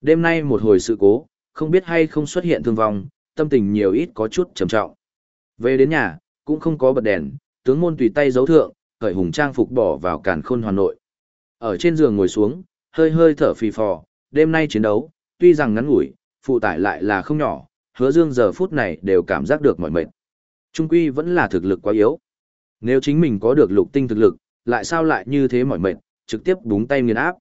Đêm nay một hồi sự cố, không biết hay không xuất hiện thương vong, tâm tình nhiều ít có chút trầm trọng. Về đến nhà, cũng không có bật đèn, tướng môn tùy tay giấu thượng, cởi hùng trang phục bỏ vào càn khôn hoàn nội. Ở trên giường ngồi xuống, hơi hơi thở phì phò, đêm nay chiến đấu, tuy rằng ngắn ngủi, phụ tải lại là không nhỏ, hứa dương giờ phút này đều cảm giác được mỏi mệt. Trung quy vẫn là thực lực quá yếu. Nếu chính mình có được lục tinh thực lực, lại sao lại như thế mỏi mệt, trực tiếp búng tay nghiền áp.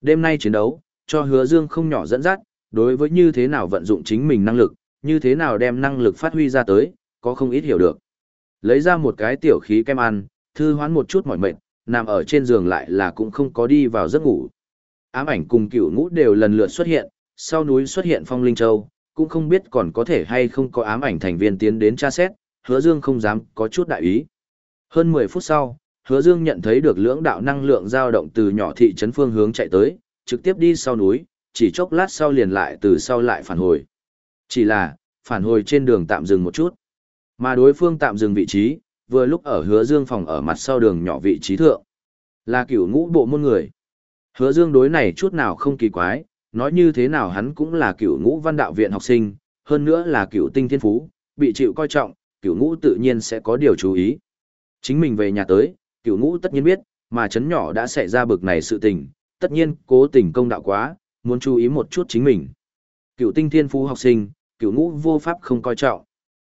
Đêm nay chiến đấu, cho hứa dương không nhỏ dẫn dắt, đối với như thế nào vận dụng chính mình năng lực, như thế nào đem năng lực phát huy ra tới, có không ít hiểu được. Lấy ra một cái tiểu khí kem ăn, thư hoán một chút mỏi mệt, nằm ở trên giường lại là cũng không có đi vào giấc ngủ. Ám ảnh cùng cựu ngũ đều lần lượt xuất hiện, sau núi xuất hiện phong linh châu, cũng không biết còn có thể hay không có ám ảnh thành viên tiến đến tra xét, hứa dương không dám có chút đại ý. Hơn 10 phút sau, hứa dương nhận thấy được lưỡng đạo năng lượng dao động từ nhỏ thị trấn phương hướng chạy tới, trực tiếp đi sau núi, chỉ chốc lát sau liền lại từ sau lại phản hồi. Chỉ là, phản hồi trên đường tạm dừng một chút. Mà đối phương tạm dừng vị trí, vừa lúc ở hứa dương phòng ở mặt sau đường nhỏ vị trí thượng. Là cửu ngũ bộ môn người. Hứa dương đối này chút nào không kỳ quái, nói như thế nào hắn cũng là cựu ngũ văn đạo viện học sinh, hơn nữa là cựu tinh thiên phú, bị chịu coi trọng, cựu ngũ tự nhiên sẽ có điều chú ý. Chính mình về nhà tới, cựu ngũ tất nhiên biết, mà chấn nhỏ đã xảy ra bực này sự tình, tất nhiên cố tình công đạo quá, muốn chú ý một chút chính mình. Cựu tinh thiên phú học sinh, cựu ngũ vô pháp không coi trọng.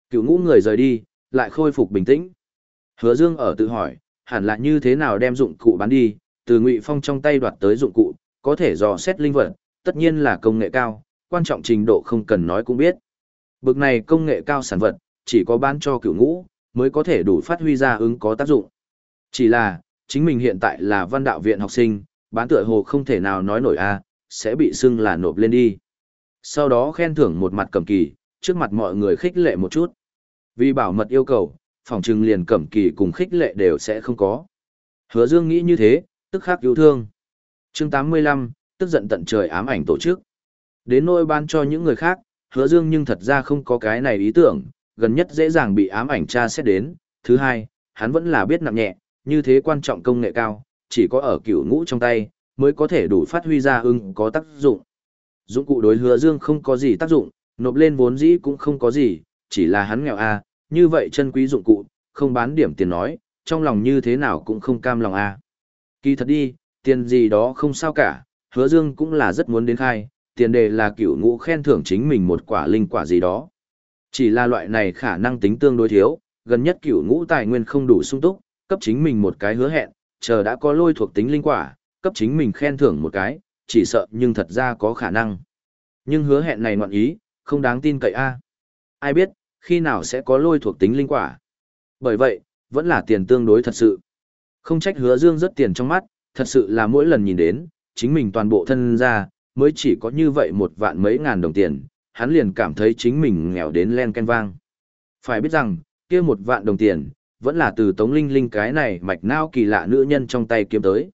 Cựu ngũ người rời đi, lại khôi phục bình tĩnh. Hứa Dương ở tự hỏi, hẳn là như thế nào đem dụng cụ bán đi, từ Ngụy Phong trong tay đoạt tới dụng cụ, có thể dò xét linh vật, tất nhiên là công nghệ cao, quan trọng trình độ không cần nói cũng biết. Bực này công nghệ cao sản vật, chỉ có bán cho cựu ngũ, mới có thể đủ phát huy ra ứng có tác dụng. Chỉ là, chính mình hiện tại là văn đạo viện học sinh, bán tựa hồ không thể nào nói nổi a, sẽ bị xưng là nộp lên đi. Sau đó khen thưởng một mặt cầm kỳ, trước mặt mọi người khích lệ một chút. Vì bảo mật yêu cầu, phòng trừng liền cẩm kỳ cùng khích lệ đều sẽ không có. Hứa Dương nghĩ như thế, tức khắc yêu thương. Chương 85, tức giận tận trời ám ảnh tổ chức. Đến nỗi ban cho những người khác, hứa dương nhưng thật ra không có cái này ý tưởng, gần nhất dễ dàng bị ám ảnh tra xét đến. Thứ hai, hắn vẫn là biết nặng nhẹ, như thế quan trọng công nghệ cao, chỉ có ở cửu ngũ trong tay, mới có thể đủ phát huy ra ưng có tác dụng. Dụng cụ đối hứa dương không có gì tác dụng, nộp lên vốn dĩ cũng không có gì, chỉ là hắn nghèo a, như vậy chân quý dụng cụ, không bán điểm tiền nói, trong lòng như thế nào cũng không cam lòng a. Kỳ thật đi, tiền gì đó không sao cả, hứa dương cũng là rất muốn đến khai, tiền đề là cửu ngũ khen thưởng chính mình một quả linh quả gì đó. Chỉ là loại này khả năng tính tương đối thiếu, gần nhất cửu ngũ tài nguyên không đủ sung túc, cấp chính mình một cái hứa hẹn, chờ đã có lôi thuộc tính linh quả, cấp chính mình khen thưởng một cái, chỉ sợ nhưng thật ra có khả năng. Nhưng hứa hẹn này ngoạn ý, không đáng tin cậy a. À. Ai biết, khi nào sẽ có lôi thuộc tính linh quả. Bởi vậy, vẫn là tiền tương đối thật sự. Không trách hứa dương rất tiền trong mắt, thật sự là mỗi lần nhìn đến, chính mình toàn bộ thân ra, mới chỉ có như vậy một vạn mấy ngàn đồng tiền, hắn liền cảm thấy chính mình nghèo đến len ken vang. Phải biết rằng, kia một vạn đồng tiền, vẫn là từ Tống Linh Linh cái này mạch não kỳ lạ nữ nhân trong tay kiếm tới.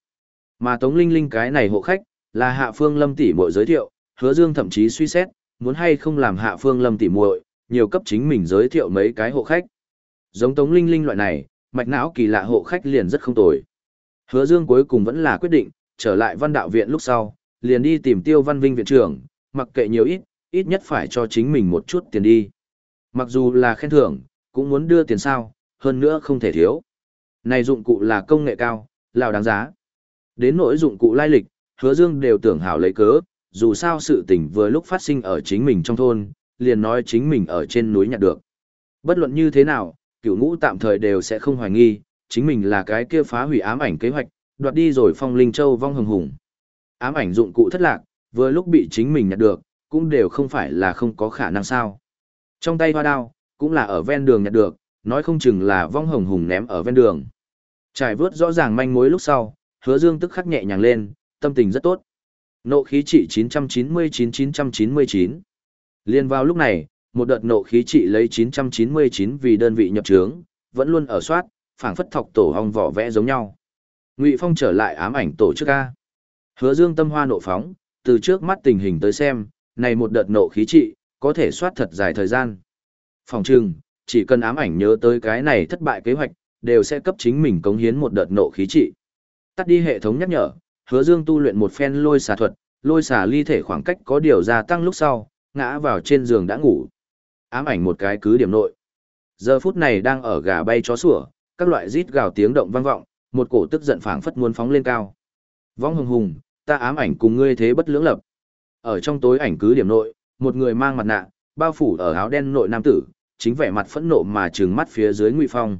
Mà Tống Linh Linh cái này hộ khách, là Hạ Phương Lâm tỷ muội giới thiệu, Hứa Dương thậm chí suy xét, muốn hay không làm Hạ Phương Lâm tỷ muội, nhiều cấp chính mình giới thiệu mấy cái hộ khách. Giống Tống Linh Linh loại này, mạch não kỳ lạ hộ khách liền rất không tồi. Hứa Dương cuối cùng vẫn là quyết định, trở lại văn đạo viện lúc sau, liền đi tìm Tiêu Văn Vinh viện trưởng, mặc kệ nhiều ít, ít nhất phải cho chính mình một chút tiền đi. Mặc dù là khen thưởng, cũng muốn đưa tiền sao, hơn nữa không thể thiếu. Này dụng cụ là công nghệ cao, lào đáng giá. Đến nỗi dụng cụ lai lịch, hứa dương đều tưởng hảo lấy cớ, dù sao sự tình vừa lúc phát sinh ở chính mình trong thôn, liền nói chính mình ở trên núi nhặt được. Bất luận như thế nào, cửu ngũ tạm thời đều sẽ không hoài nghi, chính mình là cái kia phá hủy ám ảnh kế hoạch, đoạt đi rồi phong linh châu vong hồng hùng. Ám ảnh dụng cụ thất lạc, vừa lúc bị chính mình nhặt được, cũng đều không phải là không có khả năng sao. Trong tay hoa đao, cũng là ở ven đường nhặt được, nói không chừng là vong hồng hùng ném ở ven đường. Trải vớt rõ ràng manh mối lúc sau, hứa dương tức khắc nhẹ nhàng lên, tâm tình rất tốt. Nộ khí trị 999-999. Liên vào lúc này, một đợt nộ khí trị lấy 999 vì đơn vị nhập trướng, vẫn luôn ở soát, phảng phất thọc tổ hong vỏ vẽ giống nhau. Ngụy Phong trở lại ám ảnh tổ chức A. Hứa Dương tâm hoa nộ phóng, từ trước mắt tình hình tới xem, này một đợt nộ khí trị, có thể soát thật dài thời gian. Phòng trừng, chỉ cần ám ảnh nhớ tới cái này thất bại kế hoạch, đều sẽ cấp chính mình cống hiến một đợt nộ khí trị. Tắt đi hệ thống nhắc nhở, hứa dương tu luyện một phen lôi xà thuật, lôi xà ly thể khoảng cách có điều gia tăng lúc sau, ngã vào trên giường đã ngủ. Ám ảnh một cái cứ điểm nội. Giờ phút này đang ở gà bay chó sủa, các loại rít gào tiếng động vang vọng, một cổ tức giận phảng phất muốn phóng lên cao. Vong hùng hùng, ta ám ảnh cùng ngươi thế bất lưỡng lập. Ở trong tối ảnh cứ điểm nội, một người mang mặt nạ, bao phủ ở áo đen nội nam tử, chính vẻ mặt phẫn nộ mà trừng mắt phía dưới Ngụy Phong.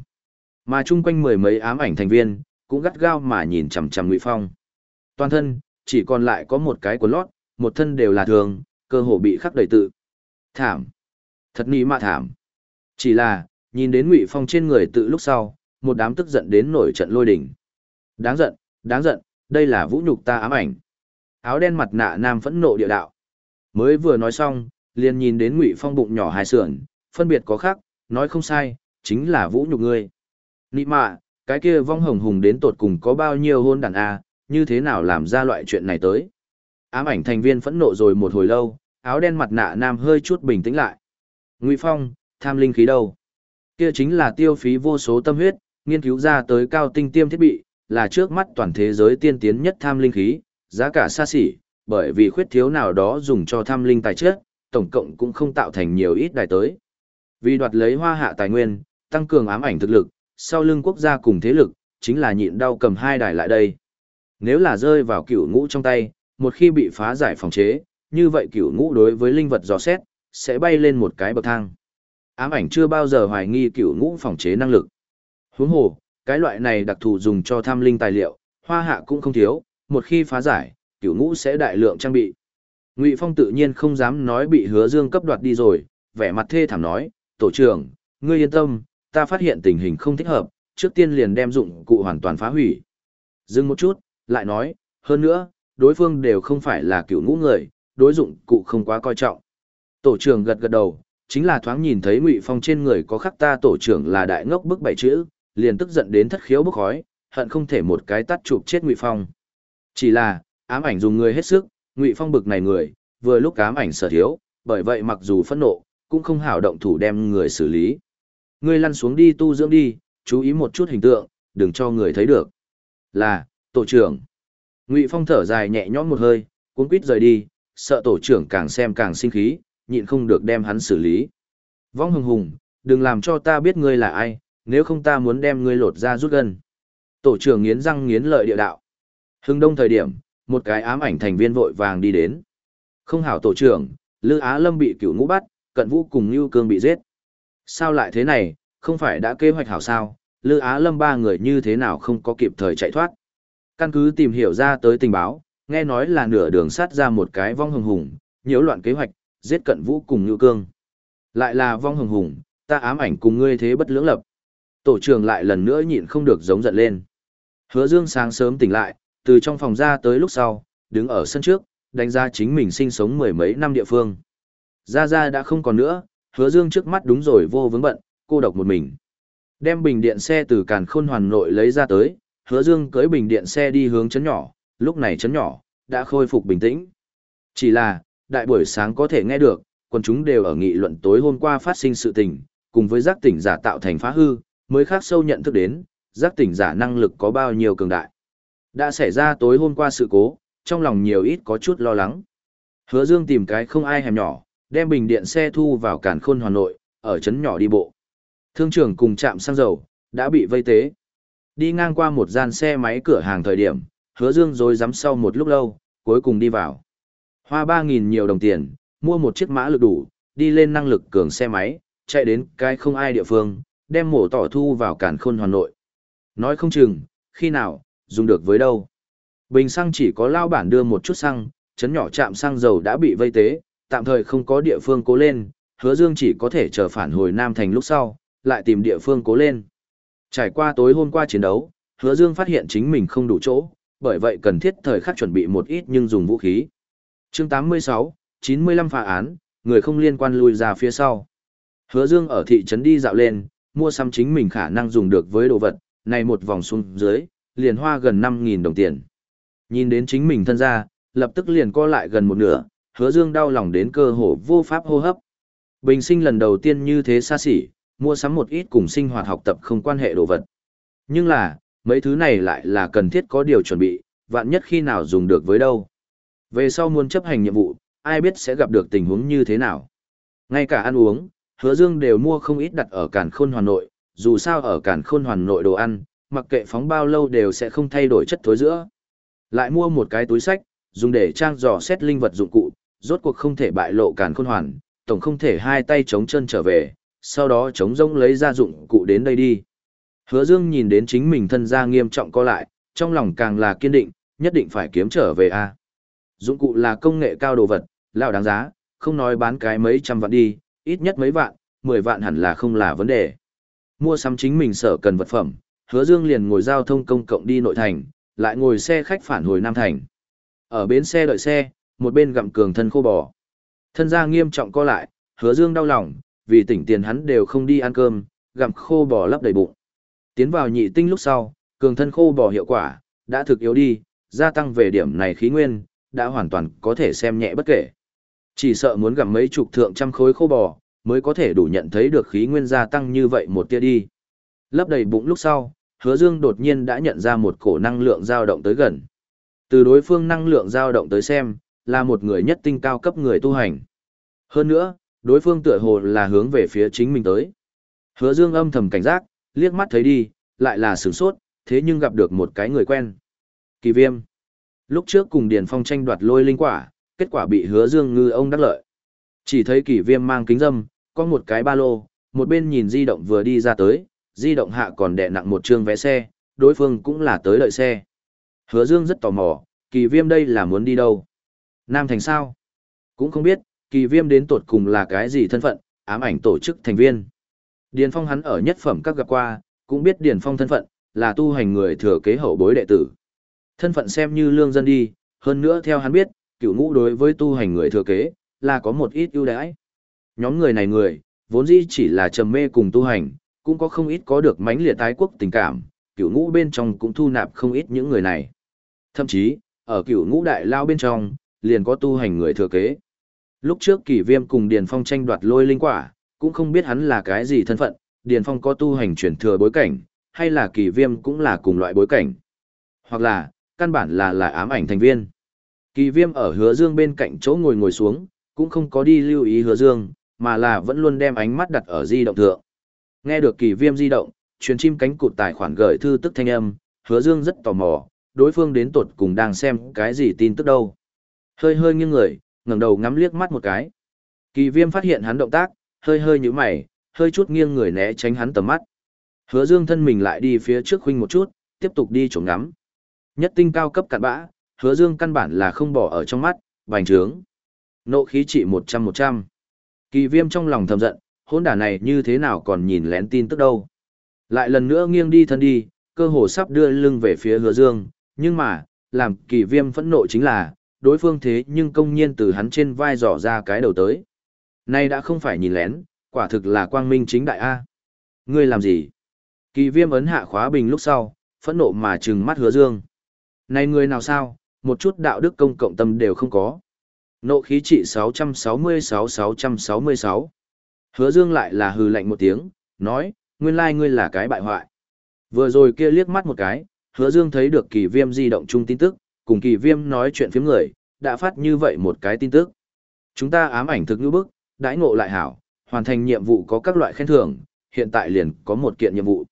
Mà chung quanh mười mấy ám ảnh thành viên, cũng gắt gao mà nhìn chằm chằm Ngụy Phong. Toàn thân, chỉ còn lại có một cái quần lót, một thân đều là thường, cơ hồ bị khắc đầy tự. Thảm. Thật nỉ mạ thảm. Chỉ là, nhìn đến Ngụy Phong trên người tự lúc sau, một đám tức giận đến nổi trận lôi đỉnh. Đáng giận, đáng giận, đây là vũ nhục ta ám ảnh. Áo đen mặt nạ nam phẫn nộ địa đạo. Mới vừa nói xong, liền nhìn đến Ngụy Phong bụng nhỏ hài sườn, phân biệt có khác, nói không sai, chính là vũ nhục ngươi. Nị mạ, cái kia vong hồng hùng đến tột cùng có bao nhiêu hôn đàn a, như thế nào làm ra loại chuyện này tới. Ám ảnh thành viên phẫn nộ rồi một hồi lâu, áo đen mặt nạ nam hơi chút bình tĩnh lại. Ngụy Phong, tham linh khí đâu? Kia chính là tiêu phí vô số tâm huyết, nghiên cứu ra tới cao tinh tiêm thiết bị, là trước mắt toàn thế giới tiên tiến nhất tham linh khí, giá cả xa xỉ, bởi vì khuyết thiếu nào đó dùng cho tham linh tài chất, tổng cộng cũng không tạo thành nhiều ít đài tới. Vì đoạt lấy hoa hạ tài nguyên, tăng cường ám ảnh thực lực, sau lưng quốc gia cùng thế lực, chính là nhịn đau cầm hai đài lại đây. Nếu là rơi vào cựu ngũ trong tay, một khi bị phá giải phòng chế, như vậy cựu ngũ đối với linh vật dò xét, sẽ bay lên một cái bậc thang. Ám ảnh chưa bao giờ hoài nghi cựu ngũ phòng chế năng lực. Huống hồ, cái loại này đặc thù dùng cho tham linh tài liệu, hoa hạ cũng không thiếu, một khi phá giải, cửu ngũ sẽ đại lượng trang bị. Ngụy Phong tự nhiên không dám nói bị Hứa Dương cấp đoạt đi rồi, vẻ mặt thê thảm nói, "Tổ trưởng, ngươi yên tâm, ta phát hiện tình hình không thích hợp, trước tiên liền đem dụng cụ hoàn toàn phá hủy." Dừng một chút, lại nói, "Hơn nữa, đối phương đều không phải là cựu ngũ người, đối dụng cụ không quá coi trọng." Tổ trưởng gật gật đầu, chính là thoáng nhìn thấy Ngụy Phong trên người có khắc ta tổ trưởng là đại ngốc bức bảy chữ, liền tức giận đến thất khiếu bức khói, hận không thể một cái tát chụp chết Ngụy Phong. Chỉ là, ám ảnh dùng người hết sức, Ngụy Phong bực này người, vừa lúc ám ảnh sở thiếu, bởi vậy mặc dù phẫn nộ, cũng không hảo động thủ đem người xử lý. Ngươi lăn xuống đi tu dưỡng đi, chú ý một chút hình tượng, đừng cho người thấy được. Là, tổ trưởng. Ngụy Phong thở dài nhẹ nhõm một hơi, cuống quýt rời đi, sợ tổ trưởng càng xem càng sinh khí, nhịn không được đem hắn xử lý. Vong hùng hùng, đừng làm cho ta biết ngươi là ai, nếu không ta muốn đem ngươi lột ra rút gân. Tổ trưởng nghiến răng nghiến lợi địa đạo. Hưng đông thời điểm, một cái ám ảnh thành viên vội vàng đi đến. Không hảo tổ trưởng, Lư Á Lâm bị cửu ngũ bắt, cận vũ cùng lưu Cương bị giết. Sao lại thế này, không phải đã kế hoạch hảo sao, Lư Á Lâm ba người như thế nào không có kịp thời chạy thoát. Căn cứ tìm hiểu ra tới tình báo, nghe nói là nửa đường sát ra một cái vong hồng hùng, nhiễu loạn kế hoạch, giết cận vũ cùng lưu Cương. Lại là vong hồng hùng, ta ám ảnh cùng ngươi thế bất lưỡng lập. Tổ trưởng lại lần nữa nhịn không được giống giận lên. Hứa Dương sáng sớm tỉnh lại, từ trong phòng ra tới lúc sau, đứng ở sân trước, đánh giá chính mình sinh sống mười mấy năm địa phương. Ra Ra đã không còn nữa, hứa dương trước mắt đúng rồi vô vướng bận, cô độc một mình. Đem bình điện xe từ càn khôn hoàn nội lấy ra tới, hứa dương cưới bình điện xe đi hướng chấn nhỏ, lúc này chấn nhỏ, đã khôi phục bình tĩnh. Chỉ là, đại buổi sáng có thể nghe được, quần chúng đều ở nghị luận tối hôm qua phát sinh sự tình, cùng với giác tỉnh giả tạo thành phá hư, mới khác sâu nhận thức đến, giác tỉnh giả năng lực có bao nhiêu cường đại. Đã xảy ra tối hôm qua sự cố, trong lòng nhiều ít có chút lo lắng. Hứa Dương tìm cái không ai hẻm nhỏ, đem bình điện xe thu vào cản khôn Hà Nội, ở trấn nhỏ đi bộ. Thương trưởng cùng trạm xăng dầu, đã bị vây tế. Đi ngang qua một gian xe máy cửa hàng thời điểm, hứa dương rồi dám sau một lúc lâu, cuối cùng đi vào. Hoa 3.000 nhiều đồng tiền, mua một chiếc mã lực đủ, đi lên năng lực cường xe máy, chạy đến cái không ai địa phương, đem mổ tỏ thu vào cản khôn Hà Nội. Nói không chừng, khi nào, dùng được với đâu. Bình xăng chỉ có lao bản đưa một chút xăng, chấn nhỏ chạm xăng dầu đã bị vây tế, tạm thời không có địa phương cố lên, hứa dương chỉ có thể chờ phản hồi Nam Thành lúc sau, lại tìm địa phương cố lên. Trải qua tối hôm qua chiến đấu, hứa dương phát hiện chính mình không đủ chỗ, bởi vậy cần thiết thời khắc chuẩn bị một ít nhưng dùng vũ khí. chương 86, 95 phá án, người không liên quan lui ra phía sau. Hứa dương ở thị trấn đi dạo lên, mua sắm chính mình khả năng dùng được với đồ vật, này một vòng xuống dưới, liền hoa gần 5.000 đồng tiền. Nhìn đến chính mình thân ra, lập tức liền co lại gần một nửa, hứa dương đau lòng đến cơ hồ vô pháp hô hấp. Bình sinh lần đầu tiên như thế xa xỉ, mua sắm một ít cùng sinh hoạt học tập không quan hệ đồ vật. Nhưng là, mấy thứ này lại là cần thiết có điều chuẩn bị, vạn nhất khi nào dùng được với đâu. Về sau muốn chấp hành nhiệm vụ, ai biết sẽ gặp được tình huống như thế nào. Ngay cả ăn uống, hứa dương đều mua không ít đặt ở cản khôn hoàn nội, dù sao ở cản khôn hoàn nội đồ ăn, mặc kệ phóng bao lâu đều sẽ không thay đổi chất thối giữa. Lại mua một cái túi sách, dùng để trang dò xét linh vật dụng cụ, rốt cuộc không thể bại lộ cản khôn hoàn, tổng không thể hai tay chống chân trở về, sau đó chống rông lấy ra dụng cụ đến đây đi. Hứa Dương nhìn đến chính mình thân gia nghiêm trọng co lại, trong lòng càng là kiên định, nhất định phải kiếm trở về a. À. Dụng cụ là công nghệ cao đồ vật, lão đáng giá, không nói bán cái mấy trăm vạn đi, ít nhất mấy vạn, mười vạn hẳn là không là vấn đề. Mua sắm chính mình sở cần vật phẩm, Hứa Dương liền ngồi giao thông công cộng đi nội thành, lại ngồi xe khách phản hồi Nam Thành. Ở bến xe đợi xe, một bên gặm cường thân khô bò. Thân gia nghiêm trọng co lại, Hứa Dương đau lòng, vì tỉnh tiền hắn đều không đi ăn cơm, gặm khô bò lấp đầy bụng. Tiến vào nhị tinh lúc sau, cường thân khô bò hiệu quả, đã thực yếu đi, gia tăng về điểm này khí nguyên, đã hoàn toàn có thể xem nhẹ bất kể. Chỉ sợ muốn gặm mấy chục thượng trăm khối khô bò, mới có thể đủ nhận thấy được khí nguyên gia tăng như vậy một tia đi. Lấp đầy bụng lúc sau, hứa dương đột nhiên đã nhận ra một cổ năng lượng dao động tới gần. Từ đối phương năng lượng dao động tới xem, là một người nhất tinh cao cấp người tu hành. Hơn nữa, đối phương tựa hồ là hướng về phía chính mình tới. Hứa Dương âm thầm cảnh giác, liếc mắt thấy đi, lại là sửng sốt, thế nhưng gặp được một cái người quen. Kỳ viêm. Lúc trước cùng Điền Phong tranh đoạt lôi linh quả, kết quả bị hứa Dương ngư ông đắc lợi. Chỉ thấy kỳ viêm mang kính dâm, có một cái ba lô, một bên nhìn di động vừa đi ra tới, di động hạ còn đè nặng một chương vé xe, đối phương cũng là tới đợi xe. Hứa Dương rất tò mò, kỳ viêm đây là muốn đi đâu? Nam Thành sao? Cũng không biết, kỳ viêm đến tột cùng là cái gì thân phận, ám ảnh tổ chức thành viên. Điền Phong hắn ở nhất phẩm các gặp qua, cũng biết Điền Phong thân phận, là tu hành người thừa kế hậu bối đệ tử. Thân phận xem như lương dân đi, hơn nữa theo hắn biết, cựu ngũ đối với tu hành người thừa kế, là có một ít ưu đãi. Nhóm người này người, vốn dĩ chỉ là trầm mê cùng tu hành, cũng có không ít có được mánh liệt tái quốc tình cảm, cựu ngũ bên trong cũng thu nạp không ít những người này. Thậm chí, ở cựu ngũ đại lao bên trong, liền có tu hành người thừa kế. Lúc trước Kỷ Viêm cùng Điền Phong tranh đoạt lôi linh quả, cũng không biết hắn là cái gì thân phận, Điền Phong có tu hành chuyển thừa bối cảnh, hay là Kỷ Viêm cũng là cùng loại bối cảnh. Hoặc là, căn bản là là ám ảnh thành viên. Kỳ Viêm ở Hứa Dương bên cạnh chỗ ngồi ngồi xuống, cũng không có đi lưu ý Hứa Dương, mà là vẫn luôn đem ánh mắt đặt ở di động thượng. Nghe được Kỳ Viêm di động, truyền chim cánh cụt tài khoản gửi thư tức thanh âm, Hứa Dương rất tò mò, đối phương đến tột cùng đang xem cái gì tin tức đâu. Hơi hơi nghiêng người, ngẩng đầu ngắm liếc mắt một cái. Kỳ viêm phát hiện hắn động tác, hơi hơi nhíu mày, hơi chút nghiêng người né tránh hắn tầm mắt. Hứa dương thân mình lại đi phía trước huynh một chút, tiếp tục đi trộm ngắm. Nhất tinh cao cấp cạn bã, hứa dương căn bản là không bỏ ở trong mắt, bành trướng. Nộ khí trị một trăm một trăm. Kỳ viêm trong lòng thầm giận, hôn đả này như thế nào còn nhìn lén tin tức đâu. Lại lần nữa nghiêng đi thân đi, cơ hồ sắp đưa lưng về phía hứa dương, nhưng mà, làm kỳ viêm phẫn nộ chính là, đối phương thế nhưng công nhiên từ hắn trên vai dò ra cái đầu tới. Nay đã không phải nhìn lén, quả thực là quang minh chính đại A. Ngươi làm gì? Kỳ viêm ấn hạ khóa bình lúc sau, phẫn nộ mà trừng mắt hứa dương. Này ngươi nào sao, một chút đạo đức công cộng tâm đều không có. Nộ khí trị 666-666. Hứa dương lại là hừ lạnh một tiếng, nói, nguyên lai ngươi là cái bại hoại. Vừa rồi kia liếc mắt một cái, hứa dương thấy được kỳ viêm di động chung tin tức, cùng kỳ viêm nói chuyện phiếm người, đã phát như vậy một cái tin tức. Chúng ta ám ảnh thực như bức, đãi ngộ lại hảo, hoàn thành nhiệm vụ có các loại khen thưởng, hiện tại liền có một kiện nhiệm vụ.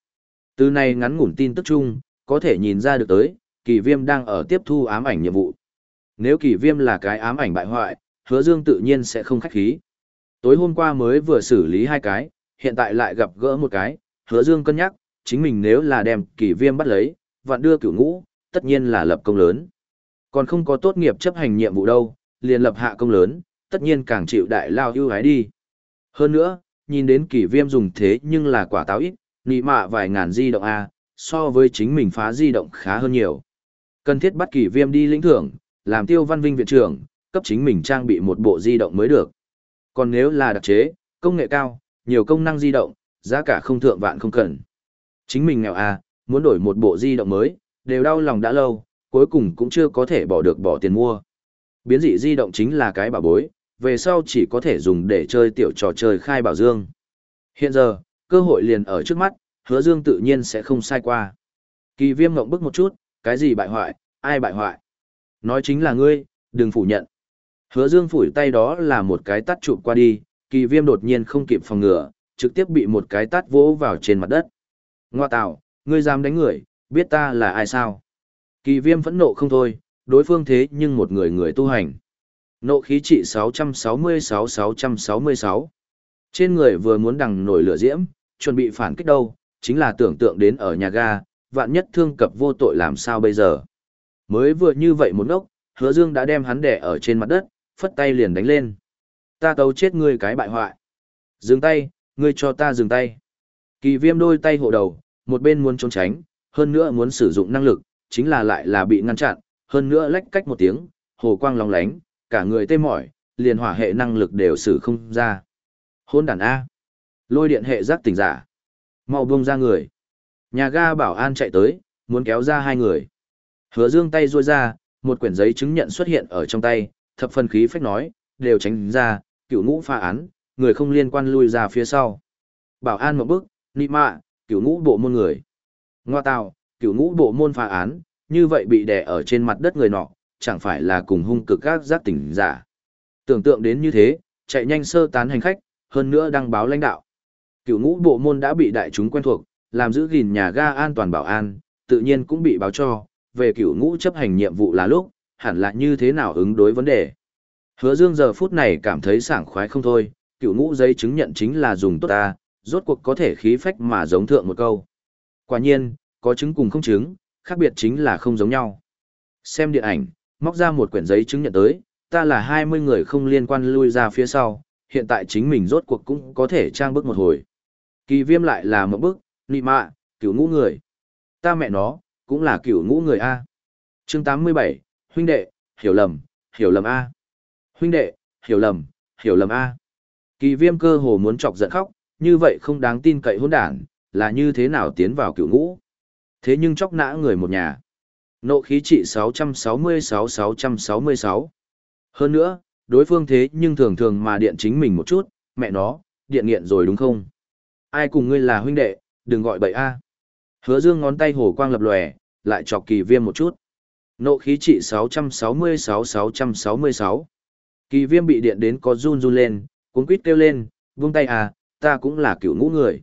Từ này ngắn ngủn tin tức chung, có thể nhìn ra được tới, kỳ viêm đang ở tiếp thu ám ảnh nhiệm vụ. Nếu kỳ viêm là cái ám ảnh bại hoại, hứa dương tự nhiên sẽ không khách khí. Tối hôm qua mới vừa xử lý hai cái, hiện tại lại gặp gỡ một cái, hứa dương cân nhắc, chính mình nếu là đem kỷ viêm bắt lấy, vạn đưa cửu ngũ, tất nhiên là lập công lớn. Còn không có tốt nghiệp chấp hành nhiệm vụ đâu, liền lập hạ công lớn, tất nhiên càng chịu đại lao ưu hái đi. Hơn nữa, nhìn đến kỷ viêm dùng thế nhưng là quả táo ít, nị mạ vài ngàn di động A, so với chính mình phá di động khá hơn nhiều. Cần thiết bắt kỷ viêm đi lĩnh thưởng, làm tiêu văn vinh viện trưởng, cấp chính mình trang bị một bộ di động mới được. Còn nếu là đặc chế, công nghệ cao, nhiều công năng di động, giá cả không thượng vạn không cần. Chính mình nghèo à, muốn đổi một bộ di động mới, đều đau lòng đã lâu, cuối cùng cũng chưa có thể bỏ được bỏ tiền mua. Biến dị di động chính là cái bảo bối, về sau chỉ có thể dùng để chơi tiểu trò chơi khai bảo dương. Hiện giờ, cơ hội liền ở trước mắt, hứa dương tự nhiên sẽ không sai qua. Kỳ viêm ngộng bức một chút, cái gì bại hoại, ai bại hoại? Nói chính là ngươi, đừng phủ nhận. Hứa dương phủi tay đó là một cái tát chụp qua đi, kỳ viêm đột nhiên không kịp phòng ngừa, trực tiếp bị một cái tát vỗ vào trên mặt đất. Ngoa tạo, ngươi dám đánh người, biết ta là ai sao? Kỳ viêm phẫn nộ không thôi, đối phương thế nhưng một người người tu hành. Nộ khí trị 666-666. Trên người vừa muốn đằng nổi lửa diễm, chuẩn bị phản kích đâu, chính là tưởng tượng đến ở nhà ga, vạn nhất thương cập vô tội làm sao bây giờ. Mới vừa như vậy một ngốc, hứa dương đã đem hắn đẻ ở trên mặt đất, phất tay liền đánh lên. Ta tấu chết ngươi cái bại hoại. Dừng tay, ngươi cho ta dừng tay. Kỳ viêm đôi tay hộ đầu, một bên muốn trốn tránh, hơn nữa muốn sử dụng năng lực, chính là lại là bị ngăn chặn, hơn nữa lách cách một tiếng, hồ quang long lánh, cả người tê mỏi, liền hỏa hệ năng lực đều sử không ra. Hôn đàn A. Lôi điện hệ giác tỉnh giả. mau buông ra người. Nhà ga bảo an chạy tới, muốn kéo ra hai người. Hứa dương tay ruôi ra, một quyển giấy chứng nhận xuất hiện ở trong tay, thập phần khí phách nói, đều tránh ra, cựu ngũ pha án, người không liên quan lui ra phía sau. Bảo an một bước, nị mạ, cựu ngũ bộ môn người. Ngoa tào, cựu ngũ bộ môn pha án, như vậy bị đè ở trên mặt đất người nọ, chẳng phải là cùng hung cực các giác tỉnh giả. Tưởng tượng đến như thế, chạy nhanh sơ tán hành khách, hơn nữa đăng báo lãnh đạo. Cựu ngũ bộ môn đã bị đại chúng quen thuộc, làm giữ gìn nhà ga an toàn bảo an, tự nhiên cũng bị báo cho, về cựu ngũ chấp hành nhiệm vụ là lúc, hẳn là như thế nào ứng đối vấn đề. Hứa Dương giờ phút này cảm thấy sảng khoái không thôi, cựu ngũ giấy chứng nhận chính là dùng tốt ta, rốt cuộc có thể khí phách mà giống thượng một câu. Quả nhiên, có chứng cùng không chứng, khác biệt chính là không giống nhau. Xem điện ảnh, móc ra một quyển giấy chứng nhận tới, ta là 20 người không liên quan lui ra phía sau, hiện tại chính mình rốt cuộc cũng có thể trang bức một hồi. Kỳ viêm lại là một bức, nị mạ, cựu ngũ người. Ta mẹ nó, cũng là cựu ngũ người A. chương 87, huynh đệ, hiểu lầm, hiểu lầm A. Huynh đệ, hiểu lầm, hiểu lầm A. Kỳ viêm cơ hồ muốn chọc giận khóc, như vậy không đáng tin cậy hỗn đản, là như thế nào tiến vào cựu ngũ. Thế nhưng chóc nã người một nhà. Nộ khí trị 666-666. Hơn nữa, đối phương thế nhưng thường thường mà điện chính mình một chút, mẹ nó, điện nghiện rồi đúng không? Ai cùng ngươi là huynh đệ, đừng gọi bậy a. Hứa dương ngón tay hổ quang lập lòe, lại chọc kỳ viêm một chút. Nộ khí trị 666-666. Kỳ viêm bị điện đến có run run lên, cuốn quýt kêu lên, buông tay à, ta cũng là cựu ngũ người.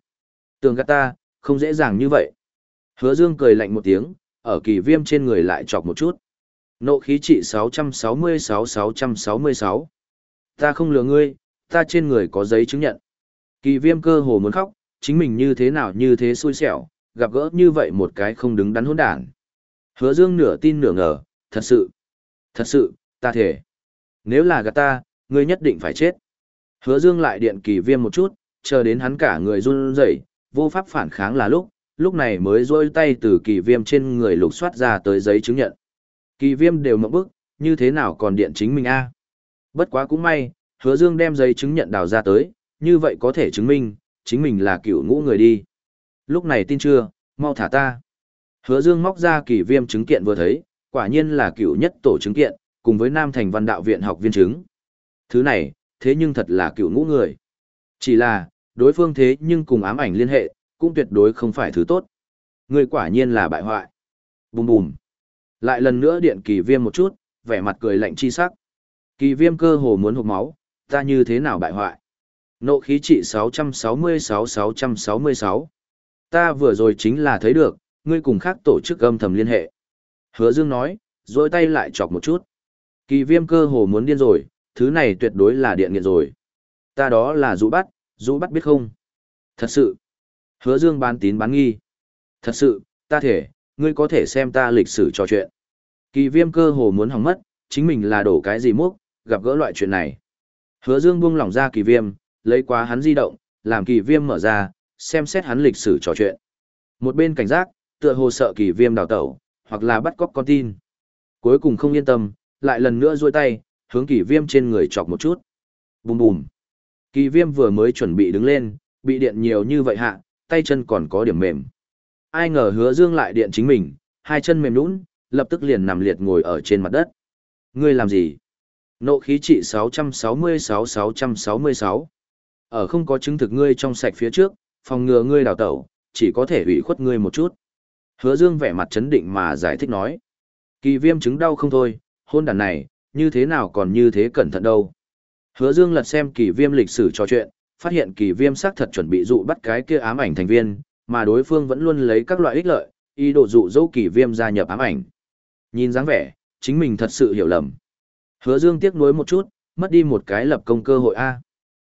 Tường gạt ta, không dễ dàng như vậy. Hứa dương cười lạnh một tiếng, ở kỳ viêm trên người lại chọc một chút. Nộ khí trị 666-666. Ta không lừa ngươi, ta trên người có giấy chứng nhận. Kỳ viêm cơ hồ muốn khóc, chính mình như thế nào như thế xui xẻo, gặp gỡ như vậy một cái không đứng đắn hỗn đản. Hứa dương nửa tin nửa ngờ, thật sự, thật sự, ta thể. Nếu là gạt ta, ngươi nhất định phải chết. Hứa dương lại điện kỳ viêm một chút, chờ đến hắn cả người run rẩy, vô pháp phản kháng là lúc, lúc này mới rôi tay từ kỳ viêm trên người lục soát ra tới giấy chứng nhận. Kỳ viêm đều mộng bức, như thế nào còn điện chính mình a Bất quá cũng may, hứa dương đem giấy chứng nhận đào ra tới, như vậy có thể chứng minh, chính mình là cựu ngũ người đi. Lúc này tin chưa, mau thả ta. Hứa dương móc ra kỳ viêm chứng kiện vừa thấy, quả nhiên là cựu nhất tổ chứng kiện, cùng với Nam Thành Văn Đạo Viện học viên chứng. Thứ này, thế nhưng thật là cựu ngũ người. Chỉ là, đối phương thế nhưng cùng ám ảnh liên hệ, cũng tuyệt đối không phải thứ tốt. Người quả nhiên là bại hoại. Bùm bùm. Lại lần nữa điện kỳ viêm một chút, vẻ mặt cười lạnh chi sắc. Kỳ viêm cơ hồ muốn hụt máu, ta như thế nào bại hoại? Nộ khí trị 666-666. Ta vừa rồi chính là thấy được, ngươi cùng khác tổ chức âm thầm liên hệ. Hứa Dương nói, rồi tay lại chọc một chút. Kỳ viêm cơ hồ muốn điên rồi, thứ này tuyệt đối là điện nghiện rồi. Ta đó là dụ bắt, dụ bắt biết không? Thật sự. Hứa Dương bán tín bán nghi. Thật sự, ta thể, ngươi có thể xem ta lịch sử trò chuyện. Kỳ viêm cơ hồ muốn hỏng mất, chính mình là đổ cái gì múc, gặp gỡ loại chuyện này. Hứa Dương buông lỏng ra kỳ viêm, lấy quá hắn di động, làm kỳ viêm mở ra, xem xét hắn lịch sử trò chuyện. Một bên cảnh giác, tựa hồ sợ kỳ viêm đào tẩu, hoặc là bắt cóc con tin. Cuối cùng không yên tâm, lại lần nữa duỗi tay, hướng kỳ viêm trên người chọc một chút. Bùm bùm. Kỳ viêm vừa mới chuẩn bị đứng lên, bị điện nhiều như vậy hạ, tay chân còn có điểm mềm. Ai ngờ hứa dương lại điện chính mình, hai chân mềm nũng, lập tức liền nằm liệt ngồi ở trên mặt đất. Ngươi làm gì? Nộ khí trị 666-666. Ở không có chứng thực ngươi trong sạch phía trước, phòng ngừa ngươi đào tẩu, chỉ có thể hủy khuất ngươi một chút. Hứa Dương vẻ mặt chấn định mà giải thích nói. Kỳ viêm chứng đau không thôi, hôn đàn này, như thế nào còn như thế cẩn thận đâu. Hứa Dương lật xem kỳ viêm lịch sử trò chuyện, phát hiện kỳ viêm xác thật chuẩn bị dụ bắt cái kia ám ảnh thành viên, mà đối phương vẫn luôn lấy các loại ích lợi, ý đồ dụ dỗ kỳ viêm gia nhập ám ảnh. Nhìn dáng vẻ, chính mình thật sự hiểu lầm. Hứa Dương tiếc nuối một chút, mất đi một cái lập công cơ hội A.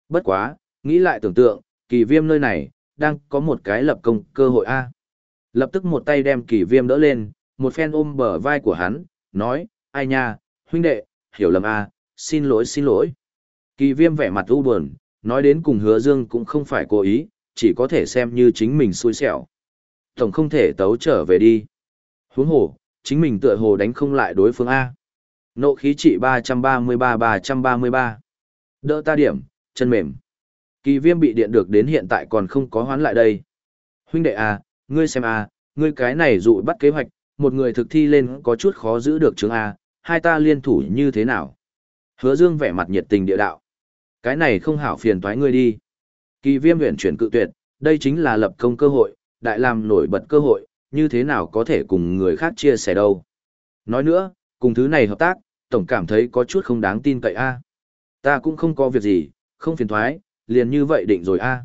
Bất quá, nghĩ lại tưởng tượng, kỳ viêm nơi này, đang có một cái lập công cơ hội A. Lập tức một tay đem kỳ viêm đỡ lên, một phen ôm bờ vai của hắn, nói, ai nha, huynh đệ, hiểu lầm à? xin lỗi xin lỗi. Kỳ viêm vẻ mặt u buồn, nói đến cùng hứa dương cũng không phải cố ý, chỉ có thể xem như chính mình xui xẻo. Tổng không thể tấu trở về đi. Huống hồ, chính mình tựa hồ đánh không lại đối phương A. Nộ khí trị 333-333. Đỡ ta điểm, chân mềm. Kỳ viêm bị điện được đến hiện tại còn không có hoán lại đây. Huynh đệ à ngươi xem A, ngươi cái này dụ bắt kế hoạch, một người thực thi lên có chút khó giữ được chứng A, hai ta liên thủ như thế nào? Hứa dương vẻ mặt nhiệt tình địa đạo. Cái này không hảo phiền toái ngươi đi. Kỳ viêm nguyện chuyển cự tuyệt, đây chính là lập công cơ hội, đại làm nổi bật cơ hội, như thế nào có thể cùng người khác chia sẻ đâu. Nói nữa, cùng thứ này hợp tác, tổng cảm thấy có chút không đáng tin cậy a. Ta cũng không có việc gì, không phiền thoái, liền như vậy định rồi a.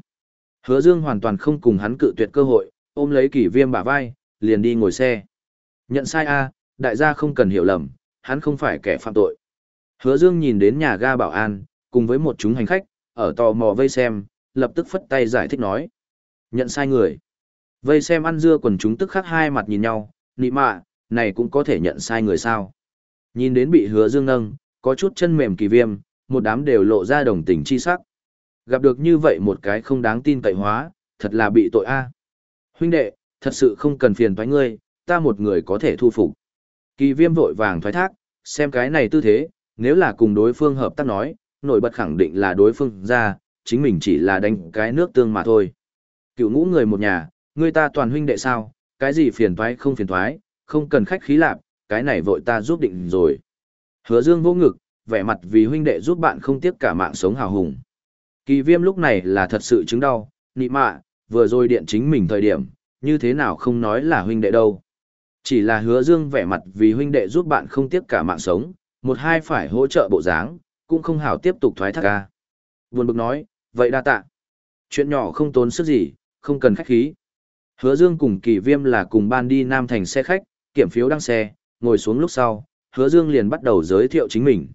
Hứa Dương hoàn toàn không cùng hắn cự tuyệt cơ hội, ôm lấy kỷ viêm bả vai, liền đi ngồi xe. Nhận sai a, đại gia không cần hiểu lầm, hắn không phải kẻ phạm tội. Hứa Dương nhìn đến nhà ga bảo an, cùng với một chúng hành khách, ở tò mò vây xem, lập tức phất tay giải thích nói. Nhận sai người. Vây xem ăn dưa quần chúng tức khắc hai mặt nhìn nhau, nị mạ, này cũng có thể nhận sai người sao. Nhìn đến bị hứa dương nâng, có chút chân mềm kỳ viêm, một đám đều lộ ra đồng tình chi sắc. Gặp được như vậy một cái không đáng tin cậy hóa, thật là bị tội a. Huynh đệ, thật sự không cần phiền thoái ngươi, ta một người có thể thu phục. Kỳ viêm vội vàng thoái thác, xem cái này tư thế, nếu là cùng đối phương hợp tác nói, nổi bật khẳng định là đối phương ra, chính mình chỉ là đánh cái nước tương mà thôi. Cựu ngũ người một nhà, người ta toàn huynh đệ sao, cái gì phiền thoái không phiền thoái, không cần khách khí lạp, cái này vội ta giúp định rồi. Hứa Dương vô ngực, vẻ mặt vì huynh đệ giúp bạn không tiếc cả mạng sống hào hùng. Kỳ viêm lúc này là thật sự chứng đau, nị mạ, vừa rồi điện chính mình thời điểm, như thế nào không nói là huynh đệ đâu. Chỉ là hứa dương vẻ mặt vì huynh đệ giúp bạn không tiếc cả mạng sống, một hai phải hỗ trợ bộ dáng, cũng không hảo tiếp tục thoái thác ca. Buồn bực nói, vậy đa tạ. Chuyện nhỏ không tốn sức gì, không cần khách khí. Hứa dương cùng kỳ viêm là cùng ban đi Nam Thành xe khách, kiểm phiếu đăng xe, ngồi xuống lúc sau, hứa dương liền bắt đầu giới thiệu chính mình.